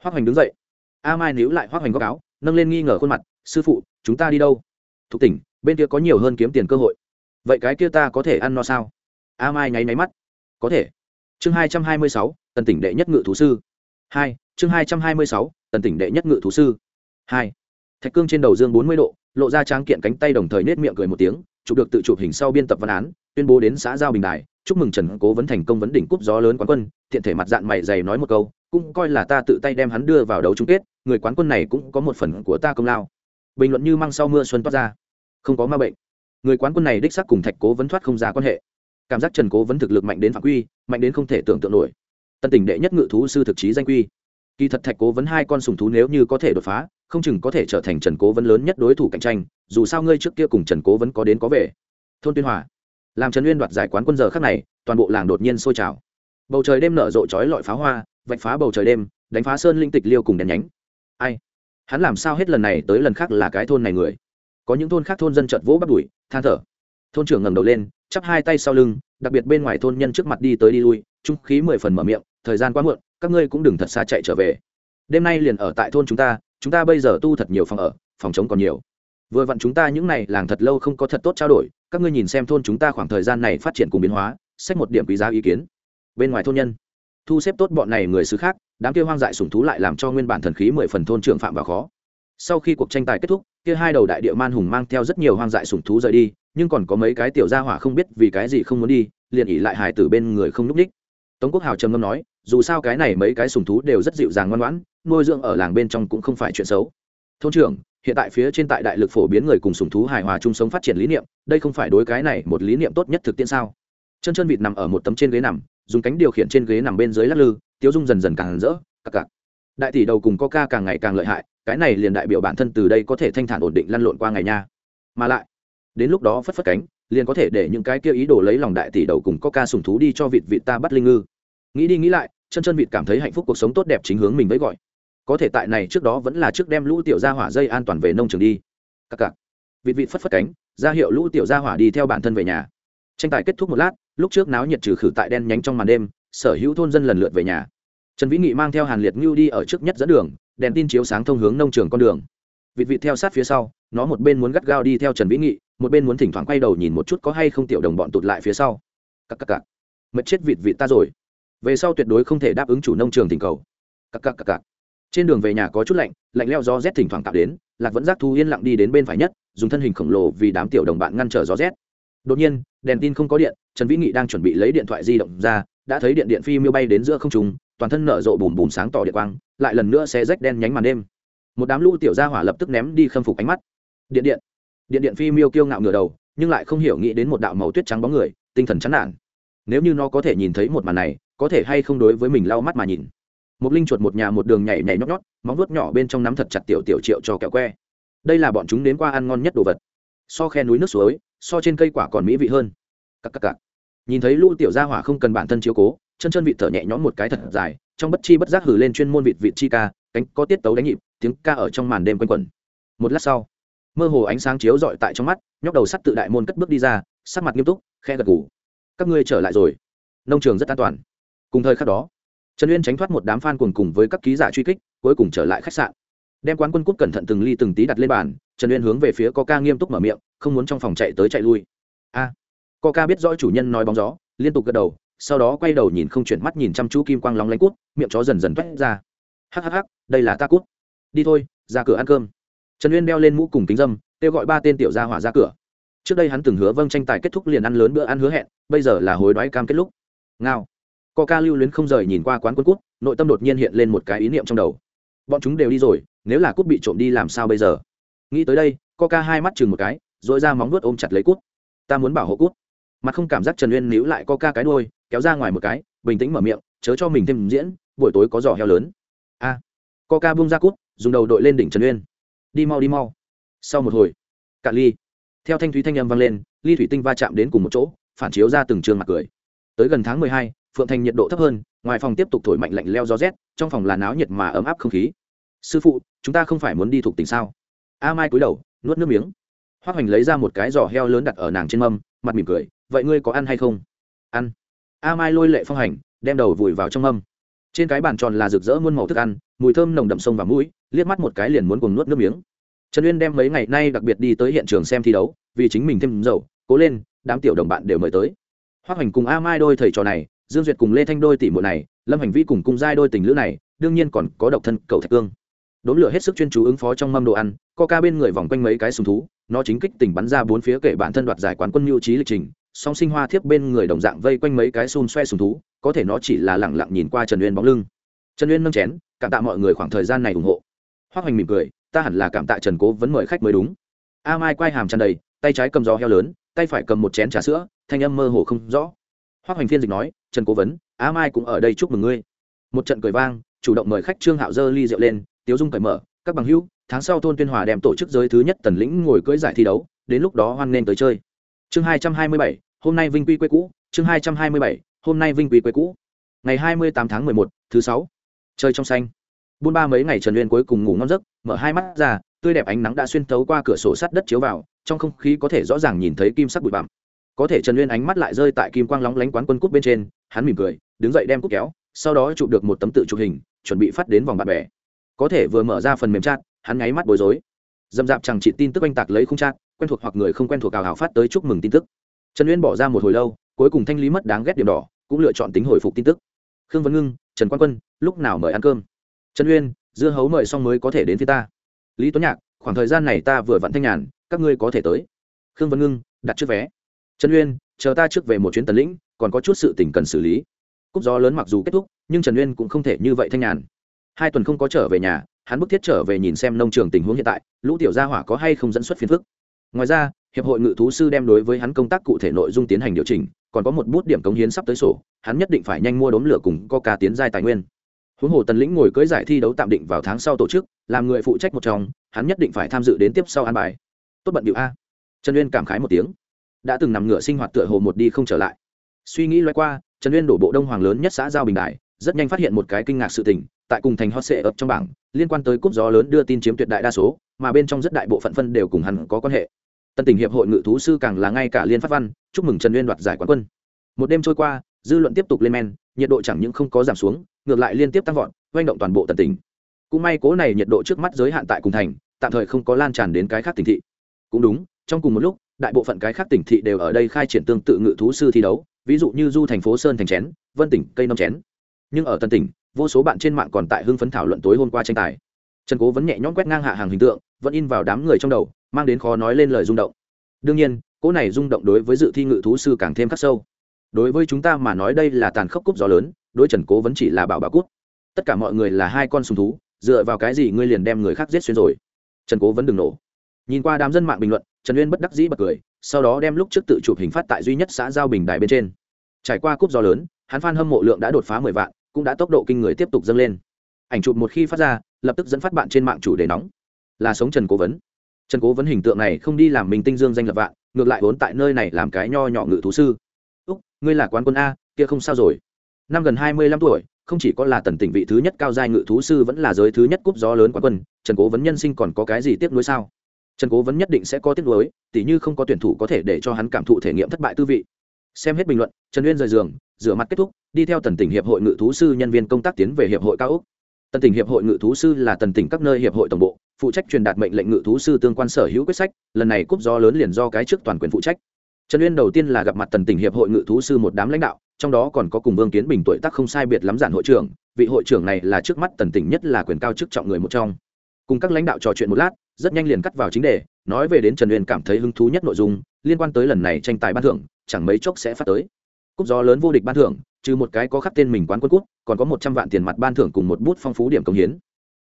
Speaker 1: Hoắc hoành đứng dậy. A mai níu lại Hoắc hoành góc áo, nâng lên nghi ngờ khuôn mặt, sư phụ, chúng ta đi đâu? Thục tỉnh, bên kia có nhiều hơn kiếm tiền cơ hội. Vậy cái kia ta có thể ăn no sao? A mai nháy máy mắt. Có thể. Chương hai trăm hai mươi sáu, tần tỉnh đệ nhất ngự thú sư. Hai, chương hai trăm hai mươi sáu, tần tỉnh đệ nhất ngự thú sư. Hai thạch cương trên đầu dương bốn mươi độ, lộ ra tráng kiện cánh tay đồng thời nết miệng cười một tiếng, chụp được tự chụp hình sau biên tập văn án, tuyên bố đến xã giao bình đài, chúc mừng trần cố vấn thành công vấn đỉnh cúp gió lớn quán quân thiện thể mặt dạng mày dày nói một câu, cũng coi là ta tự tay đem hắn đưa vào đấu chung kết, người quán quân này cũng có một phần của ta công lao. Bình luận như măng sau mưa xuân toát ra. Không có ma bệnh. Người quán quân này đích xác cùng thạch cố vấn thoát không ra quan hệ. Cảm giác trần cố vấn thực lực mạnh đến phạm quy, mạnh đến không thể tưởng tượng nổi. Tân tỉnh đệ nhất ngự thú sư thực chí danh quy kỳ thật thạch cố vấn hai con sùng thú nếu như có thể đột phá, không chừng có thể trở thành trần cố vấn lớn nhất đối thủ cạnh tranh, dù sao ngươi trước kia cùng trần cố vấn có đến có về. Thôn tuyên hòa. Làm trần uyên đoạt giải quán quân giờ khác này, toàn bộ làng đột nhiên sôi trào. Bầu trời đêm nở rộ trói lọi pháo hoa, vạch phá bầu trời đêm, đánh phá sơn linh tịch liêu cùng đèn nhánh. Ai? Hắn làm sao hết lần này tới lần khác là cái thôn này người? Có những thôn khác thôn dân chợt vỗ bắt đuổi, than thở. Thôn trưởng ngẩng đầu lên, chắp hai tay sau lưng, đặc biệt bên ngoài thôn nhân trước mặt đi tới đi lui, trung khí mười phần mở miệng, thời gian quá muộn các ngươi cũng đừng thật xa chạy trở về. Đêm nay liền ở tại thôn chúng ta chúng ta bây giờ tu thật nhiều phòng ở, phòng chống còn nhiều. Vừa vặn chúng ta những này làng thật lâu không có thật tốt trao đổi, các ngươi nhìn xem thôn chúng ta khoảng thời gian này phát triển cùng biến hóa, xét một điểm quý giá ý kiến. Bên ngoài thôn nhân, thu xếp tốt bọn này người xứ khác, đám kia hoang dại sủng thú lại làm cho nguyên bản thần khí mười phần thôn trưởng phạm vào khó. Sau khi cuộc tranh tài kết thúc, kia hai đầu đại địa man hùng mang theo rất nhiều hoang dại sủng thú rời đi, nhưng còn có mấy cái tiểu gia hỏa không biết vì cái gì không muốn đi, liền ỉ lại hài tử bên người không núp đích. Tống quốc hào trầm ngâm nói dù sao cái này mấy cái sùng thú đều rất dịu dàng ngoan ngoãn, nuôi dưỡng ở làng bên trong cũng không phải chuyện xấu. Thôn trưởng, hiện tại phía trên tại đại lực phổ biến người cùng sùng thú hài hòa chung sống phát triển lý niệm, đây không phải đối cái này một lý niệm tốt nhất thực tiễn sao? Chân chân vịt nằm ở một tấm trên ghế nằm, dùng cánh điều khiển trên ghế nằm bên dưới lắc lư tiêu dung dần dần càng rỡ, cặc cặc. Đại tỷ đầu cùng coca càng ngày càng lợi hại, cái này liền đại biểu bản thân từ đây có thể thanh thản ổn định lăn lộn qua ngày nha. Mà lại, đến lúc đó phất phất cánh, liền có thể để những cái kia ý đồ lấy lòng đại tỷ đầu cùng coca sùng thú đi cho vịt vịt ta bắt linh ngư nghĩ đi nghĩ lại, chân chân vịt cảm thấy hạnh phúc cuộc sống tốt đẹp chính hướng mình với gọi. Có thể tại này trước đó vẫn là trước đem lũ tiểu gia hỏa dây an toàn về nông trường đi. Cặc cặc. Vịt vịt phất phất cánh, ra hiệu lũ tiểu gia hỏa đi theo bản thân về nhà. Tranh tài kết thúc một lát, lúc trước náo nhiệt trừ khử tại đen nhánh trong màn đêm, sở hữu thôn dân lần lượt về nhà. Trần vĩ nghị mang theo hàn liệt ngưu đi ở trước nhất dẫn đường, đèn tin chiếu sáng thông hướng nông trường con đường. Vịt vịt theo sát phía sau, nó một bên muốn gắt gao đi theo trần vĩ nghị, một bên muốn thỉnh thoảng quay đầu nhìn một chút có hay không tiểu đồng bọn tụt lại phía sau. Cặc cặc cặc. Mất chết vịt vịt ta rồi về sau tuyệt đối không thể đáp ứng chủ nông trường thỉnh cầu. Cắc cắc cắc cắc trên đường về nhà có chút lạnh lạnh leo gió rét thỉnh thoảng tạo đến, lạc vẫn giác thu yên lặng đi đến bên phải nhất, dùng thân hình khổng lồ vì đám tiểu đồng bạn ngăn trở gió rét. Đột nhiên, đèn tin không có điện, trần vĩ nghị đang chuẩn bị lấy điện thoại di động ra, đã thấy điện điện phi miêu bay đến giữa không trung, toàn thân nở rộ bùm bùm sáng tỏ điện quang, lại lần nữa sẽ rách đen nhánh màn đêm. Một đám lũ tiểu gia hỏa lập tức ném đi khâm phục ánh mắt. Điện điện. Điện điện phi miêu kiêu ngạo ngửa đầu, nhưng lại không hiểu nghĩ đến một đạo màu tuyết trắng bóng người, tinh thần chán nản. Nếu như nó có thể nhìn thấy một màn này có thể hay không đối với mình lau mắt mà nhìn. Một linh chuột một nhà một đường nhảy nhảy nhót nhót, móng vuốt nhỏ bên trong nắm thật chặt tiểu tiểu triệu cho kẹo que. Đây là bọn chúng đến qua ăn ngon nhất đồ vật. So khe núi nước suối, so trên cây quả còn mỹ vị hơn. Cắc cắc cắc. nhìn thấy lũ tiểu gia hỏa không cần bản thân chiếu cố, chân chân vịt thở nhẹ nhõm một cái thật dài, trong bất chi bất giác hử lên chuyên môn vịt vịt chi ca, cánh có tiết tấu đánh nhịp, tiếng ca ở trong màn đêm quanh quẩn. Một lát sau, mơ hồ ánh sáng chiếu rọi tại trong mắt, nhóc đầu sắt tự đại môn cất bước đi ra, sắc mặt nghiêm túc khe gật ngủ các ngươi trở lại rồi. Nông trường rất an toàn cùng thời khắc đó trần uyên tránh thoát một đám f a n cùng cùng với các ký giả truy kích cuối cùng trở lại khách sạn. Đem quán quân cút cẩn thận từng ly từng tí đặt lên bàn trần uyên hướng về phía coca nghiêm túc mở miệng không muốn trong phòng chạy tới chạy lui. A! À, coca biết rõ chủ nhân nói bóng gió liên tục gật đầu sau đó quay đầu nhìn không chuyển mắt nhìn chăm chú kim quang lóng lánh cút miệng chó dần dần toét ra. Hhh đây là ta cút. Đi thôi ra cửa ăn cơm. Trần uyên đeo lên mũ cùng kính dâm kêu gọi ba tên tiểu gia hỏa ra cửa. Trước đây hắn từng hứa vâng tranh tài kết thúc liền ăn lớn bữa ăn hứa hẹn bây giờ là hối đoái cam kết lúc. Ngao coca lưu luyến không rời nhìn qua quán quân cút nội tâm đột nhiên hiện lên một cái ý niệm trong đầu. Bọn chúng đều đi rồi nếu là cút bị trộm đi làm sao bây giờ? Nghĩ tới đây coca hai mắt chừng một cái rồi ra móng nuốt ôm chặt lấy cút. Ta muốn bảo hộ cút. Mặt không cảm giác trần uyên níu lại coca cái đuôi kéo ra ngoài một cái bình tĩnh mở miệng chớ cho mình thêm diễn buổi tối có giò heo lớn. A. À, coca buông ra cút dùng đầu đội lên đỉnh trần uyên. Đi mau đi mau. Sau một hồi cả ly. Theo thanh thúy thanh âm vang lên ly thủy tinh va chạm đến cùng một chỗ phản chiếu ra từng trường mặt cười. Tới gần tháng mười hai phượng thành nhiệt độ thấp hơn, ngoài phòng tiếp tục thổi mạnh lạnh leo gió rét, trong phòng là náo nhiệt mà ấm áp không khí. Sư phụ, chúng ta không phải muốn đi thuộc tỉnh sao? A mai cúi đầu, nuốt nước miếng. Hoác hoành lấy ra một cái giò heo lớn đặt ở nàng trên mâm, mặt mỉm cười, vậy ngươi có ăn hay không? Ăn. A mai lôi lệ phong hành, đem đầu vùi vào trong mâm. Trên cái bàn tròn là rực rỡ muôn màu thức ăn, mùi thơm nồng đậm sông và mũi, liếc mắt một cái liền muốn cùng nuốt nước miếng. Trần uyên đem mấy ngày nay đặc biệt đi tới hiện trường xem thi đấu, vì chính mình thêm dầu, cố lên, đám tiểu đồng bạn đều mời tới. Hoác hoành cùng a mai đôi thầy trò này dương duyệt cùng lê thanh đôi tỷ muội này, lâm hành vi cùng cung giai đôi tình lữ này, đương nhiên còn có độc thân cầu thạch cương. Đốn lửa hết sức chuyên chú ứng phó trong mâm đồ ăn co ca bên người vòng quanh mấy cái sùng thú, nó chính kích tỉnh bắn ra bốn phía kể bản thân đoạt giải quán quân mưu trí lịch trình, song sinh hoa thiếp bên người đồng dạng vây quanh mấy cái xun xoe sùng thú, có thể nó chỉ là lẳng lặng nhìn qua trần uyên bóng lưng. Trần uyên nâng chén, cảm tạ mọi người khoảng thời gian này ủng hộ. Hoác hoành mỉm cười, ta hẳn là cảm tạ trần cố vẫn mời khách mới đúng. A mai quay hàm tràn đầy, tay trái cầm giò heo lớn, tay phải cầm một chén trà sữa, thanh âm mơ hồ không rõ hoác hoành phiên dịch nói, trần cố vấn Á mai cũng ở đây chúc mừng ngươi. Một trận cười vang, chủ động mời khách trương hạo dơ ly rượu lên, tiếu dung cởi mở, các bằng hữu, tháng sau thôn tuyên hòa đem tổ chức giới thứ nhất tần lĩnh ngồi cưỡi giải thi đấu, đến lúc đó hoan nên tới chơi. Chương hai trăm hai mươi bảy, hôm nay vinh quy quê cũ. Chương hai trăm hai mươi bảy, hôm nay vinh quy quê cũ. Ngày hai mươi tám tháng mười một, thứ sáu. Chơi trong xanh. Buôn ba mấy ngày trần uyên cuối cùng ngủ ngon giấc, mở hai mắt ra, tươi đẹp ánh nắng đã xuyên tấu qua cửa sổ sắt đất chiếu vào, trong không khí có thể rõ ràng nhìn thấy kim sắc bụi bặm có thể trần uyên ánh mắt lại rơi tại kim quang lóng lánh quán quân cúp bên trên, hắn mỉm cười, đứng dậy đem cúp kéo, sau đó chụp được một tấm tự chụp hình, chuẩn bị phát đến vòng bạn bè. Có thể vừa mở ra phần mềm chat, hắn ngáy mắt bối rối. Dầm dạp chẳng chỉ tin tức oanh tạc lấy không chat, quen thuộc hoặc người không quen thuộc cào hào phát tới chúc mừng tin tức. Trần uyên bỏ ra một hồi lâu, cuối cùng thanh lý mất đáng ghét điểm đỏ, cũng lựa chọn tính hồi phục tin tức. Khương văn ngưng, trần quang quân, lúc nào mời ăn cơm? Trần uyên, dưa hấu mời xong mới có thể đến phía ta. Lý tuấn nhạc, khoảng thời gian này ta vừa vặn thanh nhàn, các ngươi có thể tới. Khương văn ngưng, đặt trước vé trần uyên, chờ ta trước về một chuyến tần lĩnh, còn có chút sự tình cần xử lý. Cúp gió lớn mặc dù kết thúc, nhưng trần uyên cũng không thể như vậy thanh nhàn. Hai tuần không có trở về nhà, hắn bức thiết trở về nhìn xem nông trường tình huống hiện tại, lũ tiểu gia hỏa có hay không dẫn xuất phiền phức. Ngoài ra, hiệp hội ngự thú sư đem đối với hắn công tác cụ thể nội dung tiến hành điều chỉnh, còn có một bút điểm cống hiến sắp tới sổ, hắn nhất định phải nhanh mua đốm lửa cùng coca tiến giai tài nguyên. Huống hồ tần lĩnh ngồi cưới giải thi đấu tạm định vào tháng sau tổ chức, làm người phụ trách một trong, hắn nhất định phải tham dự đến tiếp sau an bài. Tốt bận điệu a. Trần uyên cảm khái một tiếng đã từng nằm ngửa sinh hoạt tựa hồ một đi không trở lại. Suy nghĩ loay qua, trần uyên đổ bộ đông hoàng lớn nhất xã giao bình đại, rất nhanh phát hiện một cái kinh ngạc sự tình, tại cùng thành hot sệ ập trong bảng, liên quan tới cúp gió lớn đưa tin chiếm tuyệt đại đa số, mà bên trong rất đại bộ phận phân đều cùng hắn có quan hệ. Tân tình hiệp hội ngự thú sư càng là ngay cả liên phát văn, chúc mừng trần uyên đoạt giải quán quân. Một đêm trôi qua, dư luận tiếp tục lên men, nhiệt độ chẳng những không có giảm xuống, ngược lại liên tiếp tăng vọt oanh động toàn bộ tần tỉnh cũng may cố này nhiệt độ trước mắt giới hạn tại cùng thành, tạm thời không có lan tràn đến cái khác tỉnh thị. Cũng đúng, trong cùng một lúc đại bộ phận cái khác tỉnh thị đều ở đây khai triển tương tự ngự thú sư thi đấu, ví dụ như du thành phố sơn thành chén, vân tỉnh, cây nông chén. Nhưng ở tân tỉnh, vô số bạn trên mạng còn tại hưng phấn thảo luận tối hôm qua tranh tài. Trần cố vẫn nhẹ nhõm quét ngang hạ hàng hình tượng, vẫn in vào đám người trong đầu, mang đến khó nói lên lời rung động. Đương nhiên, cỗ này rung động đối với dự thi ngự thú sư càng thêm khắc sâu. Đối với chúng ta mà nói đây là tàn khốc cúp gió lớn, đối trần cố vẫn chỉ là bảo bà cút tất cả mọi người là hai con sùng thú, dựa vào cái gì ngươi liền đem người khác giết xuyên rồi? Trần cố vẫn đừng nổ. Nhìn qua đám dân mạng bình luận trần uyên bất đắc dĩ bật cười, sau đó đem lúc trước tự chụp hình phát tại duy nhất xã giao bình đài bên trên. Trải qua cúp gió lớn, hắn phan hâm mộ lượng đã đột phá mười vạn, cũng đã tốc độ kinh người tiếp tục dâng lên. Ảnh chụp một khi phát ra, lập tức dẫn phát bạn trên mạng chủ đề nóng. Là sống trần cố vấn. Trần cố vấn hình tượng này không đi làm mình tinh dương danh lập vạn, ngược lại vốn tại nơi này làm cái nho nhỏ ngự thú sư. Úc, ngươi là quán quân a, kia không sao rồi. Năm gần hai mươi lăm tuổi, không chỉ có là tần tỉnh vị thứ nhất cao giai ngự thú sư vẫn là giới thứ nhất cúp gió lớn quán quân, trần cố vấn nhân sinh còn có cái gì tiếp nối sao? Trần cố vấn nhất định sẽ có tiếc nuối, tỉ như không có tuyển thủ có thể để cho hắn cảm thụ thể nghiệm thất bại tư vị. Xem hết bình luận, trần uyên rời giường, rửa mặt kết thúc, đi theo tần tỉnh hiệp hội ngự thú sư nhân viên công tác tiến về hiệp hội cao úc. Tần tỉnh hiệp hội ngự thú sư là tần tỉnh các nơi hiệp hội tổng bộ, phụ trách truyền đạt mệnh lệnh ngự thú sư tương quan sở hữu quyết sách, lần này cúp do lớn liền do cái trước toàn quyền phụ trách. Trần uyên đầu tiên là gặp mặt tần tỉnh hiệp hội ngự thú sư một đám lãnh đạo, trong đó còn có cùng vương kiến bình tuổi tác không sai biệt lắm giản hội trưởng, vị hội trưởng này là trước mắt tần tỉnh nhất là quyền cao chức trọng người một trong cùng các lãnh đạo trò chuyện một lát, rất nhanh liền cắt vào chính đề, nói về đến trần uyên cảm thấy hứng thú nhất nội dung, liên quan tới lần này tranh tài ban thưởng, chẳng mấy chốc sẽ phát tới. Cúp gió lớn vô địch ban thưởng, trừ một cái có khắc tên mình quán quân cúp, còn có một trăm vạn tiền mặt ban thưởng cùng một bút phong phú điểm công hiến.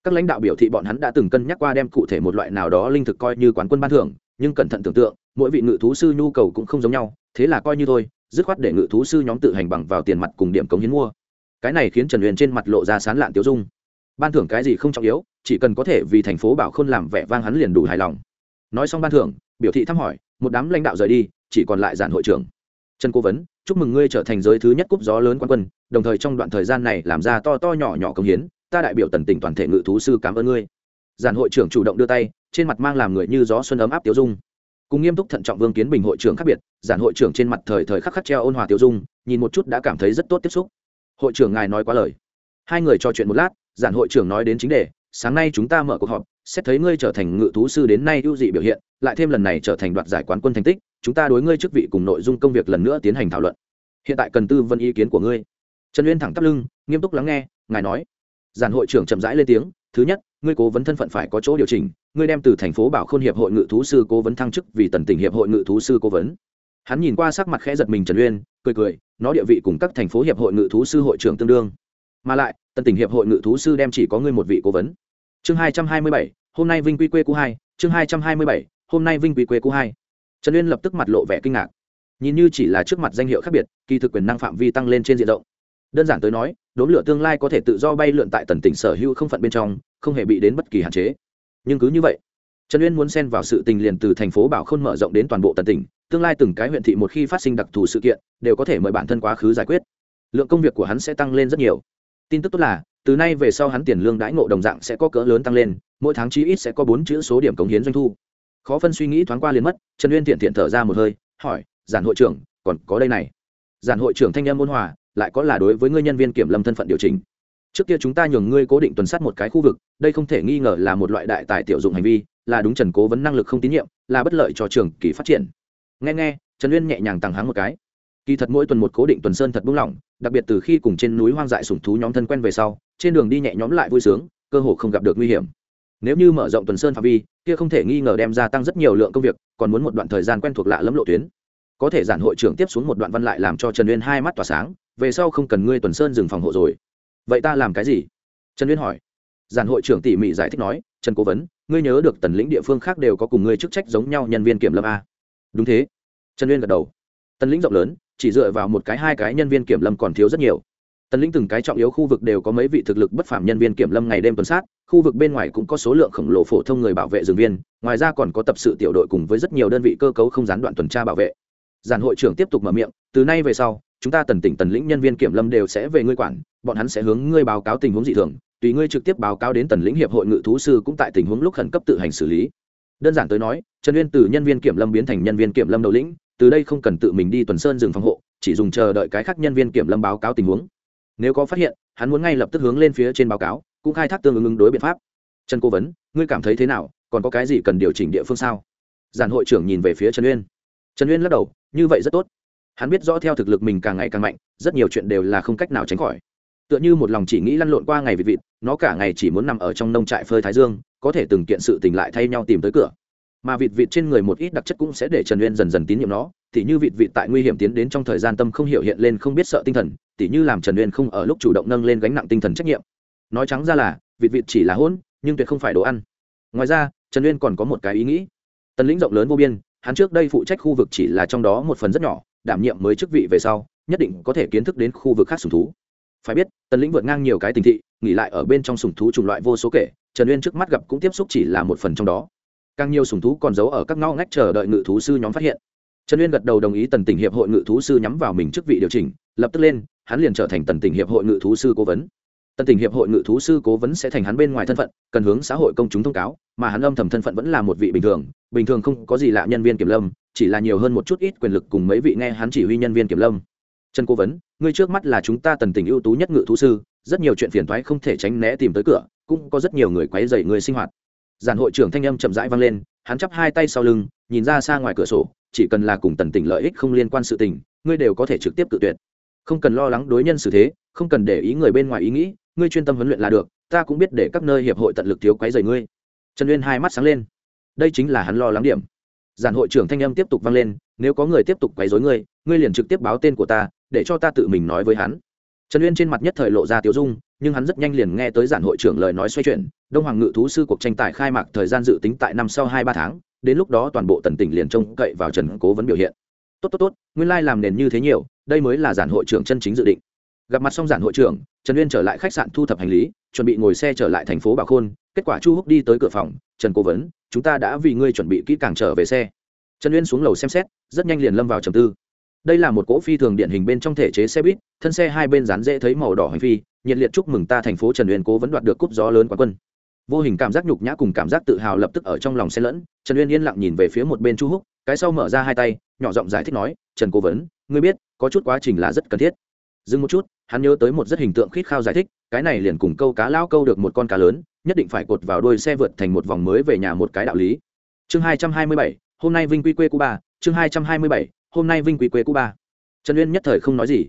Speaker 1: Các lãnh đạo biểu thị bọn hắn đã từng cân nhắc qua đem cụ thể một loại nào đó linh thực coi như quán quân ban thưởng, nhưng cẩn thận tưởng tượng, mỗi vị ngự thú sư nhu cầu cũng không giống nhau, thế là coi như thôi, dứt khoát để ngự thú sư nhóm tự hành bằng vào tiền mặt cùng điểm cống hiến mua. Cái này khiến trần huyền trên mặt lộ ra sán lạn tiêu dung. Ban thưởng cái gì không trọng yếu chỉ cần có thể vì thành phố bảo khôn làm vẻ vang hắn liền đủ hài lòng. Nói xong ban thưởng, biểu thị thăm hỏi, một đám lãnh đạo rời đi, chỉ còn lại giản hội trưởng. Trần cố vấn, chúc mừng ngươi trở thành giới thứ nhất cúp gió lớn quan quân, đồng thời trong đoạn thời gian này làm ra to to nhỏ nhỏ công hiến, ta đại biểu tần tỉnh toàn thể ngự thú sư cảm ơn ngươi. Giản hội trưởng chủ động đưa tay, trên mặt mang làm người như gió xuân ấm áp tiêu dung. Cùng nghiêm túc thận trọng vương kiến bình hội trưởng khác biệt, giản hội trưởng trên mặt thời thời khắc khắc treo ôn hòa tiêu dung, nhìn một chút đã cảm thấy rất tốt tiếp xúc. Hội trưởng ngài nói quá lời. Hai người trò chuyện một lát, giản hội trưởng nói đến chính đề sáng nay chúng ta mở cuộc họp, xét thấy ngươi trở thành ngự thú sư đến nay ưu dị biểu hiện, lại thêm lần này trở thành đoạt giải quán quân thành tích, chúng ta đối ngươi chức vị cùng nội dung công việc lần nữa tiến hành thảo luận. Hiện tại cần tư vấn ý kiến của ngươi. Trần uyên thẳng tắp lưng, nghiêm túc lắng nghe, ngài nói. Giản hội trưởng chậm rãi lên tiếng, thứ nhất, ngươi cố vấn thân phận phải có chỗ điều chỉnh, ngươi đem từ thành phố bảo khôn hiệp hội ngự thú sư cố vấn thăng chức vì tần tỉnh hiệp hội ngự thú sư cố vấn. Hắn nhìn qua sắc mặt khẽ giật mình trần uyên, cười cười, nó địa vị cùng các thành phố hiệp hội ngự thú sư hội trưởng tương đương. Mà lại tân tỉnh hiệp hội ngự thú sư đem chỉ có ngươi một vị cố vấn. Chương hai trăm hai mươi bảy, hôm nay vinh quy quê cũ hai. Chương hai trăm hai mươi bảy, hôm nay vinh quy quê cũ hai. Trần uyên lập tức mặt lộ vẻ kinh ngạc. Nhìn như chỉ là trước mặt danh hiệu khác biệt, kỳ thực quyền năng phạm vi tăng lên trên diện rộng. Đơn giản tới nói, đốn lửa tương lai có thể tự do bay lượn tại tần tỉnh sở hữu không phận bên trong, không hề bị đến bất kỳ hạn chế. Nhưng cứ như vậy, trần uyên muốn xen vào sự tình liền từ thành phố bảo khôn mở rộng đến toàn bộ tần tỉnh, tương lai từng cái huyện thị một khi phát sinh đặc thù sự kiện, đều có thể mời bản thân quá khứ giải quyết. Lượng công việc của hắn sẽ tăng lên rất nhiều tin tức tốt là, từ nay về sau hắn tiền lương đãi ngộ đồng dạng sẽ có cỡ lớn tăng lên, mỗi tháng chí ít sẽ có bốn chữ số điểm cống hiến doanh thu. Khó phân suy nghĩ thoáng qua liền mất, trần uyên thiện thiện thở ra một hơi, hỏi, giản hội trưởng, còn có đây này. Giản hội trưởng thanh em ôn hòa, lại có là đối với ngươi nhân viên kiểm lâm thân phận điều chỉnh. Trước kia chúng ta nhường ngươi cố định tuần sát một cái khu vực, đây không thể nghi ngờ là một loại đại tài tiểu dụng hành vi, là đúng trần cố vấn năng lực không tín nhiệm, là bất lợi cho trường kỳ phát triển. Nghe nghe, trần uyên nhẹ nhàng tàng háng một cái. Kỳ thật mỗi tuần một cố định tuần sơn thật buông lỏng đặc biệt từ khi cùng trên núi hoang dại sủng thú nhóm thân quen về sau, trên đường đi nhẹ nhóm lại vui sướng, cơ hồ không gặp được nguy hiểm. Nếu như mở rộng tuần sơn phạm vi, kia không thể nghi ngờ đem gia tăng rất nhiều lượng công việc, còn muốn một đoạn thời gian quen thuộc lạ lẫm lộ tuyến. Có thể giản hội trưởng tiếp xuống một đoạn văn lại làm cho trần uyên hai mắt tỏa sáng, về sau không cần ngươi tuần sơn dừng phòng hộ rồi. Vậy ta làm cái gì? Trần uyên hỏi. Giản hội trưởng tỉ mỉ giải thích nói, trần cố vấn, ngươi nhớ được tần lĩnh địa phương khác đều có cùng ngươi chức trách giống nhau nhân viên kiểm lâm a. Đúng thế. Trần uyên gật đầu. Tần lĩnh rộng lớn chỉ dựa vào một cái hai cái nhân viên kiểm lâm còn thiếu rất nhiều. Tần lĩnh từng cái trọng yếu khu vực đều có mấy vị thực lực bất phàm nhân viên kiểm lâm ngày đêm tuần sát, khu vực bên ngoài cũng có số lượng khổng lồ phổ thông người bảo vệ rừng viên, ngoài ra còn có tập sự tiểu đội cùng với rất nhiều đơn vị cơ cấu không gián đoạn tuần tra bảo vệ. Giản hội trưởng tiếp tục mở miệng, từ nay về sau, chúng ta tần tỉnh tần lĩnh nhân viên kiểm lâm đều sẽ về ngươi quản, bọn hắn sẽ hướng ngươi báo cáo tình huống dị thường, tùy ngươi trực tiếp báo cáo đến tần lĩnh hiệp hội ngự thú sư cũng tại tình huống lúc khẩn cấp tự hành xử lý. Đơn giản tới nói, trần uyên từ nhân viên kiểm lâm biến thành nhân viên kiểm lâm đầu lĩnh từ đây không cần tự mình đi tuần sơn rừng phòng hộ, chỉ dùng chờ đợi cái khác nhân viên kiểm lâm báo cáo tình huống. Nếu có phát hiện, hắn muốn ngay lập tức hướng lên phía trên báo cáo, cũng khai thác tương ứng ứng đối biện pháp. Trần cố vấn, ngươi cảm thấy thế nào? Còn có cái gì cần điều chỉnh địa phương sao? Giản hội trưởng nhìn về phía trần uyên. Trần uyên lắc đầu, như vậy rất tốt. Hắn biết rõ theo thực lực mình càng ngày càng mạnh, rất nhiều chuyện đều là không cách nào tránh khỏi. Tựa như một lòng chỉ nghĩ lăn lộn qua ngày vịt vịt, nó cả ngày chỉ muốn nằm ở trong nông trại phơi thái dương, có thể từng kiện sự tình lại thay nhau tìm tới cửa mà vịt vịt trên người một ít đặc chất cũng sẽ để trần uyên dần dần tín nhiệm nó. Tỉ như vịt vịt tại nguy hiểm tiến đến trong thời gian tâm không hiểu hiện lên không biết sợ tinh thần, tỉ như làm trần uyên không ở lúc chủ động nâng lên gánh nặng tinh thần trách nhiệm. Nói trắng ra là, vịt vịt chỉ là hôn nhưng tuyệt không phải đồ ăn. Ngoài ra, trần uyên còn có một cái ý nghĩ. Tần lĩnh rộng lớn vô biên, hắn trước đây phụ trách khu vực chỉ là trong đó một phần rất nhỏ, đảm nhiệm mới chức vị về sau, nhất định có thể kiến thức đến khu vực khác sùng thú. Phải biết, tần lĩnh vượt ngang nhiều cái tình thị, nghỉ lại ở bên trong sùng thú chủng loại vô số kể, trần uyên trước mắt gặp cũng tiếp xúc chỉ là một phần trong đó càng nhiều sùng thú còn giấu ở các ngõ ngách chờ đợi ngự thú sư nhóm phát hiện. Trần uyên gật đầu đồng ý tần tỉnh hiệp hội ngự thú sư nhắm vào mình chức vị điều chỉnh, lập tức lên, hắn liền trở thành tần tỉnh hiệp hội ngự thú sư cố vấn. Tần tỉnh hiệp hội ngự thú sư cố vấn sẽ thành hắn bên ngoài thân phận, cần hướng xã hội công chúng thông cáo, mà hắn âm thầm thân phận vẫn là một vị bình thường bình thường không có gì lạ nhân viên kiểm lâm, chỉ là nhiều hơn một chút ít quyền lực cùng mấy vị nghe hắn chỉ huy nhân viên kiểm lâm. Trần cố vấn, ngươi trước mắt là chúng ta tần tỉnh ưu tú nhất ngự thú sư, rất nhiều chuyện phiền thoái không thể tránh né tìm tới cửa, cũng có rất nhiều người quấy dày người sinh hoạt giản hội trưởng thanh âm chậm rãi vang lên, hắn chắp hai tay sau lưng, nhìn ra xa ngoài cửa sổ, chỉ cần là cùng tần tỉnh lợi ích không liên quan sự tình, ngươi đều có thể trực tiếp tự tuyệt. Không cần lo lắng đối nhân xử thế, không cần để ý người bên ngoài ý nghĩ, ngươi chuyên tâm huấn luyện là được, ta cũng biết để các nơi hiệp hội tận lực thiếu quấy rầy ngươi. Trần uyên hai mắt sáng lên. Đây chính là hắn lo lắng điểm. Giản hội trưởng thanh âm tiếp tục vang lên, nếu có người tiếp tục quấy rối ngươi ngươi liền trực tiếp báo tên của ta, để cho ta tự mình nói với hắn. Trần uyên trên mặt nhất thời lộ ra tiếu dung nhưng hắn rất nhanh liền nghe tới giản hội trưởng lời nói xoay chuyển, đông hoàng ngự thú sư cuộc tranh tài khai mạc thời gian dự tính tại năm sau hai ba tháng, đến lúc đó toàn bộ tần tỉnh liền trông cậy vào trần cố vấn biểu hiện. Tốt tốt tốt, nguyên lai làm nền như thế nhiều, đây mới là giản hội trưởng chân chính dự định. Gặp mặt xong giản hội trưởng, trần uyên trở lại khách sạn thu thập hành lý, chuẩn bị ngồi xe trở lại thành phố bảo khôn, kết quả chu húc đi tới cửa phòng, trần cố vấn, chúng ta đã vì ngươi chuẩn bị kỹ càng trở về xe. Trần uyên xuống lầu xem xét, rất nhanh liền lâm vào trầm tư. Đây là một cỗ phi thường điển hình bên trong thể chế xe buýt, thân xe hai bên dán dễ thấy màu đỏ hành phi nhiệt liệt chúc mừng ta thành phố trần uyên cố vẫn đoạt được cúp gió lớn quán quân. Vô hình cảm giác nhục nhã cùng cảm giác tự hào lập tức ở trong lòng xen lẫn, trần uyên yên lặng nhìn về phía một bên chu húc, cái sau mở ra hai tay, nhỏ giọng giải thích nói, trần cố vấn, ngươi biết, có chút quá trình là rất cần thiết. Dừng một chút, hắn nhớ tới một rất hình tượng khít khao giải thích, cái này liền cùng câu cá lao câu được một con cá lớn, nhất định phải cột vào đuôi xe vượt thành một vòng mới về nhà một cái đạo lý. Chương hai trăm hai mươi bảy, hôm nay vinh quy quê cuba. Chương hai trăm hai mươi bảy, hôm nay vinh quy quê cuba. Trần uyên nhất thời không nói gì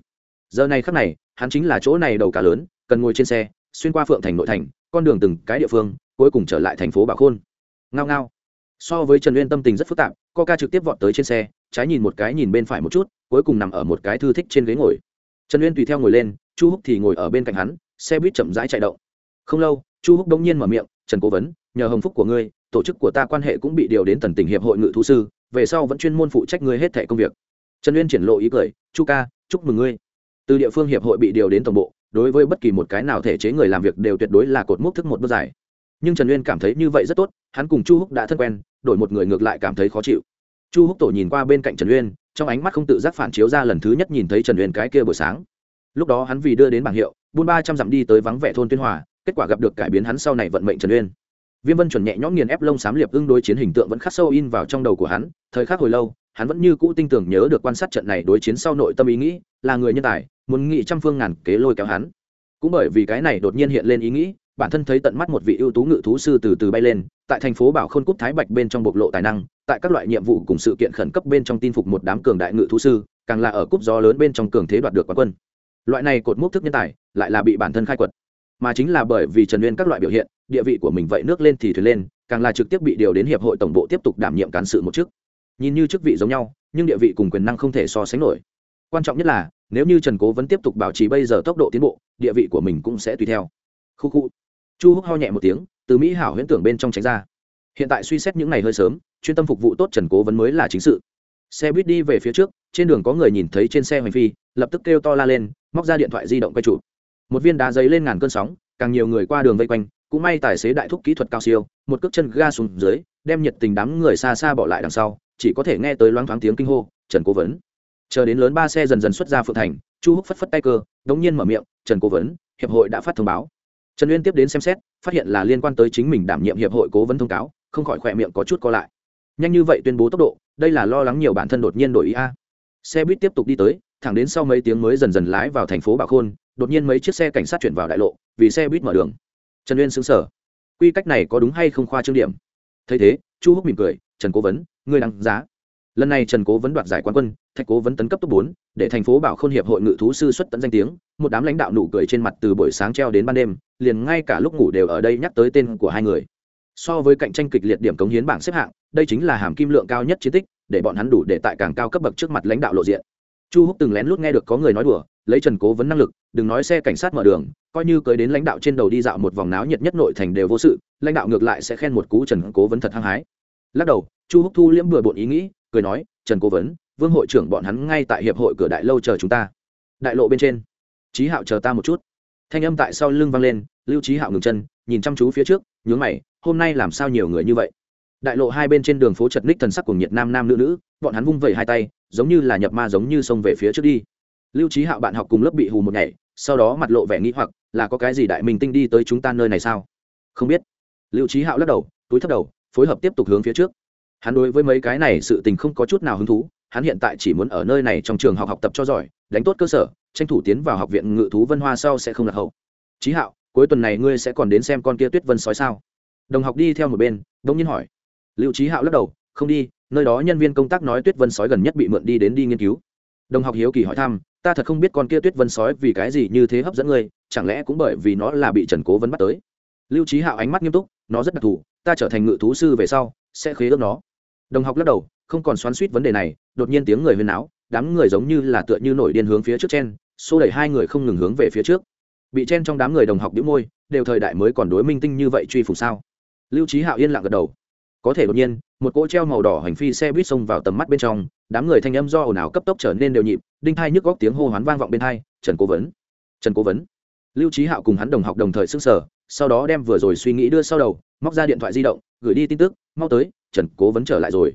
Speaker 1: giờ này khắc này, hắn chính là chỗ này đầu cá lớn, cần ngồi trên xe, xuyên qua phượng thành nội thành, con đường từng cái địa phương, cuối cùng trở lại thành phố bảo khôn. Ngao ngao. So với trần uyên tâm tình rất phức tạp, coca trực tiếp vọt tới trên xe, trái nhìn một cái nhìn bên phải một chút, cuối cùng nằm ở một cái thư thích trên ghế ngồi. Trần uyên tùy theo ngồi lên, chu húc thì ngồi ở bên cạnh hắn, xe buýt chậm rãi chạy động. Không lâu, chu húc đông nhiên mở miệng, trần cố vấn, nhờ hồng phúc của ngươi, tổ chức của ta quan hệ cũng bị điều đến tần tỉnh hiệp hội ngự thú sư, về sau vẫn chuyên môn phụ trách ngươi hết thẻ công việc. Trần uyên triển lộ ý cười, chu ca, chúc mừng ngươi từ địa phương hiệp hội bị điều đến tổng bộ, đối với bất kỳ một cái nào thể chế người làm việc đều tuyệt đối là cột mốc thức một bước dài. Nhưng trần uyên cảm thấy như vậy rất tốt, hắn cùng chu húc đã thân quen, đổi một người ngược lại cảm thấy khó chịu. Chu húc tổ nhìn qua bên cạnh trần uyên, trong ánh mắt không tự giác phản chiếu ra lần thứ nhất nhìn thấy trần uyên cái kia buổi sáng. Lúc đó hắn vì đưa đến bảng hiệu, buôn ba trăm dặm đi tới vắng vẻ thôn tuyên hòa, kết quả gặp được cải biến hắn sau này vận mệnh trần uyên. Viêm vân chuẩn nhẹ nhõm nghiền ép lông xám liệp ưng đối chiến hình tượng vẫn khắc sâu in vào trong đầu của hắn, thời khắc hồi lâu hắn vẫn như cũ tinh tưởng nhớ được quan sát trận này đối chiến sau nội tâm ý nghĩ, là người nhân tài, muốn nghị trăm phương ngàn kế lôi kéo hắn. Cũng bởi vì cái này đột nhiên hiện lên ý nghĩ, bản thân thấy tận mắt một vị ưu tú ngự thú sư từ từ bay lên, tại thành phố bảo khôn cúp thái bạch bên trong bộc lộ tài năng, tại các loại nhiệm vụ cùng sự kiện khẩn cấp bên trong tin phục một đám cường đại ngự thú sư, càng là ở cúp gió lớn bên trong cường thế đoạt được quán quân. Loại này cột mốc thức nhân tài, lại là bị bản thân khai quật. Mà chính là bởi vì trần nguyên các loại biểu hiện, địa vị của mình vậy nước lên thì thuyền lên, càng là trực tiếp bị điều đến hiệp hội tổng bộ tiếp tục đảm nhiệm cán sự một chức nhìn như chức vị giống nhau, nhưng địa vị cùng quyền năng không thể so sánh nổi. Quan trọng nhất là, nếu như trần cố vẫn tiếp tục bảo trì bây giờ tốc độ tiến bộ, địa vị của mình cũng sẽ tùy theo. Khu khu. Chu húc ho nhẹ một tiếng, từ mỹ hảo huyễn tưởng bên trong tránh ra. Hiện tại suy xét những ngày hơi sớm, chuyên tâm phục vụ tốt trần cố vấn mới là chính sự. Xe buýt đi về phía trước, trên đường có người nhìn thấy trên xe hoành phi, lập tức kêu to la lên, móc ra điện thoại di động quay chụp. Một viên đá giấy lên ngàn cơn sóng, càng nhiều người qua đường vây quanh, cũng may tài xế đại thúc kỹ thuật cao siêu, một cước chân ga xuống dưới, đem nhiệt tình đám người xa xa bỏ lại đằng sau chỉ có thể nghe tới loáng thoáng tiếng kinh hô, trần cố vấn. Chờ đến lớn ba xe dần dần xuất ra phượng thành, chu húc phất phất tay cơ, đống nhiên mở miệng, trần cố vấn, hiệp hội đã phát thông báo. Trần uyên tiếp đến xem xét, phát hiện là liên quan tới chính mình đảm nhiệm hiệp hội cố vấn thông cáo, không khỏi khỏe miệng có chút co lại. Nhanh như vậy tuyên bố tốc độ, đây là lo lắng nhiều bản thân đột nhiên đổi ý a. Xe buýt tiếp tục đi tới, thẳng đến sau mấy tiếng mới dần dần lái vào thành phố bảo khôn, đột nhiên mấy chiếc xe cảnh sát chuyển vào đại lộ, vì xe buýt mở đường. Trần uyên xứng sở quy cách này có đúng hay không khoa trương điểm? Thấy thế chu húc mỉm cười, trần cố vấn, ngươi đáng giá. Lần này trần cố vấn đoạt giải quán quân, thạch cố vấn tấn cấp top bốn, để thành phố bảo khôn hiệp hội ngự thú sư xuất tận danh tiếng, một đám lãnh đạo nụ cười trên mặt từ buổi sáng treo đến ban đêm, liền ngay cả lúc ngủ đều ở đây nhắc tới tên của hai người. So với cạnh tranh kịch liệt điểm cống hiến bảng xếp hạng, đây chính là hàm kim lượng cao nhất chiến tích, để bọn hắn đủ để tại càng cao cấp bậc trước mặt lãnh đạo lộ diện. Chu húc từng lén lút nghe được có người nói đùa lấy trần cố vấn năng lực, đừng nói xe cảnh sát mở đường, coi như cưới đến lãnh đạo trên đầu đi dạo một vòng náo nhiệt nhất nội thành đều vô sự, lãnh đạo ngược lại sẽ khen một cú trần cố vấn thật hăng hái. Lắc đầu, chu húc thu liễm bừa bộn ý nghĩ, cười nói, trần cố vấn, vương hội trưởng bọn hắn ngay tại hiệp hội cửa đại lâu chờ chúng ta. Đại lộ bên trên trí hạo chờ ta một chút. Thanh âm tại sau lưng vang lên, lưu trí hạo ngừng chân, nhìn chăm chú phía trước, nhướng mày, hôm nay làm sao nhiều người như vậy? Đại lộ hai bên trên đường phố chật ních thần sắc của nhiệt nam nam nữ nữ, bọn hắn vung vẩy hai tay, giống như là nhập ma giống như xông về phía trước đi lưu trí hạo bạn học cùng lớp bị hù một ngày, sau đó mặt lộ vẻ nghĩ hoặc, là có cái gì đại minh tinh đi tới chúng ta nơi này sao? Không biết. Lưu trí hạo lắc đầu, túi thấp đầu, phối hợp tiếp tục hướng phía trước. Hắn đối với mấy cái này sự tình không có chút nào hứng thú, hắn hiện tại chỉ muốn ở nơi này trong trường học học tập cho giỏi, đánh tốt cơ sở, tranh thủ tiến vào học viện ngự thú vân hoa sau sẽ không lạc hậu. Trí hạo, cuối tuần này ngươi sẽ còn đến xem con kia tuyết vân sói sao? Đồng học đi theo một bên, đông nhiên hỏi. Liệu trí hạo lắc đầu, không đi, nơi đó nhân viên công tác nói tuyết vân sói gần nhất bị mượn đi đến đi nghiên cứu. Đồng học hiếu kỳ hỏi thăm ta thật không biết con kia tuyết vân sói vì cái gì như thế hấp dẫn ngươi, chẳng lẽ cũng bởi vì nó là bị trần cố vấn bắt tới? Lưu trí hạo ánh mắt nghiêm túc, nó rất đặc thù, ta trở thành ngự thú sư về sau, sẽ khế ước nó. Đồng học lắc đầu, không còn xoắn suýt vấn đề này, đột nhiên tiếng người huyên áo đám người giống như là tựa như nổi điên hướng phía trước chen, xô đẩy hai người không ngừng hướng về phía trước. Bị chen trong đám người đồng học đĩu môi, đều thời đại mới còn đối minh tinh như vậy truy phục sao? Lưu trí hạo yên lặng gật đầu có thể đột nhiên, một cỗ treo màu đỏ hành phi xe buýt xông vào tầm mắt bên trong, đám người thanh âm do ồn ào cấp tốc trở nên đều nhịp, đinh thai nhức góc tiếng hô hoán vang vọng bên hai, trần cố vấn. Trần cố vấn. Lưu trí hạo cùng hắn đồng học đồng thời xưng sở sau đó đem vừa rồi suy nghĩ đưa sau đầu, móc ra điện thoại di động, gửi đi tin tức, mau tới, trần cố vấn trở lại rồi.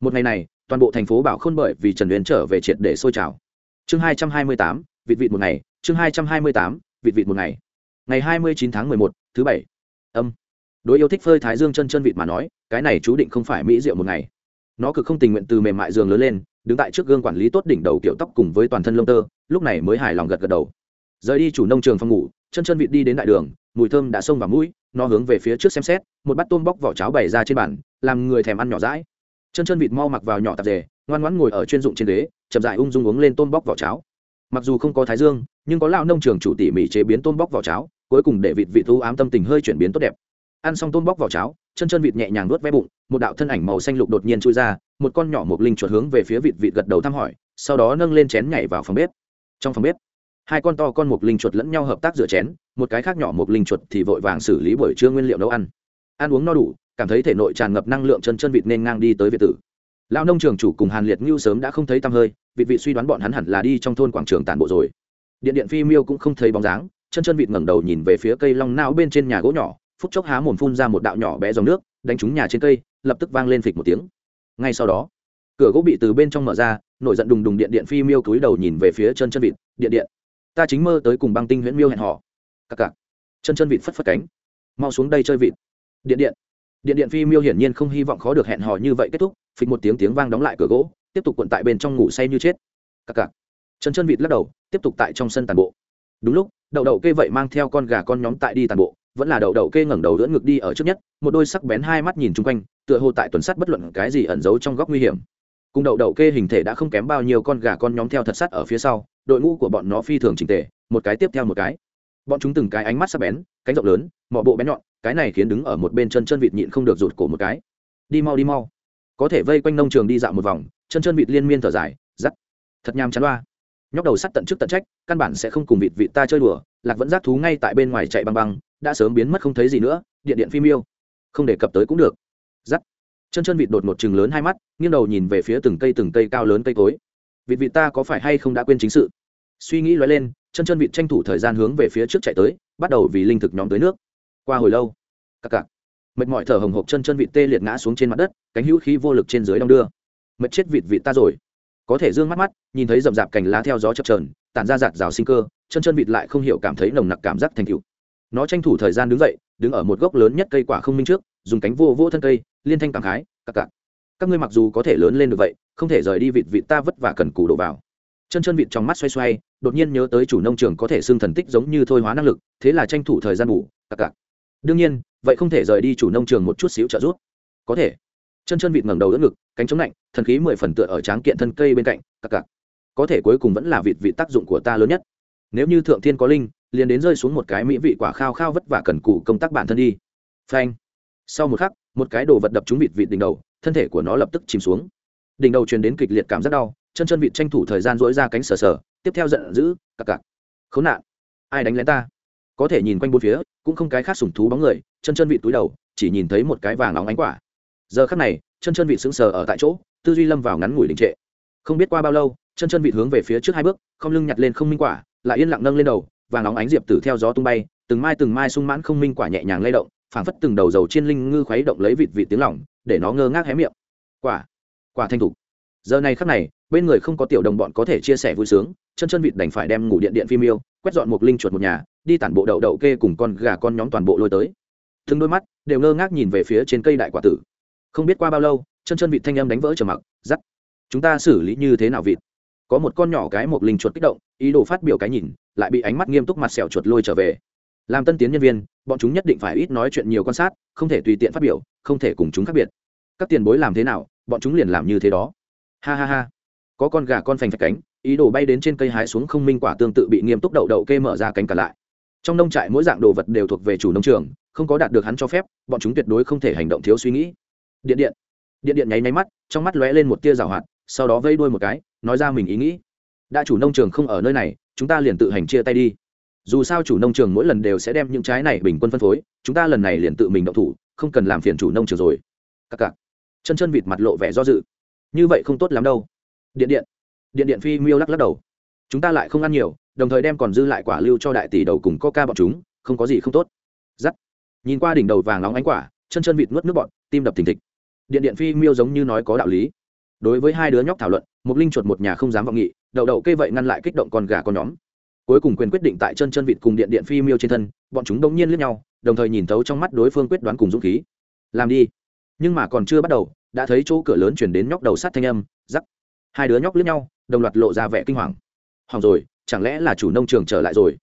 Speaker 1: Một ngày này, toàn bộ thành phố bảo khôn bởi vì trần huyền trở về triệt để sôi trào. Chương hai trăm hai mươi tám, vịt vịt một ngày, chương hai trăm hai mươi tám, vịt vịt một ngày. Ngày hai mươi chín tháng mười một, thứ bảy. Âm đối yêu thích phơi thái dương chân chân vịt mà nói, cái này chú định không phải mỹ diệu một ngày. Nó cực không tình nguyện từ mềm mại giường lớn lên, đứng tại trước gương quản lý tốt đỉnh đầu kiểu tóc cùng với toàn thân lông tơ, lúc này mới hài lòng gật gật đầu. Rời đi chủ nông trường phòng ngủ, chân chân vịt đi đến đại đường, mùi thơm đã xông vào mũi, nó hướng về phía trước xem xét, một bát tôm bóc vỏ cháo bày ra trên bàn, làm người thèm ăn nhỏ rãi chân chân vịt mau mặc vào nhỏ tạp dề, ngoan ngoãn ngồi ở chuyên dụng trên ghế, chậm dại ung dung uống lên tôm bóc vỏ cháo. Mặc dù không có thái dương, nhưng có lao nông trường chủ tỉ mỉ chế biến tôm bóc vỏ cháo, cuối cùng để vịt vị thu ám tâm tình hơi chuyển biến tốt đẹp ăn xong tôm bóc vào cháo, chân chân vịt nhẹ nhàng nuốt ve bụng, một đạo thân ảnh màu xanh lục đột nhiên chui ra, một con nhỏ mục linh chuột hướng về phía vịt vịt gật đầu thăm hỏi, sau đó nâng lên chén nhảy vào phòng bếp. Trong phòng bếp, hai con to con mục linh chuột lẫn nhau hợp tác rửa chén, một cái khác nhỏ mục linh chuột thì vội vàng xử lý buổi trưa nguyên liệu nấu ăn. Ăn uống no đủ, cảm thấy thể nội tràn ngập năng lượng chân chân vịt nên ngang đi tới việt tử. Lão nông trường chủ cùng hàn liệt ngưu sớm đã không thấy tăm hơi, vịt vị suy đoán bọn hắn hẳn là đi trong thôn quảng trường tàn bộ rồi. Điện điện phi miêu cũng không thấy bóng dáng, chân chân vịt ngẩng đầu nhìn về phía cây long não bên trên nhà gỗ nhỏ phút chốc há mồm phun ra một đạo nhỏ bé dòng nước, đánh trúng nhà trên cây, lập tức vang lên phịch một tiếng. Ngay sau đó, cửa gỗ bị từ bên trong mở ra, nổi giận đùng đùng điện điện phi miêu cúi đầu nhìn về phía chân chân vịt, điện điện, ta chính mơ tới cùng băng tinh huyễn miêu hẹn họ cặc cặc. Chân chân vịt phất phất cánh. Mau xuống đây chơi vịt. Điện điện. Điện điện phi miêu hiển nhiên không hy vọng khó được hẹn hò như vậy kết thúc, phịch một tiếng tiếng vang đóng lại cửa gỗ, tiếp tục cuộn tại bên trong ngủ say như chết. Cặc cặc. Chân chân vịt lắc đầu, tiếp tục tại trong sân tàn bộ. Đúng lúc, đậu đậu kê vậy mang theo con gà con nhóm tại đi tàn bộ vẫn là đậu đậu kê ngẩng đầu đỡ ngực đi ở trước nhất, một đôi sắc bén hai mắt nhìn chung quanh, tựa hồ tại tuần sắt bất luận cái gì ẩn giấu trong góc nguy hiểm. Cùng đậu đậu kê hình thể đã không kém bao nhiêu con gà con nhóm theo thật sắt ở phía sau, đội ngũ của bọn nó phi thường trình tề, một cái tiếp theo một cái. Bọn chúng từng cái ánh mắt sắc bén, cánh rộng lớn, mỏ bộ bén nhọn, cái này khiến đứng ở một bên chân chân vịt nhịn không được rụt cổ một cái. Đi mau đi mau. Có thể vây quanh nông trường đi dạo một vòng, chân chân vịt liên miên thở dài giắt. thật nham chán loa nhóc đầu sắt tận trước tận trách, căn bản sẽ không cùng vịt vịt ta chơi đùa, lạc vẫn giác thú ngay tại bên ngoài chạy băng băng đã sớm biến mất không thấy gì nữa điện điện phim yêu. Không đề cập tới cũng được. Giắt. Chân chân vịt đột một chừng lớn hai mắt, nghiêng đầu nhìn về phía từng cây từng cây cao lớn cây cối. Vịt vịt ta có phải hay không đã quên chính sự? Suy nghĩ lóe lên, chân chân vịt tranh thủ thời gian hướng về phía trước chạy tới, bắt đầu vì linh thực nhóm tới nước. Qua hồi lâu, cặc cặc. Mệt mỏi thở hồng hộc chân chân vịt tê liệt ngã xuống trên mặt đất, cánh hữu khí vô lực trên dưới đong đưa. Mệt chết vịt vịt ta rồi. Có thể d ư ơ n g mắt mắt, nhìn thấy rậm rạp cành lá theo gió chập trờn tản ra giạt rào sinh cơ, chân chân vịt lại không hiểu cảm thấy nồng nặc cảm giác thành cựu nó tranh thủ thời gian đứng dậy, đứng ở một gốc lớn nhất cây quả không minh trước, dùng cánh vô vô thân cây, liên thanh cảm khái cặc cặc các ngươi mặc dù có thể lớn lên được vậy, không thể rời đi vịt vịt ta vất vả cần cù đổ vào. Chân chân vịt trong mắt xoay xoay, đột nhiên nhớ tới chủ nông trường có thể xưng thần tích giống như thôi hóa năng lực, thế là tranh thủ thời gian ngủ cặc cặc đương nhiên, vậy không thể rời đi chủ nông trường một chút xíu trợ giúp. Có thể. Chân chân vịt ngẩng đầu đỡ ngực, cánh chống lạnh, thần khí mười phần tựa ở tráng kiện thân cây bên cạnh cặc cặc có thể cuối cùng vẫn là vịt vị tác dụng của ta lớn nhất. Nếu như thượng thiên có linh liền đến rơi xuống một cái mỹ vị quả khao khao vất vả cần cù công tác bản thân đi. Phanh. Sau một khắc, một cái đồ vật đập trúng vịt vịt đỉnh đầu, thân thể của nó lập tức chìm xuống. Đỉnh đầu truyền đến kịch liệt cảm giác đau, chân chân vịt tranh thủ thời gian dỗi ra cánh sờ sờ, tiếp theo giận dữ, cặc cặc. Khốn nạn. Ai đánh lén ta? Có thể nhìn quanh bốn phía, cũng không cái khác sủng thú bóng người, chân chân vịt túi đầu, chỉ nhìn thấy một cái vàng óng ánh quả. Giờ khắc này, chân chân vịt sững sờ ở tại chỗ, tư duy lâm vào ngắn ngủi đình trệ. Không biết qua bao lâu, chân chân vịt hướng về phía trước hai bước, không lưng nhặt lên không minh quả, lại yên lặng nâng lên đầu vàng óng ánh diệp tử theo gió tung bay, từng mai từng mai sung mãn không minh quả nhẹ nhàng lay động, phảng phất từng đầu dầu chiên linh ngư khuấy động lấy vịt vịt tiếng lỏng, để nó ngơ ngác hé miệng. Quả quả thanh thục. Giờ này khắc này, bên người không có tiểu đồng bọn có thể chia sẻ vui sướng, chân chân vịt đành phải đem ngủ điện điện phim yêu, quét dọn một linh chuột một nhà, đi tản bộ đậu đậu kê cùng con gà con nhóm toàn bộ lôi tới. Từng đôi mắt đều ngơ ngác nhìn về phía trên cây đại quả tử. Không biết qua bao lâu, chân chân vịt thanh âm đánh vỡ trở mặc dắt chúng ta xử lý như thế nào vịt? Có một con nhỏ cái một linh chuột kích động, ý đồ phát biểu cái nhìn, lại bị ánh mắt nghiêm túc mặt sẹo chuột lôi trở về. Làm tân tiến nhân viên, bọn chúng nhất định phải ít nói chuyện nhiều quan sát, không thể tùy tiện phát biểu, không thể cùng chúng khác biệt. Các tiền bối làm thế nào, bọn chúng liền làm như thế đó. Ha ha ha. Có con gà con phành phạch cánh, ý đồ bay đến trên cây hái xuống không minh quả tương tự bị nghiêm túc đậu đậu kê mở ra cánh cả lại. Trong nông trại mỗi dạng đồ vật đều thuộc về chủ nông trường, không có đạt được hắn cho phép, bọn chúng tuyệt đối không thể hành động thiếu suy nghĩ. Điện điện. Điện điện nháy nháy mắt, trong mắt lóe lên một tia rào hoạt, sau đó vây đuôi một cái nói ra mình ý nghĩ. Đã chủ nông trường không ở nơi này, chúng ta liền tự hành chia tay đi. Dù sao chủ nông trường mỗi lần đều sẽ đem những trái này bình quân phân phối, chúng ta lần này liền tự mình động thủ, không cần làm phiền chủ nông trường rồi. Cặc cặc chân chân vịt mặt lộ vẻ do dự. Như vậy không tốt lắm đâu. Điện điện. Điện điện phi miêu lắc lắc đầu. Chúng ta lại không ăn nhiều, đồng thời đem còn dư lại quả lưu cho đại tỷ đầu cùng coca bọn chúng, không có gì không tốt. Giắt nhìn qua đỉnh đầu vàng nóng ánh quả, chân chân vịt nuốt nước bọn tim đập thình thịch. Điện điện phi miêu giống như nói có đạo lý. Đối với hai đứa nhóc thảo luận một linh chuột một nhà không dám vọng nghị, đậu đậu kê vậy ngăn lại kích động con gà con nhóm. Cuối cùng quyền quyết định tại chân chân vịt cùng điện điện phi miêu trên thân, bọn chúng đống nhiên lướt nhau, đồng thời nhìn thấu trong mắt đối phương quyết đoán cùng dũng khí. Làm đi. Nhưng mà còn chưa bắt đầu, đã thấy chỗ cửa lớn chuyển đến nhóc đầu sát thanh âm, rắc. Hai đứa nhóc lướt nhau, đồng loạt lộ ra vẻ kinh hoàng. Hỏng rồi, chẳng lẽ là chủ nông trường trở lại rồi?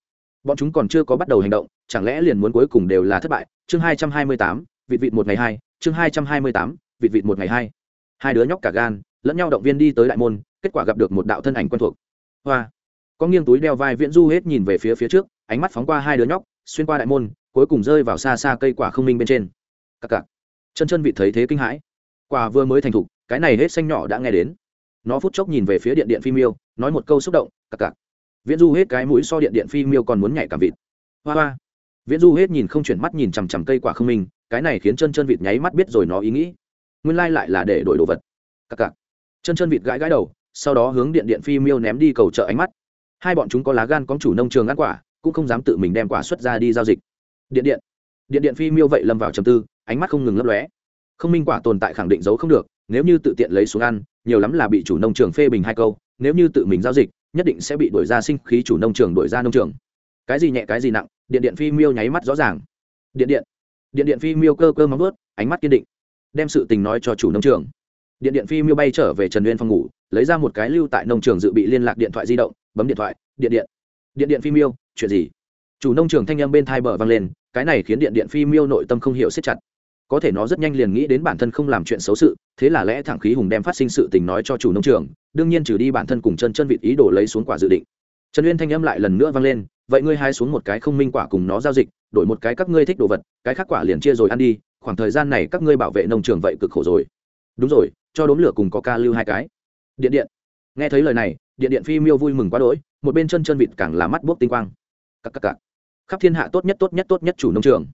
Speaker 1: Bọn chúng còn chưa có bắt đầu hành động, chẳng lẽ liền muốn cuối cùng đều là thất bại? Chương hai trăm hai mươi tám, vịt vịt một ngày hai, chương hai trăm hai mươi tám, vịt vịt một ngày hai. Hai đứa nhóc cả gan lẫn nhau động viên đi tới đại môn, kết quả gặp được một đạo thân ảnh quen thuộc. Hoa. Có nghiêng túi đeo vai viễn du hết nhìn về phía phía trước, ánh mắt phóng qua hai đứa nhóc, xuyên qua đại môn, cuối cùng rơi vào xa xa cây quả không minh bên trên. Cặc cặc. Chân chân vị thấy thế kinh hãi. Quả vừa mới thành thục, cái này hết xanh nhỏ đã nghe đến. Nó phút chốc nhìn về phía điện điện phi miêu, nói một câu xúc động, cặc cặc. Viễn du hết cái mũi so điện điện phi miêu còn muốn nhảy cảm vịt. Hoa hoa. Viễn du hết nhìn không chuyển mắt nhìn chằm chằm cây quả không minh, cái này khiến chân chân vịt nháy mắt biết rồi nó ý nghĩ. Nguyên lai lại là để đổi đồ vật. Cặc cặc chân chân vịt gãi gãi đầu, sau đó hướng điện điện phi miêu ném đi cầu chợ ánh mắt. Hai bọn chúng có lá gan có chủ nông trường ăn quả, cũng không dám tự mình đem quả xuất ra đi giao dịch. Điện điện. Điện điện phi miêu vậy lâm vào trầm tư, ánh mắt không ngừng lấp lóe. Không minh quả tồn tại khẳng định giấu không được, nếu như tự tiện lấy xuống ăn, nhiều lắm là bị chủ nông trường phê bình hai câu, nếu như tự mình giao dịch, nhất định sẽ bị đổi ra sinh khí chủ nông trường đổi ra nông trường. Cái gì nhẹ, cái gì nặng, điện điện phi miêu nháy mắt rõ ràng. Điện điện. Điện điện phi miêu cơ cơ móng vớt ánh mắt kiên định, đem sự tình nói cho chủ nông trường điện điện phi miêu bay trở về trần uyên phòng ngủ, lấy ra một cái lưu tại nông trường dự bị liên lạc điện thoại di động, bấm điện thoại, điện điện. Điện điện phi miêu, chuyện gì? Chủ nông trường thanh â m bên thai bờ vang lên, cái này khiến điện điện phi miêu nội tâm không hiểu siết chặt. Có thể nó rất nhanh liền nghĩ đến bản thân không làm chuyện xấu sự, thế là lẽ thẳng khí hùng đem phát sinh sự tình nói cho chủ nông trường, đương nhiên trừ đi bản thân cùng chân chân vịt ý đồ lấy xuống quả dự định. Trần uyên thanh âm lại lần nữa vang lên, vậy ngươi hai xuống một cái không minh quả cùng nó giao dịch, đổi một cái các ngươi thích đồ vật, cái khác quả liền chia rồi ăn đi, khoảng thời gian này các ngươi bảo vệ nông trường vậy cực khổ rồi. Đúng rồi cho đốm lửa cùng có ca lưu hai cái. Điện điện. Nghe thấy lời này, điện điện phi miêu vui mừng quá đỗi, một bên chân chân vịt càng là mắt bốc tinh quang. Cắc cắc cắc khắp thiên hạ tốt nhất tốt nhất tốt nhất chủ nông trường.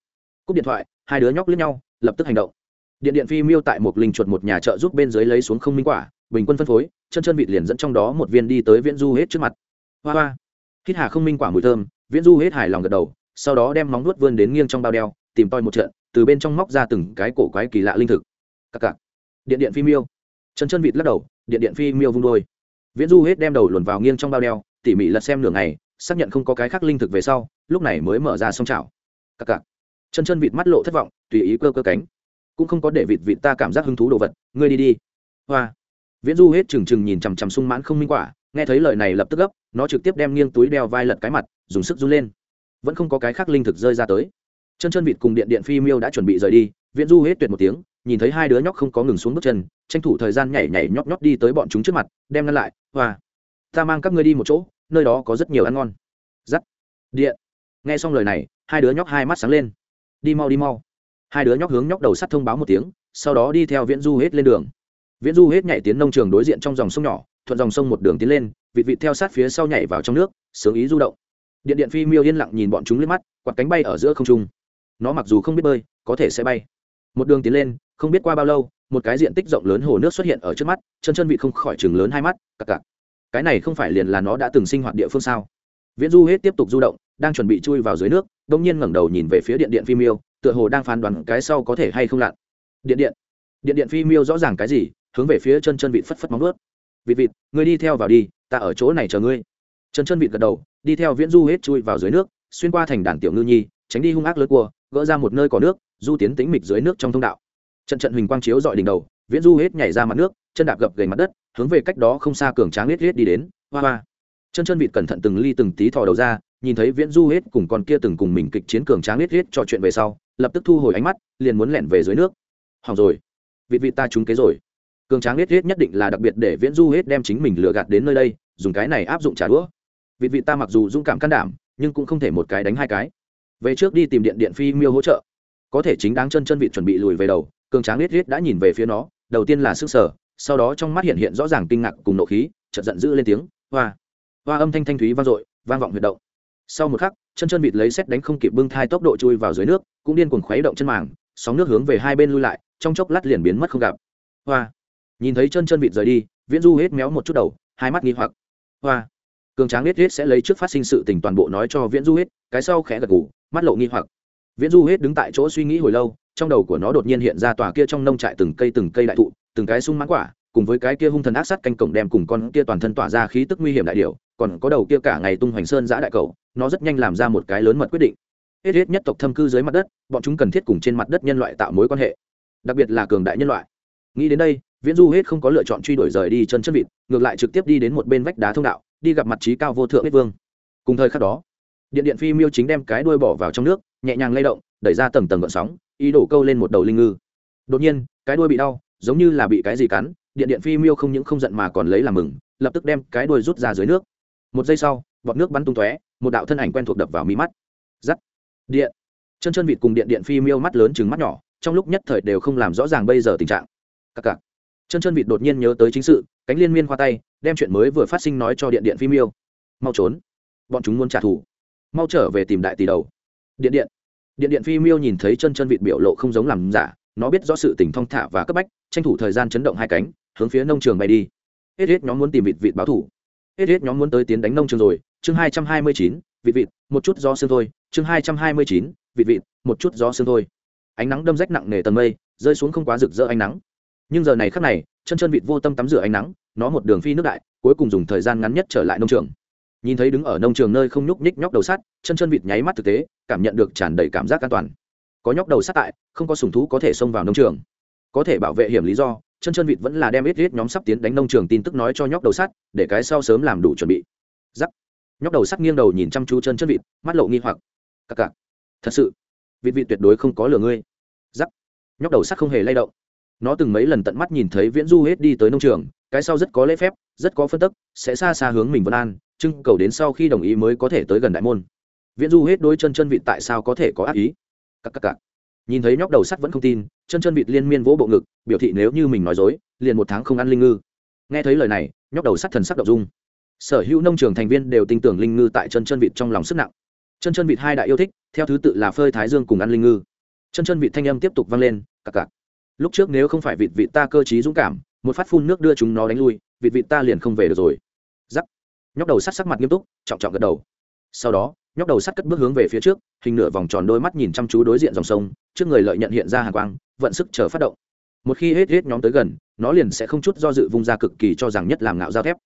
Speaker 1: Cúp điện thoại, hai đứa nhóc lướt nhau, lập tức hành động. Điện điện phi miêu tại một linh chuột một nhà chợ giúp bên dưới lấy xuống không minh quả, bình quân phân phối, chân chân vịt liền dẫn trong đó một viên đi tới viễn du hết trước mặt. Hoa hoa. Hít hà không minh quả mùi thơm, viễn du hết hài lòng gật đầu, sau đó đem móng nuốt vươn đến nghiêng trong bao đeo, tìm toi một trận, từ bên trong móc ra từng cái cổ quái kỳ lạ linh thực. Cặc cặc điện điện phi miêu. Chân chân vịt lắc đầu, điện điện phi miêu vung đôi. Viễn du hết đem đầu luồn vào nghiêng trong bao đeo, tỉ mỉ lật xem nửa ngày, xác nhận không có cái khác linh thực về sau, lúc này mới mở ra sông chảo. Cặc cặc. Chân chân vịt mắt lộ thất vọng, tùy ý cơ cơ cánh. Cũng không có để vịt vịt ta cảm giác hứng thú đồ vật, ngươi đi đi. Hoa. Viễn du hết trừng trừng nhìn chằm chằm sung mãn không minh quả, nghe thấy lời này lập tức gấp, nó trực tiếp đem nghiêng túi đeo vai lật cái mặt, dùng sức run lên. Vẫn không có cái khác linh thực rơi ra tới. Chân chân vịt cùng điện điện phi miêu đã chuẩn bị rời đi, viễn du hết tuyệt một tiếng nhìn thấy hai đứa nhóc không có ngừng xuống bước chân, tranh thủ thời gian nhảy nhảy nhóc nhóc đi tới bọn chúng trước mặt, đem ngăn lại, hoa, ta mang các ngươi đi một chỗ, nơi đó có rất nhiều ăn ngon. Giắt. Điện. Nghe xong lời này, hai đứa nhóc hai mắt sáng lên. Đi mau đi mau. Hai đứa nhóc hướng nhóc đầu sắt thông báo một tiếng, sau đó đi theo viễn du hết lên đường. Viễn du hết nhảy tiến nông trường đối diện trong dòng sông nhỏ, thuận dòng sông một đường tiến lên, vịt vịt theo sát phía sau nhảy vào trong nước, sướng ý du động. Điện điện phi miêu yên lặng nhìn bọn chúng lên mắt, quạt cánh bay ở giữa không trung. Nó mặc dù không biết bơi, có thể sẽ bay một đường tiến lên, không biết qua bao lâu, một cái diện tích rộng lớn hồ nước xuất hiện ở trước mắt, chân chân vị không khỏi chừng lớn hai mắt, cặc cặc. Cái này không phải liền là nó đã từng sinh hoạt địa phương sao? Viễn du hết tiếp tục du động, đang chuẩn bị chui vào dưới nước đ ỗ n g nhiên ngẩng đầu nhìn về phía điện điện phi miêu, tựa hồ đang phán đoán cái sau có thể hay không lặn điện điện. Điện điện phi miêu rõ ràng cái gì, hướng về phía chân chân vịt phất phất móng ướt vịt vịt người đi theo vào đi, ta ở chỗ này chờ ngươi. Chân chân vịt gật đầu, đi theo viễn du hết chui vào dưới nước, xuyên qua thành đàn tiểu ngư nhi, tránh đi hung ác lớn cua gỡ ra một nơi có nước, du tiến tính mịch dưới nước trong thông đạo. Trận trận huỳnh quang chiếu dọi đỉnh đầu, viễn du hết nhảy ra mặt nước, chân đạp gập gầy mặt đất, hướng về cách đó không xa cường tráng hết hết đi đến. Hoa hoa. Chân chân vịt cẩn thận từng ly từng tí thò đầu ra, nhìn thấy viễn du hết cùng con kia từng cùng mình kịch chiến cường tráng hết hết trò chuyện về sau, lập tức thu hồi ánh mắt, liền muốn lẻn về dưới nước. Hỏng rồi. Vịt vịt ta trúng kế rồi. Cường tráng hết hết nhất định là đặc biệt để viễn du hết đem chính mình lừa gạt đến nơi đây, dùng cái này áp dụng trả đũa. Vịt vịt ta mặc dù dũng cảm can đảm, nhưng cũng không thể một cái đánh hai cái về trước đi tìm điện điện phi miêu hỗ trợ. Có thể chính đáng chân chân vịt chuẩn bị lùi về đầu, cường tráng liếc liếc đã nhìn về phía nó, đầu tiên là sức sở, sau đó trong mắt hiện hiện rõ ràng kinh ngạc cùng nộ khí, chợt giận dữ lên tiếng, hoa hoa âm thanh thanh thúy vang dội, vang vọng huyệt động. Sau một khắc, chân chân vịt lấy xét đánh không kịp bưng thai tốc độ chui vào dưới nước, cũng điên cuồng khuấy động chân màng, sóng nước hướng về hai bên lui lại, trong chốc lát liền biến mất không gặp. Hoa. Nhìn thấy chân chân vịt rời đi, viễn du hết méo một chút đầu, hai mắt nghi hoặc. Hoa. Cường tráng liếc hết sẽ lấy trước phát sinh sự tình toàn bộ nói cho viễn du hết, cái sau khẽ gật gù mắt lộ nghi hoặc. Viễn du hết đứng tại chỗ suy nghĩ hồi lâu trong đầu của nó đột nhiên hiện ra tòa kia trong nông trại từng cây từng cây đại thụ từng cái sung mãn quả cùng với cái kia hung thần ác sát canh cổng đem cùng con kia toàn thân tỏa ra khí tức nguy hiểm đại điều, còn có đầu kia cả ngày tung hoành sơn giã đại cầu nó rất nhanh làm ra một cái lớn mật quyết định. Hết hết nhất tộc thâm cư dưới mặt đất bọn chúng cần thiết cùng trên mặt đất nhân loại tạo mối quan hệ đặc biệt là cường đại nhân loại. Nghĩ đến đây viễn du hết không có lựa chọn truy đuổi rời đi chân chân vịt ngược lại trực tiếp đi đến một bên vách đá thông đạo đi gặp mặt trí cao vô thượng hết vương. Cùng thời khắc đó điện điện phi miêu chính đem cái đuôi bỏ vào trong nước, nhẹ nhàng lay động, đẩy ra tầng tầng gợn sóng, ý đổ câu lên một đầu linh ngư. Đột nhiên, cái đuôi bị đau, giống như là bị cái gì cắn, điện điện phi miêu không những không giận mà còn lấy làm mừng, lập tức đem cái đuôi rút ra dưới nước. Một giây sau, bọt nước bắn tung tóe, một đạo thân ảnh quen thuộc đập vào mí mắt. Giắt. Điện. Chân chân vịt cùng điện điện phi miêu mắt lớn chừng mắt nhỏ, trong lúc nhất thời đều không làm rõ ràng bây giờ tình trạng. Cặc cặc. Chân chân vịt đột nhiên nhớ tới chính sự, cánh liên miên khoa tay, đem chuyện mới vừa phát sinh nói cho điện điện phi miêu. Mau trốn. Bọn chúng muốn trả thù mau trở về tìm đại tỷ đầu. Điện điện. Điện điện phi miêu nhìn thấy chân chân vịt biểu lộ không giống làm giả, nó biết rõ sự tình thong thả và cấp bách, tranh thủ thời gian chấn động hai cánh, hướng phía nông trường bay đi. Hết hết nhóm muốn tìm vịt vịt báo thủ. Hết hết nhóm muốn tới tiến đánh nông trường rồi. Chương hai trăm hai mươi chín, vịt vịt, một chút gió sương thôi. Chương hai trăm hai mươi chín, vịt vịt, một chút gió sương thôi. Ánh nắng đâm rách nặng nề tầng mây, rơi xuống không quá rực rỡ ánh nắng. Nhưng giờ này khắc này, chân chân vịt vô tâm tắm rửa ánh nắng, nó một đường phi nước đại, cuối cùng dùng thời gian ngắn nhất trở lại nông trường nhìn thấy đứng ở nông trường nơi không nhúc nhích nhóc đầu sắt, chân chân vịt nháy mắt thực tế, cảm nhận được tràn đầy cảm giác an toàn. Có nhóc đầu sắt tại, không có sùng thú có thể xông vào nông trường. Có thể bảo vệ hiểm lý do, chân chân vịt vẫn là đem ít ít nhóm sắp tiến đánh nông trường tin tức nói cho nhóc đầu sắt, để cái sau sớm làm đủ chuẩn bị. Giắc nhóc đầu sắt nghiêng đầu nhìn chăm chú chân chân vịt, mắt lộ nghi hoặc. Cặc cặc. Thật sự. Vịt vịt tuyệt đối không có lừa ngươi. Giắc nhóc đầu sắt không hề lay động. Nó từng mấy lần tận mắt nhìn thấy viễn du hết đi tới nông trường, cái sau rất có lễ phép, rất có phân tức, sẽ xa xa hướng mình vân an trưng cầu đến sau khi đồng ý mới có thể tới gần đại môn. Viễn du hết đôi chân chân vịt tại sao có thể có ác ý? Cắc cắc cắc. nhìn thấy nhóc đầu sắt vẫn không tin, chân chân vịt liên miên vỗ bộ ngực, biểu thị nếu như mình nói dối, liền một tháng không ăn linh ngư. Nghe thấy lời này, nhóc đầu sắt thần sắc đ dung. Sở hữu nông trường thành viên đều tin tưởng linh ngư tại chân chân vịt trong lòng sức nặng. Chân chân vịt hai đại yêu thích, theo thứ tự là phơi thái dương cùng ăn linh ngư. Chân chân vịt thanh âm tiếp tục vang lên, cặc cặc. Lúc trước nếu không phải vịt vịt ta cơ t dũng cảm, một phát phun nước đưa chúng nó đánh lui, vịt vịt ta liền không về được rồi nhóc đầu sắt sắc mặt nghiêm túc, trọng trọng gật đầu. Sau đó, nhóc đầu sắt cất bước hướng về phía trước, hình nửa vòng tròn đôi mắt nhìn chăm chú đối diện dòng sông, trước người lợi nhận hiện ra hàng quang, vận sức chờ phát động. Một khi hết hết nhóm tới gần, nó liền sẽ không chút do dự vung ra cực kỳ cho rằng nhất làm ngạo giao thép.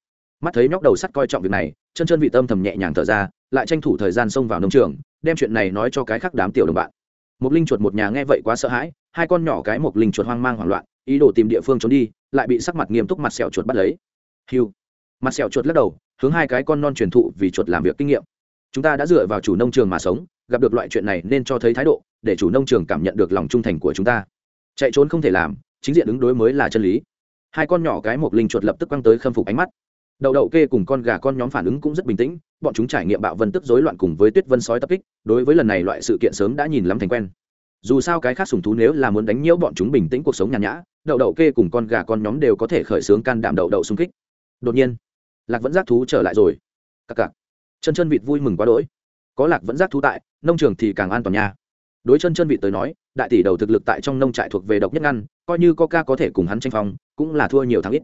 Speaker 1: Mắt thấy nhóc đầu sắt coi trọng việc này, chân chân vị tâm thầm nhẹ nhàng thở ra, lại tranh thủ thời gian xông vào nông trường, đem chuyện này nói cho cái khác đám tiểu đồng bạn. Một linh chuột một nhà nghe vậy quá sợ hãi, hai con nhỏ cái một linh chuột hoang mang hoảng loạn, ý đồ tìm địa phương trốn đi, lại bị sắc mặt nghiêm túc mặt sẹo chuột bắt lấy. Hiu mặt sẹo chuột lắc đầu hướng hai cái con non truyền thụ vì chuột làm việc kinh nghiệm. Chúng ta đã dựa vào chủ nông trường mà sống, gặp được loại chuyện này nên cho thấy thái độ, để chủ nông trường cảm nhận được lòng trung thành của chúng ta. Chạy trốn không thể làm, chính diện ứng đối mới là chân lý. Hai con nhỏ cái một linh chuột lập tức quăng tới khâm phục ánh mắt. Đậu đậu kê cùng con gà con nhóm phản ứng cũng rất bình tĩnh, bọn chúng trải nghiệm bạo vân tức rối loạn cùng với tuyết vân sói tập kích, đối với lần này loại sự kiện sớm đã nhìn lắm thành quen. Dù sao cái khác sùng thú nếu là muốn đánh nhiễu bọn chúng bình tĩnh cuộc sống nhàn nhã, đậu đậu kê cùng con gà con nhóm đều có thể khởi xướng can đảm đậu đậu xung kích. Đột nhiên lạc vẫn giác thú trở lại rồi. Cặc cặc chân chân vịt vui mừng quá đỗi. Có lạc vẫn giác thú tại, nông trường thì càng an toàn nha. Đối chân chân vịt tới nói, đại tỷ đầu thực lực tại trong nông trại thuộc về độc nhất ngăn, coi như coca có thể cùng hắn tranh phong, cũng là thua nhiều thắng ít.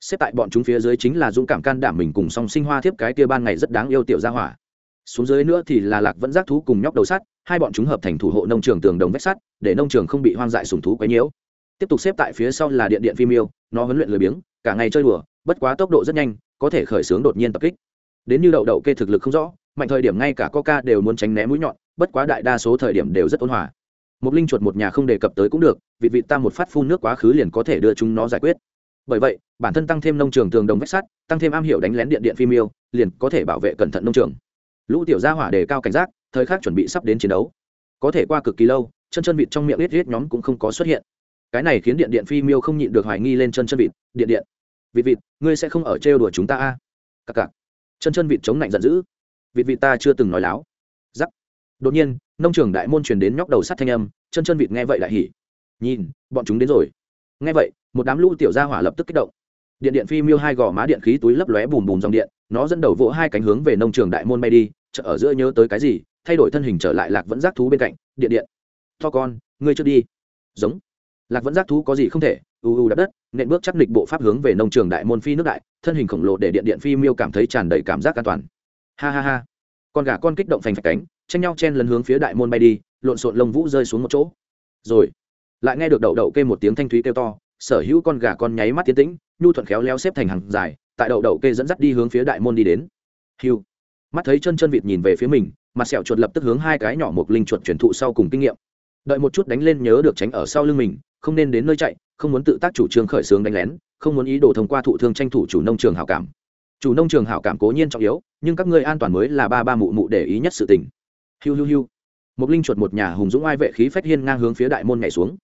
Speaker 1: Xếp tại bọn chúng phía dưới chính là dũng cảm can đảm mình cùng song sinh hoa thiếp cái kia ban ngày rất đáng yêu tiểu gia hỏa. Xuống dưới nữa thì là lạc vẫn giác thú cùng nhóc đầu sắt, hai bọn chúng hợp thành thủ hộ nông trường tường đồng vách sắt, để nông trường không bị hoang dại sùng thú quấy nhiễu. Tiếp tục xếp tại phía sau là điện điện phim yêu nó huấn luyện lười biếng, cả ngày chơi đùa, bất quá tốc độ rất nhanh có thể khởi xướng đột nhiên tập kích. Đến như đậu đậu kê thực lực không rõ, mạnh thời điểm ngay cả coca đều muốn tránh né mũi nhọn, bất quá đại đa số thời điểm đều rất ôn hòa. Một linh chuột một nhà không đề cập tới cũng được vị vị ta một phát phun nước quá khứ liền có thể đưa chúng nó giải quyết. Bởi vậy, bản thân tăng thêm nông trường tường đồng vách sắt, tăng thêm am hiểu đánh lén điện điện phim yêu liền có thể bảo vệ cẩn thận nông trường. Lũ tiểu gia hỏa đề cao cảnh giác, thời khắc chuẩn bị sắp đến chiến đấu. Có thể qua cực kỳ lâu, chân chân vịt trong miệng ít ít nhóm cũng không có xuất hiện. Cái này khiến điện điện phi miêu không nhịn được hoài nghi lên chân chân vịt, điện điện vịt vịt, ngươi sẽ không ở trêu đùa chúng ta a? À? cặc cặc. Chân chân vịt chống lạnh giận dữ. Vịt vịt ta chưa từng nói láo. Giắc đột nhiên, nông trường đại môn truyền đến nhóc đầu sắt thanh âm, chân chân vịt nghe vậy lại hỉ. Nhìn, bọn chúng đến rồi. Nghe vậy, một đám lũ tiểu gia hỏa lập tức kích động. Điện điện phi miêu hai gò má điện khí túi lấp lóe bùm bùm dòng điện, nó dẫn đầu vỗ hai cánh hướng về nông trường đại môn bay đi, chợ ở giữa nhớ tới cái gì, thay đổi thân hình trở lại lạc vẫn giác thú bên cạnh, điện điện. To con, ngươi chưa đi. Giống lạc vẫn giác thú có gì không thể, u u đập đất, nện bước chắc nịch bộ pháp hướng về nông trường đại môn phi nước đại, thân hình khổng lồ để điện điện phi miêu cảm thấy tràn đầy cảm giác an toàn. Ha ha ha. Con gà con kích động phành phạch cánh, tranh nhau chen lần hướng phía đại môn bay đi, lộn xộn lông vũ rơi xuống một chỗ. Rồi, lại nghe được đậu đậu kê một tiếng thanh thúy kêu to, sở hữu con gà con nháy mắt tiến tĩnh, nhu thuận khéo leo xếp thành hàng dài, tại đậu đậu kê dẫn dắt đi hướng phía đại môn đi đến. Hiu mắt thấy chân chân vịt nhìn về phía mình, mặt sẹo chuột lập tức hướng hai cái nhỏ một linh chuột truyền thụ sau cùng kinh nghiệm đợi một chút đánh lên nhớ được tránh ở sau lưng mình, không nên đến nơi chạy, không muốn tự tác chủ trương khởi xướng đánh lén, không muốn ý đồ thông qua thụ thương tranh thủ chủ nông trường hảo cảm. Chủ nông trường hảo cảm cố nhiên trọng yếu, nhưng các ngươi an toàn mới là ba ba mụ mụ để ý nhất sự tình. Hiu hiu hiu. Một linh chuột một nhà hùng dũng ai vệ khí phách hiên ngang hướng phía đại môn nhảy xuống.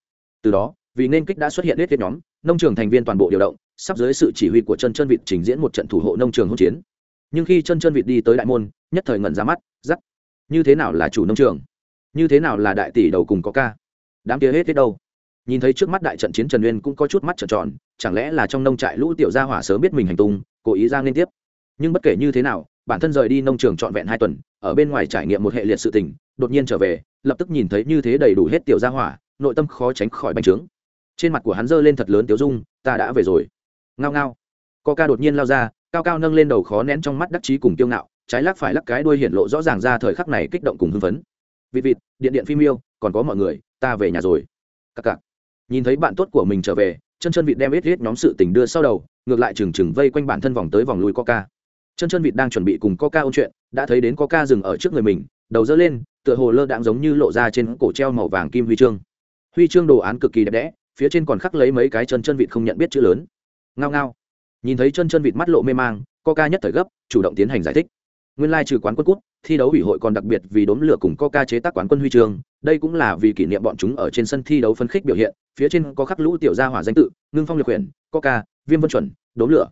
Speaker 1: Từ đó, vì nên kích đã xuất hiện hết tiết nhóm, nông trường thành viên toàn bộ điều động, sắp dưới sự chỉ huy của chân chân vịt trình diễn một trận thủ hộ nông trường hỗn chiến. Nhưng khi chân chân vịt đi tới đại môn, nhất thời ngẩn ra mắt giắt như thế nào là chủ nông trường? Như thế nào là đại tỷ đầu cùng có ca? Đám kia hết hết đâu? Nhìn thấy trước mắt đại trận chiến trần uyên cũng có chút mắt trợn tròn, chẳng lẽ là trong nông trại lũ tiểu gia hỏa sớm biết mình hành tung, cố ý ra liên tiếp? Nhưng bất kể như thế nào, bản thân rời đi nông trường trọn vẹn hai tuần, ở bên ngoài trải nghiệm một hệ liệt sự tình, đột nhiên trở về, lập tức nhìn thấy như thế đầy đủ hết tiểu gia hỏa, nội tâm khó tránh khỏi bành trướng. Trên mặt của hắn giơ lên thật lớn tiểu dung, ta đã về rồi. Ngao ngao. Co ca đột nhiên lao ra, cao cao nâng lên đầu khó nén trong mắt đắc chí cùng kiêu ngạo, trái lắc phải lắc cái đuôi hiện lộ rõ ràng ra thời khắc này kích động cùng hưng phấn vịt vịt, điện điện phim yêu, còn có mọi người, ta về nhà rồi. Cặc cặc. Nhìn thấy bạn tốt của mình trở về chân chân vịt đem ít ít nhóm sự tình đưa sau đầu, ngược lại trừng trừng vây quanh bản thân vòng tới vòng lui coca. Chân chân vịt đang chuẩn bị cùng coca ôn chuyện, đã thấy đến coca dừng ở trước người mình, đầu dơ lên, tựa hồ lơ đãng giống như lộ ra trên cổ treo màu vàng kim huy chương. Huy chương đồ án cực kỳ đẹp đẽ, phía trên còn khắc lấy mấy cái chân chân vịt không nhận biết chữ lớn. Ngao ngao. Nhìn thấy chân chân vịt mắt lộ mê mang, coca nhất thời gấp, chủ động tiến hành giải thích nguyên lai trừ quán quân cút thi đấu ủy hội còn đặc biệt vì đốm lửa cùng coca chế tác quán quân huy chương. Đây cũng là vì kỷ niệm bọn chúng ở trên sân thi đấu phân khích biểu hiện phía trên có khắc lũ tiểu gia hỏa danh tự ngưng phong liệt Huyền, coca viêm vân chuẩn đốm lửa.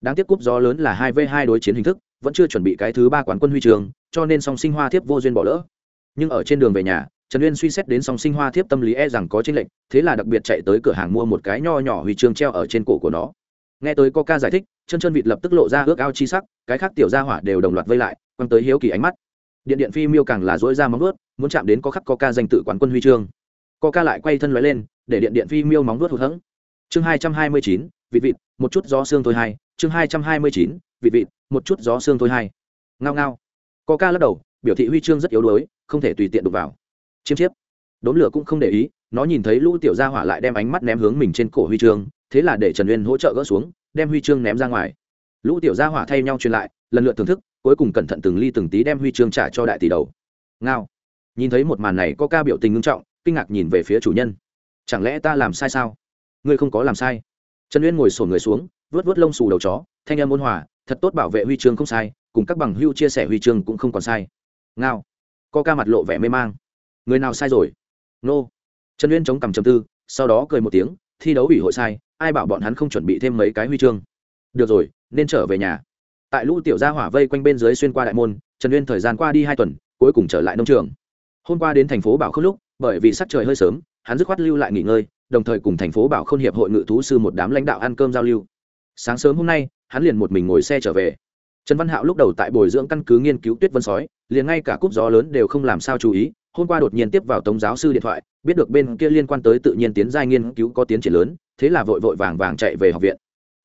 Speaker 1: Đáng tiếc cúp gió lớn là hai v hai đối chiến hình thức vẫn chưa chuẩn bị cái thứ ba quán quân huy chương cho nên song sinh hoa thiếp vô duyên bỏ lỡ. Nhưng ở trên đường về nhà trần uyên suy xét đến song sinh hoa thiếp tâm lý e rằng có tranh lệch thế là đặc biệt chạy tới cửa hàng mua một cái nho nhỏ huy chương treo ở trên cổ của nó nghe tới coca giải thích chân chân vịt lập tức lộ ra ước ao chi sắc, cái khác tiểu gia hỏa đều đồng loạt vây lại, quăng tới hiếu kỳ ánh mắt. Điện điện phi miêu càng là dỗi ra móng vuốt, muốn chạm đến có khắc coca danh tự quán quân huy chương. Coca lại quay thân lóe lên, để điện điện phi miêu móng vuốt hụt hẫng. Chương hai trăm hai mươi chín, vịt vịt, một chút gió xương thôi hai. Chương hai trăm hai mươi chín, vịt vịt, một chút gió xương thôi hai. Ngao ngao. Coca lắc đầu, biểu thị huy chương rất yếu đuối, không thể tùy tiện đụng vào. Chiêm chiếp. Đốn lửa cũng không để ý, nó nhìn thấy lũ tiểu gia hỏa lại đem ánh mắt ném hướng mình trên cổ huy chương thế là để trần uyên hỗ trợ gỡ xuống, đem huy chương ném ra ngoài. Lũ tiểu gia hỏa thay nhau truyền lại, lần lượt thưởng thức, cuối cùng cẩn thận từng ly từng tí đem huy chương trả cho đại tỷ đầu. Ngao. Nhìn thấy một màn này có ca biểu tình ngưng trọng, kinh ngạc nhìn về phía chủ nhân. Chẳng lẽ ta làm sai sao? Ngươi không có làm sai. Trần uyên ngồi sổn người xuống vớt vớt lông xù đầu chó, thanh em ôn hòa, thật tốt bảo vệ huy chương không sai, cùng các bằng hưu chia sẻ huy chương cũng không còn sai. Ngao. Co ca mặt lộ vẻ mê mang. Người nào sai rồi? Nô. Trần uyên chống cằm chầm tư, sau đó cười một tiếng, thi đấu ủy hội sai ai bảo bọn hắn không chuẩn bị thêm mấy cái huy chương. Được rồi, nên trở về nhà. Tại lũ tiểu gia hỏa vây quanh bên dưới xuyên qua đại môn, trần uyên thời gian qua đi hai tuần, cuối cùng trở lại nông trường. Hôm qua đến thành phố bảo khốc lúc, bởi vì sắc trời hơi sớm, hắn dứt khoát lưu lại nghỉ ngơi, đồng thời cùng thành phố bảo k h ô n hiệp hội ngự thú sư một đám lãnh đạo ăn cơm giao lưu. Sáng sớm hôm nay, hắn liền một mình ngồi xe trở về. Trần văn hạo lúc đầu tại bồi dưỡng căn cứ nghiên cứu tuyết vân sói, liền ngay cả cúp gió lớn đều không làm sao chú ý hôm qua đột nhiên tiếp vào tống giáo sư điện thoại, biết được bên kia liên quan tới tự nhiên tiến giai nghiên cứu có tiến triển lớn, thế là vội vội vàng vàng chạy về học viện.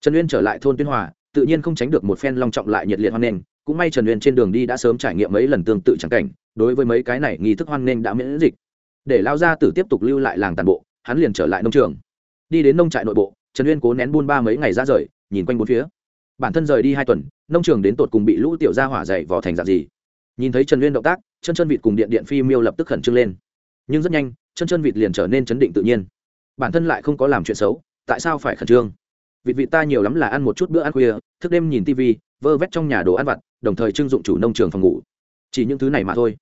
Speaker 1: Trần uyên trở lại thôn tuyên hòa, tự nhiên không tránh được một phen long trọng lại nhiệt liệt hoan nghênh, cũng may trần uyên trên đường đi đã sớm trải nghiệm mấy lần tương tự trắng cảnh, đối với mấy cái này nghi thức hoan nghênh đã miễn dịch. Để lao ra tử tiếp tục lưu lại làng tàn bộ, hắn liền trở lại nông trường. Đi đến nông trại nội bộ, trần uyên cố nén buôn ba mấy ngày ra rời, nhìn quanh bốn phía. Bản thân rời đi hai tuần, nông trường đến tột cùng bị lũ tiểu gia hỏa dày vò thành dạng gì? Nhìn thấy trần uyên động tác chân chân vịt cùng điện điện phi miêu lập tức khẩn trương lên. Nhưng rất nhanh chân chân vịt liền trở nên chấn định tự nhiên. Bản thân lại không có làm chuyện xấu, tại sao phải khẩn trương? Vịt vịt ta nhiều lắm là ăn một chút bữa ăn khuya, thức đêm nhìn tv vơ vét trong nhà đồ ăn vặt, đồng thời trưng dụng chủ nông trường phòng ngủ. Chỉ những thứ này mà thôi.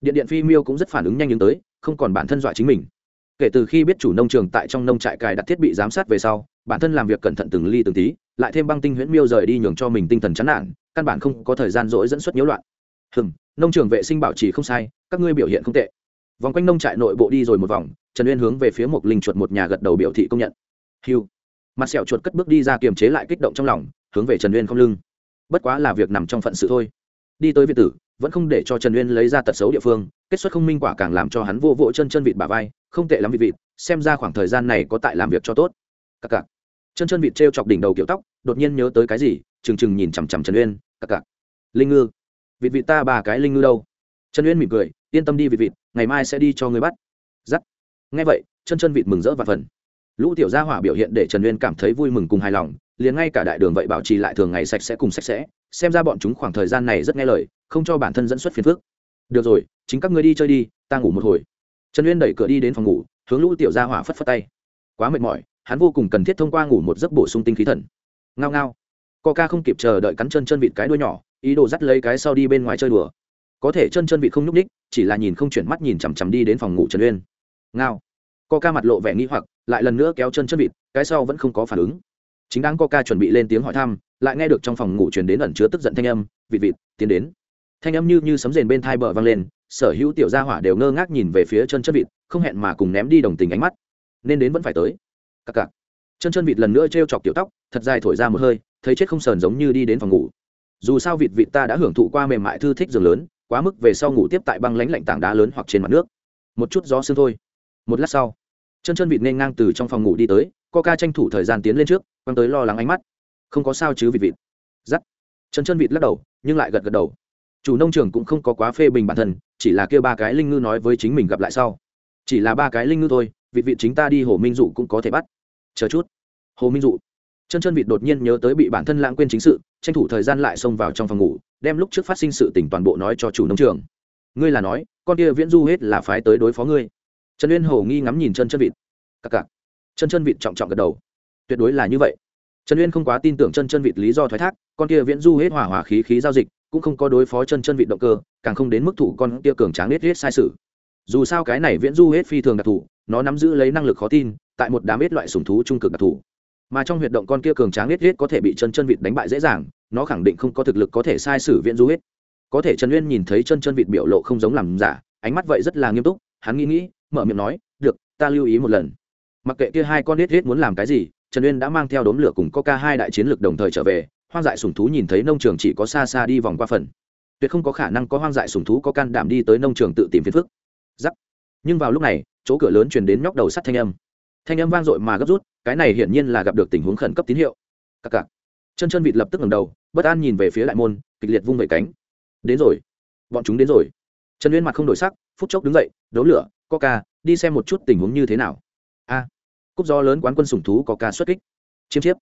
Speaker 1: Điện điện phi miêu cũng rất phản ứng nhanh những tới, không còn bản thân dọa chính mình. Kể từ khi biết chủ nông trường tại trong nông trại cài đặt thiết bị giám sát về sau, bản thân làm việc cẩn thận từng ly từng tí, lại thêm băng tinh huyễn miêu rời đi nhường cho mình tinh thần chán nản, căn bản không có thời gian dỗi dẫn xuất nhiễu loạn hừm, nông trường vệ sinh bảo trì không sai, các ngươi biểu hiện không tệ. Vòng quanh nông trại nội bộ đi rồi một vòng, trần uyên hướng về phía một linh chuột một nhà gật đầu biểu thị công nhận. Hiu mặt sẹo chuột cất bước đi ra kiềm chế lại kích động trong lòng, hướng về trần uyên không lưng. Bất quá là việc nằm trong phận sự thôi. Đi tới việt tử, vẫn không để cho trần uyên lấy ra tật xấu địa phương, kết xuất không minh quả càng làm cho hắn vô vỗ chân chân vịt bà vai, không tệ lắm vịt vịt, xem ra khoảng thời gian này có tại làm việc cho tốt. Cặc cặc. Chân chân vịt t r e o chọc đỉnh đầu kiểu tóc, đột nhiên nhớ tới cái gì, trừng trừng nhìn chằm chằm trần uyên, cặc cặc. Linh ngư vịt vịt ta ba cái linh ngư đâu. Trần uyên mỉm cười, yên tâm đi vịt vịt, ngày mai sẽ đi cho người bắt. Giắt. Nghe vậy, chân chân vịt mừng rỡ và phần. Lũ tiểu gia hỏa biểu hiện để trần uyên cảm thấy vui mừng cùng hài lòng, liền ngay cả đại đường vậy bảo trì lại thường ngày sạch sẽ cùng sạch sẽ, xem ra bọn chúng khoảng thời gian này rất nghe lời, không cho bản thân dẫn xuất phiền phước được rồi, chính các ngươi đi chơi đi, ta ngủ một hồi. Trần uyên đẩy cửa đi đến phòng ngủ, hướng lũ tiểu gia hỏa phất phất tay. Quá mệt mỏi, hắn vô cùng cần thiết thông qua ngủ một giấc bổ sung tinh khí thần. Ngao ngao. Co ca không kịp chờ đợi cắn chân chân vịt cái đuôi nhỏ ý đồ dắt lấy cái sau đi bên ngoài chơi đùa. Có thể chân chân vịt không nhúc ních chỉ là nhìn không chuyển mắt nhìn chằm chằm đi đến phòng ngủ trần uyên. Ngao. Ca mặt lộ vẻ nghi hoặc, lại lần nữa kéo chân chân vịt, cái sau vẫn không có phản ứng. Chính đáng ca chuẩn bị lên tiếng hỏi thăm, lại nghe được trong phòng ngủ truyền đến ẩn chứa tức giận thanh âm, vịt vịt, tiến đến. Thanh âm như như sấm rền bên thai bờ vang lên, sở hữu tiểu gia hỏa đều ngơ ngác nhìn về phía chân chân vịt, không hẹn mà cùng ném đi đồng tình ánh mắt. Nên đến vẫn phải tới. Cặc cặc. Chân chân vịt lần nữa t chọc tiểu tóc, thật dài thổi ra một hơi, thấy chết không sờn giống như đi đến phòng ngủ dù sao vịt vịt ta đã hưởng thụ qua mềm mại thư thích giường lớn, quá mức về sau ngủ tiếp tại băng lánh lạnh tảng đá lớn hoặc trên mặt nước. Một chút gió sương thôi. Một lát sau, chân chân vịt nên ngang từ trong phòng ngủ đi tới ca tranh thủ thời gian tiến lên trước, quăng tới lo lắng ánh mắt. Không có sao chứ vịt vịt. Giắt chân chân vịt lắc đầu, nhưng lại gật gật đầu. Chủ nông trường cũng không có quá phê bình bản thân, chỉ là kêu ba cái linh ngư nói với chính mình gặp lại sau. Chỉ là ba cái linh ngư thôi, vịt vịt chính ta đi hồ minh dụ cũng có thể bắt. Chờ chút. Hồ minh dụ chân chân vịt đột nhiên nhớ tới bị bản thân lãng quên chính sự, tranh thủ thời gian lại xông vào trong phòng ngủ, đem lúc trước phát sinh sự tỉnh toàn bộ nói cho chủ nông trường. Ngươi là nói, con kia viễn du hết là phái tới đối phó ngươi. Trần uyên hồ nghi ngắm nhìn chân chân vịt. Cặc cặc. Chân chân vịt trọng trọng gật đầu. Tuyệt đối là như vậy. Trần uyên không quá tin tưởng chân chân vịt lý do thoái thác, con kia viễn du hết hỏa hỏa khí khí giao dịch, cũng không có đối phó chân chân vịt động cơ, càng không đến mức thủ con kia cường tráng hết hết sai sự. Dù sao cái này viễn du hết phi thường đặc thù, nó nắm giữ lấy năng lực khó tin, tại một đám hết loại sùng thú trung cực đặc thù mà trong huyệt động con kia cường tráng hết hết có thể bị chân chân vịt đánh bại dễ dàng, nó khẳng định không có thực lực có thể sai sử viễn du hết. Có thể trần uyên nhìn thấy chân chân vịt biểu lộ không giống làm giả, ánh mắt vậy rất là nghiêm túc, hắn nghĩ nghĩ, mở miệng nói, được, ta lưu ý một lần. Mặc kệ kia hai con nết hết muốn làm cái gì, trần uyên đã mang theo đốm lửa cùng coca hai đại chiến lược đồng thời trở về, hoang dại sùng thú nhìn thấy nông trường chỉ có xa xa đi vòng qua phần. Tuyệt không có khả năng có hoang dại sùng thú có can đảm đi tới nông trường tự tìm phiền phức. Giắc nhưng vào lúc này, chỗ cửa lớn truyền đến nhóc đầu sắt thanh âm. Thanh âm vang dội mà gấp rút cái này hiển nhiên là gặp được tình huống khẩn cấp tín hiệu. Cặc cặc. Chân chân vịt lập tức ngẩng đầu, bất an nhìn về phía đại môn, kịch liệt vung vẩy cánh. Đến rồi. Bọn chúng đến rồi. Trần uyên mặt không đổi sắc, phút chốc đứng dậy, đấu lửa, coca, đi xem một chút tình huống như thế nào. A. Cúp gió lớn quán quân sủng thú có ca xuất kích. Chiếm chiếp.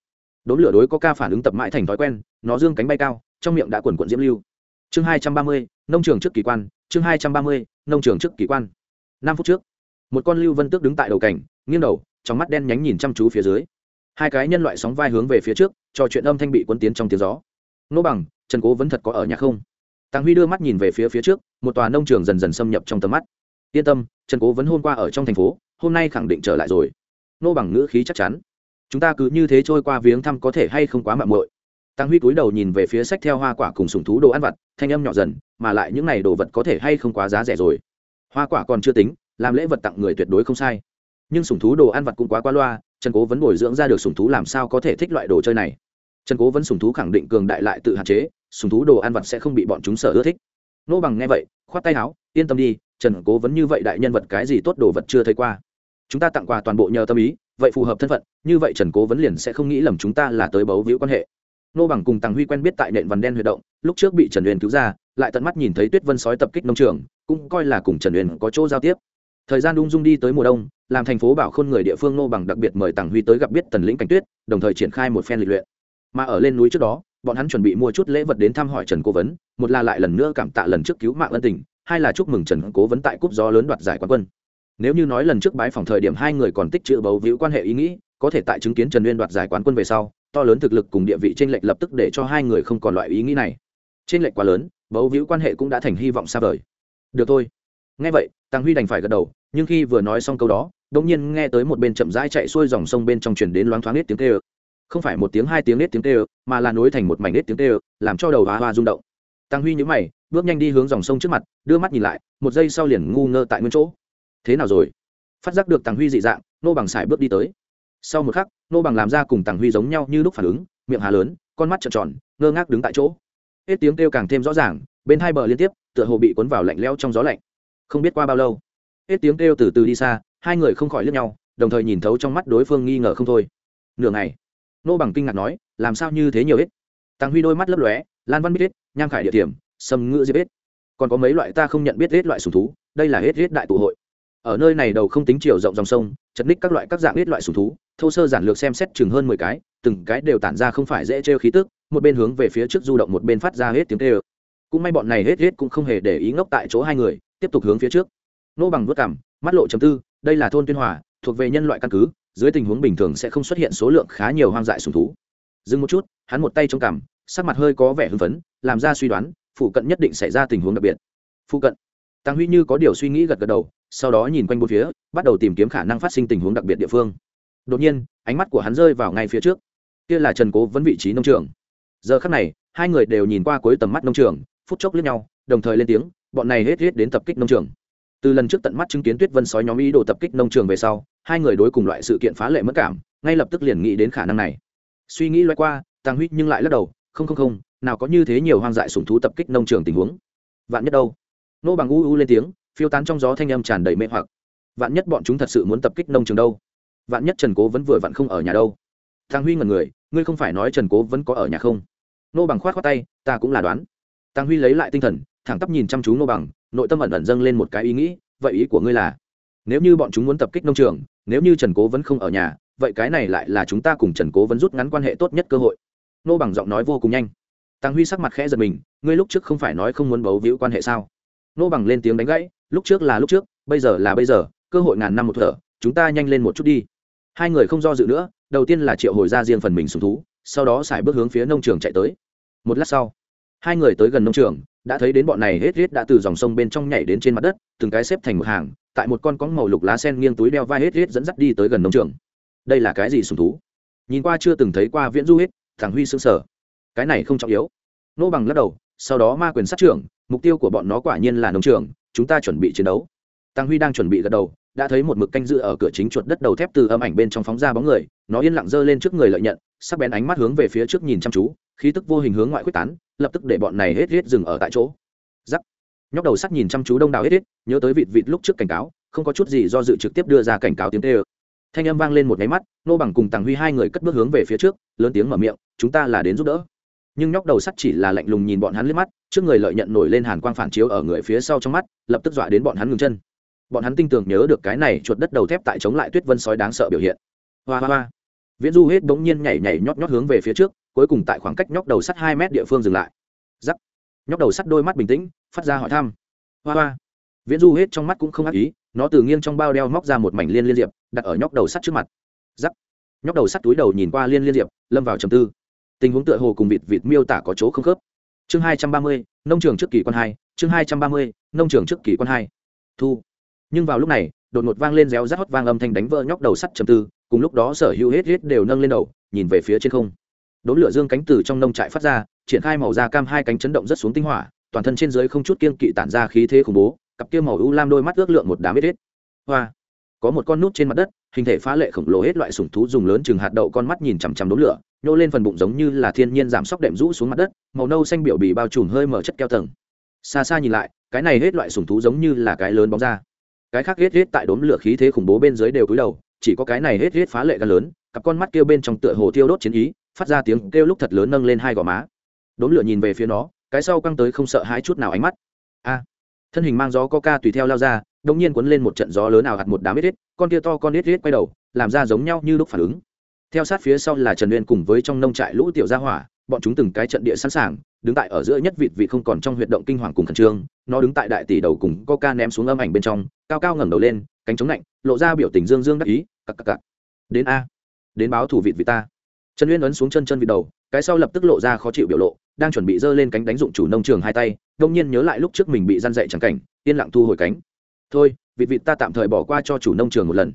Speaker 1: Đốn lửa đối có ca phản ứng tập mãi thành thói quen, nó dương cánh bay cao, trong miệng đã quần quận diễm lưu. Chương hai trăm ba mươi, nông trường trước kỳ quan, chương hai trăm ba mươi, nông trường trước kỳ quan. Năm phút trước, một con lưu vân tước đứng tại đầu cảnh nghiêng đầu trong mắt đen nhánh nhìn chăm chú phía dưới. Hai cái nhân loại sóng vai hướng về phía trước, trò chuyện âm thanh bị quân tiến trong tiếng gió. Nô bằng, trần cố vẫn thật có ở nhà không? Tàng huy đưa mắt nhìn về phía phía trước, một tòa nông trường dần dần xâm nhập trong tầm mắt. Yên tâm, trần cố vẫn hôm qua ở trong thành phố, hôm nay khẳng định trở lại rồi. Nô bằng ngữ khí chắc chắn. Chúng ta cứ như thế trôi qua viếng thăm có thể hay không quá mạng muội. Tăng huy cúi đầu nhìn về phía sách theo hoa quả cùng sùng thú đồ ăn vặt, thanh âm nhỏ dần, mà lại những này đồ vật có thể hay không quá giá rẻ rồi. Hoa quả còn chưa tính, làm lễ vật tặng người tuyệt đối không sai nhưng sủng thú đồ ăn vặt cũng quá qua loa, trần cố vẫn bồi dưỡng ra được sủng thú làm sao có thể thích loại đồ chơi này? Trần cố vẫn sủng thú khẳng định cường đại lại tự hạn chế, sủng thú đồ ăn vặt sẽ không bị bọn chúng sở ưa thích. Nô bằng nghe vậy, khoát tay áo, yên tâm đi, trần cố vẫn như vậy đại nhân vật cái gì tốt đồ vật chưa thấy qua. Chúng ta tặng quà toàn bộ nhờ tâm ý, vậy phù hợp thân phận, như vậy trần cố vấn liền sẽ không nghĩ lầm chúng ta là tới bấu víu quan hệ. Nô bằng cùng tàng huy quen biết tại nện vằn đen huy động, lúc trước bị trần huyền cứu ra, lại tận mắt nhìn thấy tuyết vân sói tập kích nông trường, cũng coi là cùng trần huyền có chỗ giao tiếp thời gian ung dung đi tới mùa đông, làm thành phố bảo khôn người địa phương nô bằng đặc biệt mời tàng huy tới gặp biết tần lĩnh cảnh tuyết, đồng thời triển khai một phen lịch luyện. Mà ở lên núi trước đó, bọn hắn chuẩn bị mua chút lễ vật đến thăm hỏi trần cố vấn, một là lại lần nữa cảm tạ lần trước cứu mạng ân tình, hai là chúc mừng trần cố vấn tại cúp gió lớn đoạt giải quán quân. Nếu như nói lần trước bái phòng thời điểm hai người còn tích chữ bấu víu quan hệ ý nghĩ, có thể tại chứng kiến trần uyên đoạt giải quán quân về sau, to lớn thực lực cùng địa vị trên lệch lập tức để cho hai người không còn loại ý nghĩ này. Trên lệch quá lớn, bấu víu quan hệ cũng đã thành hy vọng xa vời. Được thôi nghe vậy tăng huy đành phải gật đầu, nhưng khi vừa nói xong câu đó, đột nhiên nghe tới một bên chậm rãi chạy xuôi dòng sông bên trong truyền đến loáng thoáng nết tiếng kêu. Không phải một tiếng, hai tiếng nết tiếng kêu, mà là nối thành một mảnh nết tiếng kêu, làm cho đầu hoa hoa rung động. Tăng huy nhíu mày, bước nhanh đi hướng dòng sông trước mặt, đưa mắt nhìn lại, một giây sau liền ngu ngơ tại nguyên chỗ. Thế nào rồi? Phát giác được tăng huy dị dạng, nô bằng sải bước đi tới. Sau một khắc, nô bằng làm ra cùng tăng huy giống nhau như lúc phản ứng, miệng hà lớn, con mắt trợn tròn, ngơ ngác đứng tại chỗ. Hết tiếng kêu càng thêm rõ ràng, bên hai bờ liên tiếp, tựa hồ bị cuốn vào lạnh lẽo trong gió lạnh không biết qua bao lâu. Hết tiếng kêu từ từ đi xa, hai người không khỏi lướt nhau, đồng thời nhìn thấu trong mắt đối phương nghi ngờ không thôi. Nửa ngày, nô bằng kinh ngạc nói, làm sao như thế nhiều hết? Tăng huy đôi mắt lấp lóe, lan văn biết hết, nham khải địa điểm sầm ngữ diệp hết. Còn có mấy loại ta không nhận biết hết loại sùng thú, đây là hết hết đại tụ hội. Ở nơi này đầu không tính chiều rộng dòng sông, chật ních các loại các dạng hết loại sùng thú, thô sơ giản lược xem xét chừng hơn mười cái, từng cái đều tản ra không phải dễ trêu khí tức, một bên hướng về phía trước du động một bên phát ra hết tiếng tê ơ cũng may bọn này hết hết cũng không hề để ý ngốc tại chỗ hai người tiếp tục hướng phía trước. Nô bằng vớt cảm, mắt lộ chấm tư, đây là thôn tuyên hòa, thuộc về nhân loại căn cứ, dưới tình huống bình thường sẽ không xuất hiện số lượng khá nhiều hoang dại sùng thú. Dừng một chút, hắn một tay trong cằm, sắc mặt hơi có vẻ hưng phấn, làm ra suy đoán, phụ cận nhất định xảy ra tình huống đặc biệt. Phụ cận. Tăng huy như có điều suy nghĩ gật gật đầu, sau đó nhìn quanh bốn phía, bắt đầu tìm kiếm khả năng phát sinh tình huống đặc biệt địa phương. Đột nhiên, ánh mắt của hắn rơi vào ngay phía trước. Kia là trần cố vấn vị trí nông trường. Giờ khắc này, hai người đều nhìn qua cuối tầm mắt nông trường, phút chốc lướt nhau, đồng thời lên tiếng bọn này hết hết đến tập kích nông trường. Từ lần trước tận mắt chứng kiến tuyết vân sói nhóm ý đồ tập kích nông trường về sau, hai người đối cùng loại sự kiện phá lệ mất cảm, ngay lập tức liền nghĩ đến khả năng này. Suy nghĩ loay qua tăng huy nhưng lại lắc đầu, không không không, nào có như thế nhiều hoang dại sùng thú tập kích nông trường tình huống. Vạn nhất đâu? Nô bằng u u lên tiếng, phiêu tán trong gió thanh âm tràn đầy mê hoặc. Vạn nhất bọn chúng thật sự muốn tập kích nông trường đâu? Vạn nhất trần cố vẫn vừa vặn không ở nhà đâu? Thang huy ngần người, ngươi không phải nói trần cố vẫn có ở nhà không? Nô bằng khoát khoát tay, ta cũng là đoán. Tăng huy lấy lại tinh thần thẳng tắp nhìn chăm chú nô bằng, nội tâm ẩn ẩn dâng lên một cái ý nghĩ, vậy ý của ngươi là, nếu như bọn chúng muốn tập kích nông trường, nếu như trần cố vẫn không ở nhà, vậy cái này lại là chúng ta cùng trần cố vẫn rút ngắn quan hệ tốt nhất cơ hội. Nô bằng giọng nói vô cùng nhanh. Tăng huy sắc mặt khẽ giật mình, ngươi lúc trước không phải nói không muốn bấu víu quan hệ sao? Nô bằng lên tiếng đánh gãy, lúc trước là lúc trước, bây giờ là bây giờ, cơ hội ngàn năm một thở, chúng ta nhanh lên một chút đi. Hai người không do dự nữa, đầu tiên là triệu hồi ra riêng phần mình sùng thú, sau đó xài bước hướng phía nông trường chạy tới. Một lát sau hai người tới gần nông trường, đã thấy đến bọn này hết hết đã từ dòng sông bên trong nhảy đến trên mặt đất, từng cái xếp thành một hàng, tại một con cóng màu lục lá sen nghiêng túi đeo vai hết hết dẫn dắt đi tới gần nông trường. Đây là cái gì sùng thú? Nhìn qua chưa từng thấy qua viễn du hết, thằng huy sững sờ. Cái này không trọng yếu. Nô bằng lắc đầu, sau đó ma quyền sát trưởng, mục tiêu của bọn nó quả nhiên là nông trường, chúng ta chuẩn bị chiến đấu. Tăng huy đang chuẩn bị gật đầu, đã thấy một mực canh dự ở cửa chính chuột đất đầu thép từ âm ảnh bên trong phóng ra bóng người, nó yên lặng giơ lên trước người lợi nhận, sắc bén ánh mắt hướng về phía trước nhìn chăm chú, khí tức vô hình hướng ngoại quyết tán lập tức để bọn này hết hết dừng ở tại chỗ. Giắc nhóc đầu sắt nhìn chăm chú đông đảo hết hết, nhớ tới vịt vịt lúc trước cảnh cáo, không có chút gì do dự trực tiếp đưa ra cảnh cáo tiếng tê ơ thanh âm vang lên một nháy mắt, nô bằng cùng tàng huy hai người cất bước hướng về phía trước, lớn tiếng mở miệng, chúng ta là đến giúp đỡ. Nhưng nhóc đầu sắt chỉ là lạnh lùng nhìn bọn hắn liếc mắt, trước người lợi nhận nổi lên hàn quang phản chiếu ở người phía sau trong mắt, lập tức dọa đến bọn hắn ngừng chân. Bọn hắn tinh tường nhớ được cái này chuột đất đầu thép tại chống lại tuyết vân sói đáng sợ biểu hiện. Hoa hoa hoa. Viễn du hết bỗng nhiên nhảy nhảy nhót nhót hướng về phía trước cuối cùng tại khoảng cách nhóc đầu sắt hai mét địa phương dừng lại. Giắc nhóc đầu sắt đôi mắt bình tĩnh, phát ra hỏi thăm. Hoa hoa. Viễn du hết trong mắt cũng không ác ý, nó từ nghiêng trong bao đeo móc ra một mảnh liên liên diệp, đặt ở nhóc đầu sắt trước mặt. Giắc nhóc đầu sắt túi đầu nhìn qua liên liên diệp, lâm vào trầm tư. Tình huống tựa hồ cùng vịt vịt miêu tả có chỗ không khớp. Chương hai trăm ba mươi, nông trường trước kỳ quan hai, chương hai trăm ba mươi, nông trường trước kỳ quan hai. Thu. Nhưng vào lúc này, đột ngột vang lên réo rắt hót vang âm thanh đánh vỡ nhóc đầu sắt trầm tư, cùng lúc đó sở hữu hết hết đều nâng lên đầu, nhìn về phía trên không đốn lửa dương cánh từ trong nông trại phát ra, triển khai màu da cam hai cánh chấn động rất xuống tinh hỏa, toàn thân trên dưới không chút kiên kỵ tản ra khí thế khủng bố, cặp kia màu u lam đôi mắt ước lượng một đám hết hết hoa, có một con nút trên mặt đất, hình thể phá lệ khổng lồ hết loại sủng thú dùng lớn chừng hạt đậu con mắt nhìn chằm chằm đốm lửa, nhô lên phần bụng giống như là thiên nhiên giảm sóc đệm rũ xuống mặt đất, màu nâu xanh biểu bì bao trùm hơi mở chất keo tầng. Xa xa nhìn lại, cái này hết loại sủng thú giống như là cái lớn bóng ra cái khác hết hết tại đốm lửa khí thế khủng bố bên dưới đều cúi đầu, chỉ có cái này hết hết phá lệ gan lớn, cặp con mắt kia bên trong tựa hồ tiêu đốt chiến ý phát ra tiếng kêu lúc thật lớn nâng lên hai gò má. Đốm lửa nhìn về phía nó, cái sau căng tới không sợ hãi chút nào ánh mắt. A! Thân hình mang gió coca tùy theo lao ra đông nhiên cuốn lên một trận gió lớn ảo hạt một đám ít ít, con kia to con ít ít quay đầu, làm ra giống nhau như lúc phản ứng. Theo sát phía sau là trần uyên cùng với trong nông trại lũ tiểu gia hỏa, bọn chúng từng cái trận địa sẵn sàng, đứng tại ở giữa nhất vịt vị không còn trong huyệt động kinh hoàng cùng khẩn trương, nó đứng tại đại tỷ đầu cùng coca ném xuống âm ảnh bên trong, cao cao ngẩng đầu lên, cánh chống lạnh, lộ ra biểu tình dương dương đắc ý, cặc cặc cặc. Đến a! Đến báo thủ vịt vị ta trần uyên ấn xuống chân chân vịt đầu, cái sau lập tức lộ ra khó chịu biểu lộ, đang chuẩn bị giơ lên cánh đánh dụng chủ nông trường hai tay đông nhiên nhớ lại lúc trước mình bị gian dậy chẳng cảnh, yên lặng thu hồi cánh. Thôi, vịt vịt ta tạm thời bỏ qua cho chủ nông trường một lần.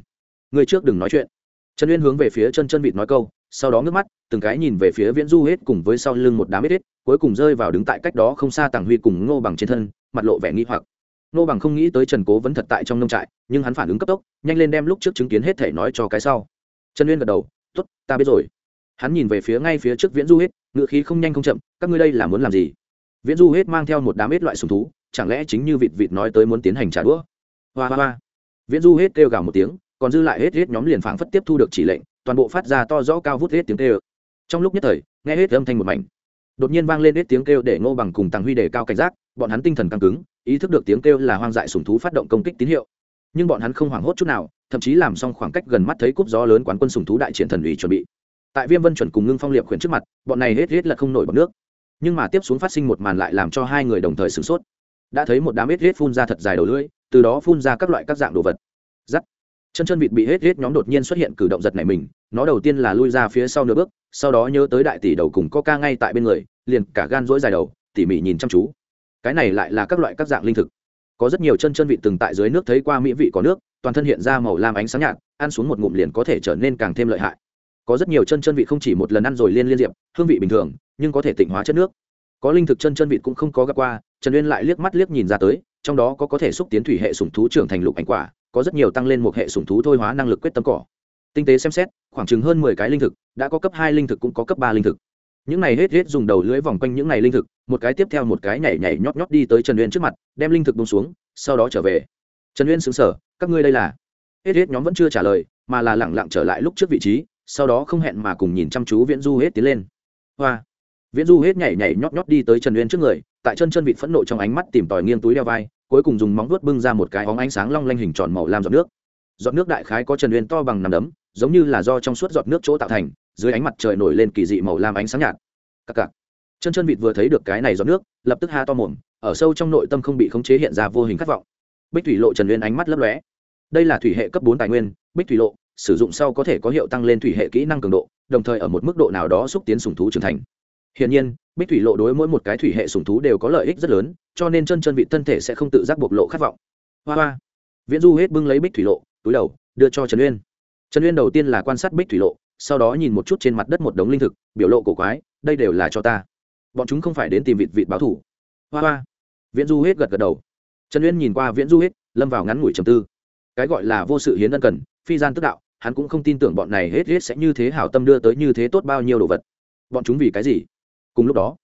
Speaker 1: Người trước đừng nói chuyện. Trần uyên hướng về phía chân chân vịt nói câu, sau đó ngước mắt, từng cái nhìn về phía viễn du hết cùng với sau lưng một đám hết hết cuối cùng rơi vào đứng tại cách đó không xa tàng huy cùng ngô bằng trên thân, mặt lộ vẻ nghi hoặc. Ngô bằng không nghĩ tới trần cố vẫn thật tại trong nông trại, nhưng hắn phản ứng cấp tốc, nhanh lên đem lúc trước chứng kiến hết thể nói cho cái sau. Trần uyên gật đầu t ố t ta biết rồi hắn nhìn về phía ngay phía trước viễn du hết, ngựa khí không nhanh không chậm, các ngươi đây là muốn làm gì? Viễn du hết mang theo một đám hết loại sùng thú, chẳng lẽ chính như vịt vịt nói tới muốn tiến hành trả đũa? Hoa hoa hoa. Viễn du hết kêu gào một tiếng, còn dư lại hết hết nhóm liền phảng phất tiếp thu được chỉ lệnh, toàn bộ phát ra to rõ cao vút hết tiếng kêu. Trong lúc nhất thời, nghe hết âm thanh một mảnh. Đột nhiên vang lên hết tiếng kêu để ngô bằng cùng tàng huy đề cao cảnh giác, bọn hắn tinh thần căng cứng, ý thức được tiếng kêu là hoang dại sùng thú phát động công kích tín hiệu. Nhưng bọn hắn không hoảng hốt chút nào, thậm chí làm xong khoảng cách gần mắt thấy cúp gió lớn quán quân sùng thú đại triển thần ủy chuẩn bị tại viêm vân chuẩn cùng ngưng phong liệp khuyển trước mặt, bọn này hết hết là không nổi bọc nước. Nhưng mà tiếp xuống phát sinh một màn lại làm cho hai người đồng thời sửng sốt. Đã thấy một đám hết hết phun ra thật dài đầu lưỡi, từ đó phun ra các loại các dạng đồ vật. Giắt chân chân vịt bị hết hết nhóm đột nhiên xuất hiện cử động giật này mình, nó đầu tiên là lui ra phía sau nửa bước, sau đó nhớ tới đại tỷ đầu cùng coca ngay tại bên người, liền cả gan rỗi dài đầu, tỉ mỉ nhìn chăm chú. Cái này lại là các loại các dạng linh thực. Có rất nhiều chân chân vịt từng tại dưới nước thấy qua mỹ vị có nước, toàn thân hiện ra màu lam ánh sáng nhạt, ăn xuống một ngụm liền có thể trở nên càng thêm lợi hại có rất nhiều chân chân vị không chỉ một lần ăn rồi liên liên diệp, hương vị bình thường, nhưng có thể tịnh hóa chất nước. Có linh thực chân chân vịt cũng không có gặp qua, trần uyên lại liếc mắt liếc nhìn ra tới, trong đó có có thể xúc tiến thủy hệ sủng thú trưởng thành lục ảnh quả, có rất nhiều tăng lên một hệ sủng thú thôi hóa năng lực quyết tâm cỏ. Tinh tế xem xét, khoảng chừng hơn mười cái linh thực, đã có cấp hai linh thực cũng có cấp ba linh thực. Những này hết hết dùng đầu lưỡi vòng quanh những này linh thực, một cái tiếp theo một cái nhảy nhảy nhót nhót đi tới trần uyên trước mặt, đem linh thực bông xuống, sau đó trở về. Trần uyên xứng sở các ngươi đây là? Hết hết nhóm vẫn chưa trả lời, mà là lẳng lặng trở lại lúc trước vị trí sau đó không hẹn mà cùng nhìn chăm chú viễn du hết tiến lên. Hoa. Viễn du hết nhảy nhảy nhót nhót đi tới trần uyên trước người, tại chân chân vịt phẫn nộ trong ánh mắt tìm tòi nghiêng túi đeo vai, cuối cùng dùng móng vuốt bưng ra một cái óng ánh sáng long lanh hình tròn màu lam giọt nước. Giọt nước đại khái có trần uyên to bằng nằm đấm, giống như là do trong suốt giọt nước chỗ tạo thành, dưới ánh mặt trời nổi lên kỳ dị màu lam ánh sáng nhạt. Cặc cặc. Chân chân vịt vừa thấy được cái này giọt nước, lập tức ha to mồm, ở sâu trong nội tâm không bị khống chế hiện ra vô hình khát vọng. Bích thủy lộ trần uyên ánh mắt lấp lóe. Đây là thủy hệ cấp bốn tài nguyên, bích thủy lộ sử dụng sau có thể có hiệu tăng lên thủy hệ kỹ năng cường độ đồng thời ở một mức độ nào đó xúc tiến sùng thú trưởng thành Hiển nhiên, bích thủy lộ đối mỗi một cái thủy hệ sủng thú đều có lợi ích rất lớn, cho nên chân chân vị thân thể sẽ không tự giác bộc lộ khát vọng. Hoa hoa. Viễn Du hết bưng lấy bích thủy lộ, túi đầu, đưa cho Trần Uyên. Trần Uyên đầu tiên là quan sát bích thủy lộ, sau đó nhìn một chút trên mặt đất một đống linh thực, biểu lộ cổ quái, đây đều là cho ta. Bọn chúng không phải đến tìm vịt vịt báo thủ. Hoa hoa. Viễn Du hết gật gật đầu. Trần Uyên nhìn qua Viễn Du hết, lâm vào ngắn ngủi trầm tư. Cái gọi là vô sự hiến ân cần, phi gian tức đạo, hắn cũng không tin tưởng bọn này hết hết sẽ như thế hảo tâm đưa tới như thế tốt bao nhiêu đồ vật. Bọn chúng vì cái gì? cùng lúc đó,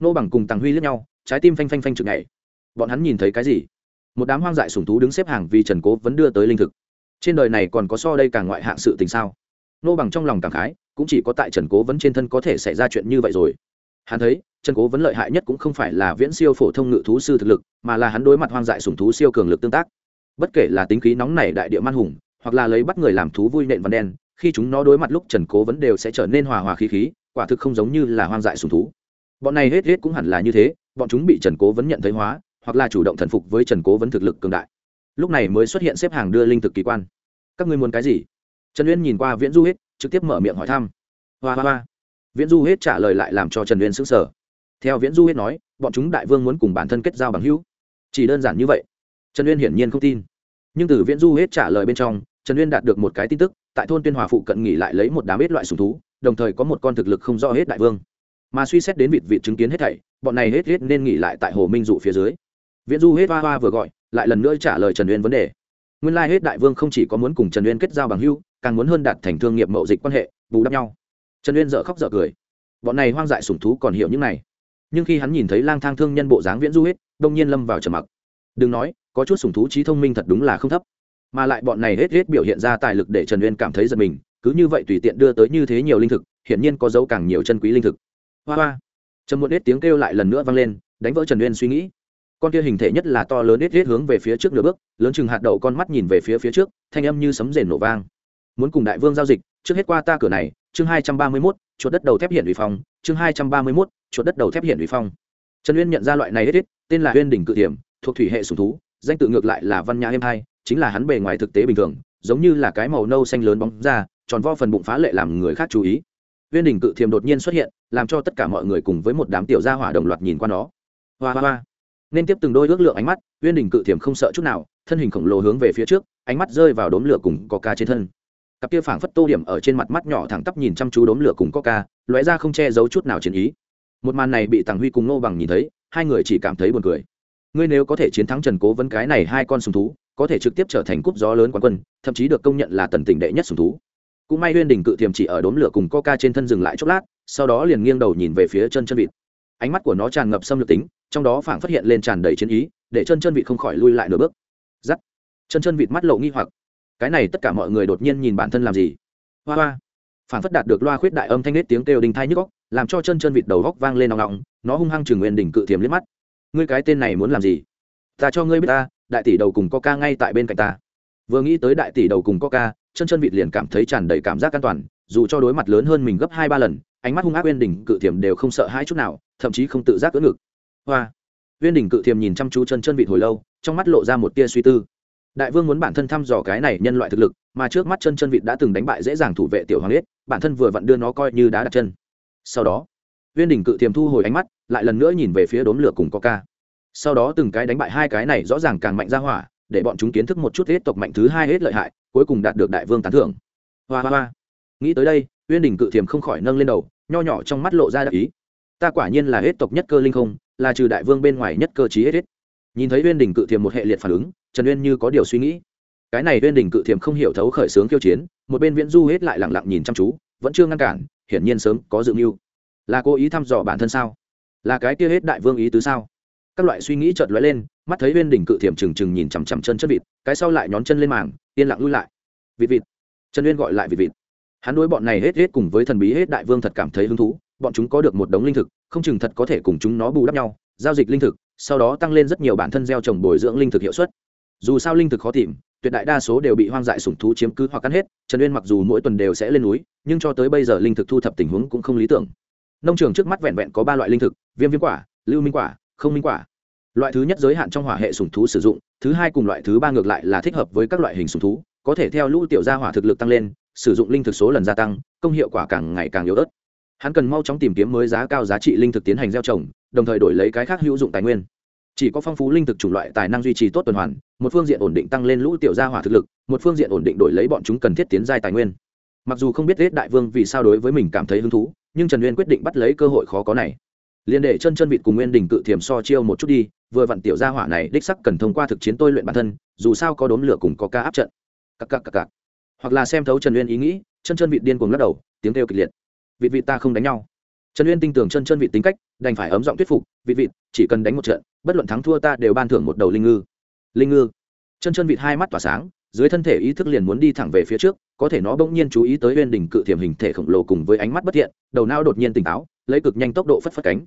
Speaker 1: nô bằng cùng tàng huy lướt nhau, trái tim phanh phanh phanh chực ngày bọn hắn nhìn thấy cái gì? Một đám hoang dại sùng thú đứng xếp hàng vì trần cố vẫn đưa tới linh thực. Trên đời này còn có so đây càng ngoại hạng sự tình sao? Nô bằng trong lòng cảm khái, cũng chỉ có tại trần cố vẫn trên thân có thể xảy ra chuyện như vậy rồi. Hắn thấy, trần cố vẫn lợi hại nhất cũng không phải là viễn siêu phổ thông ngự thú sư thực lực, mà là hắn đối mặt hoang dại sùng thú siêu cường lực tương tác. Bất kể là tính khí nóng này đại địa man hùng hoặc là lấy bắt người làm thú vui nện văn đen, khi chúng nó đối mặt lúc trần cố vẫn đều sẽ trở nên hòa hòa khí khí, quả thực không giống như là hoang dại sùng thú. Bọn này hết hết cũng hẳn là như thế, bọn chúng bị trần cố vấn nhận thấy hóa, hoặc là chủ động thần phục với trần cố vấn thực lực cường đại. Lúc này mới xuất hiện xếp hàng đưa linh thực kỳ quan. Các ngươi muốn cái gì? Trần uyên nhìn qua viễn du hết trực tiếp mở miệng hỏi thăm. Hoa hoa hoa. Viễn du hết trả lời lại làm cho trần uyên sững sờ. Theo viễn du hết nói, bọn chúng đại vương muốn cùng bản thân kết giao bằng hữu. Chỉ đơn giản như vậy. Trần uyên hiển nhiên không tin. Nhưng từ viễn du hết trả lời bên trong trần uyên đạt được một cái tin tức, tại thôn tuyên hòa phụ cận nghỉ lại lấy một đám hết loại sùng thú, đồng thời có một con thực lực không rõ hết đại vương. Mà suy xét đến vịt vịt chứng kiến hết thảy, bọn này hết hết nên nghỉ lại tại hồ minh dụ phía dưới. Viễn du hết hoa hoa vừa gọi, lại lần nữa trả lời trần uyên vấn đề. Nguyên lai hết đại vương không chỉ có muốn cùng trần uyên kết giao bằng hưu càng muốn hơn đạt thành thương nghiệp mậu dịch quan hệ, bù đắp nhau. Trần uyên dở khóc dở cười. Bọn này hoang dại sủng thú còn hiểu những này. Nhưng khi hắn nhìn thấy lang thang thương nhân bộ dáng viễn du hết, đông nhiên lâm vào trầm mặc. Đừng nói, có chút sủng thú trí thông minh thật đúng là không thấp mà lại bọn này hết hết biểu hiện ra tài lực để trần uyên cảm thấy giật mình cứ như vậy tùy tiện đưa tới như thế nhiều linh thực hiển nhiên có dấu càng nhiều chân quý linh thực. Hoa hoa. Trần một hết tiếng kêu lại lần nữa vang lên đánh vỡ trần uyên suy nghĩ. Con kia hình thể nhất là to lớn hết hết hướng về phía trước nửa bước lớn chừng hạt đậu con mắt nhìn về phía phía trước thanh âm như sấm rền nổ vang. Muốn cùng đại vương giao dịch trước hết qua ta cửa này chương hai trăm ba mươi mốt chuột đất đầu thép hiện ủy phong chương hai trăm ba mươi mốt chuột đất đầu thép hiện ủy phong trần uyên nhận ra loại này hết hết tên là uyên đỉnh cự thiểm, thuộc thủy hệ sùng thú danh tự ngược lại là văn nhã êm hai chính là hắn bề ngoài thực tế bình thường, giống như là cái màu nâu xanh lớn bóng ra, tròn vo phần bụng phá lệ làm người khác chú ý. Viên Đình cự thiềm đột nhiên xuất hiện, làm cho tất cả mọi người cùng với một đám tiểu gia hỏa đồng loạt nhìn qua nó. Hoa hoa hoa. Nên tiếp từng đôi ước lượng ánh mắt, Viên Đình cự thiềm không sợ chút nào, thân hình khổng lồ hướng về phía trước, ánh mắt rơi vào đốm lửa cùng coca trên thân. Cặp kia phảng phất tô điểm ở trên mặt mắt nhỏ thẳng tắp nhìn chăm chú đốm lửa cùng coca, lóe ra không che giấu chút nào chiến ý. Một màn này bị tàng huy cùng nô bằng nhìn thấy, hai người chỉ cảm thấy buồn cười. Ngươi nếu có thể chiến thắng trần cố vấn cái này hai con sùng thú có thể trực tiếp trở thành cúp gió lớn quán quân, thậm chí được công nhận là tần tỉnh đệ nhất sùng thú. Cũng may huyên đình cự thiềm chỉ ở đốm lửa cùng coca trên thân dừng lại chốc lát, sau đó liền nghiêng đầu nhìn về phía chân chân vịt. Ánh mắt của nó tràn ngập xâm lược tính, trong đó phảng phát hiện lên tràn đầy chiến ý, để chân chân vịt không khỏi lui lại nửa bước. Giắt. Chân chân vịt mắt lộ nghi hoặc. Cái này tất cả mọi người đột nhiên nhìn bản thân làm gì? Hoa hoa. Phảng phất đạt được loa khuyết đại âm thanh nết tiếng kêu đình thai nhức góc làm cho chân chân vịt đầu góc vang lên nòng nọng nó hung hăng chừng nguyên đỉnh cự thiềm liếc mắt. Ngươi cái tên này muốn làm gì? Ta cho ngươi biết ta đại tỷ đầu cùng coca ngay tại bên cạnh ta. Vừa nghĩ tới đại tỷ đầu cùng coca, chân chân vịt liền cảm thấy tràn đầy cảm giác an toàn, dù cho đối mặt lớn hơn mình gấp hai ba lần, ánh mắt hung ác uyên đỉnh cự thiềm đều không sợ hai chút nào, thậm chí không tự giác cưỡng ngực. Hoa! Uyên đỉnh cự thiềm nhìn chăm chú chân chân vịt hồi lâu, trong mắt lộ ra một tia suy tư. Đại vương muốn bản thân thăm dò cái này nhân loại thực lực, mà trước mắt chân chân vịt đã từng đánh bại dễ dàng thủ vệ tiểu hoàng yết bản thân vừa vặn đưa nó coi như đá đặt chân. Sau đó, uyên đỉnh cự thiềm thu hồi ánh mắt, lại lần nữa nhìn về phía đốm lửa cùng coca sau đó từng cái đánh bại hai cái này rõ ràng càng mạnh ra hỏa, để bọn chúng kiến thức một chút hết tộc mạnh thứ hai hết lợi hại, cuối cùng đạt được đại vương tán thưởng. Hoa hoa hoa. Nghĩ tới đây, uyên đình cự thiềm không khỏi nâng lên đầu, nho nhỏ trong mắt lộ ra đại ý. Ta quả nhiên là hết tộc nhất cơ linh không, là trừ đại vương bên ngoài nhất cơ chí hết hết. Nhìn thấy uyên đình cự thiềm một hệ liệt phản ứng, trần uyên như có điều suy nghĩ. Cái này uyên đình cự thiềm không hiểu thấu khởi sướng khiêu chiến, một bên viễn du hết lại lẳng lặng nhìn chăm chú, vẫn chưa ngăn cản, hiển nhiên sớm có dự mưu. Là cố ý thăm dò bản thân sao? Là cái kia hết đại vương ý tứ sao? Các loại suy nghĩ chợt lóe lên, mắt thấy viên đỉnh cự thiểm trừng trừng nhìn chằm chằm chân chất vịt, cái sau lại nhón chân lên màng, yên lặng lui lại. Vịt vịt. Trần uyên gọi lại vịt vịt. Hắn đối bọn này hết hết cùng với thần bí hết đại vương thật cảm thấy hứng thú, bọn chúng có được một đống linh thực, không chừng thật có thể cùng chúng nó bù đắp nhau, giao dịch linh thực, sau đó tăng lên rất nhiều bản thân gieo trồng bồi dưỡng linh thực hiệu suất. Dù sao linh thực khó tìm, tuyệt đại đa số đều bị hoang dại sủng thú chiếm cứ hoặc cắn hết, trần uyên mặc dù mỗi tuần đều sẽ lên núi, nhưng cho tới bây giờ linh thực thu thập tình huống cũng không lý tưởng. Nông trường trước mắt vẹn vẹn có ba loại linh thực, viêm viêm quả, lưu minh quả không minh quả. Loại thứ nhất giới hạn trong hỏa hệ sùng thú sử dụng, thứ hai cùng loại thứ ba ngược lại là thích hợp với các loại hình sùng thú, có thể theo lũ tiểu gia hỏa thực lực tăng lên, sử dụng linh thực số lần gia tăng, công hiệu quả càng ngày càng yếu ớt. Hắn cần mau chóng tìm kiếm mới giá cao giá trị linh thực tiến hành gieo trồng, đồng thời đổi lấy cái khác hữu dụng tài nguyên. Chỉ có phong phú linh thực chủng loại tài năng duy trì tốt tuần hoàn, một phương diện ổn định tăng lên lũ tiểu gia hỏa thực lực, một phương diện ổn định đổi lấy bọn chúng cần thiết tiến giai tài nguyên. Mặc dù không biết hết đại vương vì sao đối với mình cảm thấy hứng thú, nhưng trần uyên quyết định bắt lấy cơ hội khó có này liền để chân chân vịt cùng nguyên đình cự thiềm so chiêu một chút đi, vừa vặn tiểu gia hỏa này đích sắc cần thông qua thực chiến tôi luyện bản thân, dù sao có đốm lửa cùng có ca áp trận. Cặc cặc cặc cặc. Hoặc là xem thấu trần uyên ý nghĩ, chân chân vịt điên cuồng lắc đầu, tiếng kêu kịch liệt. Vịt vịt ta không đánh nhau. Trần uyên tin tưởng chân chân vịt tính cách, đành phải ấm giọng thuyết phục, vịt vịt, chỉ cần đánh một trận, bất luận thắng thua ta đều ban thưởng một đầu linh ngư. Linh ngư. Chân chân vịt hai mắt tỏa sáng, dưới thân thể ý thức liền muốn đi thẳng về phía trước, có thể nó bỗng nhiên chú ý tới uyên đỉnh cự thiểm hình thể khổng lồ cùng với ánh mắt bất thiện, đầu não đột nhiên tỉnh táo lấy cực nhanh tốc độ phất phất cánh.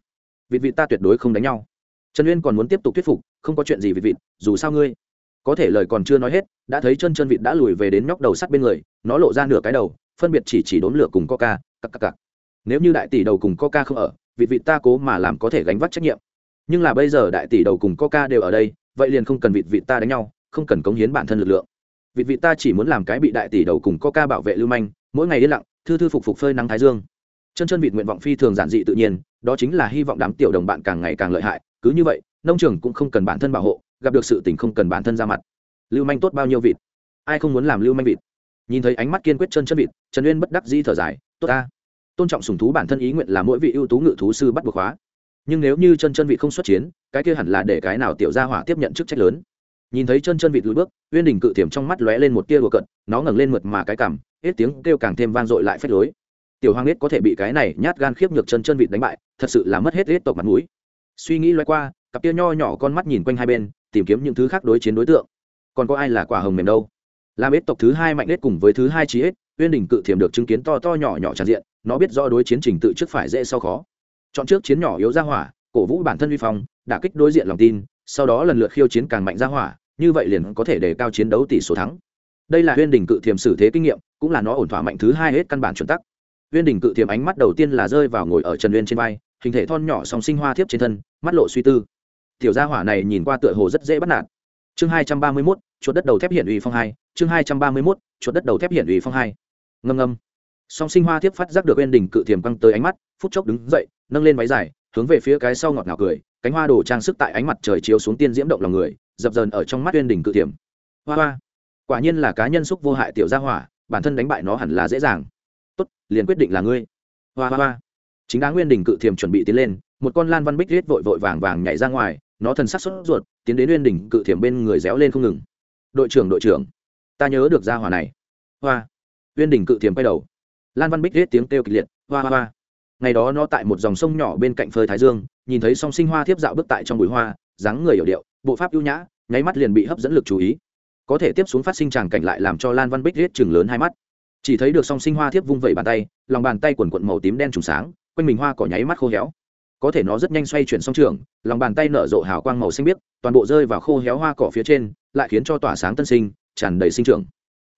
Speaker 1: Vịt vịt ta tuyệt đối không đánh nhau. Trần uyên còn muốn tiếp tục thuyết phục, không có chuyện gì vịt vịt, dù sao ngươi. Có thể lời còn chưa nói hết, đã thấy chân chân vịt đã lùi về đến nhóc đầu sắt bên người, nó lộ ra nửa cái đầu, phân biệt chỉ chỉ đốn lửa cùng coca, cặc cặc cặc. Nếu như đại tỷ đầu cùng coca không ở, vịt vịt ta cố mà làm có thể gánh vác trách nhiệm. Nhưng là bây giờ đại tỷ đầu cùng coca đều ở đây, vậy liền không cần vịt vịt ta đánh nhau, không cần cống hiến bản thân lực lượng. Vịt vịt ta chỉ muốn làm cái bị đại tỷ đầu cùng coca bảo vệ lưu manh, mỗi ngày yên lặng, thư thư phục phục phơi nắng thái dương chân chân vịt nguyện vọng phi thường giản dị tự nhiên, đó chính là hy vọng đám tiểu đồng bạn càng ngày càng lợi hại, cứ như vậy, nông trường cũng không cần bản thân bảo hộ, gặp được sự tình không cần bản thân ra mặt. Lưu manh tốt bao nhiêu vịt? Ai không muốn làm lưu manh vịt? Nhìn thấy ánh mắt kiên quyết chân chân vịt, trần uyên bất đắc di thở dài, tốt ta. Tôn trọng sùng thú bản thân ý nguyện là mỗi vị ưu tú ngự thú sư bắt buộc hóa. Nhưng nếu như chân chân vịt không xuất chiến, cái kia hẳn là để cái nào tiểu gia hỏa tiếp nhận chức trách lớn. Nhìn thấy chân chân vịt lùi bước, uyên đình cự tiềm trong mắt lóe lên một tia đùa cận nó ngẩng lên mượt mà cái cằm, hết tiếng kêu càng thêm vang dội lại phách lối tiểu hoàng nết có thể bị cái này nhát gan khiếp nhược chân chân vịt đánh bại, thật sự là mất hết hết tộc mặt mũi. Suy nghĩ loay qua, cặp tia nho nhỏ con mắt nhìn quanh hai bên, tìm kiếm những thứ khác đối chiến đối tượng. Còn có ai là quả hồng mềm đâu? Làm hết tộc thứ hai mạnh hết cùng với thứ hai trí hết, uyên đình cự thiềm được chứng kiến to to nhỏ nhỏ tràn diện, nó biết rõ đối chiến trình tự trước phải dễ sau khó. Chọn trước chiến nhỏ yếu ra hỏa, cổ vũ bản thân vi phong, đả kích đối diện lòng tin, sau đó lần lượt khiêu chiến càng mạnh ra hỏa, như vậy liền có thể đề cao chiến đấu tỷ số thắng. Đây là huyên đình cự thiềm xử thế kinh nghiệm, cũng là nó ổn thỏa mạnh thứ hai hết căn bản chuẩn tắc. Viên đình cự thiềm ánh mắt đầu tiên là rơi vào ngồi ở trần uyên trên vai, hình thể thon nhỏ song sinh hoa thiếp trên thân, mắt lộ suy tư. Tiểu gia hỏa này nhìn qua tựa hồ rất dễ bắt nạt. Chương hai trăm ba mươi mốt, chuột đất đầu thép hiện ủy phong hai, chương hai trăm ba mươi mốt, chuột đất đầu thép hiện ủy phong hai. Ngâm ngâm. Song sinh hoa thiếp phát giác được uyên đình cự thiềm căng tới ánh mắt, phút chốc đứng dậy, nâng lên váy dài, hướng về phía cái sau ngọt ngào cười, cánh hoa đồ trang sức tại ánh mặt trời chiếu xuống tiên diễm động lòng người, dập dờn ở trong mắt uyên đình cự thiềm. hoa hoa. Quả nhiên là cá nhân xúc vô hại tiểu gia hỏa, bản thân đánh bại nó hẳn là dễ dàng tốt, liền quyết định là ngươi. Hoa hoa hoa. Chính đáng nguyên đình cự thiềm chuẩn bị tiến lên, một con lan văn bích riết vội vội vàng vàng nhảy ra ngoài, nó thần sắc sốt ruột, tiến đến nguyên đình cự thiềm bên người réo lên không ngừng. Đội trưởng đội trưởng, ta nhớ được gia hỏa này. Hoa. Nguyên đình cự thiềm quay đầu. Lan văn bích riết tiếng kêu kịch liệt, hoa hoa hoa. Ngày đó nó tại một dòng sông nhỏ bên cạnh phơi thái dương, nhìn thấy song sinh hoa thiếp dạo bước tại trong bụi hoa, dáng người hiểu điệu, bộ pháp ưu nhã, nháy mắt liền bị hấp dẫn lực chú ý. Có thể tiếp xuống phát sinh tràng cảnh lại làm cho lan văn bích riết chừng lớn hai mắt chỉ thấy được song sinh hoa thiếp vung vẩy bàn tay, lòng bàn tay quần quận màu tím đen trùng sáng, quanh mình hoa cỏ nháy mắt khô héo. Có thể nó rất nhanh xoay chuyển song trường, lòng bàn tay nở rộ hào quang màu xanh biếc, toàn bộ rơi vào khô héo hoa cỏ phía trên, lại khiến cho tỏa sáng tân sinh, tràn đầy sinh trưởng.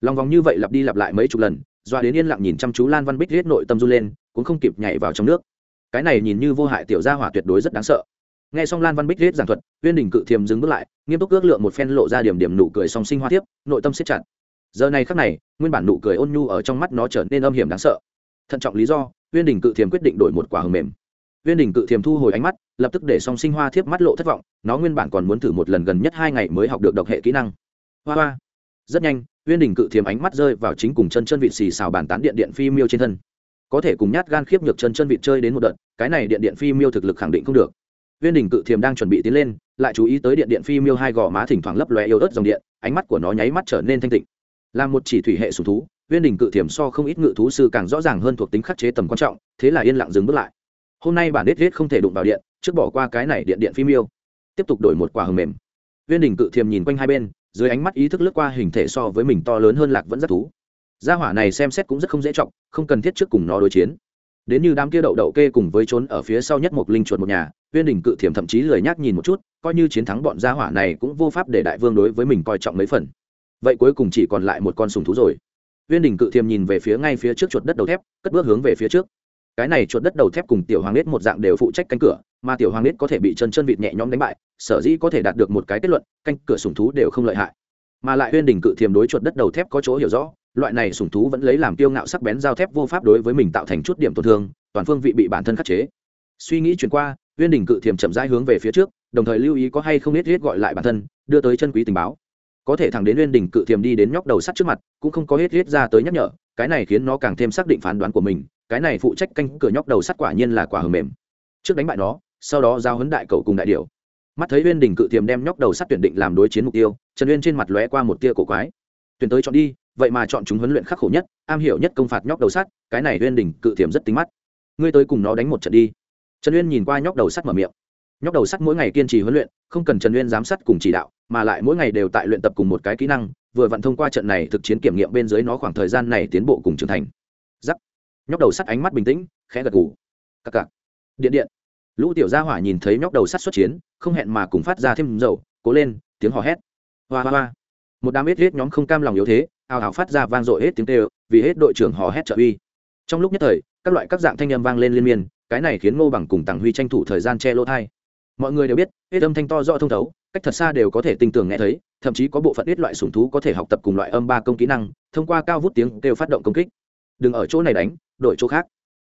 Speaker 1: Lòng vòng như vậy lặp đi lặp lại mấy chục lần, doa đến yên lặng nhìn chăm chú lan văn bích riết nội tâm run lên, cũng không kịp nhảy vào trong nước. Cái này nhìn như vô hại tiểu gia hỏa tuyệt đối rất đáng sợ. Nghe xong lan văn bích riết giảng thuật, uyên đình cự thiềm dừng bước lại, nghiêm túc ước lượng một phen lộ ra điểm điểm nụ cười song sinh hoa tiếp nội tâm siết chặt giờ này khắc này, nguyên bản nụ cười ôn nhu ở trong mắt nó trở nên âm hiểm đáng sợ. Thận trọng lý do uyên đình cự thiềm quyết định đổi một quả hầm mềm. Uyên đình cự thiềm thu hồi ánh mắt, lập tức để song sinh hoa thiếp mắt lộ thất vọng, nó nguyên bản còn muốn thử một lần gần nhất hai ngày mới học được độc hệ kỹ năng. Hoa hoa. Rất nhanh uyên đình cự thiềm ánh mắt rơi vào chính cùng chân chân vịt xì xào bàn tán điện điện phi miêu trên thân. Có thể cùng nhát gan khiếp nhược chân chân vịt chơi đến một đợt, cái này điện điện phi miêu thực lực khẳng định không được. Viên đình cự thiềm đang chuẩn bị tiến lên, lại chú ý tới điện điện phi miêu hai gò má thỉnh thoảng lấp lóe yếu ớt dòng điện, ánh mắt của nó nháy mắt trở nên thanh tịnh là một chỉ thủy hệ sùng thú, viên đình cự thiềm so không ít ngự thú sư càng rõ ràng hơn thuộc tính khắc chế tầm quan trọng, thế là yên lặng dừng bước lại. Hôm nay bản đết ghét không thể đụng vào điện, trước bỏ qua cái này điện điện phi miêu tiếp tục đổi một quả hầm mềm. Viên đình cự thiềm nhìn quanh hai bên, dưới ánh mắt ý thức lướt qua hình thể so với mình to lớn hơn lạc vẫn rất thú. Gia hỏa này xem xét cũng rất không dễ trọng không cần thiết trước cùng nó đối chiến. Đến như đám kia đậu đậu kê cùng với trốn ở phía sau nhất một linh chuột một nhà, viên đình cự thiểm thậm chí lười nhác nhìn một chút, coi như chiến thắng bọn gia hỏa này cũng vô pháp để đại vương đối với mình coi trọng mấy phần vậy cuối cùng chỉ còn lại một con sùng thú rồi. Viên đình cự thiềm nhìn về phía ngay phía trước chuột đất đầu thép, cất bước hướng về phía trước. Cái này chuột đất đầu thép cùng tiểu hoàng nết một dạng đều phụ trách canh cửa, mà tiểu hoàng nết có thể bị chân chân vịt nhẹ nhõm đánh bại, sở dĩ có thể đạt được một cái kết luận, canh cửa sùng thú đều không lợi hại. Mà lại viên đình cự thiềm đối chuột đất đầu thép có chỗ hiểu rõ, loại này sùng thú vẫn lấy làm tiêu ngạo sắc bén giao thép vô pháp đối với mình tạo thành chút điểm tổn thương, toàn phương vị bị bản thân khắc chế. Suy nghĩ chuyển qua, viên đình cự thiềm chậm rãi hướng về phía trước, đồng thời lưu ý có hay không biết hết gọi lại bản thân, đưa tới chân quý tình báo có thể thẳng đến uyên đỉnh cự thiềm đi đến nhóc đầu sắt trước mặt, cũng không có hết hết ra tới nhắc nhở, cái này khiến nó càng thêm xác định phán đoán của mình, cái này phụ trách canh cửa nhóc đầu sắt quả nhiên là quả hầm mềm. Trước đánh bại nó, sau đó giao hấn đại cầu cùng đại điều mắt thấy uyên đỉnh cự thiềm đem nhóc đầu sắt tuyển định làm đối chiến mục tiêu, trần uyên trên mặt lóe qua một tia cổ quái. Tuyển tới chọn đi, vậy mà chọn chúng huấn luyện khắc khổ nhất, am hiểu nhất công phạt nhóc đầu sắt, cái này uyên đỉnh cự tiềm rất tính mắt. Ngươi tới cùng nó đánh một trận đi. Trần uyên nhìn qua nhóc đầu sắt mở miệng. Nhóc đầu sắt mỗi ngày kiên trì huấn luyện, không cần trần uyên giám sát cùng chỉ đạo mà lại mỗi ngày đều tại luyện tập cùng một cái kỹ năng, vừa vặn thông qua trận này thực chiến kiểm nghiệm bên dưới nó khoảng thời gian này tiến bộ cùng trưởng thành. Giắc. Nhóc đầu sắt ánh mắt bình tĩnh, khẽ gật gù. Cặc cặc. Điện điện. Lũ tiểu gia hỏa nhìn thấy nhóc đầu sắt xuất chiến, không hẹn mà cùng phát ra thêm dầu, cố lên, tiếng hò hét. Hoa hoa hoa. Một đám ít hết nhóm không cam lòng yếu thế, ào ào phát ra vang dội hết tiếng tê vì hết đội trưởng hò hét trợ uy. Trong lúc nhất thời, các loại các dạng thanh âm vang lên liên miên, cái này khiến ngô bằng cùng tàng huy tranh thủ thời gian che lỗ thai mọi người đều biết, hết âm thanh to rõ thông thấu cách thật xa đều có thể tinh tường nghe thấy, thậm chí có bộ phận ít loại sùng thú có thể học tập cùng loại âm ba công kỹ năng, thông qua cao vút tiếng kêu phát động công kích. Đừng ở chỗ này đánh, đổi chỗ khác.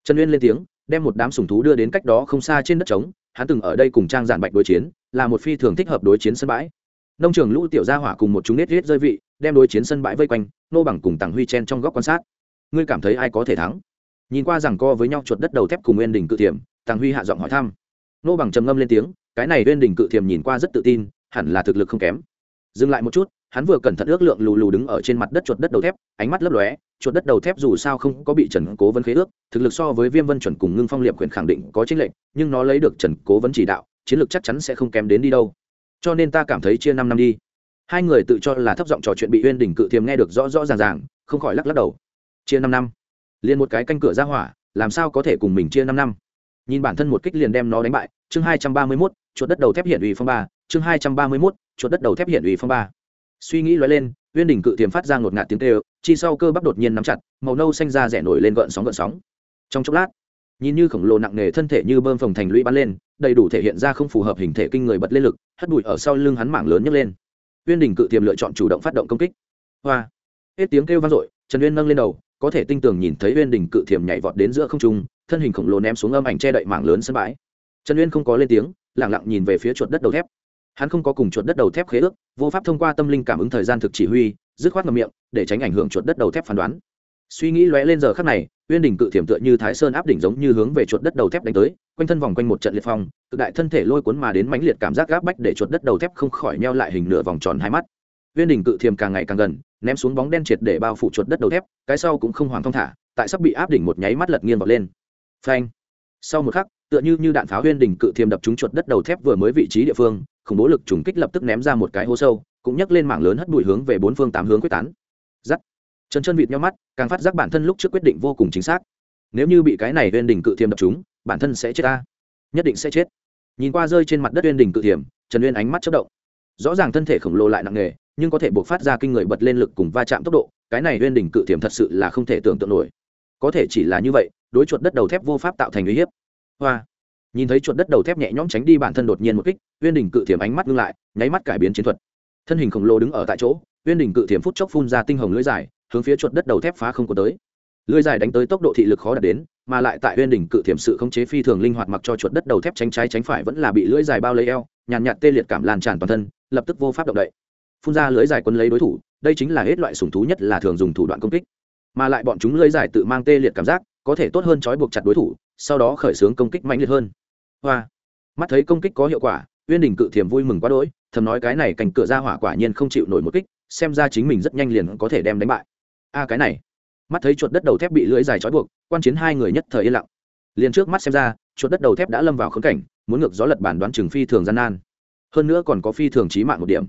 Speaker 1: Trần uyên lên tiếng, đem một đám sùng thú đưa đến cách đó không xa trên đất trống, hắn từng ở đây cùng trang giản bạch đối chiến, là một phi thường thích hợp đối chiến sân bãi. Nông trường lũ tiểu gia hỏa cùng một chúng nết riết rơi vị, đem đối chiến sân bãi vây quanh, nô bằng cùng tàng huy chen trong góc quan sát. Ngươi cảm thấy ai có thể thắng? Nhìn qua rằng co với nhau chuột đất đầu thép cùng nguyên đình cự tiềm tàng huy hạ giọng hỏi thăm. Nô bằng trầm ngâm lên tiếng cái này uyên đình cự thiềm nhìn qua rất tự tin, hẳn là thực lực không kém. Dừng lại một chút, hắn vừa cẩn thận ước lượng lù lù đứng ở trên mặt đất chuột đất đầu thép, ánh mắt lấp lóe, chuột đất đầu thép dù sao không có bị trần cố vấn khế ước, thực lực so với viêm vân chuẩn cùng ngưng phong liệp quyền khẳng định có chính lệnh nhưng nó lấy được trần cố vấn chỉ đạo, chiến lược chắc chắn sẽ không kém đến đi đâu. Cho nên ta cảm thấy chia năm năm đi. Hai người tự cho là thấp giọng trò chuyện bị uyên đỉnh cự thiềm nghe được rõ rõ ràng ràng, không khỏi lắc lắc đầu. Chia năm năm. Liền một cái canh cửa ra hỏa, làm sao có thể cùng mình chia năm năm? Nhìn bản thân một kích liền đem nó đánh bại, chương hai trăm ba mươi mốt chuột đất đầu thép hiện ủy phong ba, chương hai trăm ba mươi mốt, chuột đất đầu thép hiện ủy phong ba. Suy nghĩ lóe lên uyên đỉnh cự tiềm phát ra ngột ngạt tiếng kêu, chi sau cơ bắp đột nhiên nắm chặt, màu nâu xanh ra rẻ nổi lên gợn sóng gợn sóng. Trong chốc lát, nhìn như khổng lồ nặng nề thân thể như bơm phồng thành lũy bắn lên, đầy đủ thể hiện ra không phù hợp hình thể kinh người bật lên lực, hất bụi ở sau lưng hắn mảng lớn nhấc lên. Uyên đỉnh cự tiềm lựa chọn chủ động phát động công kích. Hoa! Hết tiếng kêu vang dội, trần uyên nâng lên đầu, có thể tinh tường nhìn thấy uyên đỉnh cự thiềm nhảy vọt đến giữa không trung, thân hình khổng lồ ném xuống âm ảnh che đậy mảng lớn sân bãi. Trần uyên không có lên tiếng lẳng lặng nhìn về phía chuột đất đầu thép. Hắn không có cùng chuột đất đầu thép khế ước, vô pháp thông qua tâm linh cảm ứng thời gian thực chỉ huy, dứt khoát ngầm miệng, để tránh ảnh hưởng chuột đất đầu thép phán đoán. Suy nghĩ lóe lên giờ khắc này, uyên đỉnh cự thiểm tựa như thái sơn áp đỉnh giống như hướng về chuột đất đầu thép đánh tới, quanh thân vòng quanh một trận liệt phong tự đại thân thể lôi cuốn mà đến mãnh liệt cảm giác gáp bách để chuột đất đầu thép không khỏi neo lại hình nửa vòng tròn hai mắt. Uyên đỉnh cự thiểm càng ngày càng gần, ném xuống bóng đen triệt để bao phủ chuột đất đầu thép, cái sau cũng không hoàn thong thả, tại sắp bị áp đỉnh một nháy mắt lật nghiêng vọt lên. Phanh! Sau một khắc tựa như như đạn pháo huyên đỉnh cự thiềm đập trúng chuột đất đầu thép vừa mới vị trí địa phương, khủng bố lực trùng kích lập tức ném ra một cái hố sâu, cũng nhấc lên mảng lớn hất bụi hướng về bốn phương tám hướng quyết tán. Giắt. Chân chân vịt nhau mắt, càng phát giác bản thân lúc trước quyết định vô cùng chính xác. Nếu như bị cái này huyên đỉnh cự thiềm đập trúng, bản thân sẽ chết ta. Nhất định sẽ chết. Nhìn qua rơi trên mặt đất huyên đỉnh cự thiềm, trần uyên ánh mắt chất động. Rõ ràng thân thể khổng lồ lại nặng nề, nhưng có thể buộc phát ra kinh người bật lên lực cùng va chạm tốc độ, cái này huyên đỉnh cự thiềm thật sự là không thể tưởng tượng nổi. Có thể chỉ là như vậy, đối chuột đất đầu thép vô pháp tạo thành uy hiếp hoa. Nhìn thấy chuột đất đầu thép nhẹ nhõm tránh đi bản thân đột nhiên một kích, uyên đình cự thiểm ánh mắt ngưng lại, nháy mắt cải biến chiến thuật. Thân hình khổng lồ đứng ở tại chỗ, uyên đình cự thiểm phút chốc phun ra tinh hồng lưỡi dài, hướng phía chuột đất đầu thép phá không có tới. Lưỡi dài đánh tới tốc độ thị lực khó đạt đến, mà lại tại uyên đình cự thiểm sự khống chế phi thường linh hoạt mặc cho chuột đất đầu thép tránh trái tránh phải vẫn là bị lưỡi dài bao lấy eo, nhàn nhạt tê liệt cảm lan tràn toàn thân, lập tức vô pháp động đậy. Phun ra lưỡi dài quấn lấy đối thủ, đây chính là hết loại sủng thú nhất là thường dùng thủ đoạn công kích mà lại bọn chúng lưỡi dài tự mang tê liệt cảm giác, có thể tốt hơn trói buộc chặt đối thủ, sau đó khởi xướng công kích mạnh liệt hơn. Hoa. Mắt thấy công kích có hiệu quả, uyên đình cự thiềm vui mừng quá đỗi, thầm nói cái này cành cửa ra hỏa quả nhiên không chịu nổi một kích, xem ra chính mình rất nhanh liền có thể đem đánh bại. A à, cái này. Mắt thấy chuột đất đầu thép bị lưỡi dài trói buộc, quan chiến hai người nhất thời yên lặng. Liền trước mắt xem ra, chuột đất đầu thép đã lâm vào khống cảnh, muốn ngược gió lật bản đoán chừng phi thường gian nan. Hơn nữa còn có phi thường trí mạng một điểm.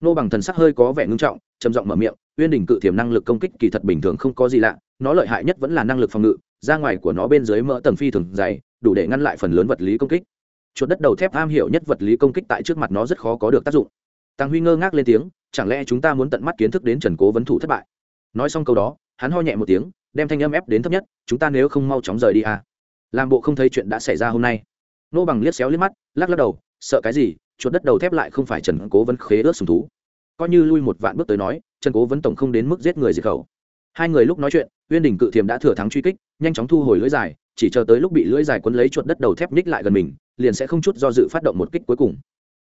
Speaker 1: Nô bằng thần sắc hơi có vẻ ngưng trọng, trầm giọng mở miệng uyên đỉnh cự tiềm năng lực công kích kỳ thật bình thường không có gì lạ, nó lợi hại nhất vẫn là năng lực phòng ngự, ra ngoài của nó bên dưới mỡ tầng phi thường dày, đủ để ngăn lại phần lớn vật lý công kích. Chuột đất đầu thép am hiểu nhất vật lý công kích tại trước mặt nó rất khó có được tác dụng. Tăng huy ngơ ngác lên tiếng, chẳng lẽ chúng ta muốn tận mắt kiến thức đến trần cố vấn thủ thất bại? Nói xong câu đó, hắn ho nhẹ một tiếng, đem thanh âm ép đến thấp nhất, chúng ta nếu không mau chóng rời đi à? Làm bộ không thấy chuyện đã xảy ra hôm nay. Nô bằng liếc xéo liếc mắt, lắc lắc đầu, sợ cái gì, chuột đất đầu thép lại không phải trần cố vấn khế ướt sùng thú. Coi như lui một vạn bước tới nói trần cố vấn tổng không đến mức giết người diệt khẩu. Hai người lúc nói chuyện, uyên đình cự thiềm đã thừa thắng truy kích, nhanh chóng thu hồi lưỡi dài, chỉ chờ tới lúc bị lưỡi dài quấn lấy chuột đất đầu thép ních lại gần mình, liền sẽ không chút do dự phát động một kích cuối cùng.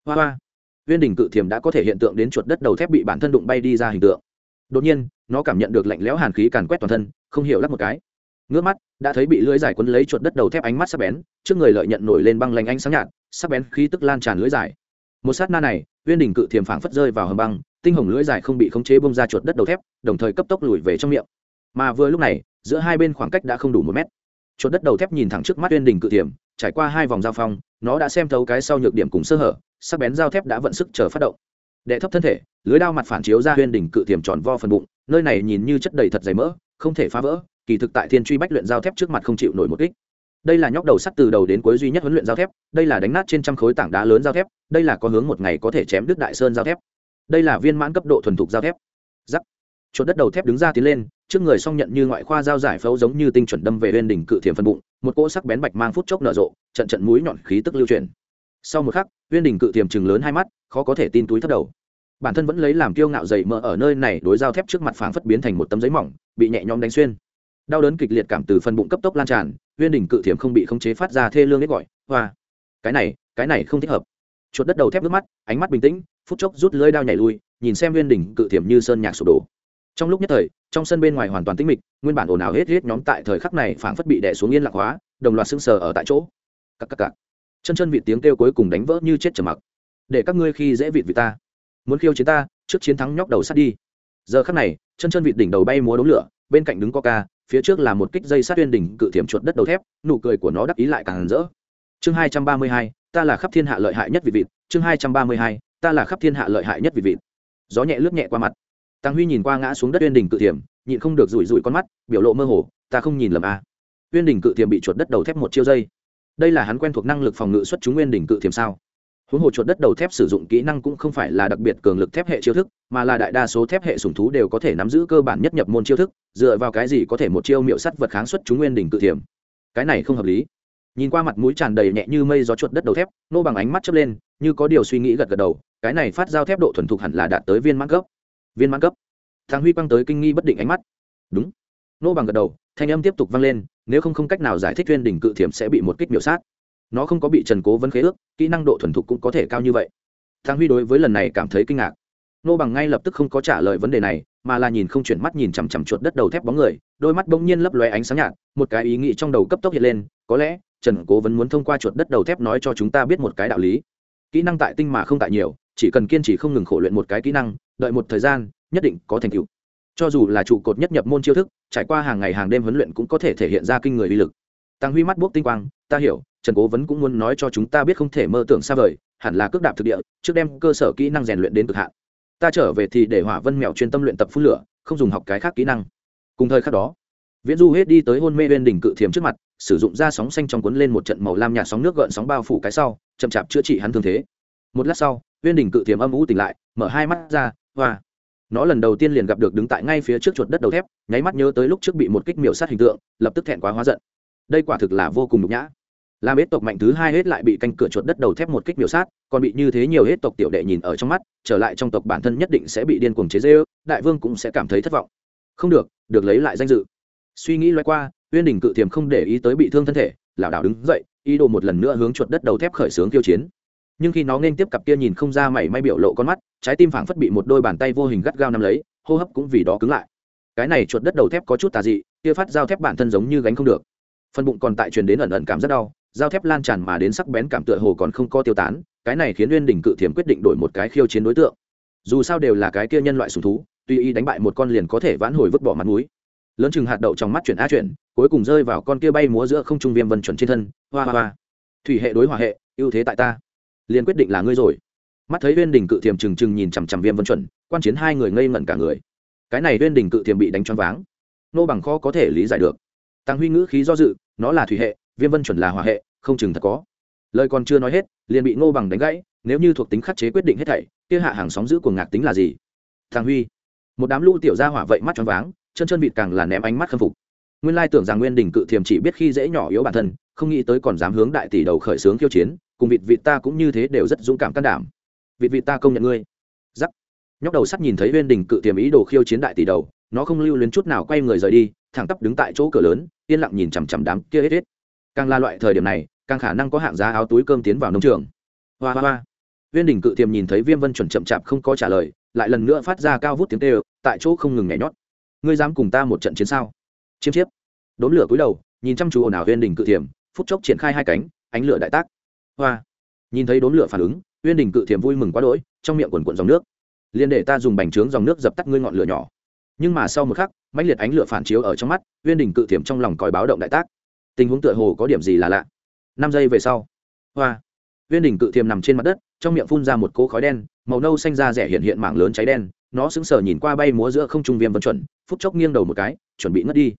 Speaker 1: Hoa hoa. Uyên đình cự thiềm đã có thể hiện tượng đến chuột đất đầu thép bị bản thân đụng bay đi ra hình tượng. Đột nhiên, nó cảm nhận được lạnh lẽo hàn khí càn quét toàn thân, không hiểu lắc một cái. Ngước mắt, đã thấy bị lưỡi dài quấn lấy chuột đất đầu thép ánh mắt sắc bén, trước người lợi nhận nổi lên băng lanh ánh sáng nhạt, sắc bén khí tức lan tràn lưỡi dài. Một sát na này, uyên đình cự thiềm phảng phất rơi vào hầm băng tinh hồng lưỡi dài không bị khống chế bông ra chuột đất đầu thép, đồng thời cấp tốc lùi về trong miệng. Mà vừa lúc này, giữa hai bên khoảng cách đã không đủ một mét. Chuột đất đầu thép nhìn thẳng trước mắt uyên đình cự thiềm trải qua hai vòng giao phong, nó đã xem thấu cái sau nhược điểm cùng sơ hở, sắc bén dao thép đã vận sức chờ phát động. Đệ thấp thân thể, lưới đao mặt phản chiếu ra huyên đỉnh cự thiềm tròn vo phần bụng, nơi này nhìn như chất đầy thật dày mỡ, không thể phá vỡ, kỳ thực tại thiên truy bách luyện dao thép trước mặt không chịu nổi một kích. Đây là nhóc đầu sắt từ đầu đến cuối duy nhất huấn luyện dao thép, đây là đánh nát trên trăm khối tảng đá lớn dao thép, đây là có hướng một ngày có thể chém đứt đại sơn dao thép đây là viên mãn cấp độ thuần thục dao thép. Giắc. Chuột đất đầu thép đứng ra tiến lên, trước người song nhận như ngoại khoa dao giải phẫu giống như tinh chuẩn đâm về bên đỉnh cự thiềm phân bụng, một cỗ sắc bén bạch mang phút chốc nở rộ, trận trận mũi nhọn khí tức lưu truyền sau một khắc viên đỉnh cự thiềm chừng lớn hai mắt, khó có thể tin túi thất đầu. Bản thân vẫn lấy làm kiêu ngạo dày mỡ ở nơi này đối dao thép trước mặt phảng phất biến thành một tấm giấy mỏng, bị nhẹ nhõm đánh xuyên. Đau đớn kịch liệt cảm từ phần bụng cấp tốc lan tràn, viên đỉnh cự thiềm không bị khống chế phát ra thê lương biết gọi, hoa. Cái này cái này không thích hợp. Chuột đất đầu thép nước mắt, ánh mắt bình tĩnh phút chốc rút lưỡi đao nhảy lui, nhìn xem nguyên đỉnh cự thiểm như sơn nhạc sụp đổ. Trong lúc nhất thời, trong sân bên ngoài hoàn toàn tĩnh mịch, nguyên bản ồn ào hết hết nhóm tại thời khắc này phảng phất bị đè xuống yên lạc hóa, đồng loạt sững sờ ở tại chỗ. Cắc cắc cặc. chân chân vị tiếng kêu cuối cùng đánh vỡ như chết trầm mặc. Để các ngươi khi dễ vịt vì ta. Muốn khiêu chiến ta, trước chiến thắng nhóc đầu sát đi. Giờ khắc này, chân chân vịt đỉnh đầu bay múa đống lửa, bên cạnh đứng coca, phía trước là một kích dây sát tuyên đỉnh cự thiểm chuột đất đầu thép, nụ cười của nó đắc ý lại càng rỡ. Chương hai trăm ba mươi hai, ta là khắp thiên hạ lợi hại nhất vịt vịt, chương hai trăm ba mươi hai ta là khắp thiên hạ lợi hại nhất vịt vịt. Gió nhẹ lướt nhẹ qua mặt. Tăng huy nhìn qua ngã xuống đất uyên đỉnh cự thiểm, nhịn không được rủi rủi con mắt, biểu lộ mơ hồ, ta không nhìn lầm a à. uyên đỉnh cự thiểm bị chuột đất đầu thép một chiêu dây. Đây là hắn quen thuộc năng lực phòng ngự xuất chúng nguyên đỉnh cự thiểm sao? Huống hồ chuột đất đầu thép sử dụng kỹ năng cũng không phải là đặc biệt cường lực thép hệ chiêu thức, mà là đại đa số thép hệ sùng thú đều có thể nắm giữ cơ bản nhất nhập môn chiêu thức, dựa vào cái gì có thể một chiêu miệu sắt vật kháng xuất chúng nguyên đỉnh cự thiểm? Cái này không hợp lý. Nhìn qua mặt mũi tràn đầy nhẹ như mây gió chuột đất đầu thép, nô bằng ánh mắt chớp lên, như có điều suy nghĩ gật gật đầu cái này phát giao thép độ thuần thục hẳn là đạt tới viên mãn cấp. Viên mãn cấp. Thằng huy quăng tới kinh nghi bất định ánh mắt. Đúng. Nô bằng gật đầu, thanh âm tiếp tục vang lên, nếu không không cách nào giải thích viên đỉnh cự thiểm sẽ bị một kích miểu sát. Nó không có bị trần cố vấn khế ước, kỹ năng độ thuần thục cũng có thể cao như vậy. Thang huy đối với lần này cảm thấy kinh ngạc. Nô bằng ngay lập tức không có trả lời vấn đề này, mà là nhìn không chuyển mắt nhìn chằm chằm chuột đất đầu thép bóng người, đôi mắt bỗng nhiên lấp lóe ánh sáng nhạt, một cái ý nghĩ trong đầu cấp tốc hiện lên, có lẽ trần cố vấn muốn thông qua chuột đất đầu thép nói cho chúng ta biết một cái đạo lý. Kỹ năng tại tinh mà không tại nhiều chỉ cần kiên trì không ngừng khổ luyện một cái kỹ năng, đợi một thời gian, nhất định có thành tựu. Cho dù là trụ cột nhất nhập môn chiêu thức, trải qua hàng ngày hàng đêm huấn luyện cũng có thể thể hiện ra kinh người uy lực. Tăng huy mắt bốc tinh quang, ta hiểu, trần cố vấn cũng muốn nói cho chúng ta biết không thể mơ tưởng xa vời, hẳn là cước đạp thực địa, trước đem cơ sở kỹ năng rèn luyện đến cực hạn. Ta trở về thì để hỏa vân mèo chuyên tâm luyện tập phun lửa, không dùng học cái khác kỹ năng. Cùng thời khắc đó, viễn du hết đi tới hôn mê bên đỉnh cự thiềm trước mặt, sử dụng da sóng xanh trong cuốn lên một trận màu lam nhạt sóng nước gợn sóng bao phủ cái sau, chậm chạp chữa trị hắn thương thế một lát sau viên đỉnh cự thiềm âm ú tỉnh lại, mở hai mắt ra, hoa. Nó lần đầu tiên liền gặp được đứng tại ngay phía trước chuột đất đầu thép, nháy mắt nhớ tới lúc trước bị một kích miểu sát hình tượng, lập tức thẹn quá hóa giận. Đây quả thực là vô cùng nhục nhã. Làm hết tộc mạnh thứ hai hết lại bị canh cửa chuột đất đầu thép một kích miểu sát, còn bị như thế nhiều hết tộc tiểu đệ nhìn ở trong mắt, trở lại trong tộc bản thân nhất định sẽ bị điên cuồng chế dê ư đại vương cũng sẽ cảm thấy thất vọng. Không được được lấy lại danh dự. Suy nghĩ loay qua, uyên đình cự thiềm không để ý tới bị thương thân thể, lảo đảo đứng dậy, ý đồ một lần nữa hướng chuột đất đầu thép khởi xướng tiêu chiến nhưng khi nó nên tiếp cặp kia nhìn không ra mảy may biểu lộ con mắt, trái tim phảng phất bị một đôi bàn tay vô hình gắt gao nắm lấy, hô hấp cũng vì đó cứng lại. Cái này chuột đất đầu thép có chút tà dị, kia phát dao thép bản thân giống như gánh không được. Phần bụng còn tại truyền đến ẩn ẩn cảm rất đau, dao thép lan tràn mà đến sắc bén cảm tựa hồ còn không có tiêu tán, cái này khiến uyên đình cự thiểm quyết định đổi một cái khiêu chiến đối tượng. Dù sao đều là cái kia nhân loại sùng thú, tuy y đánh bại một con liền có thể vãn hồi vứt bỏ mặt núi lớn chừng hạt đậu trong mắt chuyển a chuyển, cuối cùng rơi vào con kia bay múa giữa không trung viêm vân chuẩn trên thân, hoa hoa hoa. Thủy hệ đối hỏa hệ, ưu thế tại ta liền quyết định là ngươi rồi. Mắt thấy viên đình cự thiềm trừng trừng nhìn chằm chằm viêm vân chuẩn, quan chiến hai người ngây ngẩn cả người. Cái này viên đình cự thiềm bị đánh choáng váng. Nô bằng kho có thể lý giải được. Tăng huy ngữ khí do dự, nó là thủy hệ, viêm vân chuẩn là hỏa hệ, không chừng thật có. Lời còn chưa nói hết, liền bị ngô bằng đánh gãy, nếu như thuộc tính khắc chế quyết định hết thảy, kia hạ hàng sóng giữ của ngạc tính là gì? Thằng huy, một đám lũ tiểu ra hỏa vậy mắt choáng váng, chân chân vịt càng là ném ánh mắt khâm phục. Nguyên lai tưởng rằng nguyên đình cự thiềm chỉ biết khi dễ nhỏ yếu bản thân, không nghĩ tới còn dám hướng đại tỷ đầu khởi xướng khiêu chiến cùng vịt vịt ta cũng như thế đều rất dũng cảm can đảm. Vịt vịt ta công nhận ngươi. Giắc. Nhóc đầu sắt nhìn thấy Viên đình cự Tiềm ý đồ khiêu chiến đại tỷ đầu, nó không lưu luyến chút nào quay người rời đi, thẳng tắp đứng tại chỗ cửa lớn, yên lặng nhìn chằm chằm đám kia hết hết. Càng là loại thời điểm này, càng khả năng có hạng giá áo túi cơm tiến vào nông trường. Hoa hoa hoa. Viên đình cự tiềm nhìn thấy viêm vân chuẩn chậm chạp không có trả lời, lại lần nữa phát ra cao vút tiếng tê tại chỗ không ngừng nhảy nhót. Ngươi dám cùng ta một trận chiến sao? Chiêm chiếp. Đốn lửa cúi đầu, nhìn chăm chú ồn ào viên đình cự tiềm, phút chốc triển khai hai cánh, ánh lửa đại tác hoa. Nhìn thấy đốn lửa phản ứng, uyên đình cự thiềm vui mừng quá đỗi, trong miệng quần quận dòng nước. Liền để ta dùng bành trướng dòng nước dập tắt ngươi ngọn lửa nhỏ. Nhưng mà sau một khắc, mãnh liệt ánh lửa phản chiếu ở trong mắt, uyên đình cự thiềm trong lòng còi báo động đại tác. Tình huống tựa hồ có điểm gì là lạ. Năm giây về sau, hoa. Uyên đình cự thiềm nằm trên mặt đất, trong miệng phun ra một cỗ khói đen, màu nâu xanh ra rẻ hiện hiện mảng lớn cháy đen, nó sững sờ nhìn qua bay múa giữa không trung viêm vân chuẩn, phút chốc nghiêng đầu một cái, chuẩn bị ngất đi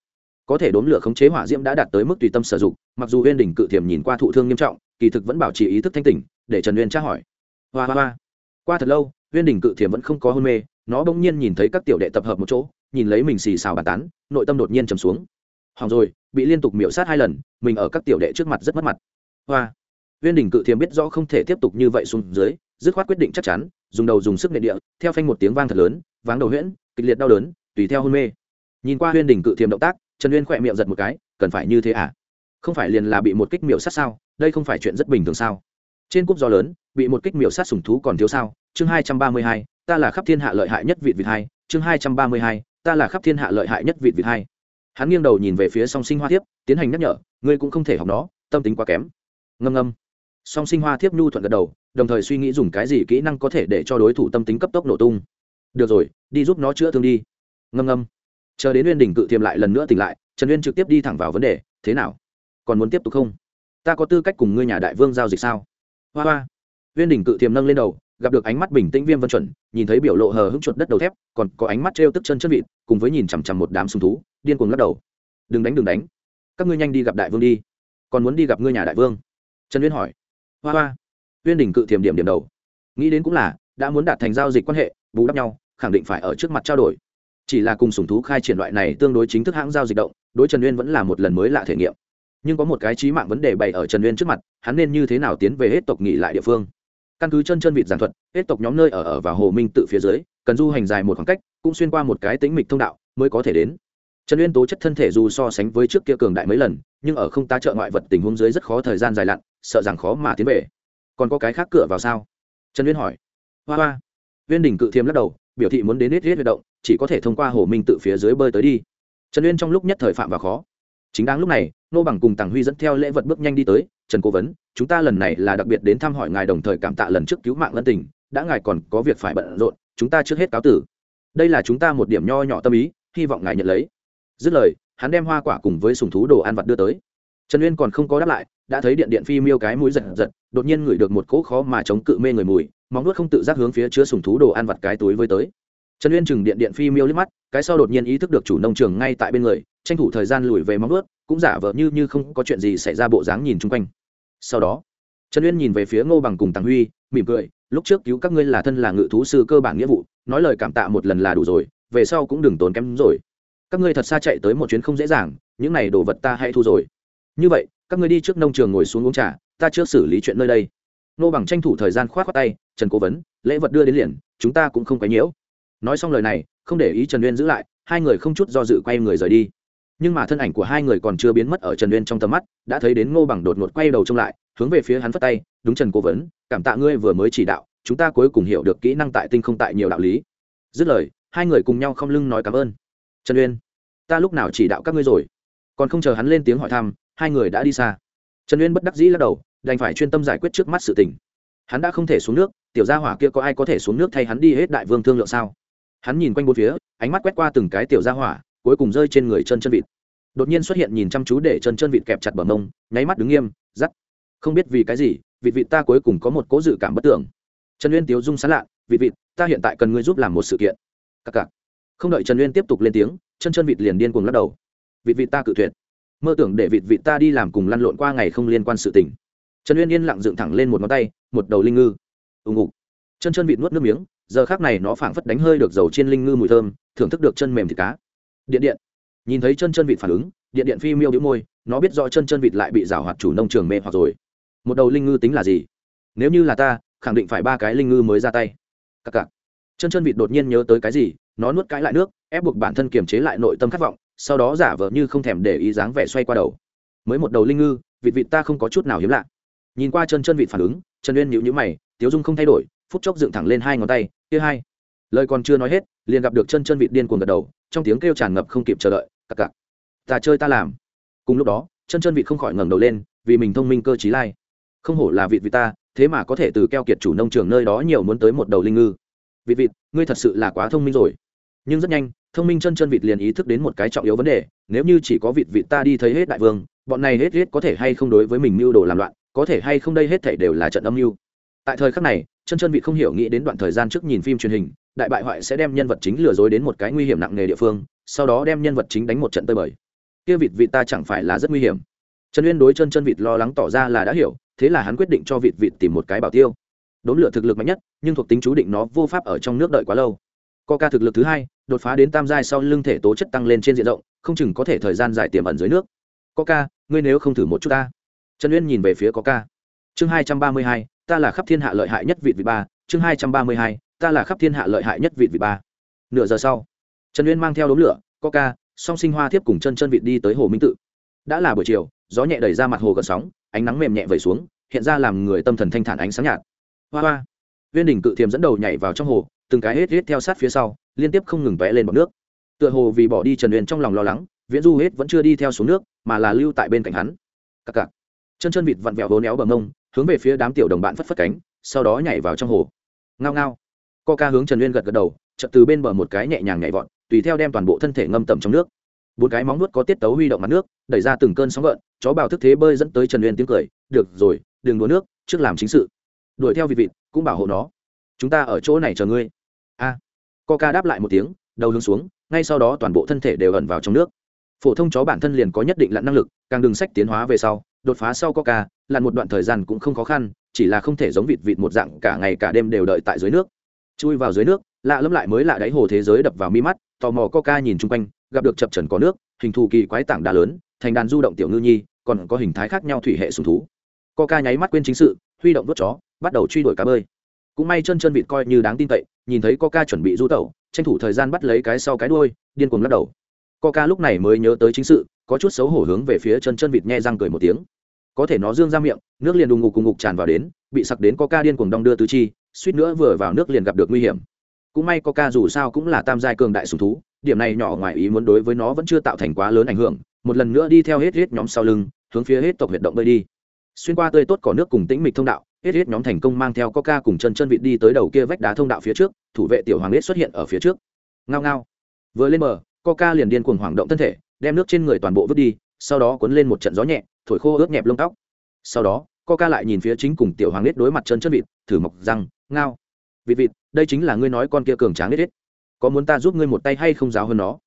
Speaker 1: có thể đốn lửa khống chế hỏa diễm đã đạt tới mức tùy tâm sử dụng, mặc dù huyên đỉnh cự thiềm nhìn qua thụ thương nghiêm trọng, kỳ thực vẫn bảo trì ý thức thanh tỉnh, để trần uyên tra hỏi. Hoa hoa hoa. Qua thật lâu huyên đỉnh cự thiềm vẫn không có hôn mê, nó bỗng nhiên nhìn thấy các tiểu đệ tập hợp một chỗ, nhìn lấy mình xì xào bàn tán, nội tâm đột nhiên trầm xuống. Hỏng rồi, bị liên tục miễu sát hai lần, mình ở các tiểu đệ trước mặt rất mất mặt. Hoa. Huyên đình cự thiềm biết rõ không thể tiếp tục như vậy xuống dưới, dứt khoát quyết định chắc chắn, dùng đầu dùng sức nệ địa, theo phanh một tiếng vang thật lớn, váng đầu huyễn, kịch liệt đau đớn, tùy theo hôn mê. Nhìn qua huyên đình cự thiềm động tác trần uyên khỏe miệng giật một cái, cần phải như thế à? Không phải liền là bị một kích miểu sát sao? Đây không phải chuyện rất bình thường sao? Trên cúp gió lớn, bị một kích miểu sát sùng thú còn thiếu sao? Chương hai trăm ba mươi hai, ta là khắp thiên hạ lợi hại nhất vị vịt hai. Chương hai trăm ba mươi hai, ta là khắp thiên hạ lợi hại nhất vị vịt hai. Hắn nghiêng đầu nhìn về phía song sinh hoa thiếp, tiến hành nhắc nhở, ngươi cũng không thể học nó, tâm tính quá kém. Ngâm ngâm. Song sinh hoa thiếp nhu thuận gật đầu, đồng thời suy nghĩ dùng cái gì kỹ năng có thể để cho đối thủ tâm tính cấp tốc nổ tung. Được rồi, đi giúp nó chữa thương đi. Ngâm ngâm chờ đến uyên đình cự thiềm lại lần nữa tỉnh lại, trần uyên trực tiếp đi thẳng vào vấn đề, thế nào? Còn muốn tiếp tục không? Ta có tư cách cùng ngươi nhà đại vương giao dịch sao? Hoa hoa. Uyên đình cự thiềm nâng lên đầu, gặp được ánh mắt bình tĩnh viêm vân chuẩn, nhìn thấy biểu lộ hờ hững chuột đất đầu thép, còn có ánh mắt trêu tức chân chân vịt, cùng với nhìn chằm chằm một đám sùng thú, điên cuồng lắc đầu. Đừng đánh đừng đánh. Các ngươi nhanh đi gặp đại vương đi. Còn muốn đi gặp ngươi nhà đại vương? Trần uyên hỏi. Hoa hoa. Uyên đình cự thiềm điểm điểm đầu. Nghĩ đến cũng là, đã muốn đạt thành giao dịch quan hệ, bù đắp nhau, khẳng định phải ở trước mặt trao đổi chỉ là cùng sùng thú khai triển loại này tương đối chính thức hãng giao dịch động, đối trần uyên vẫn là một lần mới lạ thể nghiệm. Nhưng có một cái trí mạng vấn đề bày ở trần uyên trước mặt, hắn nên như thế nào tiến về hết tộc nghỉ lại địa phương? Căn cứ chân chân vịt giản thuật, hết tộc nhóm nơi ở ở và hồ minh tự phía dưới, cần du hành dài một khoảng cách, cũng xuyên qua một cái tính mịch thông đạo mới có thể đến. Trần uyên tố chất thân thể dù so sánh với trước kia cường đại mấy lần, nhưng ở không tá trợ ngoại vật tình huống dưới rất khó thời gian dài lặn, sợ rằng khó mà tiến về. Còn có cái khác cửa vào sao? Trần uyên hỏi. Hoa hoa. Viên đỉnh cự thiêm lắc đầu biểu thị muốn đến hết hết hoạt động, chỉ có thể thông qua hồ minh tự phía dưới bơi tới đi. Trần uyên trong lúc nhất thời phạm và khó. Chính đáng lúc này, nô bằng cùng tàng huy dẫn theo lễ vật bước nhanh đi tới, trần cố vấn, chúng ta lần này là đặc biệt đến thăm hỏi ngài đồng thời cảm tạ lần trước cứu mạng lân tình, đã ngài còn có việc phải bận rộn, chúng ta trước hết cáo tử. Đây là chúng ta một điểm nho nhỏ tâm ý, hy vọng ngài nhận lấy. Dứt lời, hắn đem hoa quả cùng với sùng thú đồ ăn vặt đưa tới. Trần uyên còn không có đáp lại, đã thấy điện điện phi miêu cái mũi giật giật, đột nhiên ngửi được một cỗ khó mà chống cự mê người mùi móng nuốt không tự giác hướng phía chứa sùng thú đồ ăn vặt cái túi với tới. Trần uyên chừng điện điện phi miêu liếc mắt, cái sau đột nhiên ý thức được chủ nông trường ngay tại bên người, tranh thủ thời gian lùi về móng nuốt, cũng giả vờ như như không có chuyện gì xảy ra bộ dáng nhìn chung quanh. Sau đó, trần uyên nhìn về phía ngô bằng cùng tàng huy, mỉm cười, lúc trước cứu các ngươi là thân là ngự thú sư cơ bản nghĩa vụ, nói lời cảm tạ một lần là đủ rồi, về sau cũng đừng tốn kém rồi. Các ngươi thật xa chạy tới một chuyến không dễ dàng, những này đồ vật ta hãy thu rồi. Như vậy, các ngươi đi trước nông trường ngồi xuống uống trà, ta trước xử lý chuyện nơi đây nô bằng tranh thủ thời gian khoát khoát tay, trần cố vấn, lễ vật đưa đến liền, chúng ta cũng không quấy nhiễu. Nói xong lời này, không để ý trần uyên giữ lại, hai người không chút do dự quay người rời đi. Nhưng mà thân ảnh của hai người còn chưa biến mất ở trần uyên trong tầm mắt, đã thấy đến ngô bằng đột ngột quay đầu trông lại, hướng về phía hắn phất tay, đúng trần cố vấn, cảm tạ ngươi vừa mới chỉ đạo, chúng ta cuối cùng hiểu được kỹ năng tại tinh không tại nhiều đạo lý. Dứt lời, hai người cùng nhau không lưng nói cảm ơn. Trần uyên, ta lúc nào chỉ đạo các ngươi rồi? Còn không chờ hắn lên tiếng hỏi thăm, hai người đã đi xa. Trần uyên bất đắc dĩ lắc đầu đành phải chuyên tâm giải quyết trước mắt sự tình. Hắn đã không thể xuống nước, tiểu gia hỏa kia có ai có thể xuống nước thay hắn đi hết đại vương thương lượng sao? Hắn nhìn quanh bốn phía, ánh mắt quét qua từng cái tiểu gia hỏa, cuối cùng rơi trên người chân chân vịt. Đột nhiên xuất hiện nhìn chăm chú để chân chân vịt kẹp chặt bờ mông, nháy mắt đứng nghiêm giắt. không biết vì cái gì, vịt vịt ta cuối cùng có một cố dự cảm bất tưởng. Trần uyên tiếu dung sán lạ, vịt vịt, ta hiện tại cần ngươi giúp làm một sự kiện. Cặc cặc. Không đợi trần uyên tiếp tục lên tiếng, chân chân vịt liền điên cuồng lắc đầu. Vịt vịt ta cự tuyệt. Mơ tưởng để vịt vịt ta đi làm cùng lăn lộn qua ngày không liên quan sự tình trần uyên yên lặng dựng thẳng lên một ngón tay, một đầu linh ngư. Ùng ục chân chân vịt nuốt nước miếng, giờ khác này nó phảng phất đánh hơi được dầu trên linh ngư mùi thơm, thưởng thức được chân mềm thịt cá. Điện điện. Nhìn thấy chân chân vịt phản ứng, điện điện phi miêu đĩu môi, nó biết rõ chân chân vịt lại bị rào hoạt chủ nông trường mê hoặc rồi. Một đầu linh ngư tính là gì? Nếu như là ta, khẳng định phải ba cái linh ngư mới ra tay. Cặc cặc. Chân chân vịt đột nhiên nhớ tới cái gì, nó nuốt cãi lại nước, ép buộc bản thân kiềm chế lại nội tâm khát vọng, sau đó giả vờ như không thèm để ý dáng vẻ xoay qua đầu. Mới một đầu linh ngư, vịt vịt ta không có chút nào hiếm lạ nhìn qua chân chân vịt phản ứng, trần uyên nhịu nhữ mày, tiếu dung không thay đổi, phút chốc dựng thẳng lên hai ngón tay, kia hai. Lời còn chưa nói hết, liền gặp được chân chân vịt điên cuồng gật đầu, trong tiếng kêu tràn ngập không kịp chờ đợi, cặc cặc, ta chơi ta làm. Cùng lúc đó, chân chân vịt không khỏi ngẩng đầu lên, vì mình thông minh cơ trí lai. Không hổ là vịt vịt ta, thế mà có thể từ keo kiệt chủ nông trường nơi đó nhiều muốn tới một đầu linh ngư. Vịt vịt, ngươi thật sự là quá thông minh rồi. Nhưng rất nhanh, thông minh chân chân vịt liền ý thức đến một cái trọng yếu vấn đề, nếu như chỉ có vịt vịt ta đi thấy hết đại vương, bọn này hết hết có thể hay không đối với mình mưu đồ làm loạn có thể hay không đây hết thể đều là trận âm mưu. Tại thời khắc này chân chân vịt không hiểu nghĩ đến đoạn thời gian trước nhìn phim truyền hình, đại bại hoại sẽ đem nhân vật chính lừa dối đến một cái nguy hiểm nặng nề địa phương, sau đó đem nhân vật chính đánh một trận tơi bời. Kia vịt vịt ta chẳng phải là rất nguy hiểm. Trần uyên đối chân chân vịt lo lắng tỏ ra là đã hiểu, thế là hắn quyết định cho vịt vịt tìm một cái bảo tiêu. Đốn lửa thực lực mạnh nhất, nhưng thuộc tính chú định nó vô pháp ở trong nước đợi quá lâu. Coca thực lực thứ hai, đột phá đến tam giai sau lưng thể tố chất tăng lên trên diện rộng, không chừng có thể thời gian dài tiềm ẩn dưới nước. Coca ngươi nếu không thử một chút ta trần uyên nhìn về phía có ca. chương hai trăm ba mươi hai ta là khắp thiên hạ lợi hại nhất vị vị ba. Chương hai trăm ba mươi hai ta là khắp thiên hạ lợi hại nhất vị vị ba. Nửa giờ sau trần uyên mang theo đốm lửa có ca, song sinh hoa thiếp cùng chân chân vịt đi tới hồ minh tự. Đã là buổi chiều gió nhẹ đẩy ra mặt hồ gần sóng ánh nắng mềm nhẹ vẩy xuống hiện ra làm người tâm thần thanh thản ánh sáng nhạt. Hoa hoa. Viên đỉnh cự thiềm dẫn đầu nhảy vào trong hồ từng cái hết hết theo sát phía sau liên tiếp không ngừng vẽ lên bọc nước. Tựa hồ vì bỏ đi trần uyên trong lòng lo lắng viễn du hết vẫn chưa đi theo xuống nước mà là lưu tại bên cạnh hắn. Cặc cặc chân chân vịt vặn vẹo hố néo bờ mông hướng về phía đám tiểu đồng bạn phất phất cánh sau đó nhảy vào trong hồ. Ngao ngao. Co ca hướng trần uyên gật gật đầu chợt từ bên bờ một cái nhẹ nhàng nhảy vọt tùy theo đem toàn bộ thân thể ngâm tầm trong nước. Bốn cái móng nuốt có tiết tấu huy động mặt nước đẩy ra từng cơn sóng gợn chó bào thức thế bơi dẫn tới trần uyên tiếng cười được rồi đừng đùa nước trước làm chính sự. Đuổi theo vịt vịt cũng bảo hộ nó. Chúng ta ở chỗ này chờ ngươi. A. À, coca đáp lại một tiếng đầu hướng xuống ngay sau đó toàn bộ thân thể đều ẩn vào trong nước. Phổ thông chó bản thân liền có nhất định lặn năng lực càng đừng sách tiến hóa về sau đột phá sau coca, lặn một đoạn thời gian cũng không khó khăn, chỉ là không thể giống vịt vịt một dạng cả ngày cả đêm đều đợi tại dưới nước. Chui vào dưới nước, lạ lẫm lại mới lạ đáy hồ thế giới đập vào mi mắt, tò mò coca nhìn chung quanh, gặp được chập trần có nước, hình thù kỳ quái tảng đá lớn, thành đàn du động tiểu ngư nhi, còn có hình thái khác nhau thủy hệ sùng thú. Coca nháy mắt quên chính sự, huy động vớt chó, bắt đầu truy đuổi cá bơi. Cũng may chân chân vịt coi như đáng tin cậy, nhìn thấy coca chuẩn bị du tẩu, tranh thủ thời gian bắt lấy cái sau cái đuôi, điên cuồng lắc đầu. Coca lúc này mới nhớ tới chính sự, có chút xấu hổ hướng về phía chân chân vịt nhẹ răng cười một tiếng có thể nó dương ra miệng, nước liền đùng ngục cùng ngục tràn vào đến, bị sặc đến có ca điên cuồng đong đưa tứ chi, suýt nữa vừa vào nước liền gặp được nguy hiểm. Cũng may có ca dù sao cũng là tam giai cường đại sùng thú, điểm này nhỏ ngoài ý muốn đối với nó vẫn chưa tạo thành quá lớn ảnh hưởng, một lần nữa đi theo hết hết nhóm sau lưng, hướng phía hết tộc huyệt động bơi đi. Xuyên qua tươi tốt cỏ nước cùng tĩnh mịch thông đạo, hết hết nhóm thành công mang theo có ca cùng chân chân vịt đi tới đầu kia vách đá thông đạo phía trước, thủ vệ tiểu hoàng hết xuất hiện ở phía trước. Ngao ngao. Vừa lên bờ coca liền điên cuồng hoảng động thân thể, đem nước trên người toàn bộ vứt đi, sau đó cuốn lên một trận gió nhẹ thổi khô ướt nhẹp lông tóc. Sau đó, coca lại nhìn phía chính cùng tiểu hoàng nết đối mặt chân chân vịt, thử mọc răng, ngao. Vịt vịt, đây chính là ngươi nói con kia cường tráng nết hết. Có muốn ta giúp ngươi một tay hay không giáo hơn nó?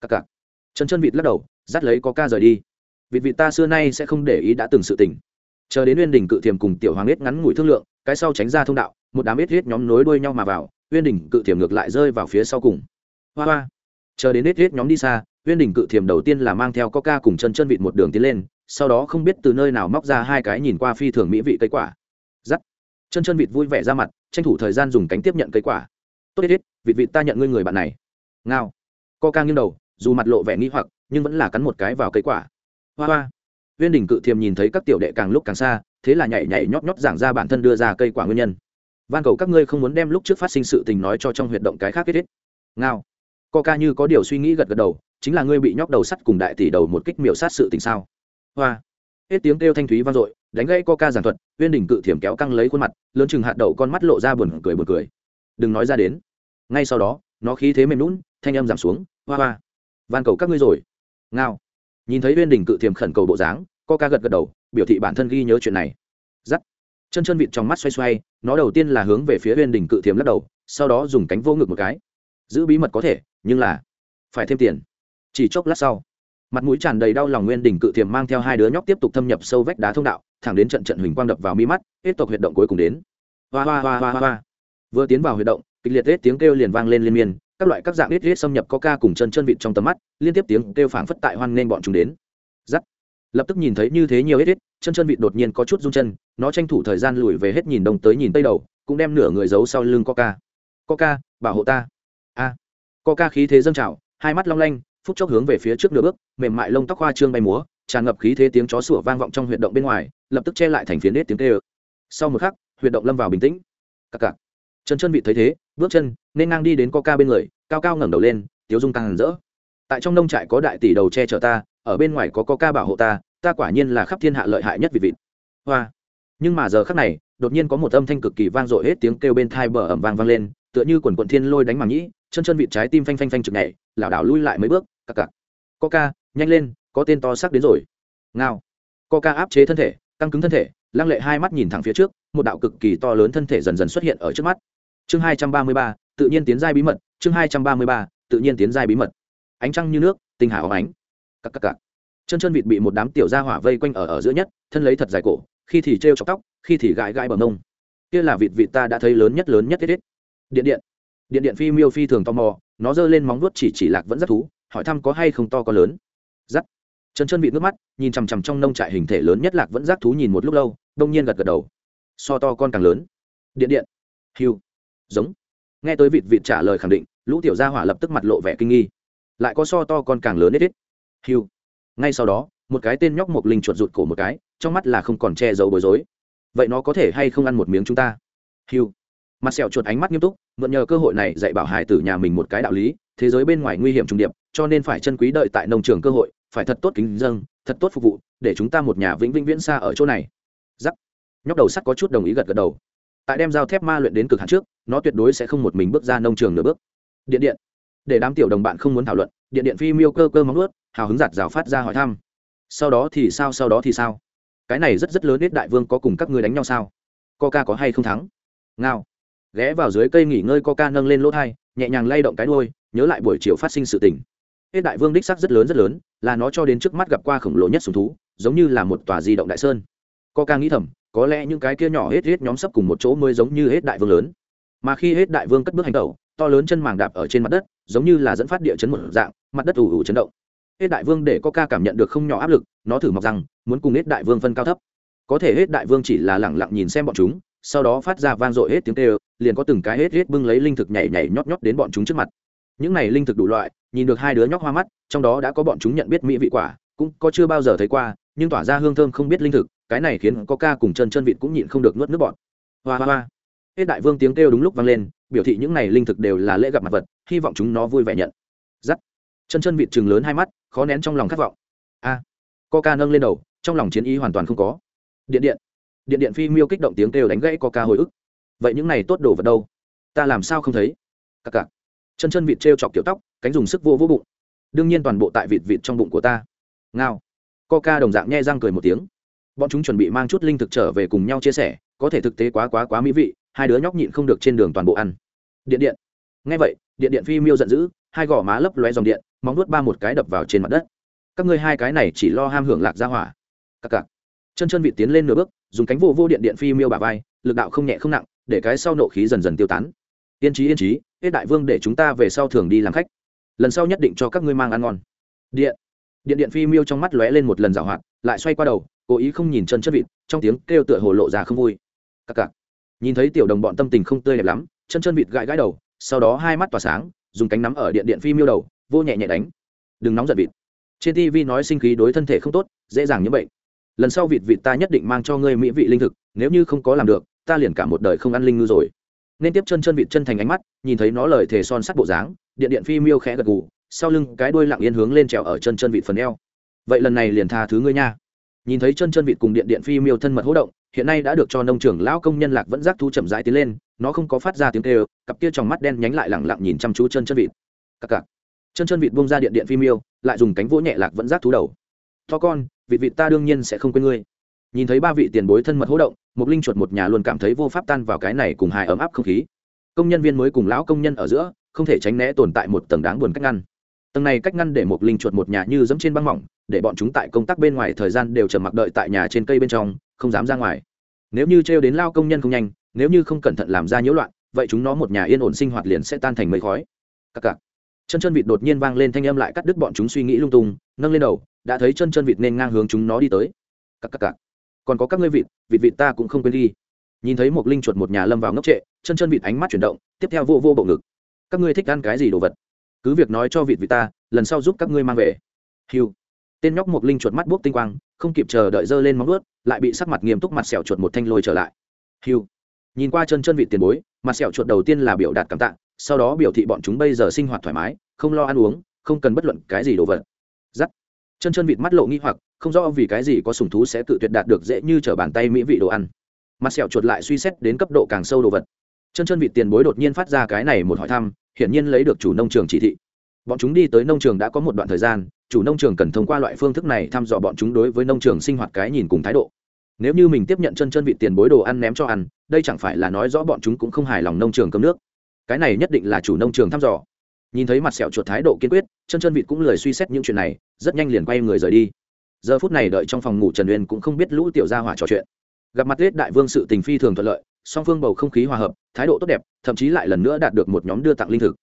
Speaker 1: Cặc cặc. Chân chân vịt lắc đầu, dắt lấy coca rời đi. Vịt vịt, ta xưa nay sẽ không để ý đã từng sự tình. Chờ đến uyên đình cự thiềm cùng tiểu hoàng nết ngắn ngủi thương lượng, cái sau tránh ra thông đạo, một đám ít hết nhóm nối đuôi nhau mà vào, uyên đình cự thiềm ngược lại rơi vào phía sau cùng. Hoa hoa. Chờ đến ết hết nhóm đi xa uyên đỉnh cự thiềm đầu tiên là mang theo coca cùng chân chân vịt một đường tiến lên, sau đó không biết từ nơi nào móc ra hai cái nhìn qua phi thường mỹ vị cây quả. Rắc. chân chân vịt vui vẻ ra mặt, tranh thủ thời gian dùng cánh tiếp nhận cây quả. Tốt ít vịt vịt ta nhận ngươi người bạn này. Ngao. Coca nghiêng đầu, dù mặt lộ vẻ nghi hoặc, nhưng vẫn là cắn một cái vào cây quả. Hoa hoa. Viên đỉnh cự thiềm nhìn thấy các tiểu đệ càng lúc càng xa, thế là nhảy nhảy nhót nhót giảng ra bản thân đưa ra cây quả nguyên nhân. Van cầu các ngươi không muốn đem lúc trước phát sinh sự tình nói cho trong huyệt động cái khác kết hết. Ngao. Coca như có điều suy nghĩ gật gật đầu chính là ngươi bị nhóc đầu sắt cùng đại tỷ đầu một kích miểu sát sự tình sao? Hoa. Hết tiếng kêu thanh thúy vang dội, đánh gãy co ca giản thuật viên đình cự thiểm kéo căng lấy khuôn mặt, lớn chừng hạt đậu con mắt lộ ra buồn cười buồn cười. Đừng nói ra đến. Ngay sau đó, nó khí thế mềm lún thanh âm giảm xuống, hoa hoa, van cầu các ngươi rồi. Ngao. Nhìn thấy uyên đình cự thiềm khẩn cầu bộ dáng, co ca gật gật đầu, biểu thị bản thân ghi nhớ chuyện này. Giắt. Chân chân vịt trong mắt xoay xoay, nó đầu tiên là hướng về phía uyên đình cự thiềm lắc đầu, sau đó dùng cánh vô ngực một cái. Giữ bí mật có thể, nhưng là phải thêm tiền chỉ chốc lát sau, mặt mũi tràn đầy đau lòng nguyên đình cự thiềm mang theo hai đứa nhóc tiếp tục thâm nhập sâu vách đá thông đạo, thẳng đến trận trận huỳnh quang đập vào mi mắt, hết tộc huyệt động cuối cùng đến. Hoa hoa hoa hoa hoa vừa tiến vào huyệt động, kịch liệt hết tiếng kêu liền vang lên liên miên, các loại các dạng ít hết xâm nhập có ca cùng chân chân vịt trong tầm mắt, liên tiếp tiếng kêu phảng phất tại hoan nên bọn chúng đến. Giắt lập tức nhìn thấy như thế nhiều hết hết chân chân vịt đột nhiên có chút rung chân, nó tranh thủ thời gian lùi về hết nhìn đông tới nhìn tây đầu, cũng đem nửa người giấu sau lưng coca. Coca, bảo hộ ta. A. Coca khí thế dâng trào, hai mắt long lanh phút chốc hướng về phía trước nửa bước, mềm mại lông tóc hoa trương bay múa, tràn ngập khí thế tiếng chó sủa vang vọng trong huyệt động bên ngoài, lập tức che lại thành phiến nết tiếng kêu. Sau một khắc, huyệt động lâm vào bình tĩnh. Cặc cặc. Chân chân vị thấy thế, bước chân, nên ngang đi đến co ca bên người, cao cao ngẩng đầu lên, tiếu dung càng hẳn rỡ. Tại trong nông trại có đại tỷ đầu che chở ta, ở bên ngoài có co ca bảo hộ ta ta quả nhiên là khắp thiên hạ lợi hại nhất vị vịt. Hoa. Nhưng mà giờ khắc này, đột nhiên có một âm thanh cực kỳ vang dội hết tiếng kêu bên thai bờ ẩm vang vang lên, tựa như quần quận thiên lôi đánh màng nhĩ, chân chân vịt trái tim phanh phanh phanh chực nhảy lảo đảo lui lại mấy bước, cặc cặc. Coca, nhanh lên, có tên to sắc đến rồi. Ngao. Coca áp chế thân thể, căng cứng thân thể, lăng lệ hai mắt nhìn thẳng phía trước, một đạo cực kỳ to lớn thân thể dần dần xuất hiện ở trước mắt. Chương hai trăm ba mươi ba, tự nhiên tiến giai bí mật, chương hai trăm ba mươi ba, tự nhiên tiến giai bí mật. Ánh trăng như nước, tinh hà óng ánh. Cặc cặc cặc. Chân chân vịt bị một đám tiểu gia hỏa vây quanh ở ở giữa nhất, thân lấy thật dài cổ, khi thì trêu chọc tóc, khi thì gãi gãi bờ mông. Kia là vịt vịt ta đã thấy lớn nhất lớn nhất thiết thiết điện điện điện điện phi miêu phi thường tò mò, nó giơ lên móng vuốt chỉ chỉ lạc vẫn rất thú, hỏi thăm có hay không to có lớn. Giắt chân chân vịt nước mắt, nhìn chằm chằm trong nông trại hình thể lớn nhất lạc vẫn giác thú nhìn một lúc lâu, đông nhiên gật gật đầu. So to con càng lớn. Điện điện. Hiu giống. Nghe tới vịt vịt trả lời khẳng định, lũ tiểu gia hỏa lập tức mặt lộ vẻ kinh nghi. Lại có so to con càng lớn ít ít hiu ngay sau đó, một cái tên nhóc mộc linh chuột rụt cổ một cái, trong mắt là không còn che giấu bối rối. Vậy nó có thể hay không ăn một miếng chúng ta? Hiu mặt sẹo chuột ánh mắt nghiêm túc, mượn nhờ cơ hội này dạy bảo hải tử nhà mình một cái đạo lý, thế giới bên ngoài nguy hiểm trùng điệp, cho nên phải chân quý đợi tại nông trường cơ hội, phải thật tốt kính dâng thật tốt phục vụ, để chúng ta một nhà vĩnh vĩnh viễn xa ở chỗ này. Giắc nhóc đầu sắt có chút đồng ý gật gật đầu. Tại đem dao thép ma luyện đến cực hạn trước, nó tuyệt đối sẽ không một mình bước ra nông trường nửa bước. Điện điện. Để đám tiểu đồng bạn không muốn thảo luận, điện điện phi miêu cơ cơ móng ướt hào hứng giạt rào phát ra hỏi thăm. Sau đó thì sao, sau đó thì sao? Cái này rất rất lớn ít đại vương có cùng các ngươi đánh nhau sao? Coca có hay không thắng? Ngao ghé vào dưới cây nghỉ ngơi coca nâng lên lỗ thai, nhẹ nhàng lay động cái đuôi, nhớ lại buổi chiều phát sinh sự tình. Hết đại vương đích sắc rất lớn rất lớn, là nó cho đến trước mắt gặp qua khổng lồ nhất sùng thú, giống như là một tòa di động đại sơn. Coca nghĩ thầm, có lẽ những cái kia nhỏ hết hết nhóm sấp cùng một chỗ mới giống như hết đại vương lớn. Mà khi hết đại vương cất bước hành tẩu, to lớn chân màng đạp ở trên mặt đất, giống như là dẫn phát địa chấn một dạng, mặt đất ủ ủ chấn động. Hết đại vương để coca cảm nhận được không nhỏ áp lực, nó thử mọc rằng muốn cùng hết đại vương phân cao thấp. Có thể hết đại vương chỉ là lẳng lặng nhìn xem bọn chúng sau đó phát ra vang dội hết tiếng kêu liền có từng cái hết hết bưng lấy linh thực nhảy nhảy nhót nhót đến bọn chúng trước mặt. Những này linh thực đủ loại nhìn được hai đứa nhóc hoa mắt trong đó đã có bọn chúng nhận biết mỹ vị quả cũng có chưa bao giờ thấy qua nhưng tỏa ra hương thơm không biết linh thực cái này khiến có ca cùng chân chân vịt cũng nhịn không được nuốt nước bọn hoa hoa hoa. Hết đại vương tiếng kêu đúng lúc vang lên biểu thị những này linh thực đều là lễ gặp mặt vật hy vọng chúng nó vui vẻ nhận. Giắt. Chân chân vịt chừng lớn hai mắt khó nén trong lòng khát vọng. A. À, coca nâng lên đầu trong lòng chiến ý hoàn toàn không có. Điện điện điện điện phi miêu kích động tiếng kêu đánh gãy coca hồi ức. Vậy những này tốt đồ vật đâu? Ta làm sao không thấy? Cặc cặc. Chân chân vịt t chọc kiểu tóc, cánh dùng sức vô vô bụng. Đương nhiên toàn bộ tại vịt vịt trong bụng của ta. Ngao. Coca đồng dạng nhe răng cười một tiếng. Bọn chúng chuẩn bị mang chút linh thực trở về cùng nhau chia sẻ, có thể thực tế quá quá quá mỹ vị, hai đứa nhóc nhịn không được trên đường toàn bộ ăn. Điện điện. Ngay vậy, điện điện phi miêu giận dữ, hai gò má lấp loe dòng điện, móng nuốt ba một cái đập vào trên mặt đất. Các ngươi hai cái này chỉ lo ham hưởng lạc ra hỏa. Cặc cặc chân chân vị tiến lên nửa bước, dùng cánh vô vô điện điện phi miêu bà vai, lực đạo không nhẹ không nặng, để cái sau nộ khí dần dần tiêu tán. Yên trí yên trí hết đại vương để chúng ta về sau thường đi làm khách. Lần sau nhất định cho các ngươi mang ăn ngon. Điện điện điện phi miêu trong mắt lóe lên một lần rào hoạt, lại xoay qua đầu, cố ý không nhìn chân chất vịt, trong tiếng kêu tựa hồ lộ ra không vui. Cặc cặc. Nhìn thấy tiểu đồng bọn tâm tình không tươi đẹp lắm, chân chân vịt gãi gãi đầu, sau đó hai mắt tỏa sáng, dùng cánh nắm ở điện điện phi miêu đầu, vô nhẹ nhẹ đánh. Đừng nóng giận vịt. Trên tv nói sinh khí đối thân thể không tốt, dễ dàng như bệnh lần sau vịt vịt ta nhất định mang cho ngươi mỹ vị linh thực, nếu như không có làm được, ta liền cả một đời không ăn linh ngư rồi. Nên tiếp chân chân vịt chân thành ánh mắt, nhìn thấy nó lời thề son sắt bộ dáng, điện điện phi miêu khẽ gật gù, sau lưng cái đuôi lặng yên hướng lên trèo ở chân chân vịt phần eo. Vậy lần này liền tha thứ ngươi nha. Nhìn thấy chân chân vịt cùng điện điện phi miêu thân mật hỗ động, hiện nay đã được cho nông trưởng lão công nhân lạc vẫn giác thu chậm rãi tiến lên, nó không có phát ra tiếng kêu, cặp kia trong mắt đen nhánh lại lẳng lặng nhìn chăm chú chân chân vịt. Cặp cặp chân chân vịt bông ra điện điện phi miêu, lại dùng cánh vỗ nhẹ lạc vẫn giác thú đầu. To con vị vị ta đương nhiên sẽ không quên ngươi. Nhìn thấy ba vị tiền bối thân mật hỗ động một linh chuột một nhà luôn cảm thấy vô pháp tan vào cái này cùng hài ấm áp không khí. Công nhân viên mới cùng lão công nhân ở giữa, không thể tránh né tồn tại một tầng đáng buồn cách ngăn. Tầng này cách ngăn để một linh chuột một nhà như dẫm trên băng mỏng, để bọn chúng tại công tác bên ngoài thời gian đều trầm mặc đợi tại nhà trên cây bên trong, không dám ra ngoài. Nếu như trêu đến lao công nhân không nhanh, nếu như không cẩn thận làm ra nhiễu loạn, vậy chúng nó một nhà yên ổn sinh hoạt liền sẽ tan thành mây khói. Cặc cặc chân chân vịt đột nhiên vang lên thanh âm lại cắt đứt bọn chúng suy nghĩ lung tung, nâng lên đầu, đã thấy chân chân vịt nên ngang hướng chúng nó đi tới. Cặp cặp cặp còn có các ngươi vịt vịt vịt ta cũng không quên đi. Nhìn thấy một linh chuột một nhà lâm vào ngốc trệ, chân chân vịt ánh mắt chuyển động, tiếp theo vô vô bộ ngực. Các ngươi thích ăn cái gì đồ vật? Cứ việc nói cho vịt vịt ta, lần sau giúp các ngươi mang về. Hiu. Tên nhóc một linh chuột mắt buốc tinh quang, không kịp chờ đợi dơ lên móng ướt lại bị sắc mặt nghiêm túc mặt sẹo chuột một thanh lôi trở lại. Hiu. Nhìn qua chân chân vịt tiền bối, mặt sẹo chuột đầu tiên là biểu đạt cảm tạ sau đó biểu thị bọn chúng bây giờ sinh hoạt thoải mái, không lo ăn uống, không cần bất luận cái gì đồ vật. Giắt. Chân chân vịt mắt lộ nghi hoặc, không rõ vì cái gì có sùng thú sẽ tự tuyệt đạt được dễ như t r ở bàn tay mỹ vị đồ ăn. Mặt sẹo chuột lại suy xét đến cấp độ càng sâu đồ vật. Chân chân vịt tiền bối đột nhiên phát ra cái này một hỏi thăm, hiển nhiên lấy được chủ nông trường chỉ thị. Bọn chúng đi tới nông trường đã có một đoạn thời gian, chủ nông trường cần thông qua loại phương thức này thăm dò bọn chúng đối với nông trường sinh hoạt cái nhìn cùng thái độ. Nếu như mình tiếp nhận chân chân vịt tiền bối đồ ăn ném cho ăn, đây chẳng phải là nói rõ bọn chúng cũng không hài lòng nông trường cấm nước cái này nhất định là chủ nông trường thăm dò. Nhìn thấy mặt sẹo chuột thái độ kiên quyết, chân chân vịt cũng lười suy xét những chuyện này, rất nhanh liền quay người rời đi. Giờ phút này đợi trong phòng ngủ trần uyên cũng không biết lũ tiểu gia hỏa trò chuyện. Gặp mặt lết đại vương sự tình phi thường thuận lợi, song phương bầu không khí hòa hợp, thái độ tốt đẹp, thậm chí lại lần nữa đạt được một nhóm đưa tặng linh thực.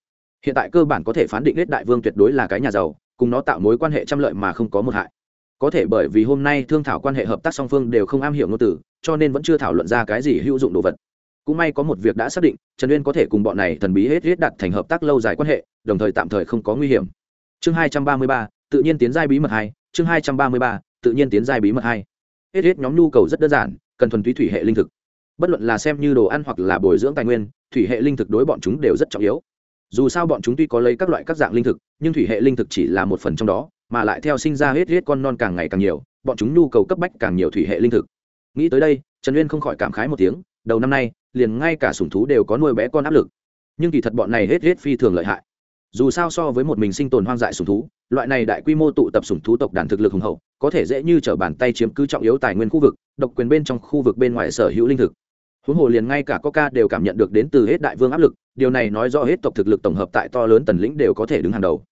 Speaker 1: Hiện tại cơ bản có thể phán định lết đại vương tuyệt đối là cái nhà giàu, cùng nó tạo mối quan hệ trăm lợi mà không có một hại. Có thể bởi vì hôm nay thương thảo quan hệ hợp tác song phương đều không am hiểu ngôn từ, cho nên vẫn chưa thảo luận ra cái gì hữu dụng đồ vật cũng may có một việc đã xác định, trần uyên có thể cùng bọn này thần bí hết riết đặt thành hợp tác lâu dài quan hệ, đồng thời tạm thời không có nguy hiểm. Chương hai trăm ba mươi ba, tự nhiên tiến giai bí mật hai, chương hai trăm ba mươi ba, tự nhiên tiến giai bí mật hai. Hết riết nhóm nhu cầu rất đơn giản, cần thuần túy thủy hệ linh thực. Bất luận là xem như đồ ăn hoặc là bồi dưỡng tài nguyên, thủy hệ linh thực đối bọn chúng đều rất trọng yếu. Dù sao bọn chúng tuy có lấy các loại các dạng linh thực, nhưng thủy hệ linh thực chỉ là một phần trong đó, mà lại theo sinh ra hết riết con non càng ngày càng nhiều, bọn chúng nhu cầu cấp bách càng nhiều thủy hệ linh thực. Nghĩ tới đây, trần uyên không khỏi cảm khái một tiếng, đầu năm nay liền ngay cả sủng thú đều có nuôi bé con áp lực. Nhưng kỳ thật bọn này hết hết phi thường lợi hại. Dù sao so với một mình sinh tồn hoang dại sủng thú, loại này đại quy mô tụ tập sủng thú tộc đàn thực lực hùng hậu, có thể dễ như t bàn tay chiếm cứ trọng yếu tài nguyên khu vực, độc quyền bên trong khu vực bên ngoài sở hữu linh thực. Huống hồ liền ngay cả coca đều cảm nhận được đến từ hết đại vương áp lực, điều này nói do hết tộc thực lực tổng hợp tại to lớn tần lĩnh đều có thể đứng hàng đầu.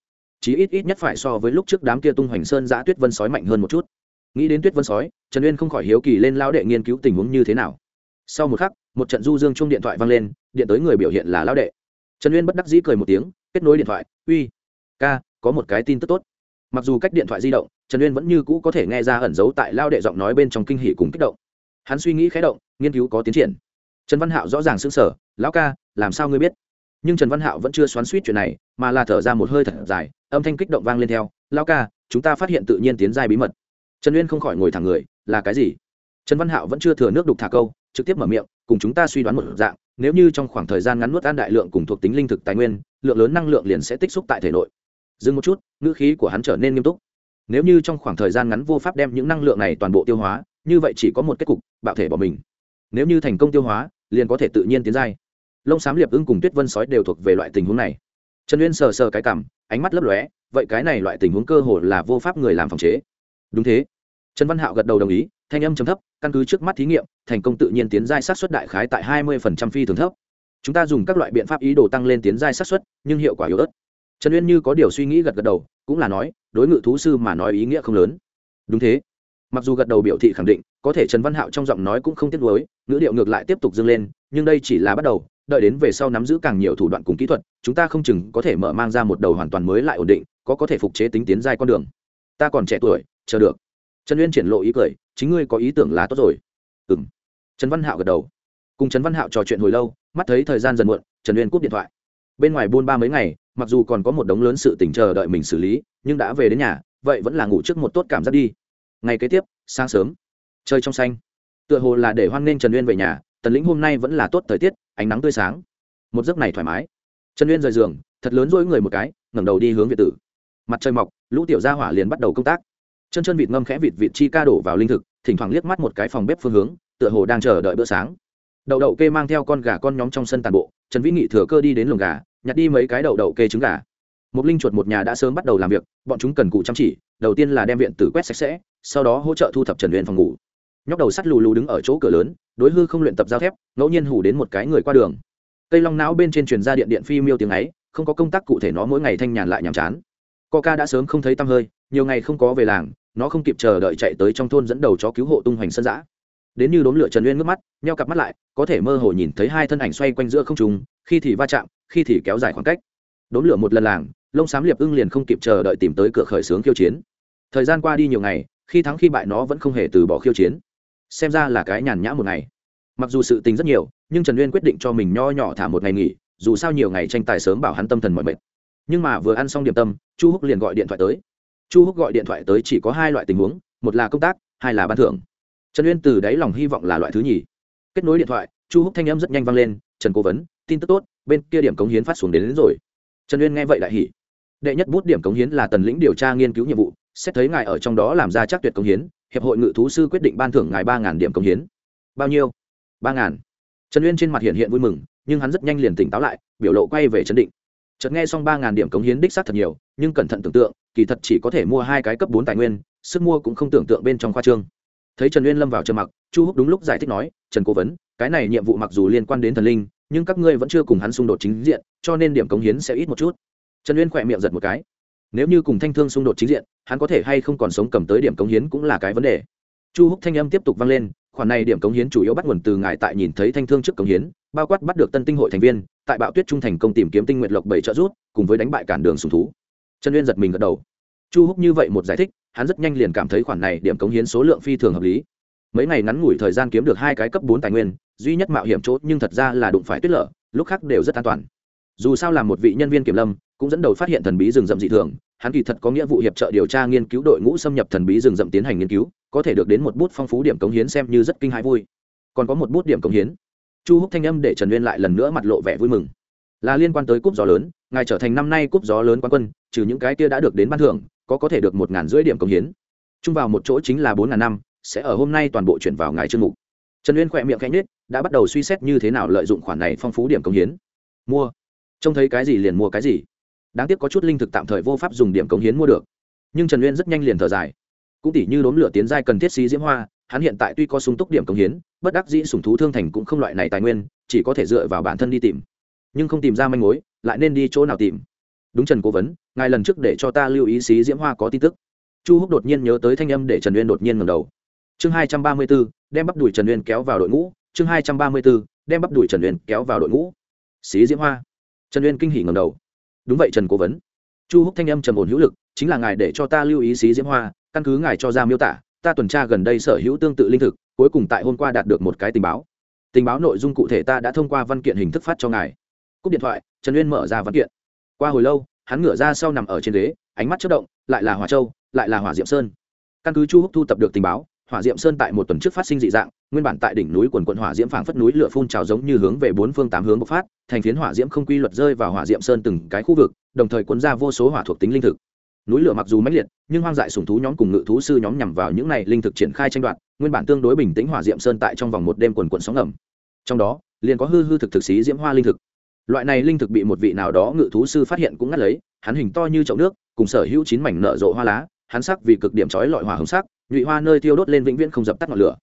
Speaker 1: Chí ít ít nhất phải so với lúc trước đám kia tung hoành sơn giã tuyết vân sói mạnh hơn một chút. Nghĩ đến tuyết vân sói, trần uyên không khỏi hiếu kỳ lên lao đệ nghiên cứu tình huống như thế nào. Sau một khắc một trận du dương chung điện thoại vang lên, điện tới người biểu hiện là lao đệ. Trần uyên bất đắc dĩ cười một tiếng, kết nối điện thoại, uy, ca, có một cái tin tức tốt. Mặc dù cách điện thoại di động, trần uyên vẫn như cũ có thể nghe ra ẩn giấu tại lao đệ giọng nói bên trong kinh hỷ cùng kích động. Hắn suy nghĩ khé động, nghiên cứu có tiến triển. Trần văn hạo rõ ràng xứng sở lão ca, làm sao ngươi biết? Nhưng trần văn hạo vẫn chưa xoắn suýt chuyện này, mà là thở ra một hơi thật dài, âm thanh kích động vang lên theo, lão ca, chúng ta phát hiện tự nhiên tiến giai bí mật. Trần uyên không khỏi ngồi thẳng người, là cái gì? Trần văn hạo vẫn chưa thừa nước đục thả câu trực tiếp mở miệng, cùng chúng ta suy đoán một dạng, nếu như trong khoảng thời gian ngắn nuốt ăn đại lượng cùng thuộc tính linh thực tài nguyên, lượng lớn năng lượng liền sẽ tích xúc tại thể nội. Dừng một chút, ngữ khí của hắn trở nên nghiêm túc. Nếu như trong khoảng thời gian ngắn vô pháp đem những năng lượng này toàn bộ tiêu hóa, như vậy chỉ có một kết cục, bạo thể bỏ mình. Nếu như thành công tiêu hóa, liền có thể tự nhiên tiến giai. Lông xám liệp ưng cùng tuyết vân sói đều thuộc về loại tình huống này. Trần uyên sờ sờ cái cảm, ánh mắt lấp lóe, vậy cái này loại tình huống cơ hồ là vô pháp người làm phòng chế. Đúng thế. Trần văn hạo gật đầu đồng ý thanh âm chấm thấp, căn cứ trước mắt thí nghiệm, thành công tự nhiên tiến giai sát xuất đại khái tại hai mươi phi thường thấp. Chúng ta dùng các loại biện pháp ý đồ tăng lên tiến giai sát xuất nhưng hiệu quả yếu ớt. Trần uyên như có điều suy nghĩ gật gật đầu, cũng là nói, đối ngự thú sư mà nói ý nghĩa không lớn. Đúng thế. Mặc dù gật đầu biểu thị khẳng định, có thể trần văn hạo trong giọng nói cũng không tiếc nuối, ngữ điệu ngược lại tiếp tục dâng lên, nhưng đây chỉ là bắt đầu, đợi đến về sau nắm giữ càng nhiều thủ đoạn cùng kỹ thuật, chúng ta không chừng có thể mở mang ra một đầu hoàn toàn mới lại ổn định, có có thể phục chế tính tiến giai con đường. Ta còn trẻ tuổi, chờ được trần uyên triển lộ ý cười, chính ngươi có ý tưởng là tốt rồi. Ừ m trần văn hạo gật đầu. Cùng trần văn hạo trò chuyện hồi lâu, mắt thấy thời gian dần muộn, trần uyên cúp điện thoại. Bên ngoài buôn ba mấy ngày, mặc dù còn có một đống lớn sự tỉnh chờ đợi mình xử lý, nhưng đã về đến nhà, vậy vẫn là ngủ trước một tốt cảm giác đi. Ngày kế tiếp, sáng sớm. Chơi trong xanh. Tựa hồ là để hoan nghênh trần uyên về nhà, tần lĩnh hôm nay vẫn là tốt thời tiết, ánh nắng tươi sáng. Một giấc này thoải mái. Trần uyên rời giường, thật lớn dỗi người một cái, ngẩng đầu đi hướng việt tử. Mặt trời mọc, lũ tiểu gia hỏa liền bắt đầu công tác chân chân vịt ngâm khẽ vịt vịt chi ca đổ vào linh thực, thỉnh thoảng liếc mắt một cái phòng bếp phương hướng, tựa hồ đang chờ đợi bữa sáng. Đậu đậu kê mang theo con gà con nhóm trong sân tàn bộ, trần vĩ nghị thừa cơ đi đến lồng gà, nhặt đi mấy cái đậu đậu kê trứng gà. Một linh chuột một nhà đã sớm bắt đầu làm việc, bọn chúng cần cụ chăm chỉ, đầu tiên là đem viện tử quét sạch sẽ, sau đó hỗ trợ thu thập trần luyện phòng ngủ. Nhóc đầu sắt lù lù đứng ở chỗ cửa lớn, đối hư không luyện tập giao thép, ngẫu nhiên hủ đến một cái người qua đường. Cây long não bên trên truyền ra điện điện phi miêu tiếng ấy, không có công tác cụ thể nó mỗi ngày thanh nhàn lại nhàm chán. Coca đã sớm không thấy tăm hơi, nhiều ngày không có về làng nó không kịp chờ đợi chạy tới trong thôn dẫn đầu chó cứu hộ tung hoành sân giã đến như đốm lửa trần uyên ngước mắt, nheo cặp mắt lại, có thể mơ hồ nhìn thấy hai thân ảnh xoay quanh giữa không trùng khi thì va chạm, khi thì kéo dài khoảng cách. Đốm lửa một lần làng, lông xám liệp ưng liền không kịp chờ đợi tìm tới cửa khởi xướng khiêu chiến. Thời gian qua đi nhiều ngày, khi thắng khi bại nó vẫn không hề từ bỏ khiêu chiến. Xem ra là cái nhàn nhã một ngày. Mặc dù sự tình rất nhiều, nhưng trần uyên quyết định cho mình nho nhỏ thả một ngày nghỉ, dù sao nhiều ngày tranh tài sớm bảo hắn tâm thần mọi mệt. Nhưng mà vừa ăn xong điểm tâm, chu húc liền gọi điện thoại tới chu húc gọi điện thoại tới chỉ có hai loại tình huống một là công tác hai là ban thưởng. Trần uyên từ đáy lòng hy vọng là loại thứ nhì. Kết nối điện thoại chu húc thanh âm rất nhanh vang lên trần cố vấn tin tức tốt bên kia điểm cống hiến phát xuống đến, đến rồi. Trần uyên nghe vậy đại hỉ. Đệ nhất bút điểm cống hiến là tần lĩnh điều tra nghiên cứu nhiệm vụ xét thấy ngài ở trong đó làm ra chắc tuyệt cống hiến hiệp hội ngự thú sư quyết định ban thưởng ngài ba điểm cống hiến. Bao nhiêu? Ba ngàn. Trần uyên trên mặt hiện hiện vui mừng nhưng hắn rất nhanh liền tỉnh táo lại biểu lộ quay về chấn định chợt nghe xong ba ngàn điểm cống hiến đích xác thật nhiều, nhưng cẩn thận tưởng tượng, kỳ thật chỉ có thể mua hai cái cấp bốn tài nguyên, sức mua cũng không tưởng tượng bên trong khoa trương. Thấy trần uyên lâm vào trầm mặc, chu húc đúng lúc giải thích nói, trần cố vấn, cái này nhiệm vụ mặc dù liên quan đến thần linh, nhưng các ngươi vẫn chưa cùng hắn xung đột chính diện, cho nên điểm cống hiến sẽ ít một chút. Trần uyên khỏe miệng giật một cái. Nếu như cùng thanh thương xung đột chính diện, hắn có thể hay không còn sống cầm tới điểm cống hiến cũng là cái vấn đề. Chu húc thanh âm tiếp tục vang lên khoản này điểm cống hiến chủ yếu bắt nguồn từ ngài tại nhìn thấy thanh thương trước cống hiến, bao quát bắt được tân tinh hội thành viên, tại bạo tuyết trung thành công tìm kiếm tinh nguyện lộc bảy trợ rút cùng với đánh bại cản đường sùng thú. Trần uyên giật mình gật đầu. Chu húc như vậy một giải thích, hắn rất nhanh liền cảm thấy khoản này điểm cống hiến số lượng phi thường hợp lý. Mấy ngày ngắn ngủi thời gian kiếm được hai cái cấp bốn tài nguyên, duy nhất mạo hiểm chỗ nhưng thật ra là đụng phải tuyết lở, lúc khác đều rất an toàn. Dù sao là một vị nhân viên kiểm lâm, cũng dẫn đầu phát hiện thần bí rừng rậm dị thường hắn kỳ thật có nghĩa vụ hiệp trợ điều tra nghiên cứu đội ngũ xâm nhập thần bí rừng rậm tiến hành nghiên cứu, có thể được đến một bút phong phú điểm cống hiến xem như rất kinh hãi vui. Còn có một bút điểm cống hiến. Chu húc thanh âm để trần uyên lại lần nữa mặt lộ vẻ vui mừng. Là liên quan tới cúp gió lớn, ngài trở thành năm nay cúp gió lớn quán quân, trừ những cái kia đã được đến ban thưởng, có có thể được một ngàn rưỡi điểm cống hiến. Chung vào một chỗ chính là bốn ngàn năm, sẽ ở hôm nay toàn bộ chuyển vào ngài chương mục. Trần uyên khỏe miệng khẽ nhất đã bắt đầu suy xét như thế nào lợi dụng khoản này phong phú điểm cống hiến. Mua. Trông thấy cái gì liền mua cái gì đáng tiếc có chút linh thực tạm thời vô pháp dùng điểm cống hiến mua được. Nhưng trần uyên rất nhanh liền thở dài. Cũng tỷ như đốm lửa tiến giai cần thiết xí diễm hoa, hắn hiện tại tuy có sung túc điểm cống hiến, bất đắc dĩ sùng thú thương thành cũng không loại này tài nguyên, chỉ có thể dựa vào bản thân đi tìm. Nhưng không tìm ra manh mối, lại nên đi chỗ nào tìm? Đúng trần cố vấn, ngài lần trước để cho ta lưu ý xí diễm hoa có tin tức. Chu húc đột nhiên nhớ tới thanh âm để trần uyên đột nhiên ngầm đầu. Chương hai trăm ba mươi b ố đem bắp đùi trần uyên kéo vào đội ngũ. Chương hai trăm ba mươi b ố đem bắp đùi trần uyên kéo vào đội ngũ. Xí diễm hoa. Trần uyên kinh hỉ ngầm đầu đúng vậy, trần cố vấn. Chu húc thanh âm trầm ổn hữu lực, chính là ngài để cho ta lưu ý xí diễm hoa, căn cứ ngài cho ra miêu tả, ta tuần tra gần đây sở hữu tương tự linh thực, cuối cùng tại hôm qua đạt được một cái tình báo. Tình báo nội dung cụ thể ta đã thông qua văn kiện hình thức phát cho ngài. Cúp điện thoại, trần uyên mở ra văn kiện. Qua hồi lâu, hắn ngửa ra sau nằm ở trên ghế, ánh mắt chất động, lại là hỏa châu, lại là hỏa diệm sơn. Căn cứ chu húc thu tập được tình báo hỏa diệm sơn tại một tuần trước phát sinh dị dạng, nguyên bản tại đỉnh núi quần quận hỏa diễm phảng phất núi lửa phun trào giống như hướng về bốn phương tám hướng bộc phát, thành phiến hỏa diễm không quy luật rơi vào hỏa diệm sơn từng cái khu vực, đồng thời cuốn ra vô số hỏa thuộc tính linh thực. Núi lửa mặc dù mãnh liệt, nhưng hoang dại sùng thú nhóm cùng ngự thú sư nhóm nhằm vào những này linh thực triển khai tranh đoạt, nguyên bản tương đối bình tĩnh hỏa diệm sơn tại trong vòng một đêm quần quận sóng ngầm. Trong đó, liền có hư hư thực thực xí diễm hoa linh thực. Loại này linh thực bị một vị nào đó ngự thú sư phát hiện cũng ngắt lấy, hắn hình to như chậu nước, cùng sở hữu chín mảnh nở rộ hoa lá, hắn sắc vì cực điểm chói lọi hỏa hồng sắc nhụy hoa nơi tiêu đốt lên vĩnh viễn không dập tắt ngọn lửa.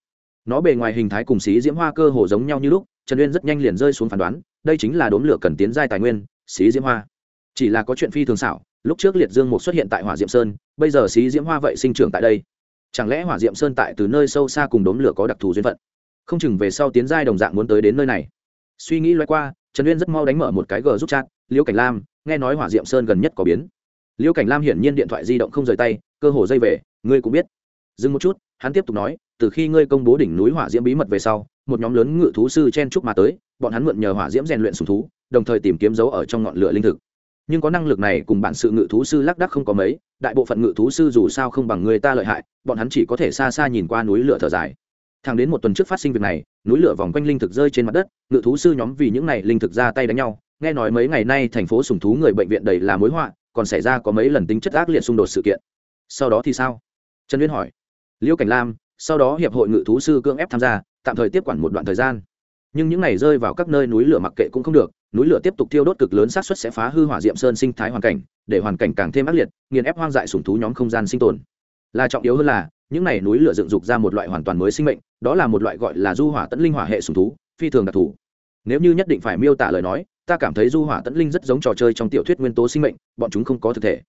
Speaker 1: Nó bề ngoài hình thái cùng xí diễm hoa cơ hồ giống nhau như lúc, trần uyên rất nhanh liền rơi xuống phán đoán, đây chính là đốm lửa cần tiến giai tài nguyên, xí diễm hoa. Chỉ là có chuyện phi thường xảo, lúc trước liệt dương mục xuất hiện tại hỏa diệm sơn, bây giờ xí diễm hoa vậy sinh trưởng tại đây. Chẳng lẽ hỏa diệm sơn tại từ nơi sâu xa cùng đốm lửa có đặc thù duyên phận? Không chừng về sau tiến giai đồng dạng muốn tới đến nơi này. Suy nghĩ loay qua, trần uyên rất mau đánh mở một cái gờ giúp chat liễu cảnh lam, nghe nói hỏa diệm sơn gần nhất có biến. Liễu cảnh lam hiển nhiên điện thoại di động không rời tay, cơ hồ dây về, ngươi cũng biết dừng một chút, hắn tiếp tục nói, từ khi ngươi công bố đỉnh núi hỏa diễm bí mật về sau, một nhóm lớn ngự thú sư chen trúc mà tới, bọn hắn mượn nhờ hỏa diễm rèn luyện sùng thú, đồng thời tìm kiếm dấu ở trong ngọn lửa linh thực. Nhưng có năng lực này cùng bản sự ngự thú sư lác đắc không có mấy, đại bộ phận ngự thú sư dù sao không bằng người ta lợi hại, bọn hắn chỉ có thể xa xa nhìn qua núi lửa thở dài. Thẳng đến một tuần trước phát sinh việc này, núi lửa vòng quanh linh thực rơi trên mặt đất, ngự thú sư nhóm vì những này linh thực ra tay đánh nhau. Nghe nói mấy ngày nay thành phố sùng thú người bệnh viện đầy là mối họa, còn xảy ra có mấy lần tính chất ác liệt xung đột sự kiện. Sau đó thì sao? Trần uyên hỏi liễu cảnh lam, sau đó hiệp hội ngự thú sư cưỡng ép tham gia, tạm thời tiếp quản một đoạn thời gian. Nhưng những ngày rơi vào các nơi núi lửa mặc kệ cũng không được, núi lửa tiếp tục thiêu đốt cực lớn xác suất sẽ phá hư hỏa diệm sơn sinh thái hoàn cảnh, để hoàn cảnh càng thêm ác liệt, nghiền ép hoang dại sùng thú nhóm không gian sinh tồn. Là trọng yếu hơn là, những ngày núi lửa dựng dục ra một loại hoàn toàn mới sinh mệnh, đó là một loại gọi là du hỏa tẫn linh hỏa hệ sùng thú, phi thường đặc thù. Nếu như nhất định phải miêu tả lời nói, ta cảm thấy du hỏa tẫn linh rất giống trò chơi trong tiểu thuyết nguyên tố sinh mệnh, bọn chúng không có thực thể.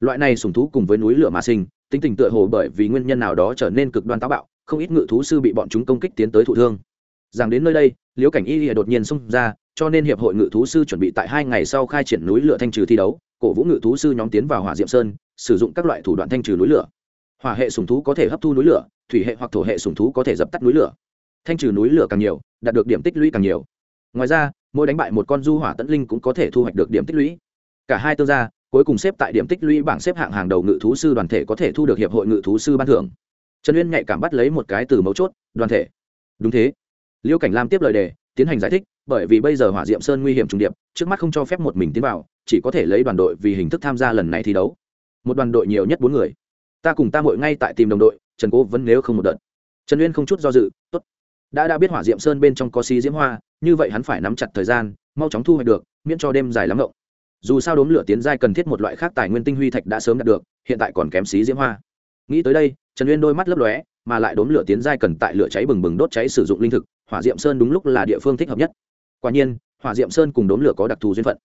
Speaker 1: Loại này sùng thú cùng với núi lửa mà sinh tính tình tựa hồ bởi vì nguyên nhân nào đó trở nên cực đoan táo bạo, không ít ngự thú sư bị bọn chúng công kích tiến tới thụ thương. Rằng đến nơi đây, liễu cảnh y đột nhiên xông ra, cho nên hiệp hội ngự thú sư chuẩn bị tại hai ngày sau khai triển núi lửa thanh trừ thi đấu, cổ vũ ngự thú sư nhóm tiến vào hỏa diệm sơn, sử dụng các loại thủ đoạn thanh trừ núi lửa. Hỏa hệ sùng thú có thể hấp thu núi lửa, thủy hệ hoặc thổ hệ sùng thú có thể dập tắt núi lửa. Thanh trừ núi lửa càng nhiều, đạt được điểm tích lũy càng nhiều. Ngoài ra, mỗi đánh bại một con du hỏa tẫn linh cũng có thể thu hoạch được điểm tích lũy. Cả hai tương gia cuối cùng xếp tại điểm tích lũy bảng xếp hạng hàng đầu ngự thú sư đoàn thể có thể thu được hiệp hội ngự thú sư ban thưởng. Trần uyên nhạy cảm bắt lấy một cái từ mấu chốt, đoàn thể. Đúng thế. Liêu cảnh lam tiếp lời đề, tiến hành giải thích, bởi vì bây giờ hỏa diệm sơn nguy hiểm trùng điệp, trước mắt không cho phép một mình tiến vào, chỉ có thể lấy đoàn đội vì hình thức tham gia lần này thi đấu. Một đoàn đội nhiều nhất bốn người. Ta cùng ta mội ngay tại tìm đồng đội, trần cố vẫn nếu không một đợt. Trần uyên không chút do dự, tốt. Đã đã biết hỏa diệm sơn bên trong có xí diễm hoa, như vậy hắn phải nắm chặt thời gian, mau chóng thu hoạch được, miễn cho đêm dài lắm ngộng dù sao đốm lửa tiến giai cần thiết một loại khác tài nguyên tinh huy thạch đã sớm đạt được, hiện tại còn kém xí diễm hoa. Nghĩ tới đây, trần uyên đôi mắt lấp lóe, mà lại đốm lửa tiến giai cần tại lửa cháy bừng bừng đốt cháy sử dụng linh thực, hỏa diệm sơn đúng lúc là địa phương thích hợp nhất. Quả nhiên, hỏa diệm sơn cùng đốm lửa có đặc thù duyên phận.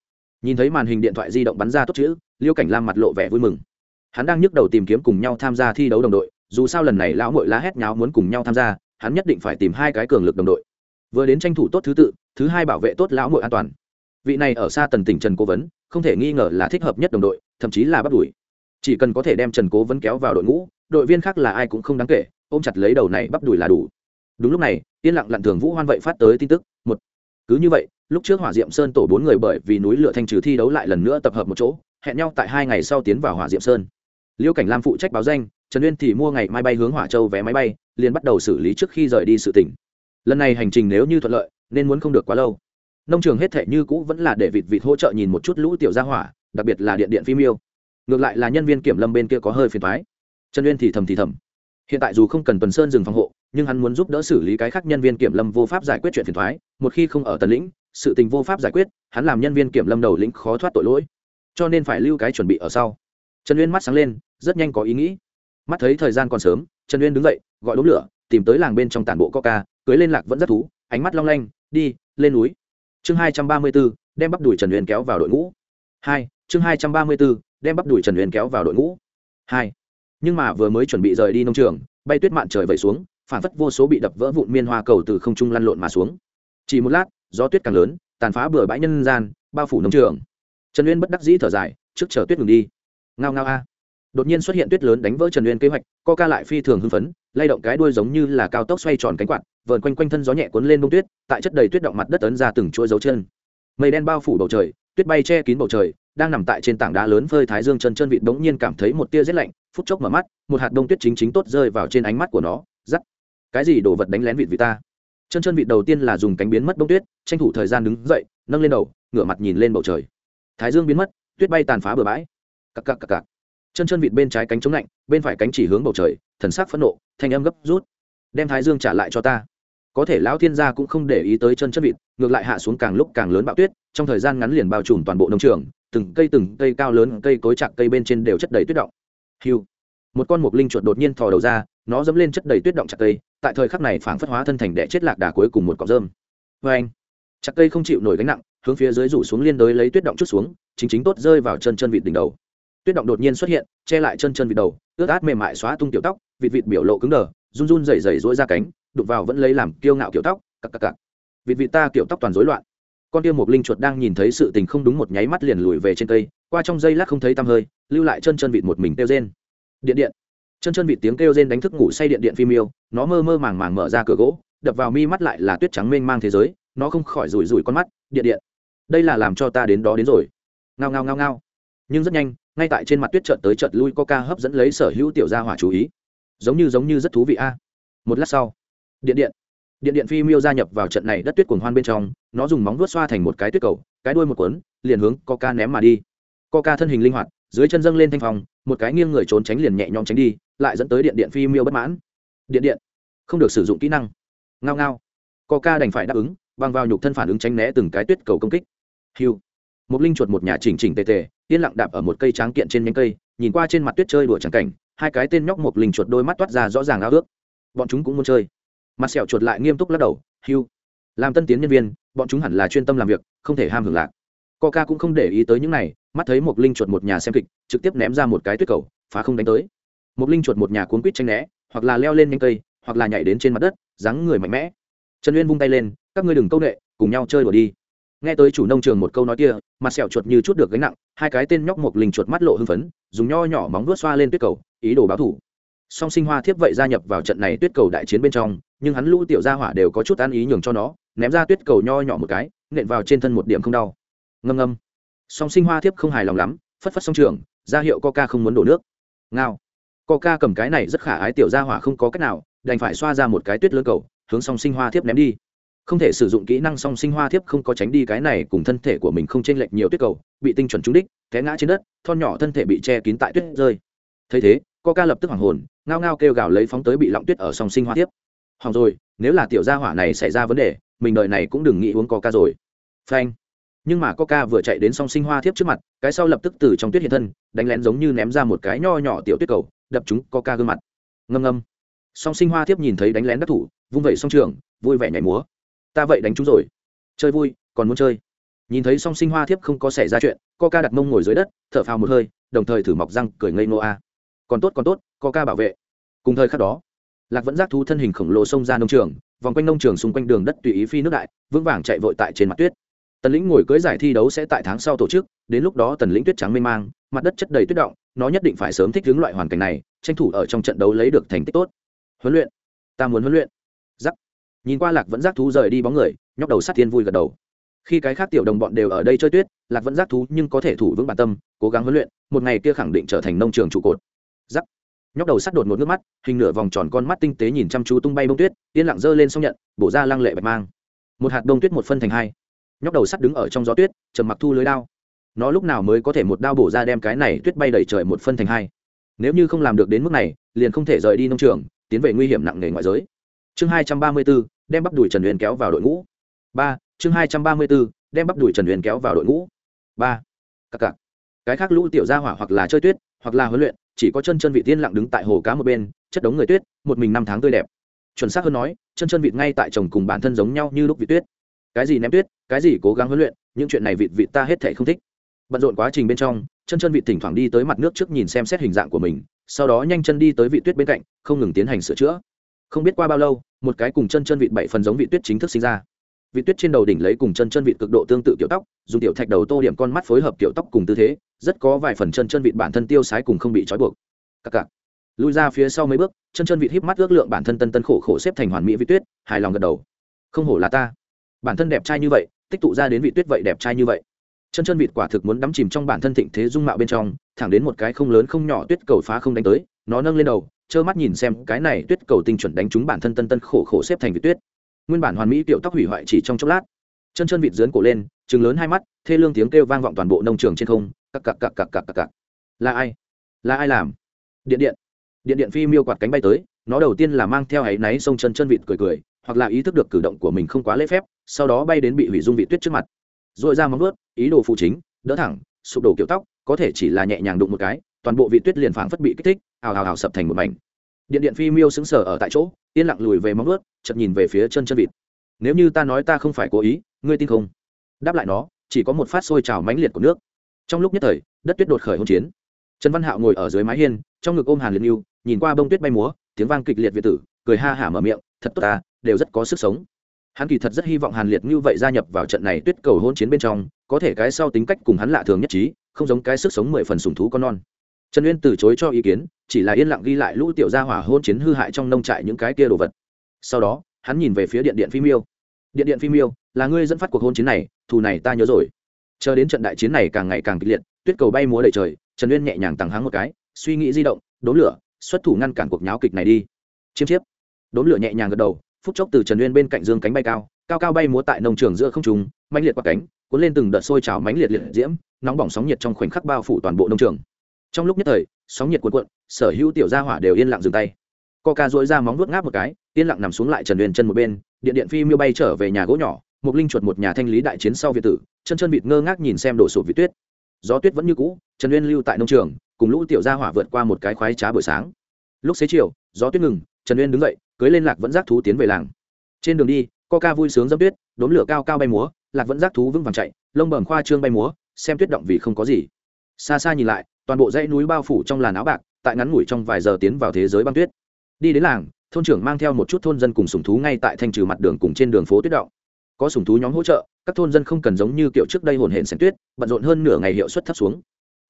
Speaker 1: Nhìn thấy màn hình điện thoại di động bắn ra tốt chữ, liêu cảnh lam mặt lộ vẻ vui mừng. Hắn đang nhức đầu tìm kiếm cùng nhau tham gia thi đấu đồng đội, dù sao lần này lão mội lá hét nháo muốn cùng nhau tham gia, hắn nhất định phải tìm hai cái cường lực đồng đội. Vừa đến tranh thủ tốt thứ tự, thứ hai bảo vệ tốt lão mội an toàn vị này ở xa tần tỉnh trần cố vấn, không thể nghi ngờ là thích hợp nhất đồng đội, thậm chí là bắt đuổi. Chỉ cần có thể đem trần cố vấn kéo vào đội ngũ, đội viên khác là ai cũng không đáng kể, ôm chặt lấy đầu này bắp đuổi là đủ. Đúng lúc này, yên lặng lặn thường vũ hoan vậy phát tới tin tức, một. Cứ như vậy, lúc trước hỏa diệm sơn tổ bốn người bởi vì núi lửa thanh trừ thi đấu lại lần nữa tập hợp một chỗ, hẹn nhau tại hai ngày sau tiến vào hỏa diệm sơn. Liêu cảnh lam phụ trách báo danh, trần uyên thì mua ngày mai bay hướng hỏa châu vé máy bay, liền bắt đầu xử lý trước khi rời đi sự tỉnh lần này hành trình nếu như thuận lợi, nên muốn không được quá lâu nông trường hết thể như cũ vẫn là để vịt vịt hỗ trợ nhìn một chút lũ tiểu gia hỏa, đặc biệt là điện điện phim yêu. Ngược lại là nhân viên kiểm lâm bên kia có hơi phiền thoái trần uyên thì thầm thì thầm. Hiện tại dù không cần tuần sơn dừng phòng hộ, nhưng hắn muốn giúp đỡ xử lý cái khác nhân viên kiểm lâm vô pháp giải quyết chuyện phiền thoái một khi không ở tần lĩnh, sự tình vô pháp giải quyết, hắn làm nhân viên kiểm lâm đầu lĩnh khó thoát tội lỗi. Cho nên phải lưu cái chuẩn bị ở sau. Trần uyên mắt sáng lên, rất nhanh có ý nghĩ. Mắt thấy thời gian còn sớm, trần uyên đứng dậy, gọi đốm lửa, tìm tới làng bên trong tản bộ coca, cưới lên lạc vẫn rất thú, ánh mắt long lanh, đi, lên núi chương hai trăm ba mươi b ố đem bắp đùi trần uyên kéo vào đội ngũ. Hai, chương hai trăm ba mươi b ố đem bắp đùi trần uyên kéo vào đội ngũ. Hai, nhưng mà vừa mới chuẩn bị rời đi nông trường, bay tuyết mạn trời vẩy xuống, phản phất vô số bị đập vỡ vụn miên hoa cầu từ không trung lăn lộn mà xuống. Chỉ một lát, gió tuyết càng lớn, tàn phá bừa bãi nhân gian, bao phủ nông trường. Trần uyên bất đắc dĩ thở dài, trước chờ tuyết ngừng đi. Ngao ngao a đột nhiên xuất hiện tuyết lớn đánh vỡ trần uyên kế hoạch co ca lại phi thường hưng phấn, lay động cái đuôi giống như là cao tốc xoay tròn cánh quạt, vờn quanh quanh thân gió nhẹ cuốn lên bông tuyết, tại chất đầy tuyết động mặt đất ấn ra từng chuỗi dấu chân. Mây đen bao phủ bầu trời, tuyết bay che kín bầu trời, đang nằm tại trên tảng đá lớn phơi thái dương chân chân vịt bỗng nhiên cảm thấy một tia rét lạnh, phút chốc mở mắt, một hạt đông tuyết chính chính tốt rơi vào trên ánh mắt của nó giắt cái gì đổ vật đánh lén vịt vị ta? Chân chân vịt đầu tiên là dùng cánh biến mất đông tuyết, tranh thủ thời gian đứng dậy, nâng lên đầu, ngửa mặt nhìn lên bầu trời. Thái dương biến mất, tuyết bay tàn phá bừa bãi. Cặc cặc cặc cặc chân chân vịt bên trái cánh chống lạnh, bên phải cánh chỉ hướng bầu trời, thần sắc phẫn nộ, thanh âm gấp rút. Đem thái dương trả lại cho ta. Có thể lão thiên gia cũng không để ý tới chân chân vịt, ngược lại hạ xuống càng lúc càng lớn bạo tuyết, trong thời gian ngắn liền bao trùm toàn bộ nông trường, từng cây từng cây cao lớn cây cối chạc cây bên trên đều chất đầy tuyết động. Hiu một con mục linh chuột đột nhiên thò đầu ra, nó dẫm lên chất đầy tuyết động chặt cây, tại thời khắc này phảng phất hóa thân thành đẻ chết lạc đà cuối cùng một cọng rơm. Vê anh chặt cây không chịu nổi gánh nặng, hướng phía dưới rủ xuống liên đới lấy tuyết động chút xuống, chính chính tốt rơi vào chân chân vịt đỉnh đầu tuyết động đột nhiên xuất hiện, che lại chân chân vịt đầu, ướt át mềm mại xóa tung tiểu tóc, vịt vịt biểu lộ cứng đờ, run run rẩy rẩy rỗi ra cánh, đụng vào vẫn lấy làm kiêu ngạo kiểu tóc, cặc cặc cặc. Vịt vịt ta kiểu tóc toàn rối loạn. Con tiêu một linh chuột đang nhìn thấy sự tình không đúng một nháy mắt liền lùi về trên cây, qua trong dây lát không thấy tăm hơi, lưu lại chân chân vịt một mình kêu rên. Điện điện. Chân chân vịt tiếng kêu rên đánh thức ngủ say điện điện phim yêu, nó mơ mơ màng màng mở ra cửa gỗ, đập vào mi mắt lại là tuyết trắng mênh mang thế giới, nó không khỏi rủi rủi con mắt. Điện điện. Đây là làm cho ta đến đó đến rồi. Ngao ngao ngao ngao. Nhưng rất nhanh ngay tại trên mặt tuyết trợt tới trợt lui coca hấp dẫn lấy sở hữu tiểu gia hỏa chú ý. Giống như giống như rất thú vị a. Một lát sau, điện điện điện điện phi miêu gia nhập vào trận này đất tuyết cuồng hoan bên trong, nó dùng móng vuốt xoa thành một cái tuyết cầu, cái đuôi một cuốn, liền hướng coca ném mà đi. Coca thân hình linh hoạt, dưới chân dâng lên thanh phòng một cái nghiêng người trốn tránh liền nhẹ nhõm tránh đi, lại dẫn tới điện điện phi miêu bất mãn. Điện điện, không được sử dụng kỹ năng. Ngao ngao. Coca đành phải đáp ứng bằng vào nhục thân phản ứng tránh né từng cái tuyết cầu công kích. Hiu một linh chuột một nhà chỉnh chỉnh tề tề, yên lặng đạp ở một cây tráng kiện trên nhánh cây, nhìn qua trên mặt tuyết chơi đùa trắng cảnh, hai cái tên nhóc một linh chuột đôi mắt toát ra rõ ràng ao ước. Bọn chúng cũng muốn chơi. Mặt sẹo chuột lại nghiêm túc lắc đầu hiu làm tân tiến nhân viên, bọn chúng hẳn là chuyên tâm làm việc, không thể ham hưởng lạc. Coca cũng không để ý tới những này, mắt thấy một linh chuột một nhà xem kịch, trực tiếp ném ra một cái tuyết cầu, phá không đánh tới. Một linh chuột một nhà cuốn quýt tranh né, hoặc là leo lên nhanh cây, hoặc là nhảy đến trên mặt đất, dáng người mạnh mẽ. Trần uyên vung tay lên, các ngươi đừng câu nệ, cùng nhau chơi đùa đi nghe tới chủ nông trường một câu nói kia, mặt sẹo chuột như chút được gánh nặng, hai cái tên nhóc một linh chuột mắt lộ hưng phấn, dùng nho nhỏ móng vuốt xoa lên tuyết cầu, ý đồ báo thủ. Song sinh hoa thiếp vậy gia nhập vào trận này tuyết cầu đại chiến bên trong, nhưng hắn lũ tiểu gia hỏa đều có chút ăn ý nhường cho nó, ném ra tuyết cầu nho nhỏ một cái, nện vào trên thân một điểm không đau. Ngâm ngâm. Song sinh hoa thiếp không hài lòng lắm, phất phất song trường, ra hiệu coca không muốn đổ nước. Ngao. Coca cầm cái này rất khả ái tiểu gia hỏa không có cách nào, đành phải xoa ra một cái tuyết lớn cầu, hướng song sinh hoa thiếp ném đi không thể sử dụng kỹ năng song sinh hoa thiếp không có tránh đi cái này cùng thân thể của mình không chênh lệch nhiều tuyết cầu, bị tinh chuẩn trúng đích, té ngã trên đất, thon nhỏ thân thể bị che kín tại tuyết rơi. Thấy thế, coca lập tức hoảng hồn, ngao ngao kêu gào lấy phóng tới bị lọng tuyết ở song sinh hoa thiếp. Hỏng rồi, nếu là tiểu gia hỏa này xảy ra vấn đề, mình đợi này cũng đừng nghĩ uống coca rồi. Phanh. Nhưng mà coca vừa chạy đến song sinh hoa thiếp trước mặt, cái sau lập tức từ trong tuyết hiện thân, đánh lén giống như ném ra một cái nho nhỏ tiểu tuyết cầu, đập chúng coca gương mặt. Ngâm ngâm. Song sinh hoa thiếp nhìn thấy đánh lén đắc thủ, vung vẩy song trường, vui vẻ nhảy múa ta vậy đánh chúng rồi. Chơi vui, còn muốn chơi. Nhìn thấy song sinh hoa thiếp không có xảy ra chuyện, coca đặt mông ngồi dưới đất, thở phào một hơi, đồng thời thử mọc răng, cười ngây nô a. Còn tốt còn tốt, coca bảo vệ. Cùng thời khắc đó, lạc vẫn giác thú thân hình khổng lồ xông ra nông trường, vòng quanh nông trường xung quanh đường đất tùy ý phi nước đại, vững vàng chạy vội tại trên mặt tuyết. Tần lĩnh ngồi cưới giải thi đấu sẽ tại tháng sau tổ chức, đến lúc đó tần lĩnh tuyết trắng mê mang, mặt đất chất đầy tuyết động, nó nhất định phải sớm thích ứng loại hoàn cảnh này, tranh thủ ở trong trận đấu lấy được thành tích tốt. Huấn luyện. Ta muốn huấn luyện nhìn qua lạc vẫn giác thú rời đi bóng người, nhóc đầu sát thiên vui gật đầu. Khi cái khác tiểu đồng bọn đều ở đây chơi tuyết, lạc vẫn giác thú nhưng có thể thủ vững bản tâm, cố gắng huấn luyện, một ngày kia khẳng định trở thành nông trường trụ cột. Giắc nhóc đầu sắt đột một nước mắt, hình nửa vòng tròn con mắt tinh tế nhìn chăm chú tung bay bông tuyết, yên lặng giơ lên xong nhận, bổ ra lăng lệ bạch mang. Một hạt đông tuyết một phân thành hai. Nhóc đầu sắt đứng ở trong gió tuyết, trầm mặc thu lưới đao. Nó lúc nào mới có thể một đao bổ ra đem cái này tuyết bay đầy trời một phân thành hai? Nếu như không làm được đến mức này, liền không thể rời đi nông trường, tiến về nguy hiểm nặng nề ngoại giới chương hai trăm ba mươi 234, đem bắp đùi trần huyền kéo vào đội ngũ. Ba chương hai trăm ba mươi 234, đem bắp đùi trần huyền kéo vào đội ngũ. Ba cặc cặc. Cái khác lũ tiểu gia hỏa hoặc là chơi tuyết hoặc là huấn luyện chỉ có chân chân vị tiên lặng đứng tại hồ cá một bên chất đống người tuyết một mình năm tháng tươi đẹp. Chuẩn xác hơn nói chân chân vịt ngay tại chồng cùng bản thân giống nhau như lúc vị tuyết. Cái gì ném tuyết cái gì cố gắng huấn luyện những chuyện này vịt vịt ta hết thể không thích. Bận rộn quá trình bên trong chân chân vịt thỉnh thoảng đi tới mặt nước trước nhìn xem xét hình dạng của mình sau đó nhanh chân đi tới vị tuyết bên cạnh không ngừng tiến hành sửa chữa không biết qua bao lâu, một cái cùng chân chân vịt bảy phần giống vị tuyết chính thức sinh ra. Vị tuyết trên đầu đỉnh lấy cùng chân chân vịt cực độ tương tự kiểu tóc, dùng tiểu thạch đầu tô điểm con mắt phối hợp kiểu tóc cùng tư thế, rất có vài phần chân chân vịt bản thân tiêu sái cùng không bị trói buộc. Cặc cặc. Lui ra phía sau mấy bước, chân chân vịt híp mắt ước lượng bản thân tân tân khổ khổ xếp thành hoàn mỹ vị tuyết, hài lòng gật đầu. Không hổ là ta. Bản thân đẹp trai như vậy, tích tụ ra đến vị tuyết vậy đẹp trai như vậy. Chân chân vịt quả thực muốn đắm chìm trong bản thân thịnh thế dung mạo bên trong, thẳng đến một cái không lớn không nhỏ tuyết cầu phá không đánh tới, nó nâng lên đầu trơ mắt nhìn xem cái này tuyết cầu tinh chuẩn đánh trúng bản thân tân tân khổ khổ xếp thành vị tuyết. Nguyên bản hoàn mỹ tiểu tóc hủy hoại chỉ trong chốc lát. Chân chân vịt dướn cổ lên chừng lớn hai mắt, thê lương tiếng kêu vang vọng toàn bộ nông trường trên không. Cặc cặc cặc cặc cặc cặc cặc. Là ai? Là ai làm? Điện điện. Điện điện phi miêu quạt cánh bay tới, nó đầu tiên là mang theo áy náy xông chân chân vịt cười cười, hoặc là ý thức được cử động của mình không quá lễ phép, sau đó bay đến bị hủy dung vị tuyết trước mặt. Dội ra móng ướt ý đồ phụ chính, đỡ thẳng, sụp đổ kiểu tóc, có thể chỉ là nhẹ nhàng đụng một cái toàn bộ vị tuyết liền phảng phất bị kích thích, ào ào ào sập thành một mảnh. Điện điện phi miêu xứng sở ở tại chỗ, yên lặng lùi về móng vuốt, chợt nhìn về phía chân chân vịt. Nếu như ta nói ta không phải cố ý, ngươi tin không? Đáp lại nó, chỉ có một phát sôi trào mãnh liệt của nước. Trong lúc nhất thời, đất tuyết đột khởi hỗn chiến. Trần văn hạo ngồi ở dưới mái hiên, trong ngực ôm hàn liệt yêu nhìn qua bông tuyết bay múa, tiếng vang kịch liệt việt tử, cười ha hả mở miệng, thật tốt ta, đều rất có sức sống. Hắn kỳ thật rất hy vọng hàn liệt như vậy gia nhập vào trận này tuyết cầu hôn chiến bên trong, có thể cái sau tính cách cùng hắn lạ thường nhất trí, không giống cái sức sống mười phần sùng thú con non trần uyên từ chối cho ý kiến, chỉ là yên lặng ghi lại lũ tiểu gia hỏa hôn chiến hư hại trong nông trại những cái kia đồ vật. Sau đó, hắn nhìn về phía điện điện phi miêu. Điện điện phi miêu, là ngươi dẫn phát cuộc hôn chiến này, thù này ta nhớ rồi. Chờ đến trận đại chiến này càng ngày càng kịch liệt, tuyết cầu bay múa đầy trời, trần uyên nhẹ nhàng tằng háng một cái, suy nghĩ di động, đốn lửa, xuất thủ ngăn cản cuộc nháo kịch này đi. Chiêm chiếp. Đốn lửa nhẹ nhàng gật đầu, phút chốc từ trần uyên bên cạnh dương cánh bay cao cao cao bay múa tại nông trường giữa không trùng mãnh liệt qua cánh, cuốn lên từng đợt sôi trào mãnh liệt liệt diễm, nóng bỏng sóng nhiệt trong khoảnh khắc bao phủ toàn bộ nông trường trong lúc nhất thời, sóng nhiệt cuộn cuộn, sở hữu tiểu gia hỏa đều yên lặng dừng tay. Ca dỗi ra móng vuốt ngáp một cái, yên lặng nằm xuống lại trần uyên chân một bên, điện điện phi miêu bay trở về nhà gỗ nhỏ một linh chuột một nhà thanh lý đại chiến sau việt tử, chân chân vịt ngơ ngác nhìn xem đổ sụp vị tuyết. Gió tuyết vẫn như cũ, trần uyên lưu tại nông trường, cùng lũ tiểu gia hỏa vượt qua một cái khoái trá buổi sáng. Lúc xế chiều, gió tuyết ngừng, trần uyên đứng dậy, cưới lên lạc vẫn giác thú tiến về làng. Trên đường đi co ca vui sướng dâm tuyết đốn lửa cao cao bay múa, lạc vẫn giác thú vững vàng chạy, lông bờn khoa trương bay múa, xem tuyết động vì không có gì. Xa xa nhìn lại toàn bộ dãy núi bao phủ trong làn áo bạc, tại ngắn ngủi trong vài giờ tiến vào thế giới băng tuyết. Đi đến làng, thôn trưởng mang theo một chút thôn dân cùng sùng thú ngay tại thanh trừ mặt đường cùng trên đường phố tuyết động. Có sùng thú nhóm hỗ trợ, các thôn dân không cần giống như kiểu trước đây hồn hển xén tuyết, bận rộn hơn nửa ngày hiệu suất thấp xuống.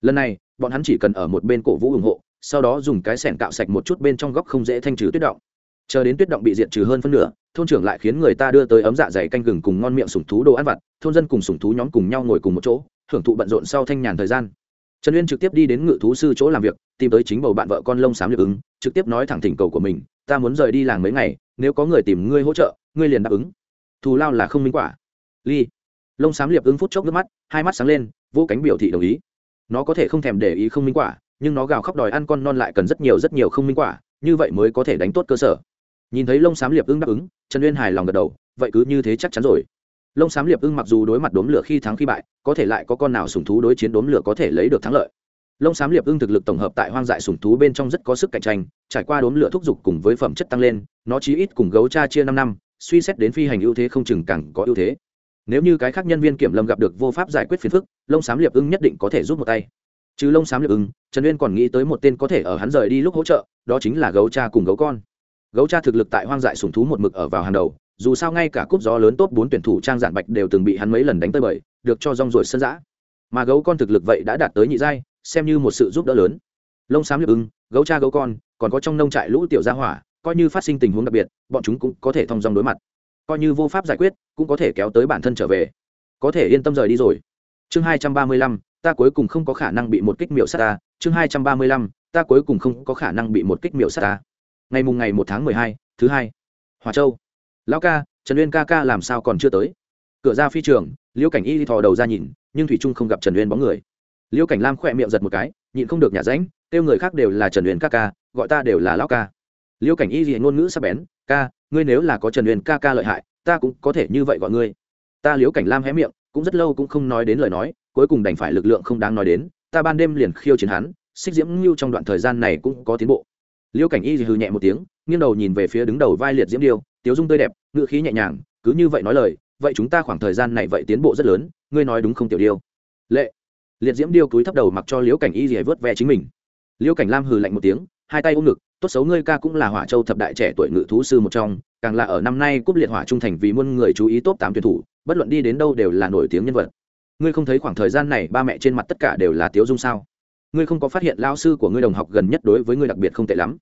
Speaker 1: Lần này, bọn hắn chỉ cần ở một bên cổ vũ ủng hộ, sau đó dùng cái sẻn cạo sạch một chút bên trong góc không dễ thanh trừ tuyết động. Chờ đến tuyết động bị diệt trừ hơn phân nửa, thôn trưởng lại khiến người ta đưa tới ấm dạ dày canh gừng cùng ngon miệng sùng thú đồ ăn vặt, thôn dân cùng sùng thú nhóm cùng nhau ngồi cùng một chỗ, hưởng thụ bận rộn sau thanh nhàn thời gian trần uyên trực tiếp đi đến ngự thú sư chỗ làm việc, tìm tới chính bầu bạn vợ con lông xám liệp ứng, trực tiếp nói thẳng thỉnh cầu của mình, ta muốn rời đi làng mấy ngày, nếu có người tìm ngươi hỗ trợ, ngươi liền đáp ứng. Thù lao là không minh quả. Ly. Lông xám liệp ứng phút chốc nước mắt, hai mắt sáng lên, vô cánh biểu thị đồng ý. Nó có thể không thèm để ý không minh quả, nhưng nó gào khóc đòi ăn con non lại cần rất nhiều rất nhiều không minh quả, như vậy mới có thể đánh tốt cơ sở. Nhìn thấy lông xám liệp ứng đáp ứng, trần uyên hài lòng gật đầu, vậy cứ như thế chắc chắn rồi lông xám liệp ưng mặc dù đối mặt đốm lửa khi thắng khi bại, có thể lại có con nào sùng thú đối chiến đốm lửa có thể lấy được thắng lợi. Lông xám liệp ưng thực lực tổng hợp tại hoang dại sùng thú bên trong rất có sức cạnh tranh, trải qua đốm lửa thúc giục cùng với phẩm chất tăng lên, nó chí ít cùng gấu cha chia năm năm, suy xét đến phi hành ưu thế không chừng càng có ưu thế. Nếu như cái khác nhân viên kiểm lâm gặp được vô pháp giải quyết phiền phức, lông xám liệp ưng nhất định có thể giúp một tay. Chứ lông xám liệp ưng, trần uyên còn nghĩ tới một tên có thể ở hắn rời đi lúc hỗ trợ, đó chính là gấu cha cùng gấu con. Gấu cha thực lực tại hoang dại sùng thú một mực ở vào hàng đầu dù sao ngay cả cúp gió lớn top bốn tuyển thủ trang giản bạch đều từng bị hắn mấy lần đánh tới bời, được cho rong ruổi sân giã. Mà gấu con thực lực vậy đã đạt tới nhị giai, xem như một sự giúp đỡ lớn. Lông xám liệp ưng, gấu cha gấu con, còn có trong nông trại lũ tiểu gia hỏa, coi như phát sinh tình huống đặc biệt, bọn chúng cũng có thể thông dong đối mặt. Coi như vô pháp giải quyết, cũng có thể kéo tới bản thân trở về. Có thể yên tâm rời đi rồi. Chương hai trăm ba mươi lăm, ta cuối cùng không có khả năng bị một kích miệu sát ta. Chương hai trăm ba mươi lăm, ta cuối cùng không có khả năng bị một kích miệu sát ta. Ngày mùng ngày một tháng mười hai, thứ hai, hòa châu lão ca, trần uyên ca ca làm sao còn chưa tới? Cửa ra phi trường liễu cảnh y thò đầu ra nhìn, nhưng thủy trung không gặp trần uyên bóng người. Liễu cảnh lam khỏe miệng giật một cái, nhịn không được nhả ránh, kêu người khác đều là trần uyên ca ca, gọi ta đều là lão ca. Liễu cảnh y gì ngôn ngữ sắp bén, ca, ngươi nếu là có trần uyên ca ca lợi hại, ta cũng có thể như vậy gọi ngươi. Ta liễu cảnh lam hé miệng, cũng rất lâu cũng không nói đến lời nói, cuối cùng đành phải lực lượng không đáng nói đến, ta ban đêm liền khiêu chiến hắn, xích diễm ngưu trong đoạn thời gian này cũng có tiến bộ. Liễu cảnh y hừ nhẹ một tiếng, nghiêng đầu nhìn về phía đứng đầu vai liệt diễm điêu tiếu dung tươi đẹp ngự khí nhẹ nhàng, cứ như vậy nói lời, vậy chúng ta khoảng thời gian này vậy tiến bộ rất lớn, ngươi nói đúng không tiểu điêu? Lệ. Liệt diễm điêu cúi thấp đầu mặc cho liễu cảnh y gì vớt ve chính mình. Liễu cảnh lam hừ lạnh một tiếng, hai tay ôm ngực, tốt xấu ngươi ca cũng là hỏa châu thập đại trẻ tuổi ngự thú sư một trong, càng là ở năm nay cúp liệt hỏa trung thành vì muôn người chú ý top tám tuyển thủ, bất luận đi đến đâu đều là nổi tiếng nhân vật. Ngươi không thấy khoảng thời gian này ba mẹ trên mặt tất cả đều là tiếu dung sao? Ngươi không có phát hiện lao sư của ngươi đồng học gần nhất đối với ngươi đặc biệt không tệ lắm.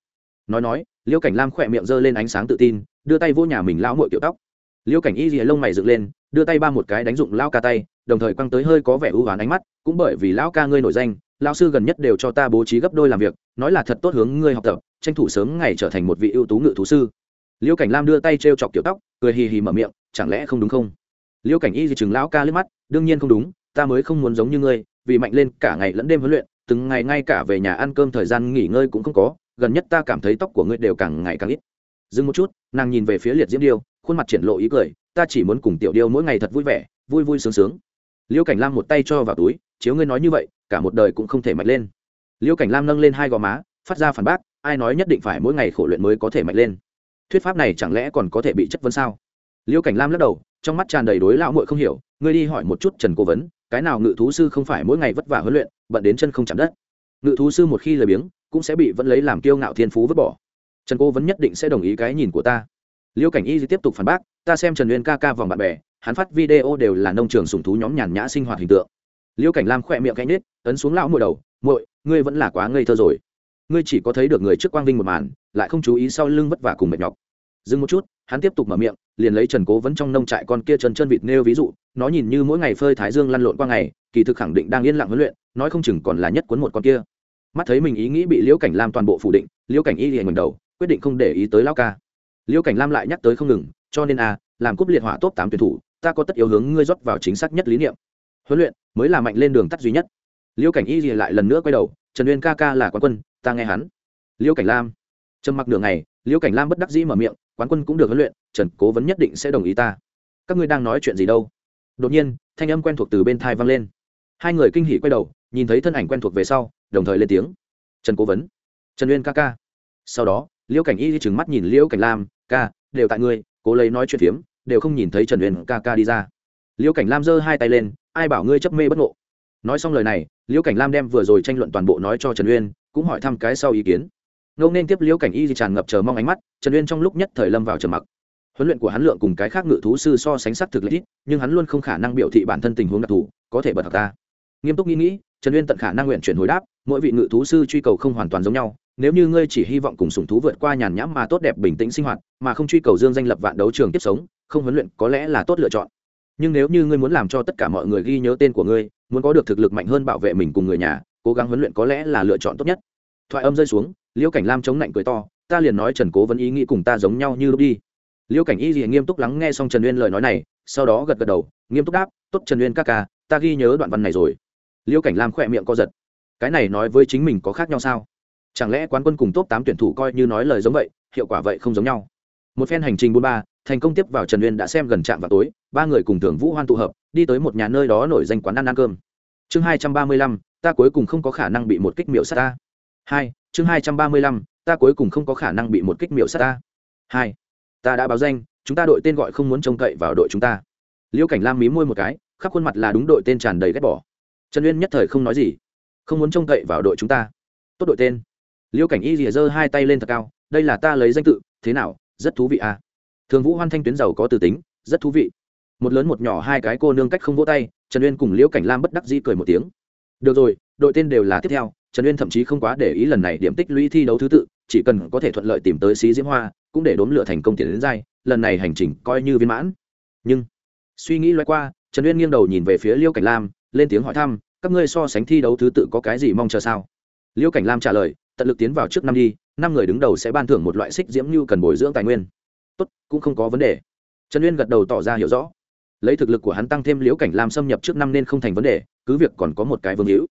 Speaker 1: Nói nói, liễu cảnh lam khỏe miệng giơ lên ánh sáng tự tin đưa tay vô nhà mình lão mội tiểu tóc. Liễu cảnh y rìa lông mày dựng lên, đưa tay ba một cái đánh dụng lão ca tay, đồng thời quăng tới hơi có vẻ ưu ái ánh mắt, cũng bởi vì lão ca ngươi nổi danh, lão sư gần nhất đều cho ta bố trí gấp đôi làm việc, nói là thật tốt hướng ngươi học tập, tranh thủ sớm ngày trở thành một vị ưu tú ngự thú sư. Liễu cảnh lam đưa tay t chọc kiểu tóc, cười hì hì mở miệng, chẳng lẽ không đúng không? Liễu cảnh y gì chừng lão ca liếc mắt, đương nhiên không đúng, ta mới không muốn giống như ngươi, vì mạnh lên cả ngày lẫn đêm huấn luyện, từng ngày ngay cả về nhà ăn cơm thời gian nghỉ ngơi cũng không có, gần nhất ta cảm thấy tóc của ngươi đều càng ngày càng ít dừng một chút, nàng nhìn về phía liệt diễm điêu, khuôn mặt triển lộ ý cười, ta chỉ muốn cùng tiểu điêu mỗi ngày thật vui vẻ, vui vui sướng sướng. Liêu cảnh lam một tay cho vào túi, chiếu ngươi nói như vậy, cả một đời cũng không thể mạnh lên. Liêu cảnh lam nâng lên hai gò má, phát ra phản bác, ai nói nhất định phải mỗi ngày khổ luyện mới có thể mạnh lên? Thuyết pháp này chẳng lẽ còn có thể bị chất vấn sao? Liêu cảnh lam lắc đầu, trong mắt tràn đầy đối lão muội không hiểu, ngươi đi hỏi một chút trần cố vấn, cái nào ngự thú sư không phải mỗi ngày vất vả huấn luyện, bận đến chân không chạm đất? Ngự thú sư một khi lười biếng, cũng sẽ bị vẫn lấy làm kiêu ngạo thiên phú vứt bỏ trần cố vấn nhất định sẽ đồng ý cái nhìn của ta. Liễu cảnh y tiếp tục phản bác, ta xem trần uyên ca ca vòng bạn bè, hắn phát video đều là nông trường sùng thú nhóm nhàn nhã sinh hoạt hình tượng. Liễu cảnh lam khỏe miệng cánh nết ấn xuống lão mùi đầu, muội, ngươi vẫn là quá ngây thơ rồi. Ngươi chỉ có thấy được người trước quang vinh một màn, lại không chú ý sau lưng vất vả cùng mệt nhọc. Dừng một chút, hắn tiếp tục mở miệng, liền lấy trần cố vẫn trong nông trại con kia chân chân vịt nêu ví dụ, nó nhìn như mỗi ngày phơi thái dương lăn lộn qua ngày, kỳ thực khẳng định đang yên lặng huấn luyện, nói không chừng còn là nhất cuốn một con kia. Mắt thấy mình ý nghĩ bị liễu cảnh lam toàn bộ phủ định liễu cảnh y liền ngẩng đầu quyết định không để ý tới lão ca. Liễu cảnh lam lại nhắc tới không ngừng, cho nên a làm cúp liệt hỏa top tám tuyển thủ, ta có tất yếu hướng ngươi rót vào chính xác nhất lý niệm. Huấn luyện mới là mạnh lên đường tắt duy nhất. Liễu cảnh y thì lại lần nữa quay đầu, trần uyên ca ca là quán quân, ta nghe hắn. Liễu cảnh lam. Trầm mặc đường này liễu cảnh lam bất đắc dĩ mở miệng, quán quân cũng được huấn luyện, trần cố vấn nhất định sẽ đồng ý ta. Các ngươi đang nói chuyện gì đâu? Đột nhiên, thanh âm quen thuộc từ bên thai vang lên. Hai người kinh hỉ quay đầu, nhìn thấy thân ảnh quen thuộc về sau, đồng thời lên tiếng. Trần cố vấn. Trần uyên ca ca. Sau đó liễu cảnh y di trừng mắt nhìn liễu cảnh lam, ca, đều tại ngươi, cố lấy nói chuyện phiếm, đều không nhìn thấy trần uyên ca ca đi ra. Liễu cảnh lam giơ hai tay lên, ai bảo ngươi chấp mê bất ngộ? Nói xong lời này, liễu cảnh lam đem vừa rồi tranh luận toàn bộ nói cho trần uyên, cũng hỏi thăm cái sau ý kiến. Ngâu nên tiếp liễu cảnh y thì tràn ngập chờ mong ánh mắt, trần uyên trong lúc nhất thời lâm vào trầm mặc. Huấn luyện của hắn lượng cùng cái khác ngự thú sư so sánh sắc thực lý ít, nhưng hắn luôn không khả năng biểu thị bản thân tình huống đặc thù, có thể bật thật ta nghiêm túc nghĩ nghĩ, trần uyên tận khả năng nguyện chuyển hồi đáp, mỗi vị ngự thú sư truy cầu không hoàn toàn giống nhau nếu như ngươi chỉ hy vọng cùng sủng thú vượt qua nhàn nhãm mà tốt đẹp bình tĩnh sinh hoạt, mà không truy cầu dương danh lập vạn đấu trường tiếp sống, không huấn luyện có lẽ là tốt lựa chọn. Nhưng nếu như ngươi muốn làm cho tất cả mọi người ghi nhớ tên của ngươi, muốn có được thực lực mạnh hơn bảo vệ mình cùng người nhà, cố gắng huấn luyện có lẽ là lựa chọn tốt nhất. Thoại âm rơi xuống liễu cảnh lam chống lạnh cười to, ta liền nói trần cố vẫn ý nghĩ cùng ta giống nhau như lúc đi. Liễu cảnh y gì nghiêm túc lắng nghe xong trần uyên lời nói này, sau đó gật gật đầu, nghiêm túc đáp, tốt trần uyên ca ca, ta ghi nhớ đoạn văn này rồi. Liễu cảnh lam khỏe miệng co giật. Cái này nói với chính mình có khác nhau sao? Chẳng lẽ quán quân cùng top tám tuyển thủ coi như nói lời giống vậy, hiệu quả vậy không giống nhau? Một phen hành trình bốn ba, thành công tiếp vào trần uyên đã xem gần trạm vào tối, ba người cùng thường vũ hoan tụ hợp, đi tới một nhà nơi đó nổi danh quán ăn ăn cơm. Chương hai trăm ba mươi lăm, ta cuối cùng không có khả năng bị một kích miệu sát ta. Hai, chương hai trăm ba mươi lăm, ta cuối cùng không có khả năng bị một kích miệu sát ta. Hai, ta đã báo danh, chúng ta đội tên gọi không muốn trông cậy vào đội chúng ta. Liễu cảnh lam mí môi một cái, khắp khuôn mặt là đúng đội tên tràn đầy ghét bỏ. Trần uyên nhất thời không nói gì, không muốn trông cậy vào đội chúng ta. Tốt đội tên liễu cảnh y rìa giơ hai tay lên thật cao, đây là ta lấy danh tự, thế nào, rất thú vị à? Thường vũ hoan thanh tuyến giàu có từ tính, rất thú vị. Một lớn một nhỏ hai cái cô nương cách không vỗ tay, trần uyên cùng liễu cảnh lam bất đắc dĩ cười một tiếng. Được rồi, đội tên đều là tiếp theo, trần uyên thậm chí không quá để ý lần này điểm tích lũy thi đấu thứ tự, chỉ cần có thể thuận lợi tìm tới xí diễm hoa, cũng để đốn lửa thành công tiền đến dai, lần này hành trình coi như viên mãn. Nhưng, suy nghĩ loay qua, trần uyên nghiêng đầu nhìn về phía liễu cảnh lam, lên tiếng hỏi thăm, các ngươi so sánh thi đấu thứ tự có cái gì mong chờ sao? Liễu cảnh lam trả lời tận lực tiến vào trước năm đi, năm người đứng đầu sẽ ban thưởng một loại xích diễm như cần bồi dưỡng tài nguyên. Tốt, cũng không có vấn đề. Trần uyên gật đầu tỏ ra hiểu rõ. Lấy thực lực của hắn tăng thêm liễu cảnh lam xâm nhập trước năm nên không thành vấn đề, cứ việc còn có một cái vương hữu.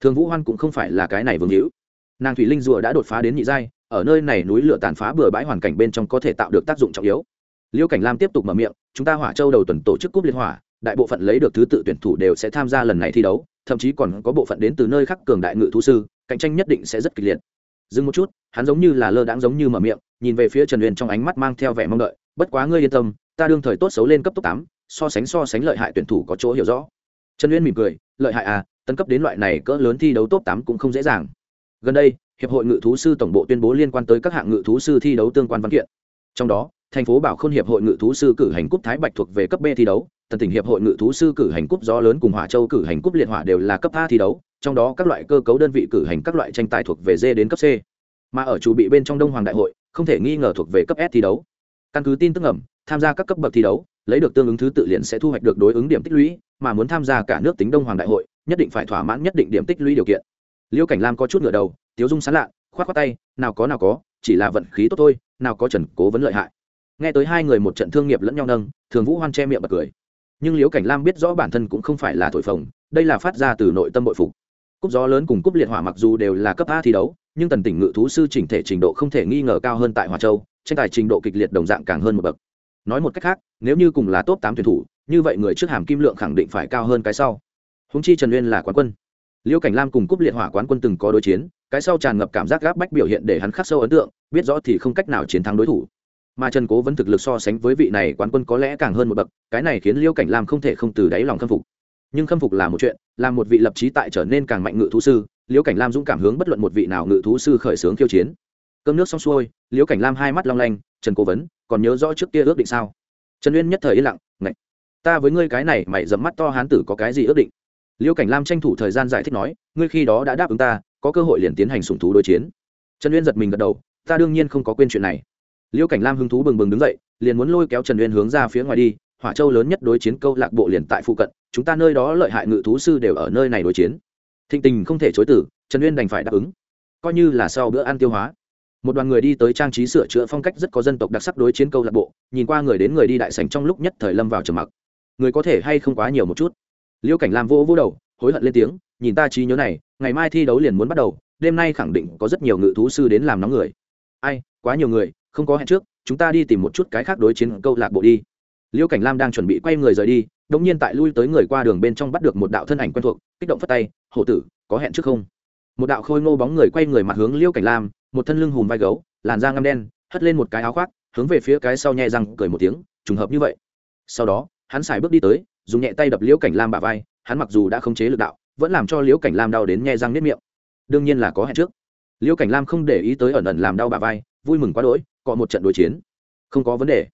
Speaker 1: Thường vũ hoan cũng không phải là cái này vương hữu. Nàng thủy linh rùa đã đột phá đến nhị giai, ở nơi này núi lửa tàn phá bừa bãi hoàn cảnh bên trong có thể tạo được tác dụng trọng yếu. Liễu cảnh lam tiếp tục mở miệng, chúng ta hỏa châu đầu tuần tổ chức cúp liên hỏa, đại bộ phận lấy được thứ tự tuyển thủ đều sẽ tham gia lần này thi đấu, thậm chí còn có bộ phận đến từ nơi khác cường đại ngự thú sư cạnh tranh nhất định sẽ rất kịch liệt. Dừng một chút, hắn giống như là lơ đãng giống như mở miệng, nhìn về phía trần uyên trong ánh mắt mang theo vẻ mong đợi, bất quá ngươi yên tâm, ta đương thời tốt xấu lên cấp tốc tám, so sánh so sánh lợi hại tuyển thủ có chỗ hiểu rõ. Trần uyên mỉm cười, lợi hại à tấn cấp đến loại này cỡ lớn thi đấu top tám cũng không dễ dàng. Gần đây, hiệp hội ngự thú sư tổng bộ tuyên bố liên quan tới các hạng ngự thú sư thi đấu tương quan văn kiện. Trong đó, thành phố bảo khôn hiệp hội ngự thú sư cử hành cúp thái bạch thuộc về cấp b thi đấu tần tỉnh hiệp hội ngự thú sư cử hành cúp gió lớn cùng hỏa châu cử hành cúp liệt hỏa đều là cấp a thi đấu trong đó các loại cơ cấu đơn vị cử hành các loại tranh tài thuộc về d đến cấp c. Mà ở chủ bị bên trong đông hoàng đại hội, không thể nghi ngờ thuộc về cấp s thi đấu. Căn cứ tin tức ẩm tham gia các cấp bậc thi đấu, lấy được tương ứng thứ tự liền sẽ thu hoạch được đối ứng điểm tích lũy, mà muốn tham gia cả nước tính đông hoàng đại hội, nhất định phải thỏa mãn nhất định điểm tích lũy điều kiện. Liêu cảnh lam có chút ngửa đầu, tiếu dung sán lạ, khoát khoát tay, nào có nào có, chỉ là vận khí tốt thôi, nào có trần cố vấn lợi hại. Nghe tới hai người một trận thương nghiệp lẫn nhau nâng, thường vũ hoan che miệng bật cười. Nhưng liêu cảnh lam biết rõ bản thân cũng không phải là thổi phồng, đây là phát ra từ nội tâm bội phục cúp gió lớn cùng cúp liệt hỏa mặc dù đều là cấp a thi đấu, nhưng tần tỉnh ngự thú sư chỉnh thể trình độ không thể nghi ngờ cao hơn tại hòa châu, tranh tài trình độ kịch liệt đồng dạng càng hơn một bậc. Nói một cách khác, nếu như cùng là top tám tuyển thủ, như vậy người trước hàm kim lượng khẳng định phải cao hơn cái sau. Húng chi trần uyên là quán quân. Liêu cảnh lam cùng cúp liệt hỏa quán quân từng có đối chiến, cái sau tràn ngập cảm giác gáp bách biểu hiện để hắn khắc sâu ấn tượng, biết rõ thì không cách nào chiến thắng đối thủ. Mà trần cố vẫn thực lực so sánh với vị này quán quân có lẽ càng hơn một bậc, cái này khiến liêu cảnh lam không thể không từ đáy lòng khâm phục nhưng khâm phục là một chuyện là một vị lập trí tại trở nên càng mạnh ngự thú sư, Liễu cảnh lam dũng cảm hướng bất luận một vị nào ngự thú sư khởi xướng khiêu chiến. Cơm nước xong xuôi, Liễu cảnh lam hai mắt long lanh, trần cố vấn, còn nhớ rõ trước kia ước định sao? Trần uyên nhất thời yên lặng, ngạch, ta với ngươi cái này mày dẫm mắt to hán tử có cái gì ước định? Liễu cảnh lam tranh thủ thời gian giải thích nói, ngươi khi đó đã đáp ứng ta, có cơ hội liền tiến hành sùng thú đối chiến. Trần uyên giật mình gật đầu, ta đương nhiên không có quên chuyện này. Liễu cảnh lam hứng thú bừng bừng đứng dậy, liền muốn lôi kéo trần uyên hướng ra phía ngoài đi hỏa châu lớn nhất đối chiến câu lạc bộ liền tại phụ cận, chúng ta nơi đó lợi hại ngự thú sư đều ở nơi này đối chiến. Thịnh tình không thể chối tử trần uyên đành phải đáp ứng. Coi như là sau bữa ăn tiêu hóa. Một đoàn người đi tới trang trí sửa chữa phong cách rất có dân tộc đặc sắc đối chiến câu lạc bộ, nhìn qua người đến người đi đại sảnh trong lúc nhất thời lâm vào trầm mặc. Người có thể hay không quá nhiều một chút? Liêu cảnh làm vô vô đầu, hối hận lên tiếng, nhìn ta trí nhớ này, ngày mai thi đấu liền muốn bắt đầu, đêm nay khẳng định có rất nhiều ngự thú sư đến làm nóng người. Ai, quá nhiều người, không có hẹn trước, chúng ta đi tìm một chút cái khác đối chiến câu lạc bộ đi. Liễu cảnh lam đang chuẩn bị quay người rời đi đống nhiên tại lui tới người qua đường bên trong bắt được một đạo thân ảnh quen thuộc, kích động phất tay, hổ tử, có hẹn trước không? Một đạo khôi ngô bóng người quay người mặt hướng Liễu cảnh lam, một thân lưng hùm vai gấu, làn da ngăm đen, hất lên một cái áo khoác, hướng về phía cái sau nhẹ răng cười một tiếng, trùng hợp như vậy. Sau đó, hắn xài bước đi tới, dùng nhẹ tay đập liễu cảnh lam bả vai, hắn mặc dù đã không chế lực đạo, vẫn làm cho liễu cảnh lam đau đến nhẹ răng nếp miệng. Đương nhiên là có hẹn trước. Liễu cảnh lam không để ý tới ẩn ẩn làm đau bả vai, vui mừng quá đỗi, cọ một trận đối chiến. Không có vấn đề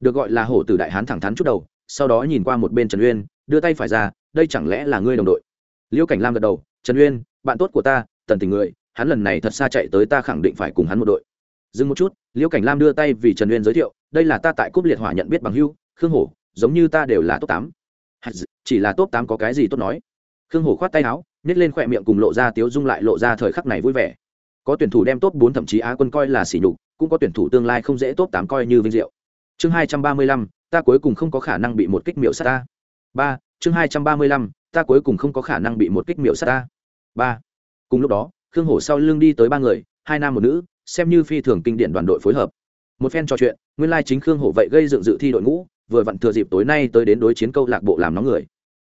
Speaker 1: được gọi là hổ tử đại hán thẳng thắn chút đầu, sau đó nhìn qua một bên trần uyên, đưa tay phải ra, đây chẳng lẽ là ngươi đồng đội? Liễu cảnh lam gật đầu, trần uyên, bạn tốt của ta, tần tình người, hắn lần này thật xa chạy tới ta khẳng định phải cùng hắn một đội. Dừng một chút liễu cảnh lam đưa tay vì trần uyên giới thiệu, đây là ta tại cúp liệt hỏa nhận biết bằng hưu khương hổ, giống như ta đều là top tám. Chỉ là top tám có cái gì tốt nói. Khương hổ khoát tay áo nhét lên khỏe miệng cùng lộ ra tiếu dung lại lộ ra thời khắc này vui vẻ. Có tuyển thủ đem top bốn thậm chí á quân coi là sỉ nhục, cũng có tuyển thủ tương lai không dễ top tám coi như vinh diệu chương hai trăm ba mươi lăm, ta cuối cùng không có khả năng bị một kích miệu sát ta. Ba, chương hai trăm ba mươi lăm, ta cuối cùng không có khả năng bị một kích miệu sát ta. Ba, cùng lúc đó, khương hổ sau lưng đi tới ba người, hai nam một nữ, xem như phi thường kinh điển đoàn đội phối hợp. Một phen trò chuyện, nguyên lai chính khương hổ vậy gây dựng dự thi đội ngũ, vừa vặn thừa dịp tối nay tới đến đối chiến câu lạc bộ làm nóng người.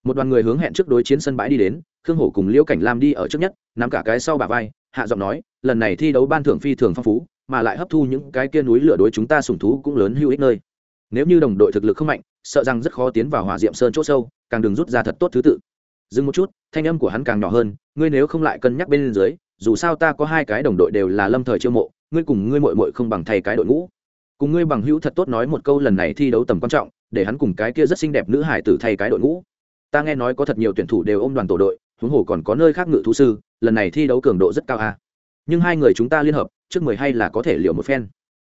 Speaker 1: Một đoàn người hướng hẹn trước đối chiến sân bãi đi đến, khương hổ cùng liễu cảnh lam đi ở trước nhất, nắm cả cái sau bà vai, hạ giọng nói, lần này thi đấu ban thưởng phi thường phong phú mà lại hấp thu những cái kia núi lửa đối chúng ta sùng thú cũng lớn hữu ích nơi. Nếu như đồng đội thực lực không mạnh, sợ rằng rất khó tiến vào hỏa diệm sơn chỗ sâu, càng đừng rút ra thật tốt thứ tự. Dừng một chút, thanh âm của hắn càng nhỏ hơn, ngươi nếu không lại cân nhắc bên dưới, dù sao ta có hai cái đồng đội đều là lâm thời chiêu mộ, ngươi cùng ngươi mội mội không bằng thay cái đội ngũ. Cùng ngươi bằng hữu thật tốt nói một câu lần này thi đấu tầm quan trọng, để hắn cùng cái kia rất xinh đẹp nữ hải tử thay cái đội ngũ. Ta nghe nói có thật nhiều tuyển thủ đều ôm đoàn tổ đội, huống hồ còn có nơi khác ngự thú sư, lần này thi đấu cường độ rất cao a nhưng hai người chúng ta liên hợp, trước mười hay là có thể liều một phen.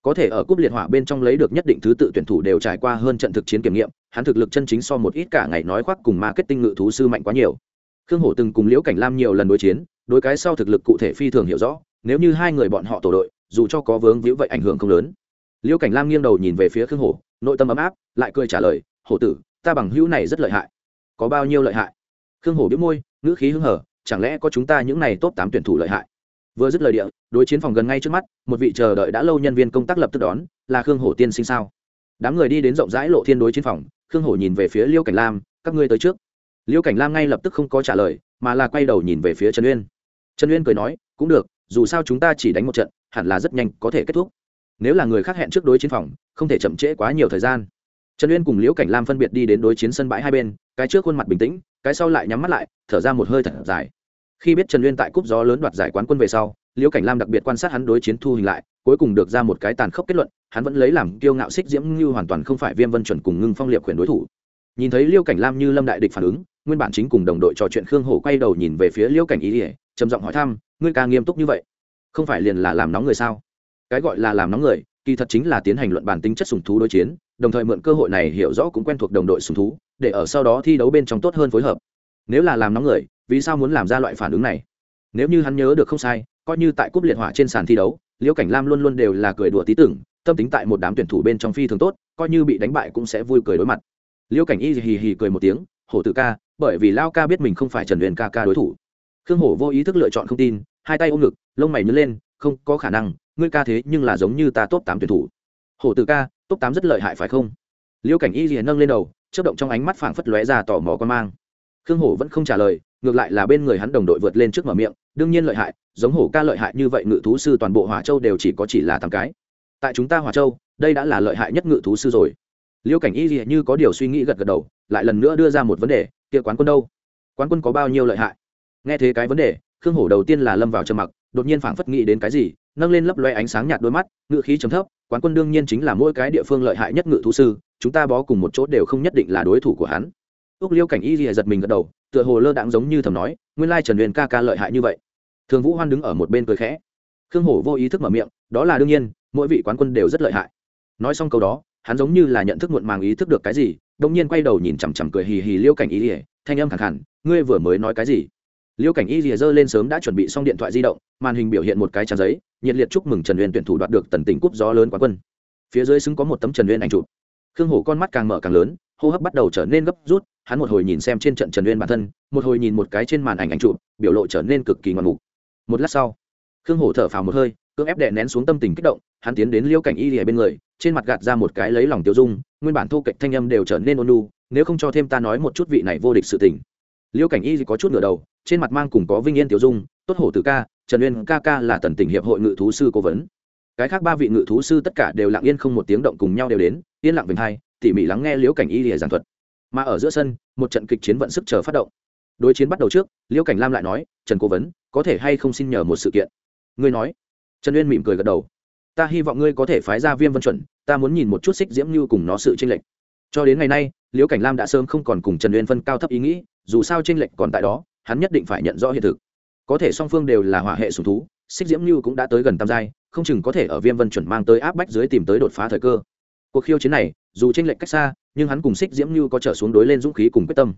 Speaker 1: Có thể ở cúp liệt hỏa bên trong lấy được nhất định thứ tự tuyển thủ đều trải qua hơn trận thực chiến kiểm nghiệm, hắn thực lực chân chính so một ít cả ngày nói khoác cùng marketing ngự thú sư mạnh quá nhiều. Khương hổ từng cùng liễu cảnh lam nhiều lần đối chiến, đối cái sau thực lực cụ thể phi thường hiểu rõ, nếu như hai người bọn họ tổ đội, dù cho có vướng víu vậy ảnh hưởng không lớn. Liễu cảnh lam nghiêng đầu nhìn về phía khương hổ, nội tâm ấm áp, lại cười trả lời, hổ tử, ta bằng hữu này rất lợi hại. Có bao nhiêu lợi hại? Khương hổ biết môi, ngữ khí hưng hở, chẳng lẽ có chúng ta những này top tám tuyển thủ lợi hại? Vừa dứt lời địa, đối chiến phòng gần ngay trước mắt, một vị chờ đợi đã lâu nhân viên công tác lập tức đón, là khương hổ tiên sinh sao? Đám người đi đến rộng rãi lộ thiên đối chiến phòng, khương hổ nhìn về phía liêu cảnh lam, các ngươi tới trước. Liêu cảnh lam ngay lập tức không có trả lời, mà là quay đầu nhìn về phía trần uyên. Trần uyên cười nói, cũng được, dù sao chúng ta chỉ đánh một trận, hẳn là rất nhanh có thể kết thúc. Nếu là người khác hẹn trước đối chiến phòng, không thể chậm trễ quá nhiều thời gian. Trần uyên cùng liễu cảnh lam phân biệt đi đến đối chiến sân bãi hai bên, cái trước khuôn mặt bình tĩnh, cái sau lại nhắm mắt lại, thở ra một hơi thật dài khi biết trần uyên tại cúp gió lớn đoạt giải quán quân về sau, liễu cảnh lam đặc biệt quan sát hắn đối chiến thu hình lại, cuối cùng được ra một cái tàn khốc kết luận, hắn vẫn lấy làm kiêu ngạo xích diễm như hoàn toàn không phải viêm vân chuẩn cùng ngưng phong liệp quyền đối thủ. Nhìn thấy liễu cảnh lam như lâm đại địch phản ứng, nguyên bản chính cùng đồng đội trò chuyện khương hổ quay đầu nhìn về phía liễu cảnh ý ỉa trầm giọng hỏi thăm, ngươi ca nghiêm túc như vậy, không phải liền là làm nóng người sao? Cái gọi là làm nóng người, kỳ thật chính là tiến hành luận bản tính chất sùng thú đối chiến, đồng thời mượn cơ hội này hiểu rõ cũng quen thuộc đồng đội sùng thú, để ở sau đó thi đấu bên trong tốt hơn phối hợp. Nếu là làm nóng người vì sao muốn làm ra loại phản ứng này? Nếu như hắn nhớ được không sai, coi như tại cúp liệt hỏa trên sàn thi đấu, liễu cảnh lam luôn luôn đều là cười đùa tí tưởng, tâm tính tại một đám tuyển thủ bên trong phi thường tốt, coi như bị đánh bại cũng sẽ vui cười đối mặt. Liễu cảnh y hì hì cười một tiếng, hổ tử ca, bởi vì lao ca biết mình không phải trần huyền ca ca đối thủ. Khương hổ vô ý thức lựa chọn không tin, hai tay ôm ngực, lông mày nhớ lên, không có khả năng, ngươi ca thế nhưng là giống như ta top tám tuyển thủ. Hổ tử ca, top tám rất lợi hại phải không? Liễu cảnh y liền nâng lên đầu chất động trong ánh mắt phảng phất lóe ra tò mò quan mang. Khương hổ vẫn không trả lời ngược lại là bên người hắn đồng đội vượt lên trước mở miệng, đương nhiên lợi hại, giống hổ ca lợi hại như vậy ngự thú sư toàn bộ hỏa châu đều chỉ có chỉ là tám cái. Tại chúng ta hỏa châu, đây đã là lợi hại nhất ngự thú sư rồi. Liêu cảnh y gì như có điều suy nghĩ gật gật đầu, lại lần nữa đưa ra một vấn đề, kia quán quân đâu? Quán quân có bao nhiêu lợi hại? Nghe thế cái vấn đề, khương hổ đầu tiên là lâm vào trầm mặc, đột nhiên phảng phất nghĩ đến cái gì, nâng lên lấp loe ánh sáng nhạt đôi mắt, ngự khí chấm thấp, quán quân đương nhiên chính là mỗi cái địa phương lợi hại nhất ngự thú sư, chúng ta bó cùng một chỗ đều không nhất định là đối thủ của hắn. Ước liêu cảnh y gì giật mình gật đầu tựa hồ lơ đãng giống như thầm nói, nguyên lai trần huyền ca ca lợi hại như vậy. Thường vũ hoan đứng ở một bên cười khẽ. Khương hổ vô ý thức mở miệng, đó là đương nhiên, mỗi vị quán quân đều rất lợi hại. Nói xong câu đó, hắn giống như là nhận thức muộn màng ý thức được cái gì đông nhiên quay đầu nhìn chằm chằm cười hì hì liêu cảnh y ỉa thanh âm khẳng hẳn ngươi vừa mới nói cái gì? Liêu cảnh y ỉa giơ lên sớm đã chuẩn bị xong điện thoại di động, màn hình biểu hiện một cái trang giấy, nhiệt liệt chúc mừng trần uyên tuyển thủ đoạt được tần tỉnh cúp gió lớn quán quân. Phía dưới xứng có một tấm trần uyên ảnh chụp. Khương hổ con mắt càng mở càng lớn hô hấp bắt đầu trở nên gấp rút, hắn một hồi nhìn xem trên trận trần uyên bản thân, một hồi nhìn một cái trên màn ảnh ảnh chụp, biểu lộ trở nên cực kỳ ngoạn mục. Một lát sau, khương hổ thở phào một hơi, cưỡng ép đệ nén xuống tâm tình kích động, hắn tiến đến liêu cảnh y lìa bên người, trên mặt gạt ra một cái lấy lòng tiêu dung, nguyên bản thô kệch thanh âm đều trở nên ôn lu nếu không cho thêm ta nói một chút vị này vô địch sự tình. Liêu cảnh y có chút ngửa đầu, trên mặt mang cùng có vinh yên tiêu dung, tốt hổ tử ca, trần uyên ca ca là tần tỉnh hiệp hội ngự thú sư cố vấn. Cái khác ba vị ngự thú sư tất cả đều lặng yên không một tiếng động cùng nhau đều đến, yên lặng vinh hai tỉ mỉ lắng nghe liễu cảnh y lìa giảng thuật. Mà ở giữa sân, một trận kịch chiến vận sức chờ phát động. Đối chiến bắt đầu trước, liễu cảnh lam lại nói, trần cố vấn, có thể hay không xin nhờ một sự kiện? Ngươi nói. Trần uyên mỉm cười gật đầu. Ta hy vọng ngươi có thể phái ra viêm vân chuẩn, ta muốn nhìn một chút xích diễm như cùng nó sự tranh lệch. Cho đến ngày nay, liễu cảnh lam đã sớm không còn cùng trần uyên phân cao thấp ý nghĩ, dù sao tranh lệch còn tại đó, hắn nhất định phải nhận rõ hiện thực. Có thể song phương đều là hỏa hệ sùng thú, xích diễm như cũng đã tới gần tam giai, không chừng có thể ở viêm vân chuẩn mang tới áp bách dưới tìm tới đột phá thời cơ cuộc khiêu chiến này, dù tranh lệch cách xa, nhưng hắn cùng xích diễm như có trở xuống đối lên dũng khí cùng quyết tâm.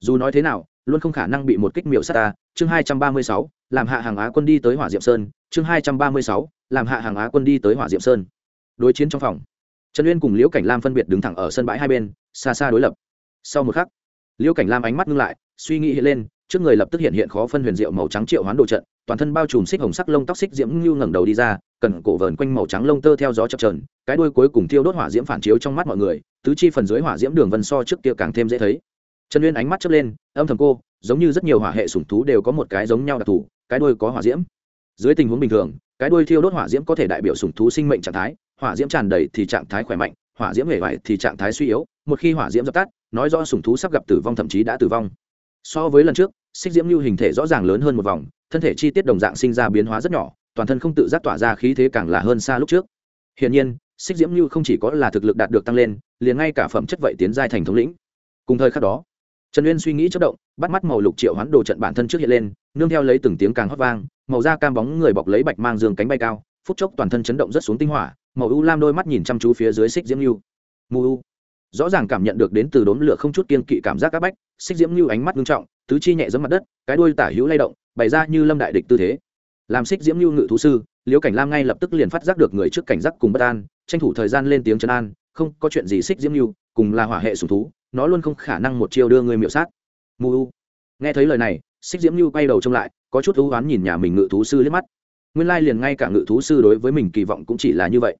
Speaker 1: Dù nói thế nào, luôn không khả năng bị một kích miệu sát ta. Chương hai trăm ba mươi sáu, làm hạ hàng á quân đi tới hỏa diệm sơn. Chương hai trăm ba mươi sáu, làm hạ hàng á quân đi tới hỏa diệm sơn. Đối chiến trong phòng, trần uyên cùng liễu cảnh lam phân biệt đứng thẳng ở sân bãi hai bên, xa xa đối lập. Sau một khắc, liễu cảnh lam ánh mắt ngưng lại, suy nghĩ hiện lên, trước người lập tức hiện hiện khó phân huyền diệu màu trắng triệu hoán đồ trận toàn thân bao trùm xích hồng sắc lông tóc xích diễm ngưu ngẩng đầu đi ra, cần cổ vờn quanh màu trắng lông tơ theo gió chập trờn cái đuôi cuối cùng thiêu đốt hỏa diễm phản chiếu trong mắt mọi người, tứ chi phần dưới hỏa diễm đường vân so trước kia càng thêm dễ thấy. Trần uyên ánh mắt chớp lên, âm thầm cô, giống như rất nhiều hỏa hệ sủng thú đều có một cái giống nhau đặc thù, cái đuôi có hỏa diễm. Dưới tình huống bình thường, cái đuôi thiêu đốt hỏa diễm có thể đại biểu sủng thú sinh mệnh trạng thái, hỏa diễm tràn đầy thì trạng thái khỏe mạnh, hỏa diễm hề vải thì trạng thái suy yếu, một khi hỏa diễm dập tắt, nói rõ sủng thú sắp gặp tử vong thậm chí đã tử vong. So với lần trước, xích diễm lưu hình thể rõ ràng lớn hơn một vòng thân thể chi tiết đồng dạng sinh ra biến hóa rất nhỏ, toàn thân không tự giác tỏa ra khí thế càng là hơn xa lúc trước. Hiển nhiên, xích diễm như không chỉ có là thực lực đạt được tăng lên, liền ngay cả phẩm chất vậy tiến giai thành thống lĩnh. Cùng thời khắc đó, trần uyên suy nghĩ chất động, bắt mắt màu lục triệu hoán đồ trận bản thân trước hiện lên, nương theo lấy từng tiếng càng hót vang, màu da cam bóng người bọc lấy bạch mang dương cánh bay cao, phút chốc toàn thân chấn động rất xuống tinh hỏa, màu u lam đôi mắt nhìn chăm chú phía dưới xích diễm lưu mù u. Rõ ràng cảm nhận được đến từ đốm lửa không chút kiên kỵ cảm giác áp bách, xích diễm lưu ánh mắt nghiêm trọng, tứ chi nhẹ giống mặt đất, cái đuôi tả hữu lay động bày ra như lâm đại địch tư thế. Làm xích diễm lưu ngự thú sư, liễu cảnh lam ngay lập tức liền phát giác được người trước cảnh giác cùng bất an, tranh thủ thời gian lên tiếng trấn an, không, có chuyện gì xích diễm lưu cùng là hỏa hệ sùng thú, nó luôn không khả năng một chiêu đưa người miệu sát. Mù u. Nghe thấy lời này, xích diễm lưu quay đầu trông lại, có chút ưu oán nhìn nhà mình ngự thú sư liếc mắt. Nguyên lai liền ngay cả ngự thú sư đối với mình kỳ vọng cũng chỉ là như vậy.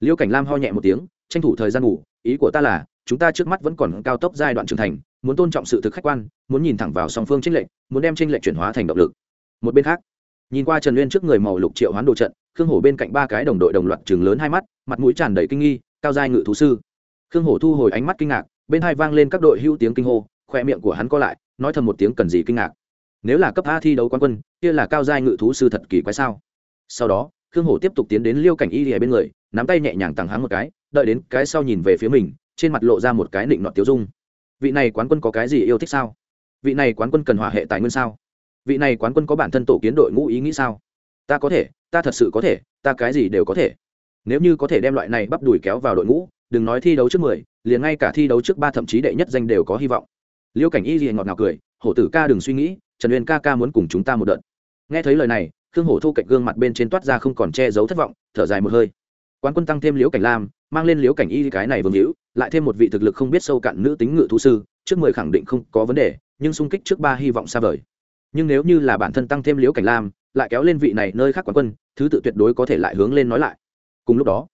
Speaker 1: Liễu cảnh lam ho nhẹ một tiếng, tranh thủ thời gian ngủ, ý của ta là chúng ta trước mắt vẫn còn cao tốc giai đoạn trưởng thành, muốn tôn trọng sự thực khách quan, muốn nhìn thẳng vào song phương tranh lệch, muốn đem tranh lệch chuyển hóa thành động lực. Một bên khác, nhìn qua trần uyên trước người màu lục triệu hoán đồ trận, khương hổ bên cạnh ba cái đồng đội đồng loạt chừng lớn hai mắt, mặt mũi tràn đầy kinh nghi, cao giai ngự thú sư. Khương hổ thu hồi ánh mắt kinh ngạc, bên hai vang lên các đội hữu tiếng kinh hô, khoe miệng của hắn co lại, nói thầm một tiếng cần gì kinh ngạc. Nếu là cấp a thi đấu quán quân, kia là cao giai ngự thú sư thật kỳ quái sao? Sau đó, khương hổ tiếp tục tiến đến liêu cảnh y ở bên người, nắm tay nhẹ nhàng tặng hắn một cái, đợi đến cái sau nhìn về phía mình trên mặt lộ ra một cái nịnh nọt tiêu dung. Vị này quán quân có cái gì yêu thích sao? Vị này quán quân cần hỏa hệ tài nguyên sao? Vị này quán quân có bản thân tổ kiến đội ngũ ý nghĩ sao? Ta có thể, ta thật sự có thể, ta cái gì đều có thể. Nếu như có thể đem loại này bắp đùi kéo vào đội ngũ, đừng nói thi đấu trước mười, liền ngay cả thi đấu trước ba thậm chí đệ nhất danh đều có hy vọng. Liêu cảnh y gì ngọt ngào cười, hổ tử ca đừng suy nghĩ, trần uyên ca ca muốn cùng chúng ta một đợt. Nghe thấy lời này, khương hổ thu cạnh gương mặt bên trên toát ra không còn che giấu thất vọng, thở dài một hơi. Quán quân tăng thêm liễu cảnh lam mang lên liễu cảnh y cái này vương hữu, lại thêm một vị thực lực không biết sâu cạn nữ tính ngự thú sư, trước mười khẳng định không có vấn đề, nhưng xung kích trước ba hy vọng xa vời. Nhưng nếu như là bản thân tăng thêm liễu cảnh lam, lại kéo lên vị này nơi khác quán quân, thứ tự tuyệt đối có thể lại hướng lên nói lại. Cùng lúc đó,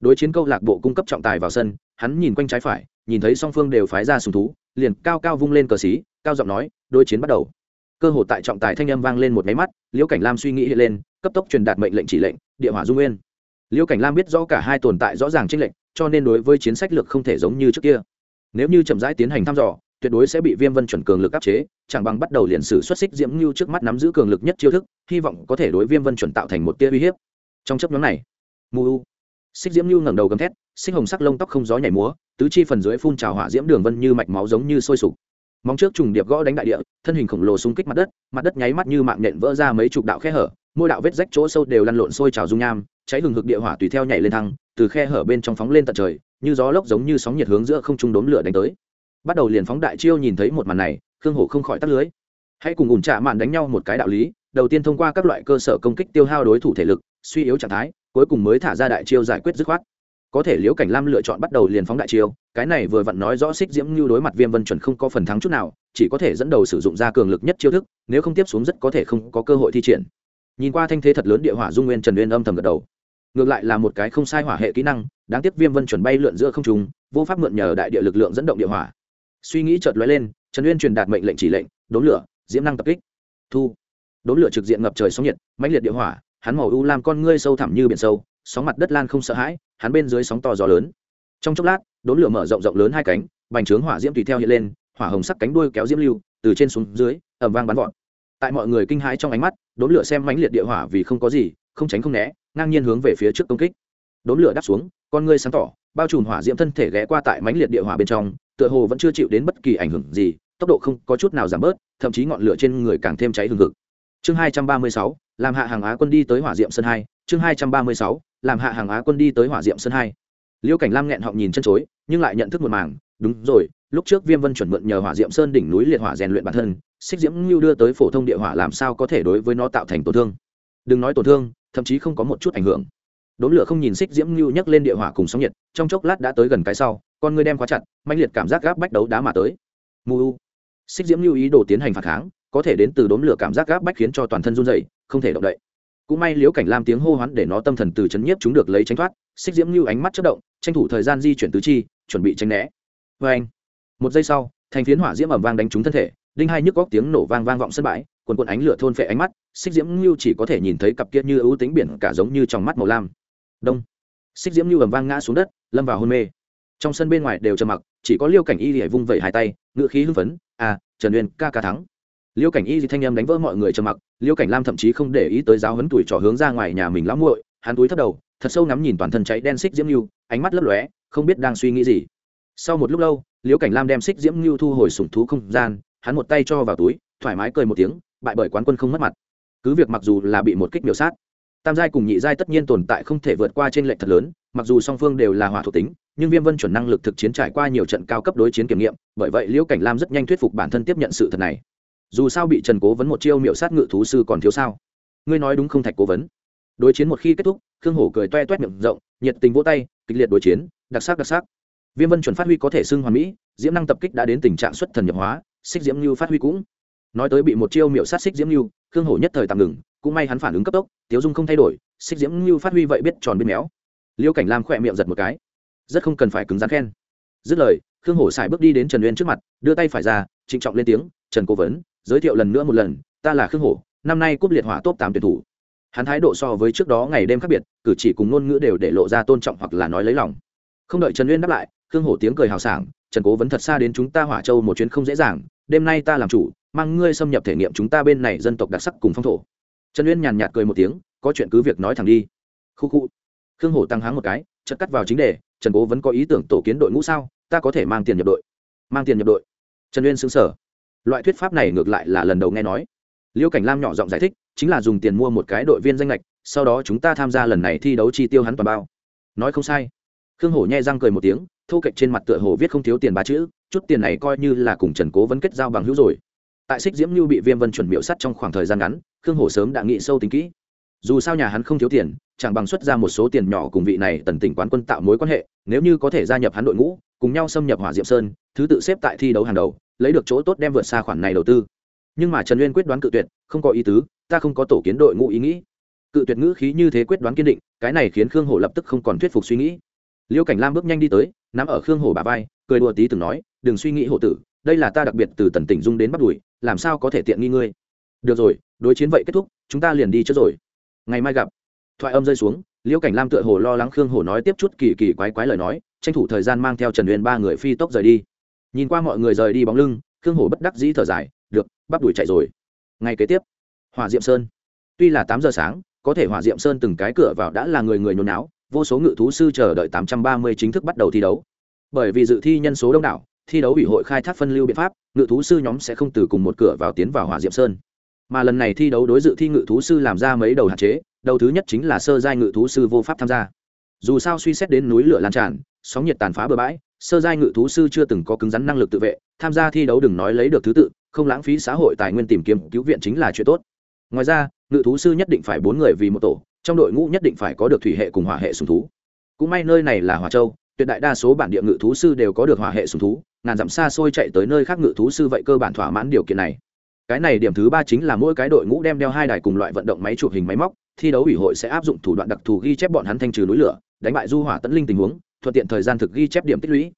Speaker 1: đối chiến câu lạc bộ cung cấp trọng tài vào sân, hắn nhìn quanh trái phải, nhìn thấy song phương đều phái ra sùng thú, liền cao cao vung lên cờ xí, cao giọng nói, đối chiến bắt đầu. Cơ hội tại trọng tài thanh âm vang lên một máy mắt, liễu cảnh lam suy nghĩ hiện lên, cấp tốc truyền đạt mệnh lệnh chỉ lệnh, địa hỏa dung nguyên liễu cảnh lam biết rõ cả hai tồn tại rõ ràng tranh lệnh cho nên đối với chiến sách lược không thể giống như trước kia. Nếu như chậm rãi tiến hành thăm dò, tuyệt đối sẽ bị viêm vân chuẩn cường lực áp chế, chẳng bằng bắt đầu liền sử xuất xích diễm như trước mắt nắm giữ cường lực nhất chiêu thức, hy vọng có thể đối viêm vân chuẩn tạo thành một tia uy hiếp. Trong chấp nhóm này, mu xích diễm như ngẩng đầu gầm thét, xích hồng sắc lông tóc không gió nhảy múa, tứ chi phần dưới phun trào hỏa diễm đường vân như mạch máu giống như sôi sục. Móng trước trùng điệp gõ đánh đại địa, thân hình khổng lồ xung kích mặt đất mặt đất nháy mắt như mạng nện vỡ ra mấy chục đạo khe hở mỗi đạo vết rách chỗ sâu đều lăn lộn sôi trào dung nham, cháy hừng hực địa hỏa tùy theo nhảy lên thăng, từ khe hở bên trong phóng lên tận trời, như gió lốc giống như sóng nhiệt hướng giữa không trung đốm lửa đánh tới. Bắt đầu liền phóng đại chiêu nhìn thấy một màn này, khương hổ không khỏi tắt lưới. Hãy cùng ủn trạ mạn đánh nhau một cái đạo lý, đầu tiên thông qua các loại cơ sở công kích tiêu hao đối thủ thể lực, suy yếu trạng thái, cuối cùng mới thả ra đại chiêu giải quyết dứt khoát. Có thể liễu cảnh lam lựa chọn bắt đầu liền phóng đại chiêu, cái này vừa vặn nói rõ xích diễm như đối mặt viêm vân chuẩn không có phần thắng chút nào, chỉ có thể dẫn đầu sử dụng ra cường lực nhất chiêu thức, nếu không tiếp xuống rất có thể không có cơ hội thi triển nhìn qua thanh thế thật lớn địa hỏa dung nguyên trần uyên âm thầm gật đầu. Ngược lại là một cái không sai hỏa hệ kỹ năng, đáng tiếc viêm vân chuẩn bay lượn giữa không trung, vô pháp mượn nhờ đại địa lực lượng dẫn động địa hỏa. Suy nghĩ chợt lóe lên, trần uyên truyền đạt mệnh lệnh chỉ lệnh, đốn lửa, diễm năng tập kích. Thu. Đốn lửa trực diện ngập trời sóng nhiệt, mãnh liệt địa hỏa, hắn màu u làm con ngươi sâu thẳm như biển sâu, sóng mặt đất lan không sợ hãi, hắn bên dưới sóng to gió lớn. Trong chốc lát, đốn lửa mở rộng rộng lớn hai cánh, bành trướng hỏa diễm tùy theo hiện lên, hỏa hồng sắc cánh đuôi kéo diễm lưu, từ trên xuống dưới ẩm vang bắn vọt tại mọi người kinh hãi trong ánh mắt, đốn lửa xem mãnh liệt địa hỏa vì không có gì, không tránh không né, ngang nhiên hướng về phía trước công kích. Đốn lửa đáp xuống, con ngươi sáng tỏ, bao trùm hỏa diễm thân thể ghé qua tại mãnh liệt địa hỏa bên trong, tựa hồ vẫn chưa chịu đến bất kỳ ảnh hưởng gì, tốc độ không có chút nào giảm bớt, thậm chí ngọn lửa trên người càng thêm cháy hừng hực. Chương hai trăm ba mươi sáu, làm hạ hàng á quân đi tới hỏa diệm sân hai. Chương hai trăm ba mươi sáu, làm hạ hàng á quân đi tới hỏa diệm sân hai. Liễu cảnh lam nghẹn họng nhìn chân chối, nhưng lại nhận thức một màng đúng rồi, lúc trước viêm vân chuẩn mượn nhờ hỏa diệm sơn đỉnh núi liệt hỏa rèn luyện bản thân xích diễm lưu đưa tới phổ thông địa hỏa làm sao có thể đối với nó tạo thành tổn thương? Đừng nói tổn thương, thậm chí không có một chút ảnh hưởng. Đốn lửa không nhìn xích diễm lưu nhấc lên địa hỏa cùng sóng nhiệt, trong chốc lát đã tới gần cái sau, con ngươi đem khóa chặt mạnh liệt cảm giác gáp bách đấu đá mà tới. Mù xích diễm lưu ý đồ tiến hành phản kháng, có thể đến từ đốn lửa cảm giác gáp bách khiến cho toàn thân run dậy không thể động đậy. Cũng may liếu cảnh lam tiếng hô hoán để nó tâm thần từ chấn nhiếp chúng được lấy tránh thoát, xích diễm lưu ánh mắt chất động, tranh thủ thời gian di chuyển tứ chi, chuẩn bị tránh né. Vê anh một giây sau, thành phiến hỏa diễm ẩm vang đánh trúng thân thể đinh hai nhức góc tiếng nổ vang vang vọng sân bãi quần quần ánh lửa thôn phệ ánh mắt, xích diễm lưu chỉ có thể nhìn thấy cặp kia như ưu tính biển cả giống như trong mắt màu lam. Đông. Xích diễm lưu ầm vang ngã xuống đất, lâm vào hôn mê. Trong sân bên ngoài đều trầm mặc, chỉ có liêu cảnh y lìa vung vẩy hai tay ngựa khí hưng phấn à trần uyên, ca ca thắng. Liêu cảnh y thanh em đánh vỡ mọi người trầm mặc, liêu cảnh lam thậm chí không để ý tới giáo huấn tuổi trò hướng ra ngoài nhà mình lắm muội, hắn túi thấp đầu, thật sâu ngắm nhìn toàn thân cháy đen xích diễm lưu ánh mắt lấp lóe, không biết đang suy nghĩ gì. Sau một lúc lâu, liêu cảnh lam đem xích diễm lưu thu hồi sủng thú không gian hắn một tay cho vào túi, thoải mái cười một tiếng, bại bởi quán quân không mất mặt. Cứ việc mặc dù là bị một kích biểu sát, tam giai cùng nhị giai tất nhiên tồn tại không thể vượt qua trên lệnh thật lớn, mặc dù song phương đều là hỏa thuộc tính, nhưng viêm vân chuẩn năng lực thực chiến trải qua nhiều trận cao cấp đối chiến kiểm nghiệm, bởi vậy liễu cảnh lam rất nhanh thuyết phục bản thân tiếp nhận sự thật này. Dù sao bị trần cố vấn một chiêu miệu sát ngự thú sư còn thiếu sao? Ngươi nói đúng không thạch cố vấn? Đối chiến một khi kết thúc, khương hổ cười toe toét miệng rộng, nhiệt tình vỗ tay, kịch liệt đối chiến, đặc sắc đặc sắc. Viêm vân chuẩn phát huy có thể xưng hoàn mỹ, diễm năng tập kích đã đến tình trạng xuất thần nhập hóa xích diễm như phát huy cũng. Nói tới bị một chiêu miệu sát xích diễm như khương hổ nhất thời tạm ngừng, cũng may hắn phản ứng cấp tốc, tiếu dung không thay đổi, xích diễm như phát huy vậy biết tròn biết méo. Liêu cảnh lam khỏe miệng giật một cái. Rất không cần phải cứng rắn khen. Dứt lời, khương hổ xài bước đi đến trần uyên trước mặt, đưa tay phải ra, trịnh trọng lên tiếng, trần cố vấn, giới thiệu lần nữa một lần, ta là khương hổ, năm nay cúp liệt hỏa top tám tuyển thủ. Hắn thái độ so với trước đó ngày đêm khác biệt, cử chỉ cùng ngôn ngữ đều để lộ ra tôn trọng hoặc là nói lấy lòng. Không đợi trần uyên đáp lại, khương hổ tiếng cười hào sảng trần cố vấn thật xa đến chúng ta hỏa châu một chuyến không dễ dàng, đêm nay ta làm chủ, mang ngươi xâm nhập thể nghiệm chúng ta bên này dân tộc đặc sắc cùng phong thổ. Trần uyên nhàn nhạt cười một tiếng, có chuyện cứ việc nói thẳng đi. Khu khu. Khương hổ tăng háng một cái chất cắt vào chính đề, trần cố vẫn có ý tưởng tổ kiến đội ngũ sao, ta có thể mang tiền nhập đội. Mang tiền nhập đội. Trần uyên xứng sở loại thuyết pháp này ngược lại là lần đầu nghe nói. Liêu cảnh lam nhỏ giọng giải thích, chính là dùng tiền mua một cái đội viên danh lệch, sau đó chúng ta tham gia lần này thi đấu chi tiêu hắn toàn bao. Nói không sai. Khương hổ nhai răng cười một tiếng thô kệch trên mặt tựa hồ viết không thiếu tiền ba chữ, chút tiền này coi như là cùng trần cố vấn kết giao bằng hữu rồi. Tại xích diễm như bị viêm vân chuẩn miễu sắt trong khoảng thời gian ngắn, khương hổ sớm đã nghĩ sâu tính kỹ. Dù sao nhà hắn không thiếu tiền, chẳng bằng xuất ra một số tiền nhỏ cùng vị này tần tỉnh quán quân tạo mối quan hệ, nếu như có thể gia nhập hắn đội ngũ, cùng nhau xâm nhập hỏa diệm sơn, thứ tự xếp tại thi đấu hàng đầu, lấy được chỗ tốt đem vượt xa khoản này đầu tư. Nhưng mà trần uyên quyết đoán cự tuyệt, không có ý tứ, ta không có tổ kiến đội ngũ ý nghĩ. Cự tuyệt ngữ khí như thế quyết đoán kiên định, cái này khiến khương hổ lập tức không còn thuyết phục suy nghĩ liêu cảnh lam bước nhanh đi tới, nắm ở khương hổ bà vai, cười đùa tí từng nói, đừng suy nghĩ hộ tử, đây là ta đặc biệt từ tần tỉnh dung đến bắt đuổi, làm sao có thể tiện nghi ngươi? Được rồi, đối chiến vậy kết thúc, chúng ta liền đi trước rồi. Ngày mai gặp. Thoại âm rơi xuống liễu cảnh lam tựa hồ lo lắng khương hổ nói tiếp chút kỳ kỳ quái quái lời nói, tranh thủ thời gian mang theo trần huyền ba người phi tốc rời đi. Nhìn qua mọi người rời đi bóng lưng, khương hổ bất đắc dĩ thở dài, được, bắt đuổi chạy rồi. Ngày kế tiếp, hỏa diệm sơn. Tuy là tám giờ sáng, có thể hỏa diệm sơn từng cái cửa vào đã là người người nhốn náo vô số ngự thú sư chờ đợi tám trăm ba mươi chính thức bắt đầu thi đấu. Bởi vì dự thi nhân số đông đảo, thi đấu ủy hội khai thác phân lưu biện pháp, ngự thú sư nhóm sẽ không từ cùng một cửa vào tiến vào hỏa diệm sơn. Mà lần này thi đấu đối dự thi ngự thú sư làm ra mấy đầu hạn chế, đầu thứ nhất chính là sơ giai ngự thú sư vô pháp tham gia. Dù sao suy xét đến núi lửa lan tràn, sóng nhiệt tàn phá bờ bãi, sơ giai ngự thú sư chưa từng có cứng rắn năng lực tự vệ, tham gia thi đấu đừng nói lấy được thứ tự, không lãng phí xã hội tài nguyên tìm kiếm cứu viện chính là chuyện tốt. Ngoài ra, ngự thú sư nhất định phải bốn người vì một tổ trong đội ngũ nhất định phải có được thủy hệ cùng hỏa hệ sùng thú. Cũng may nơi này là hòa châu, tuyệt đại đa số bản địa ngự thú sư đều có được hỏa hệ sùng thú, ngàn dặm xa xôi chạy tới nơi khác ngự thú sư vậy cơ bản thỏa mãn điều kiện này. Cái này điểm thứ ba chính là mỗi cái đội ngũ đem đeo hai đài cùng loại vận động máy chụp hình máy móc, thi đấu ủy hội sẽ áp dụng thủ đoạn đặc thù ghi chép bọn hắn thanh trừ núi lửa, đánh bại du hỏa tấn linh tình huống, thuận tiện thời gian thực ghi chép điểm tích lũy.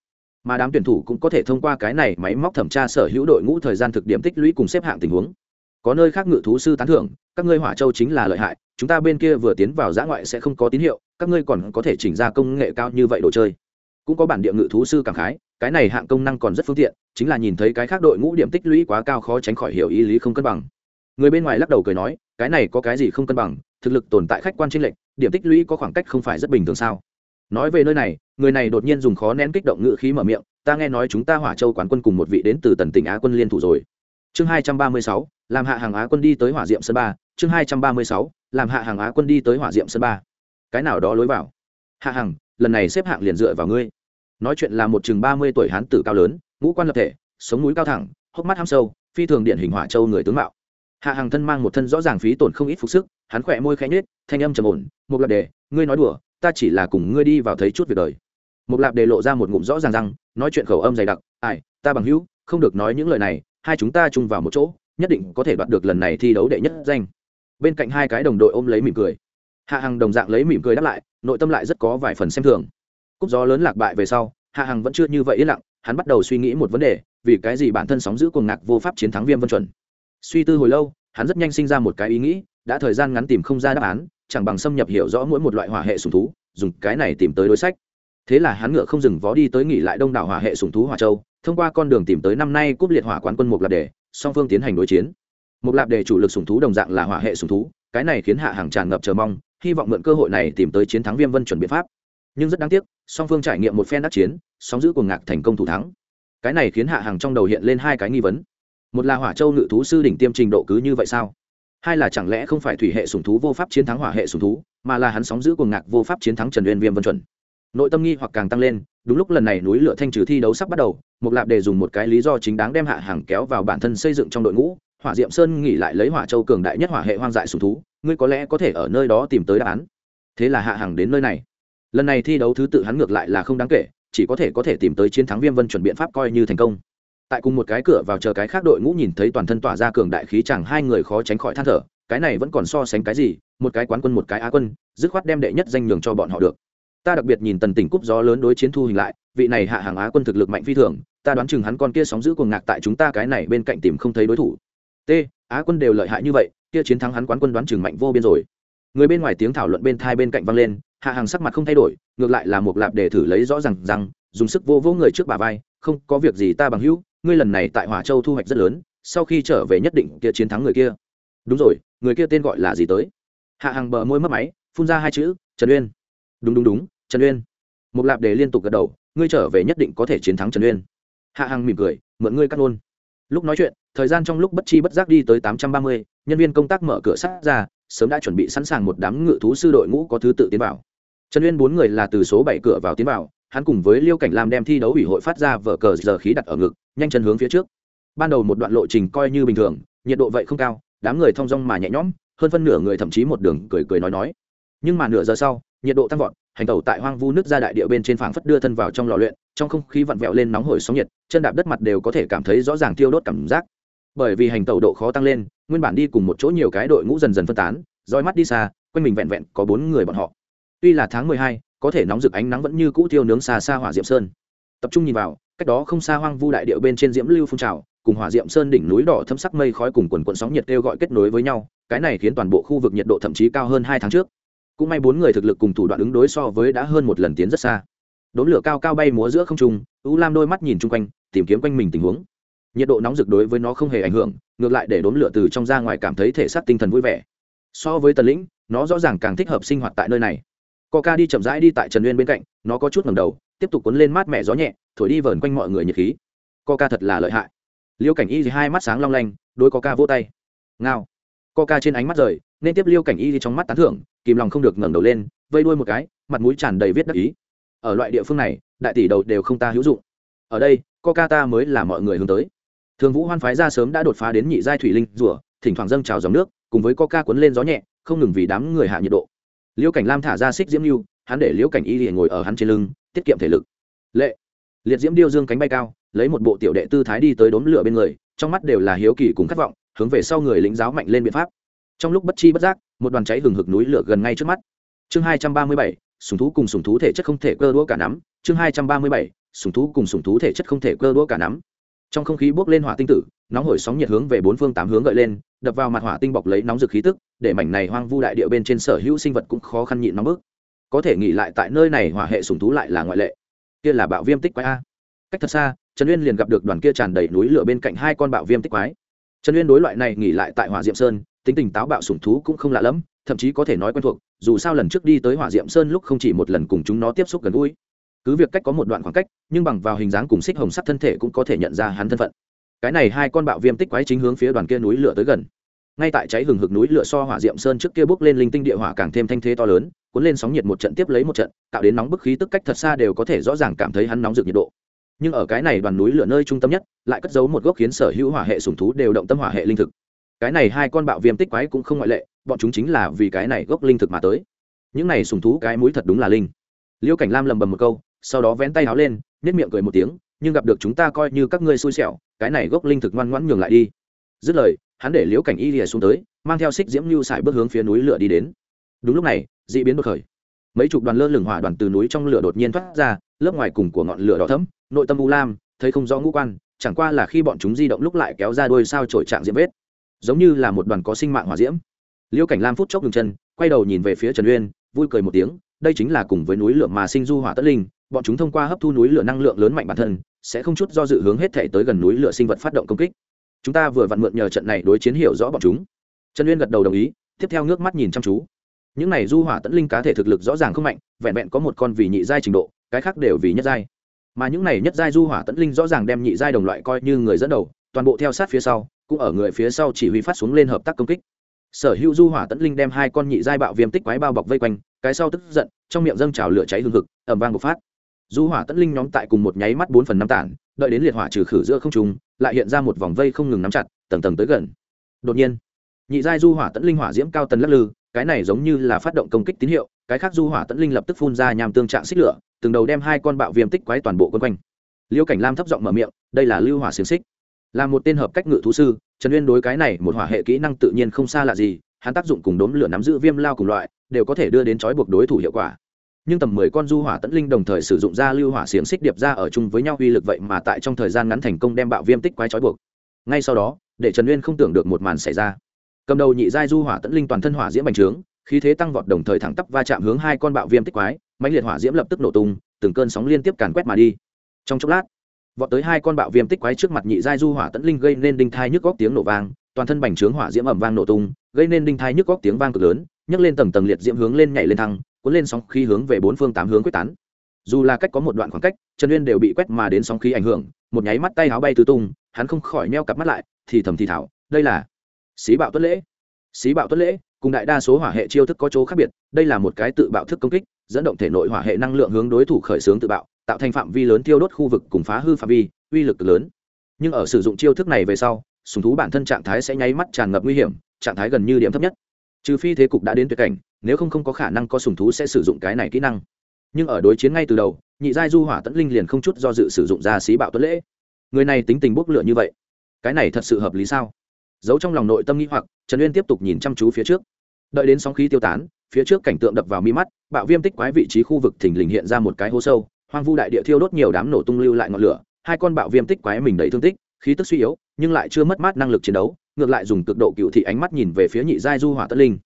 Speaker 1: Mà đám tuyển thủ cũng có thể thông qua cái này máy móc thẩm tra sở hữu đội ngũ thời gian thực điểm tích lũy cùng xếp hạng tình huống có nơi khác ngự thú sư tán thưởng, các ngươi hỏa châu chính là lợi hại, chúng ta bên kia vừa tiến vào giã ngoại sẽ không có tín hiệu, các ngươi còn có thể chỉnh ra công nghệ cao như vậy đồ chơi. Cũng có bản địa ngự thú sư cảm khái, cái này hạng công năng còn rất phương tiện, chính là nhìn thấy cái khác đội ngũ điểm tích lũy quá cao khó tránh khỏi hiểu ý lý không cân bằng. Người bên ngoài lắc đầu cười nói, cái này có cái gì không cân bằng, thực lực tồn tại khách quan tranh lệch, điểm tích lũy có khoảng cách không phải rất bình thường sao? Nói về nơi này, người này đột nhiên dùng khó nén kích động ngự khí mở miệng, ta nghe nói chúng ta hỏa châu quán quân cùng một vị đến từ tần tỉnh á quân liên thủ rồi chương hai trăm ba mươi sáu, làm hạ hàng á quân đi tới hỏa diệm sân ba. Chương hai trăm ba mươi sáu, làm hạ hàng á quân đi tới hỏa diệm sân ba. Cái nào đó lối vào? Hạ hàng, lần này xếp hạng liền dựa vào ngươi. Nói chuyện là một chừng ba mươi tuổi hán tử cao lớn, ngũ quan lập thể, sống mũi cao thẳng, hốc mắt ham sâu, phi thường điện hình hỏa châu người tướng mạo. Hạ hàng thân mang một thân rõ ràng phí tổn không ít phục sức, hắn khỏe môi khẽ nhết thanh âm trầm ổn một lạp đề, ngươi nói đùa, ta chỉ là cùng ngươi đi vào thấy chút việc đời. Một lạp đề lộ ra một ngụm rõ ràng răng, nói chuyện khẩu âm dày đặc, ai, ta bằng hữu, không được nói những lời này hai chúng ta chung vào một chỗ, nhất định có thể đoạt được lần này thi đấu đệ nhất danh. Bên cạnh hai cái đồng đội ôm lấy mỉm cười. Hạ hằng đồng dạng lấy mỉm cười đáp lại, nội tâm lại rất có vài phần xem thường. Cúp gió lớn lạc bại về sau, hạ hằng vẫn chưa như vậy yên lặng, hắn bắt đầu suy nghĩ một vấn đề, vì cái gì bản thân sóng giữ cuồng ngạc vô pháp chiến thắng viêm vân chuẩn? Suy tư hồi lâu, hắn rất nhanh sinh ra một cái ý nghĩ, đã thời gian ngắn tìm không ra đáp án, chẳng bằng xâm nhập hiểu rõ mỗi một loại hỏa hệ sùng thú, dùng cái này tìm tới đối sách thế là hắn ngựa không dừng vó đi tới nghỉ lại đông đảo hỏa hệ sùng thú hỏa châu, thông qua con đường tìm tới năm nay cúp liệt hỏa quán quân mục lạp đề, song phương tiến hành đối chiến. Một lạp đề chủ lực sùng thú đồng dạng là hỏa hệ sùng thú, cái này khiến hạ hàng tràn ngập chờ mong, hy vọng mượn cơ hội này tìm tới chiến thắng viêm vân chuẩn biện pháp. Nhưng rất đáng tiếc, song phương trải nghiệm một phen đắc chiến, song giữ cuồng ngạc thành công thủ thắng. Cái này khiến hạ hàng trong đầu hiện lên hai cái nghi vấn. Một là hỏa châu ngự thú sư đỉnh tiêm trình độ cứ như vậy sao? Hai là chẳng lẽ không phải thủy hệ sùng thú vô pháp chiến thắng hỏa hệ sùng thú, mà là hắn sóng giữ cuồng ngạc vô pháp chiến thắng trần uyên viêm vân chuẩn? Nội tâm nghi hoặc càng tăng lên, đúng lúc lần này núi lửa thanh trừ thi đấu sắp bắt đầu một lạp đề dùng một cái lý do chính đáng đem hạ hàng kéo vào bản thân xây dựng trong đội ngũ, hỏa diệm sơn nghỉ lại lấy hỏa châu cường đại nhất hỏa hệ hoang dại sùng thú, ngươi có lẽ có thể ở nơi đó tìm tới đáp án. Thế là hạ hàng đến nơi này. Lần này thi đấu thứ tự hắn ngược lại là không đáng kể, chỉ có thể có thể tìm tới chiến thắng viêm vân chuẩn biện pháp coi như thành công. Tại cùng một cái cửa vào chờ cái khác đội ngũ nhìn thấy toàn thân tỏa ra cường đại khí chẳng hai người khó tránh khỏi than thở, cái này vẫn còn so sánh cái gì, một cái quán quân một cái á quân, dứt khoát đem đệ nhất danh nhường cho bọn họ được ta đặc biệt nhìn tần tỉnh cúp gió lớn đối chiến thu hình lại, vị này hạ hàng á quân thực lực mạnh phi thường, ta đoán chừng hắn con kia sóng giữ cuồng ngạc tại chúng ta cái này bên cạnh tìm không thấy đối thủ. T, á quân đều lợi hại như vậy, kia chiến thắng hắn quán quân đoán chừng mạnh vô biên rồi. Người bên ngoài tiếng thảo luận bên thai bên cạnh vang lên, hạ hàng sắc mặt không thay đổi, ngược lại là một lạp để thử lấy rõ rằng rằng, dùng sức vô vô người trước bà vai, không, có việc gì ta bằng hữu, ngươi lần này tại hỏa châu thu hoạch rất lớn, sau khi trở về nhất định kia chiến thắng người kia. Đúng rồi, người kia tên gọi là gì tới? Hạ hàng bờ môi mất máy, phun ra hai chữ, trần uyên. Đúng đúng đúng trần uyên. Một lạp đề liên tục gật đầu, ngươi trở về nhất định có thể chiến thắng trần uyên. Hạ Hằng mỉm cười, mượn ngươi cắt luôn. Lúc nói chuyện, thời gian trong lúc bất chi bất giác đi tới tám trăm ba mươi, nhân viên công tác mở cửa sắt ra, sớm đã chuẩn bị sẵn sàng một đám ngự thú sư đội ngũ có thứ tự tiến vào. Trần uyên bốn người là từ số bảy cửa vào tiến vào, hắn cùng với liêu cảnh lam đem thi đấu ủy hội phát ra vở cờ giờ khí đặt ở ngực, nhanh chân hướng phía trước. Ban đầu một đoạn lộ trình coi như bình thường, nhiệt độ vậy không cao, đám người thong dong mà nhẹ nhõm, hơn phân nửa người thậm chí một đường cười cười nói nói. Nhưng mà nửa giờ sau, nhiệt độ tăng vọt hành tẩu tại hoang vu nước ra đại địa bên trên phảng phất đưa thân vào trong lò luyện, trong không khí vặn vẹo lên nóng hổi sóng nhiệt, chân đạp đất mặt đều có thể cảm thấy rõ ràng tiêu đốt cảm giác. Bởi vì hành tẩu độ khó tăng lên, nguyên bản đi cùng một chỗ nhiều cái đội ngũ dần dần phân tán, roi mắt đi xa, quanh mình vẹn vẹn có bốn người bọn họ. Tuy là tháng mười hai, có thể nóng rực ánh nắng vẫn như cũ tiêu nướng xa xa hỏa diệm sơn. Tập trung nhìn vào, cách đó không xa hoang vu đại địa bên trên diễm lưu phun trào, cùng hỏa diệm sơn đỉnh núi đỏ thâm sắc mây khói cùng quần quần sóng nhiệt kêu gọi kết nối với nhau, cái này khiến toàn bộ khu vực nhiệt độ thậm chí cao hơn hai tháng trước cũng may bốn người thực lực cùng thủ đoạn ứng đối so với đã hơn một lần tiến rất xa. Đốn lửa cao cao bay múa giữa không trung, u lam đôi mắt nhìn chung quanh, tìm kiếm quanh mình tình huống. Nhiệt độ nóng rực đối với nó không hề ảnh hưởng, ngược lại để đốn lửa từ trong ra ngoài cảm thấy thể xác tinh thần vui vẻ. So với tần lĩnh, nó rõ ràng càng thích hợp sinh hoạt tại nơi này. Coca đi chậm rãi đi tại trần uyên bên cạnh, nó có chút ngầm đầu, tiếp tục cuốn lên mát mẻ gió nhẹ, thổi đi vờn quanh mọi người nhiệt khí. Coca thật là lợi hại. Liêu cảnh y hai mắt sáng long lanh, đôi coca vỗ tay. Ngao. Coca trên ánh mắt rời nên tiếp liêu cảnh y trong mắt tán thưởng, kìm lòng không được ngẩng đầu lên, vây đuôi một cái, mặt mũi tràn đầy viết đắc ý. Ở loại địa phương này, đại tỷ đầu đều không ta hữu dụng. Ở đây coca ta mới là mọi người hướng tới. Thường vũ hoan phái ra sớm đã đột phá đến nhị giai thủy linh rùa, thỉnh thoảng dâng trào dòng nước, cùng với coca cuốn lên gió nhẹ, không ngừng vì đám người hạ nhiệt độ. Liễu cảnh lam thả ra xích diễm lưu, hắn để liễu cảnh y liền ngồi ở hắn trên lưng, tiết kiệm thể lực. Lệ. Liệt diễm điêu dương cánh bay cao, lấy một bộ tiểu đệ tư thái đi tới đốn lửa bên người, trong mắt đều là hiếu kỳ cùng khát vọng, hướng về sau người lính giáo mạnh lên biện pháp trong lúc bất chi bất giác, một đoàn cháy hừng hực núi lửa gần ngay trước mắt. Chương hai trăm ba mươi bảy, sùng thú cùng sùng thú thể chất không thể cơ đũa cả nắm. Chương hai trăm ba mươi bảy, sùng thú cùng sùng thú thể chất không thể cơ đũa cả nắm. Trong không khí bốc lên hỏa tinh tử, nóng hổi sóng nhiệt hướng về bốn phương tám hướng gợi lên, đập vào mặt hỏa tinh bọc lấy nóng rực khí tức, để mảnh này hoang vu đại địa bên trên sở hữu sinh vật cũng khó khăn nhịn nóng bức. Có thể nghỉ lại tại nơi này hỏa hệ sùng thú lại là ngoại lệ. Kia là bạo viêm tích quái a. Cách thật xa, trần uyên liền gặp được đoàn kia tràn đầy núi lửa bên cạnh hai con bạo viêm tích quái. Trần uyên đối loại này nghỉ lại tại hỏa diệm sơn tính tình táo bạo sủng thú cũng không lạ lẫm, thậm chí có thể nói quen thuộc, dù sao lần trước đi tới hỏa diệm sơn lúc không chỉ một lần cùng chúng nó tiếp xúc gần gũi. Cứ việc cách có một đoạn khoảng cách, nhưng bằng vào hình dáng cùng xích hồng sắt thân thể cũng có thể nhận ra hắn thân phận. Cái này hai con bạo viêm tích quái chính hướng phía đoàn kia núi lửa tới gần. Ngay tại cháy hừng hực núi lửa so hỏa diệm sơn trước kia bước lên linh tinh địa hỏa càng thêm thanh thế to lớn, cuốn lên sóng nhiệt một trận tiếp lấy một trận, tạo đến nóng bức khí tức cách thật xa đều có thể rõ ràng cảm thấy hắn nóng rực nhiệt độ. Nhưng ở cái này đoàn núi lửa nơi trung tâm nhất, lại cất giấu một gốc khiến sở hữu hỏa hệ sùng thú đều động tâm hỏa hệ linh thực cái này hai con bạo viêm tích quái cũng không ngoại lệ, bọn chúng chính là vì cái này gốc linh thực mà tới. Những này sùng thú cái mũi thật đúng là linh. Liêu cảnh lam lầm bầm một câu, sau đó vén tay áo lên nếp miệng cười một tiếng, nhưng gặp được chúng ta coi như các ngươi xui xẻo, cái này gốc linh thực ngoan ngoãn nhường lại đi. Dứt lời, hắn để liễu cảnh y lìa xuống tới, mang theo xích diễm lưu xài bước hướng phía núi lửa đi đến. Đúng lúc này d ị biến đột khởi. Mấy chục đoàn lơ lửng hỏa đoàn từ núi trong lửa đột nhiên thoát ra, lớp ngoài cùng của ngọn lửa đỏ thấm nội tâm u lam, thấy không rõ ngũ quan, chẳng qua là khi bọn chúng di động lúc lại kéo ra đôi sao trổi trạng diễm vết giống như là một đoàn có sinh mạng hỏa diễm. Liêu cảnh lam phút chốc ngừng chân, quay đầu nhìn về phía trần uyên, vui cười một tiếng, đây chính là cùng với núi lửa mà sinh du hỏa tất linh, bọn chúng thông qua hấp thu núi lửa năng lượng lớn mạnh bản thân, sẽ không chút do dự hướng hết thể tới gần núi lửa sinh vật phát động công kích. Chúng ta vừa vặn mượn nhờ trận này đối chiến hiểu rõ bọn chúng. Trần uyên gật đầu đồng ý, tiếp theo ngước mắt nhìn chăm chú. Những này du hỏa tẫn linh cá thể thực lực rõ ràng không mạnh, vẹn vẹn có một con vì nhị giai trình độ, cái khác đều vì nhất giai. Mà những này nhất giai du hỏa tẫn linh rõ ràng đem nhị giai đồng loại coi như người dẫn đầu, toàn bộ theo sát phía sau cũng ở người phía sau chỉ huy phát xuống lên hợp tác công kích. Sở hữu du hỏa tẫn linh đem hai con nhị giai bạo viêm tích quái bao bọc vây quanh, cái sau tức giận, trong miệng dâng trào lửa cháy hương hực ẩm vang bộc phát. Du hỏa tẫn linh nhóm tại cùng một nháy mắt bốn phần năm tản, đợi đến liệt hỏa trừ khử giữa không trung, lại hiện ra một vòng vây không ngừng nắm chặt, tầng tầng tới gần. Đột nhiên, nhị giai du hỏa tẫn linh hỏa diễm cao tần lắc lư, cái này giống như là phát động công kích tín hiệu, cái khác du hỏa tẫn linh lập tức phun ra nhằm tương trạng xích lửa, từng đầu đem hai con bạo viêm tích quái toàn bộ quân quanh. Liêu cảnh lam thấp giọng mở miệng, đây là lưu hỏa xiềng xích là một tên hợp cách ngự thú sư, trần uyên đối cái này một hỏa hệ kỹ năng tự nhiên không xa lạ gì, hắn tác dụng cùng đốm lửa nắm giữ viêm lao cùng loại, đều có thể đưa đến trói buộc đối thủ hiệu quả. Nhưng tầm mười con du hỏa tẫn linh đồng thời sử dụng ra lưu hỏa xiềng xích điệp ra ở chung với nhau uy lực vậy mà tại trong thời gian ngắn thành công đem bạo viêm tích quái trói buộc. Ngay sau đó, để trần uyên không tưởng được một màn xảy ra. Cầm đầu nhị giai du hỏa tẫn linh toàn thân hỏa diễm bành trướng, khí thế tăng vọt đồng thời thẳng tắp va chạm hướng hai con bạo viêm tích quái, mãnh liệt hỏa diễm lập tức nổ tung, từng cơn sóng liên tiếp càn quét mà đi. Trong chốc lát vọt tới hai con bạo viêm tích quái trước mặt nhị giai du hỏa tẫn linh gây nên đinh thai nhức góc tiếng nổ vang, toàn thân bành trướng hỏa diễm ẩm vang nổ tung, gây nên đinh thai nhức góc tiếng vang cực lớn, nhấc lên tầng tầng liệt diễm hướng lên nhảy lên thăng, cuốn lên sóng khí hướng về bốn phương tám hướng quyết tán. Dù là cách có một đoạn khoảng cách, trần uyên đều bị quét mà đến sóng khí ảnh hưởng, một nháy mắt tay áo bay tứ tung, hắn không khỏi neo cặp mắt lại, thì thầm thì thảo, đây là xí bạo tuất lễ. Xí bạo tuất lễ, cùng đại đa số hỏa hệ chiêu thức có chỗ khác biệt, đây là một cái tự bạo thức công kích, dẫn động thể nội hỏa hệ năng lượng hướng đối thủ khởi xướng tự bạo tạo thành phạm vi lớn tiêu đốt khu vực cùng phá hư phạm vi, uy lực lớn. Nhưng ở sử dụng chiêu thức này về sau, sùng thú bản thân trạng thái sẽ nháy mắt tràn ngập nguy hiểm, trạng thái gần như điểm thấp nhất. Trừ phi thế cục đã đến tuyệt cảnh, nếu không không có khả năng có sùng thú sẽ sử dụng cái này kỹ năng. Nhưng ở đối chiến ngay từ đầu, nhị giai du hỏa tẫn linh liền không chút do dự sử dụng ra xí bạo tuấn lễ. Người này tính tình bốc lửa như vậy, cái này thật sự hợp lý sao? Giấu trong lòng nội tâm nghĩ hoặc, trần uyên tiếp tục nhìn chăm chú phía trước. Đợi đến sóng khí tiêu tán, phía trước cảnh tượng đập vào mi mắt, bạo viêm tích quái vị trí khu vực thình lình hiện ra một cái hố sâu hoang vu đại địa thiêu đốt nhiều đám nổ tung lưu lại ngọn lửa, hai con bạo viêm tích quái mình đầy thương tích, khí tức suy yếu, nhưng lại chưa mất mát năng lực chiến đấu, ngược lại dùng cực độ cựu thị ánh mắt nhìn về phía nhị giai du hỏa tấn linh.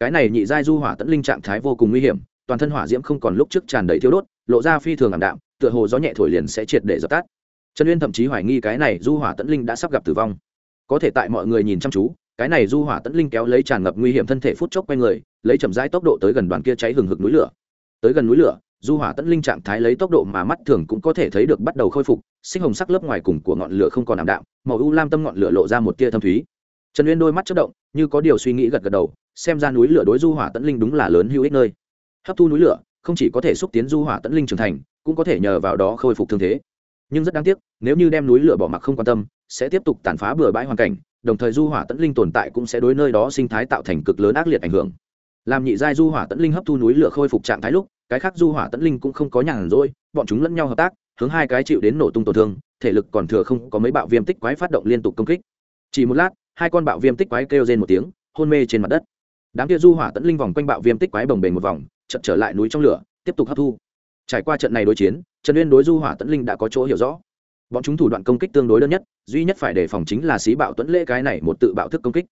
Speaker 1: Cái này nhị giai du hỏa tấn linh trạng thái vô cùng nguy hiểm, toàn thân hỏa diễm không còn lúc trước tràn đầy thiêu đốt, lộ ra phi thường ảm đạm, tựa hồ gió nhẹ thổi liền sẽ triệt để dập tắt. Trần uyên thậm chí hoài nghi cái này du hỏa tấn linh đã sắp gặp tử vong. Có thể tại mọi người nhìn chăm chú, cái này du hỏa tấn linh kéo lấy tràn ngập nguy hiểm thân thể phút chốc quay người, lấy chậm rãi tốc độ tới gần đoàn kia cháy hừng hực núi lửa. Tới gần núi lửa du hỏa tẫn linh trạng thái lấy tốc độ mà mắt thường cũng có thể thấy được bắt đầu khôi phục, sinh hồng sắc lớp ngoài cùng của ngọn lửa không còn ảm đạm, màu u lam tâm ngọn lửa lộ ra một tia thâm thúy. Trần uyên đôi mắt chất động, như có điều suy nghĩ gật gật đầu, xem ra núi lửa đối du hỏa tẫn linh đúng là lớn hữu ích nơi. Hấp thu núi lửa, không chỉ có thể xúc tiến du hỏa tẫn linh trưởng thành, cũng có thể nhờ vào đó khôi phục thương thế. Nhưng rất đáng tiếc, nếu như đem núi lửa bỏ mặc không quan tâm, sẽ tiếp tục tàn phá bừa bãi hoàn cảnh, đồng thời du hỏa tẫn linh tồn tại cũng sẽ đối nơi đó sinh thái tạo thành cực lớn ác liệt ảnh hưởng. Làm nhị giai du hỏa tẫn linh hấp thu núi lửa khôi phục trạng thái lúc cái khác du hỏa tẫn linh cũng không có nhàn rỗi, bọn chúng lẫn nhau hợp tác, hướng hai cái chịu đến nổ tung tổn thương, thể lực còn thừa không có mấy bạo viêm tích quái phát động liên tục công kích. Chỉ một lát, hai con bạo viêm tích quái kêu rên một tiếng, hôn mê trên mặt đất. Đám kia du hỏa tẫn linh vòng quanh bạo viêm tích quái bồng bềnh một vòng chậm trở lại núi trong lửa, tiếp tục hấp thu. Trải qua trận này đối chiến, trần uyên đối du hỏa tẫn linh đã có chỗ hiểu rõ. Bọn chúng thủ đoạn công kích tương đối đơn nhất, duy nhất phải đề phòng chính là xí bạo tuấn lễ cái này một tự bạo thức công kích.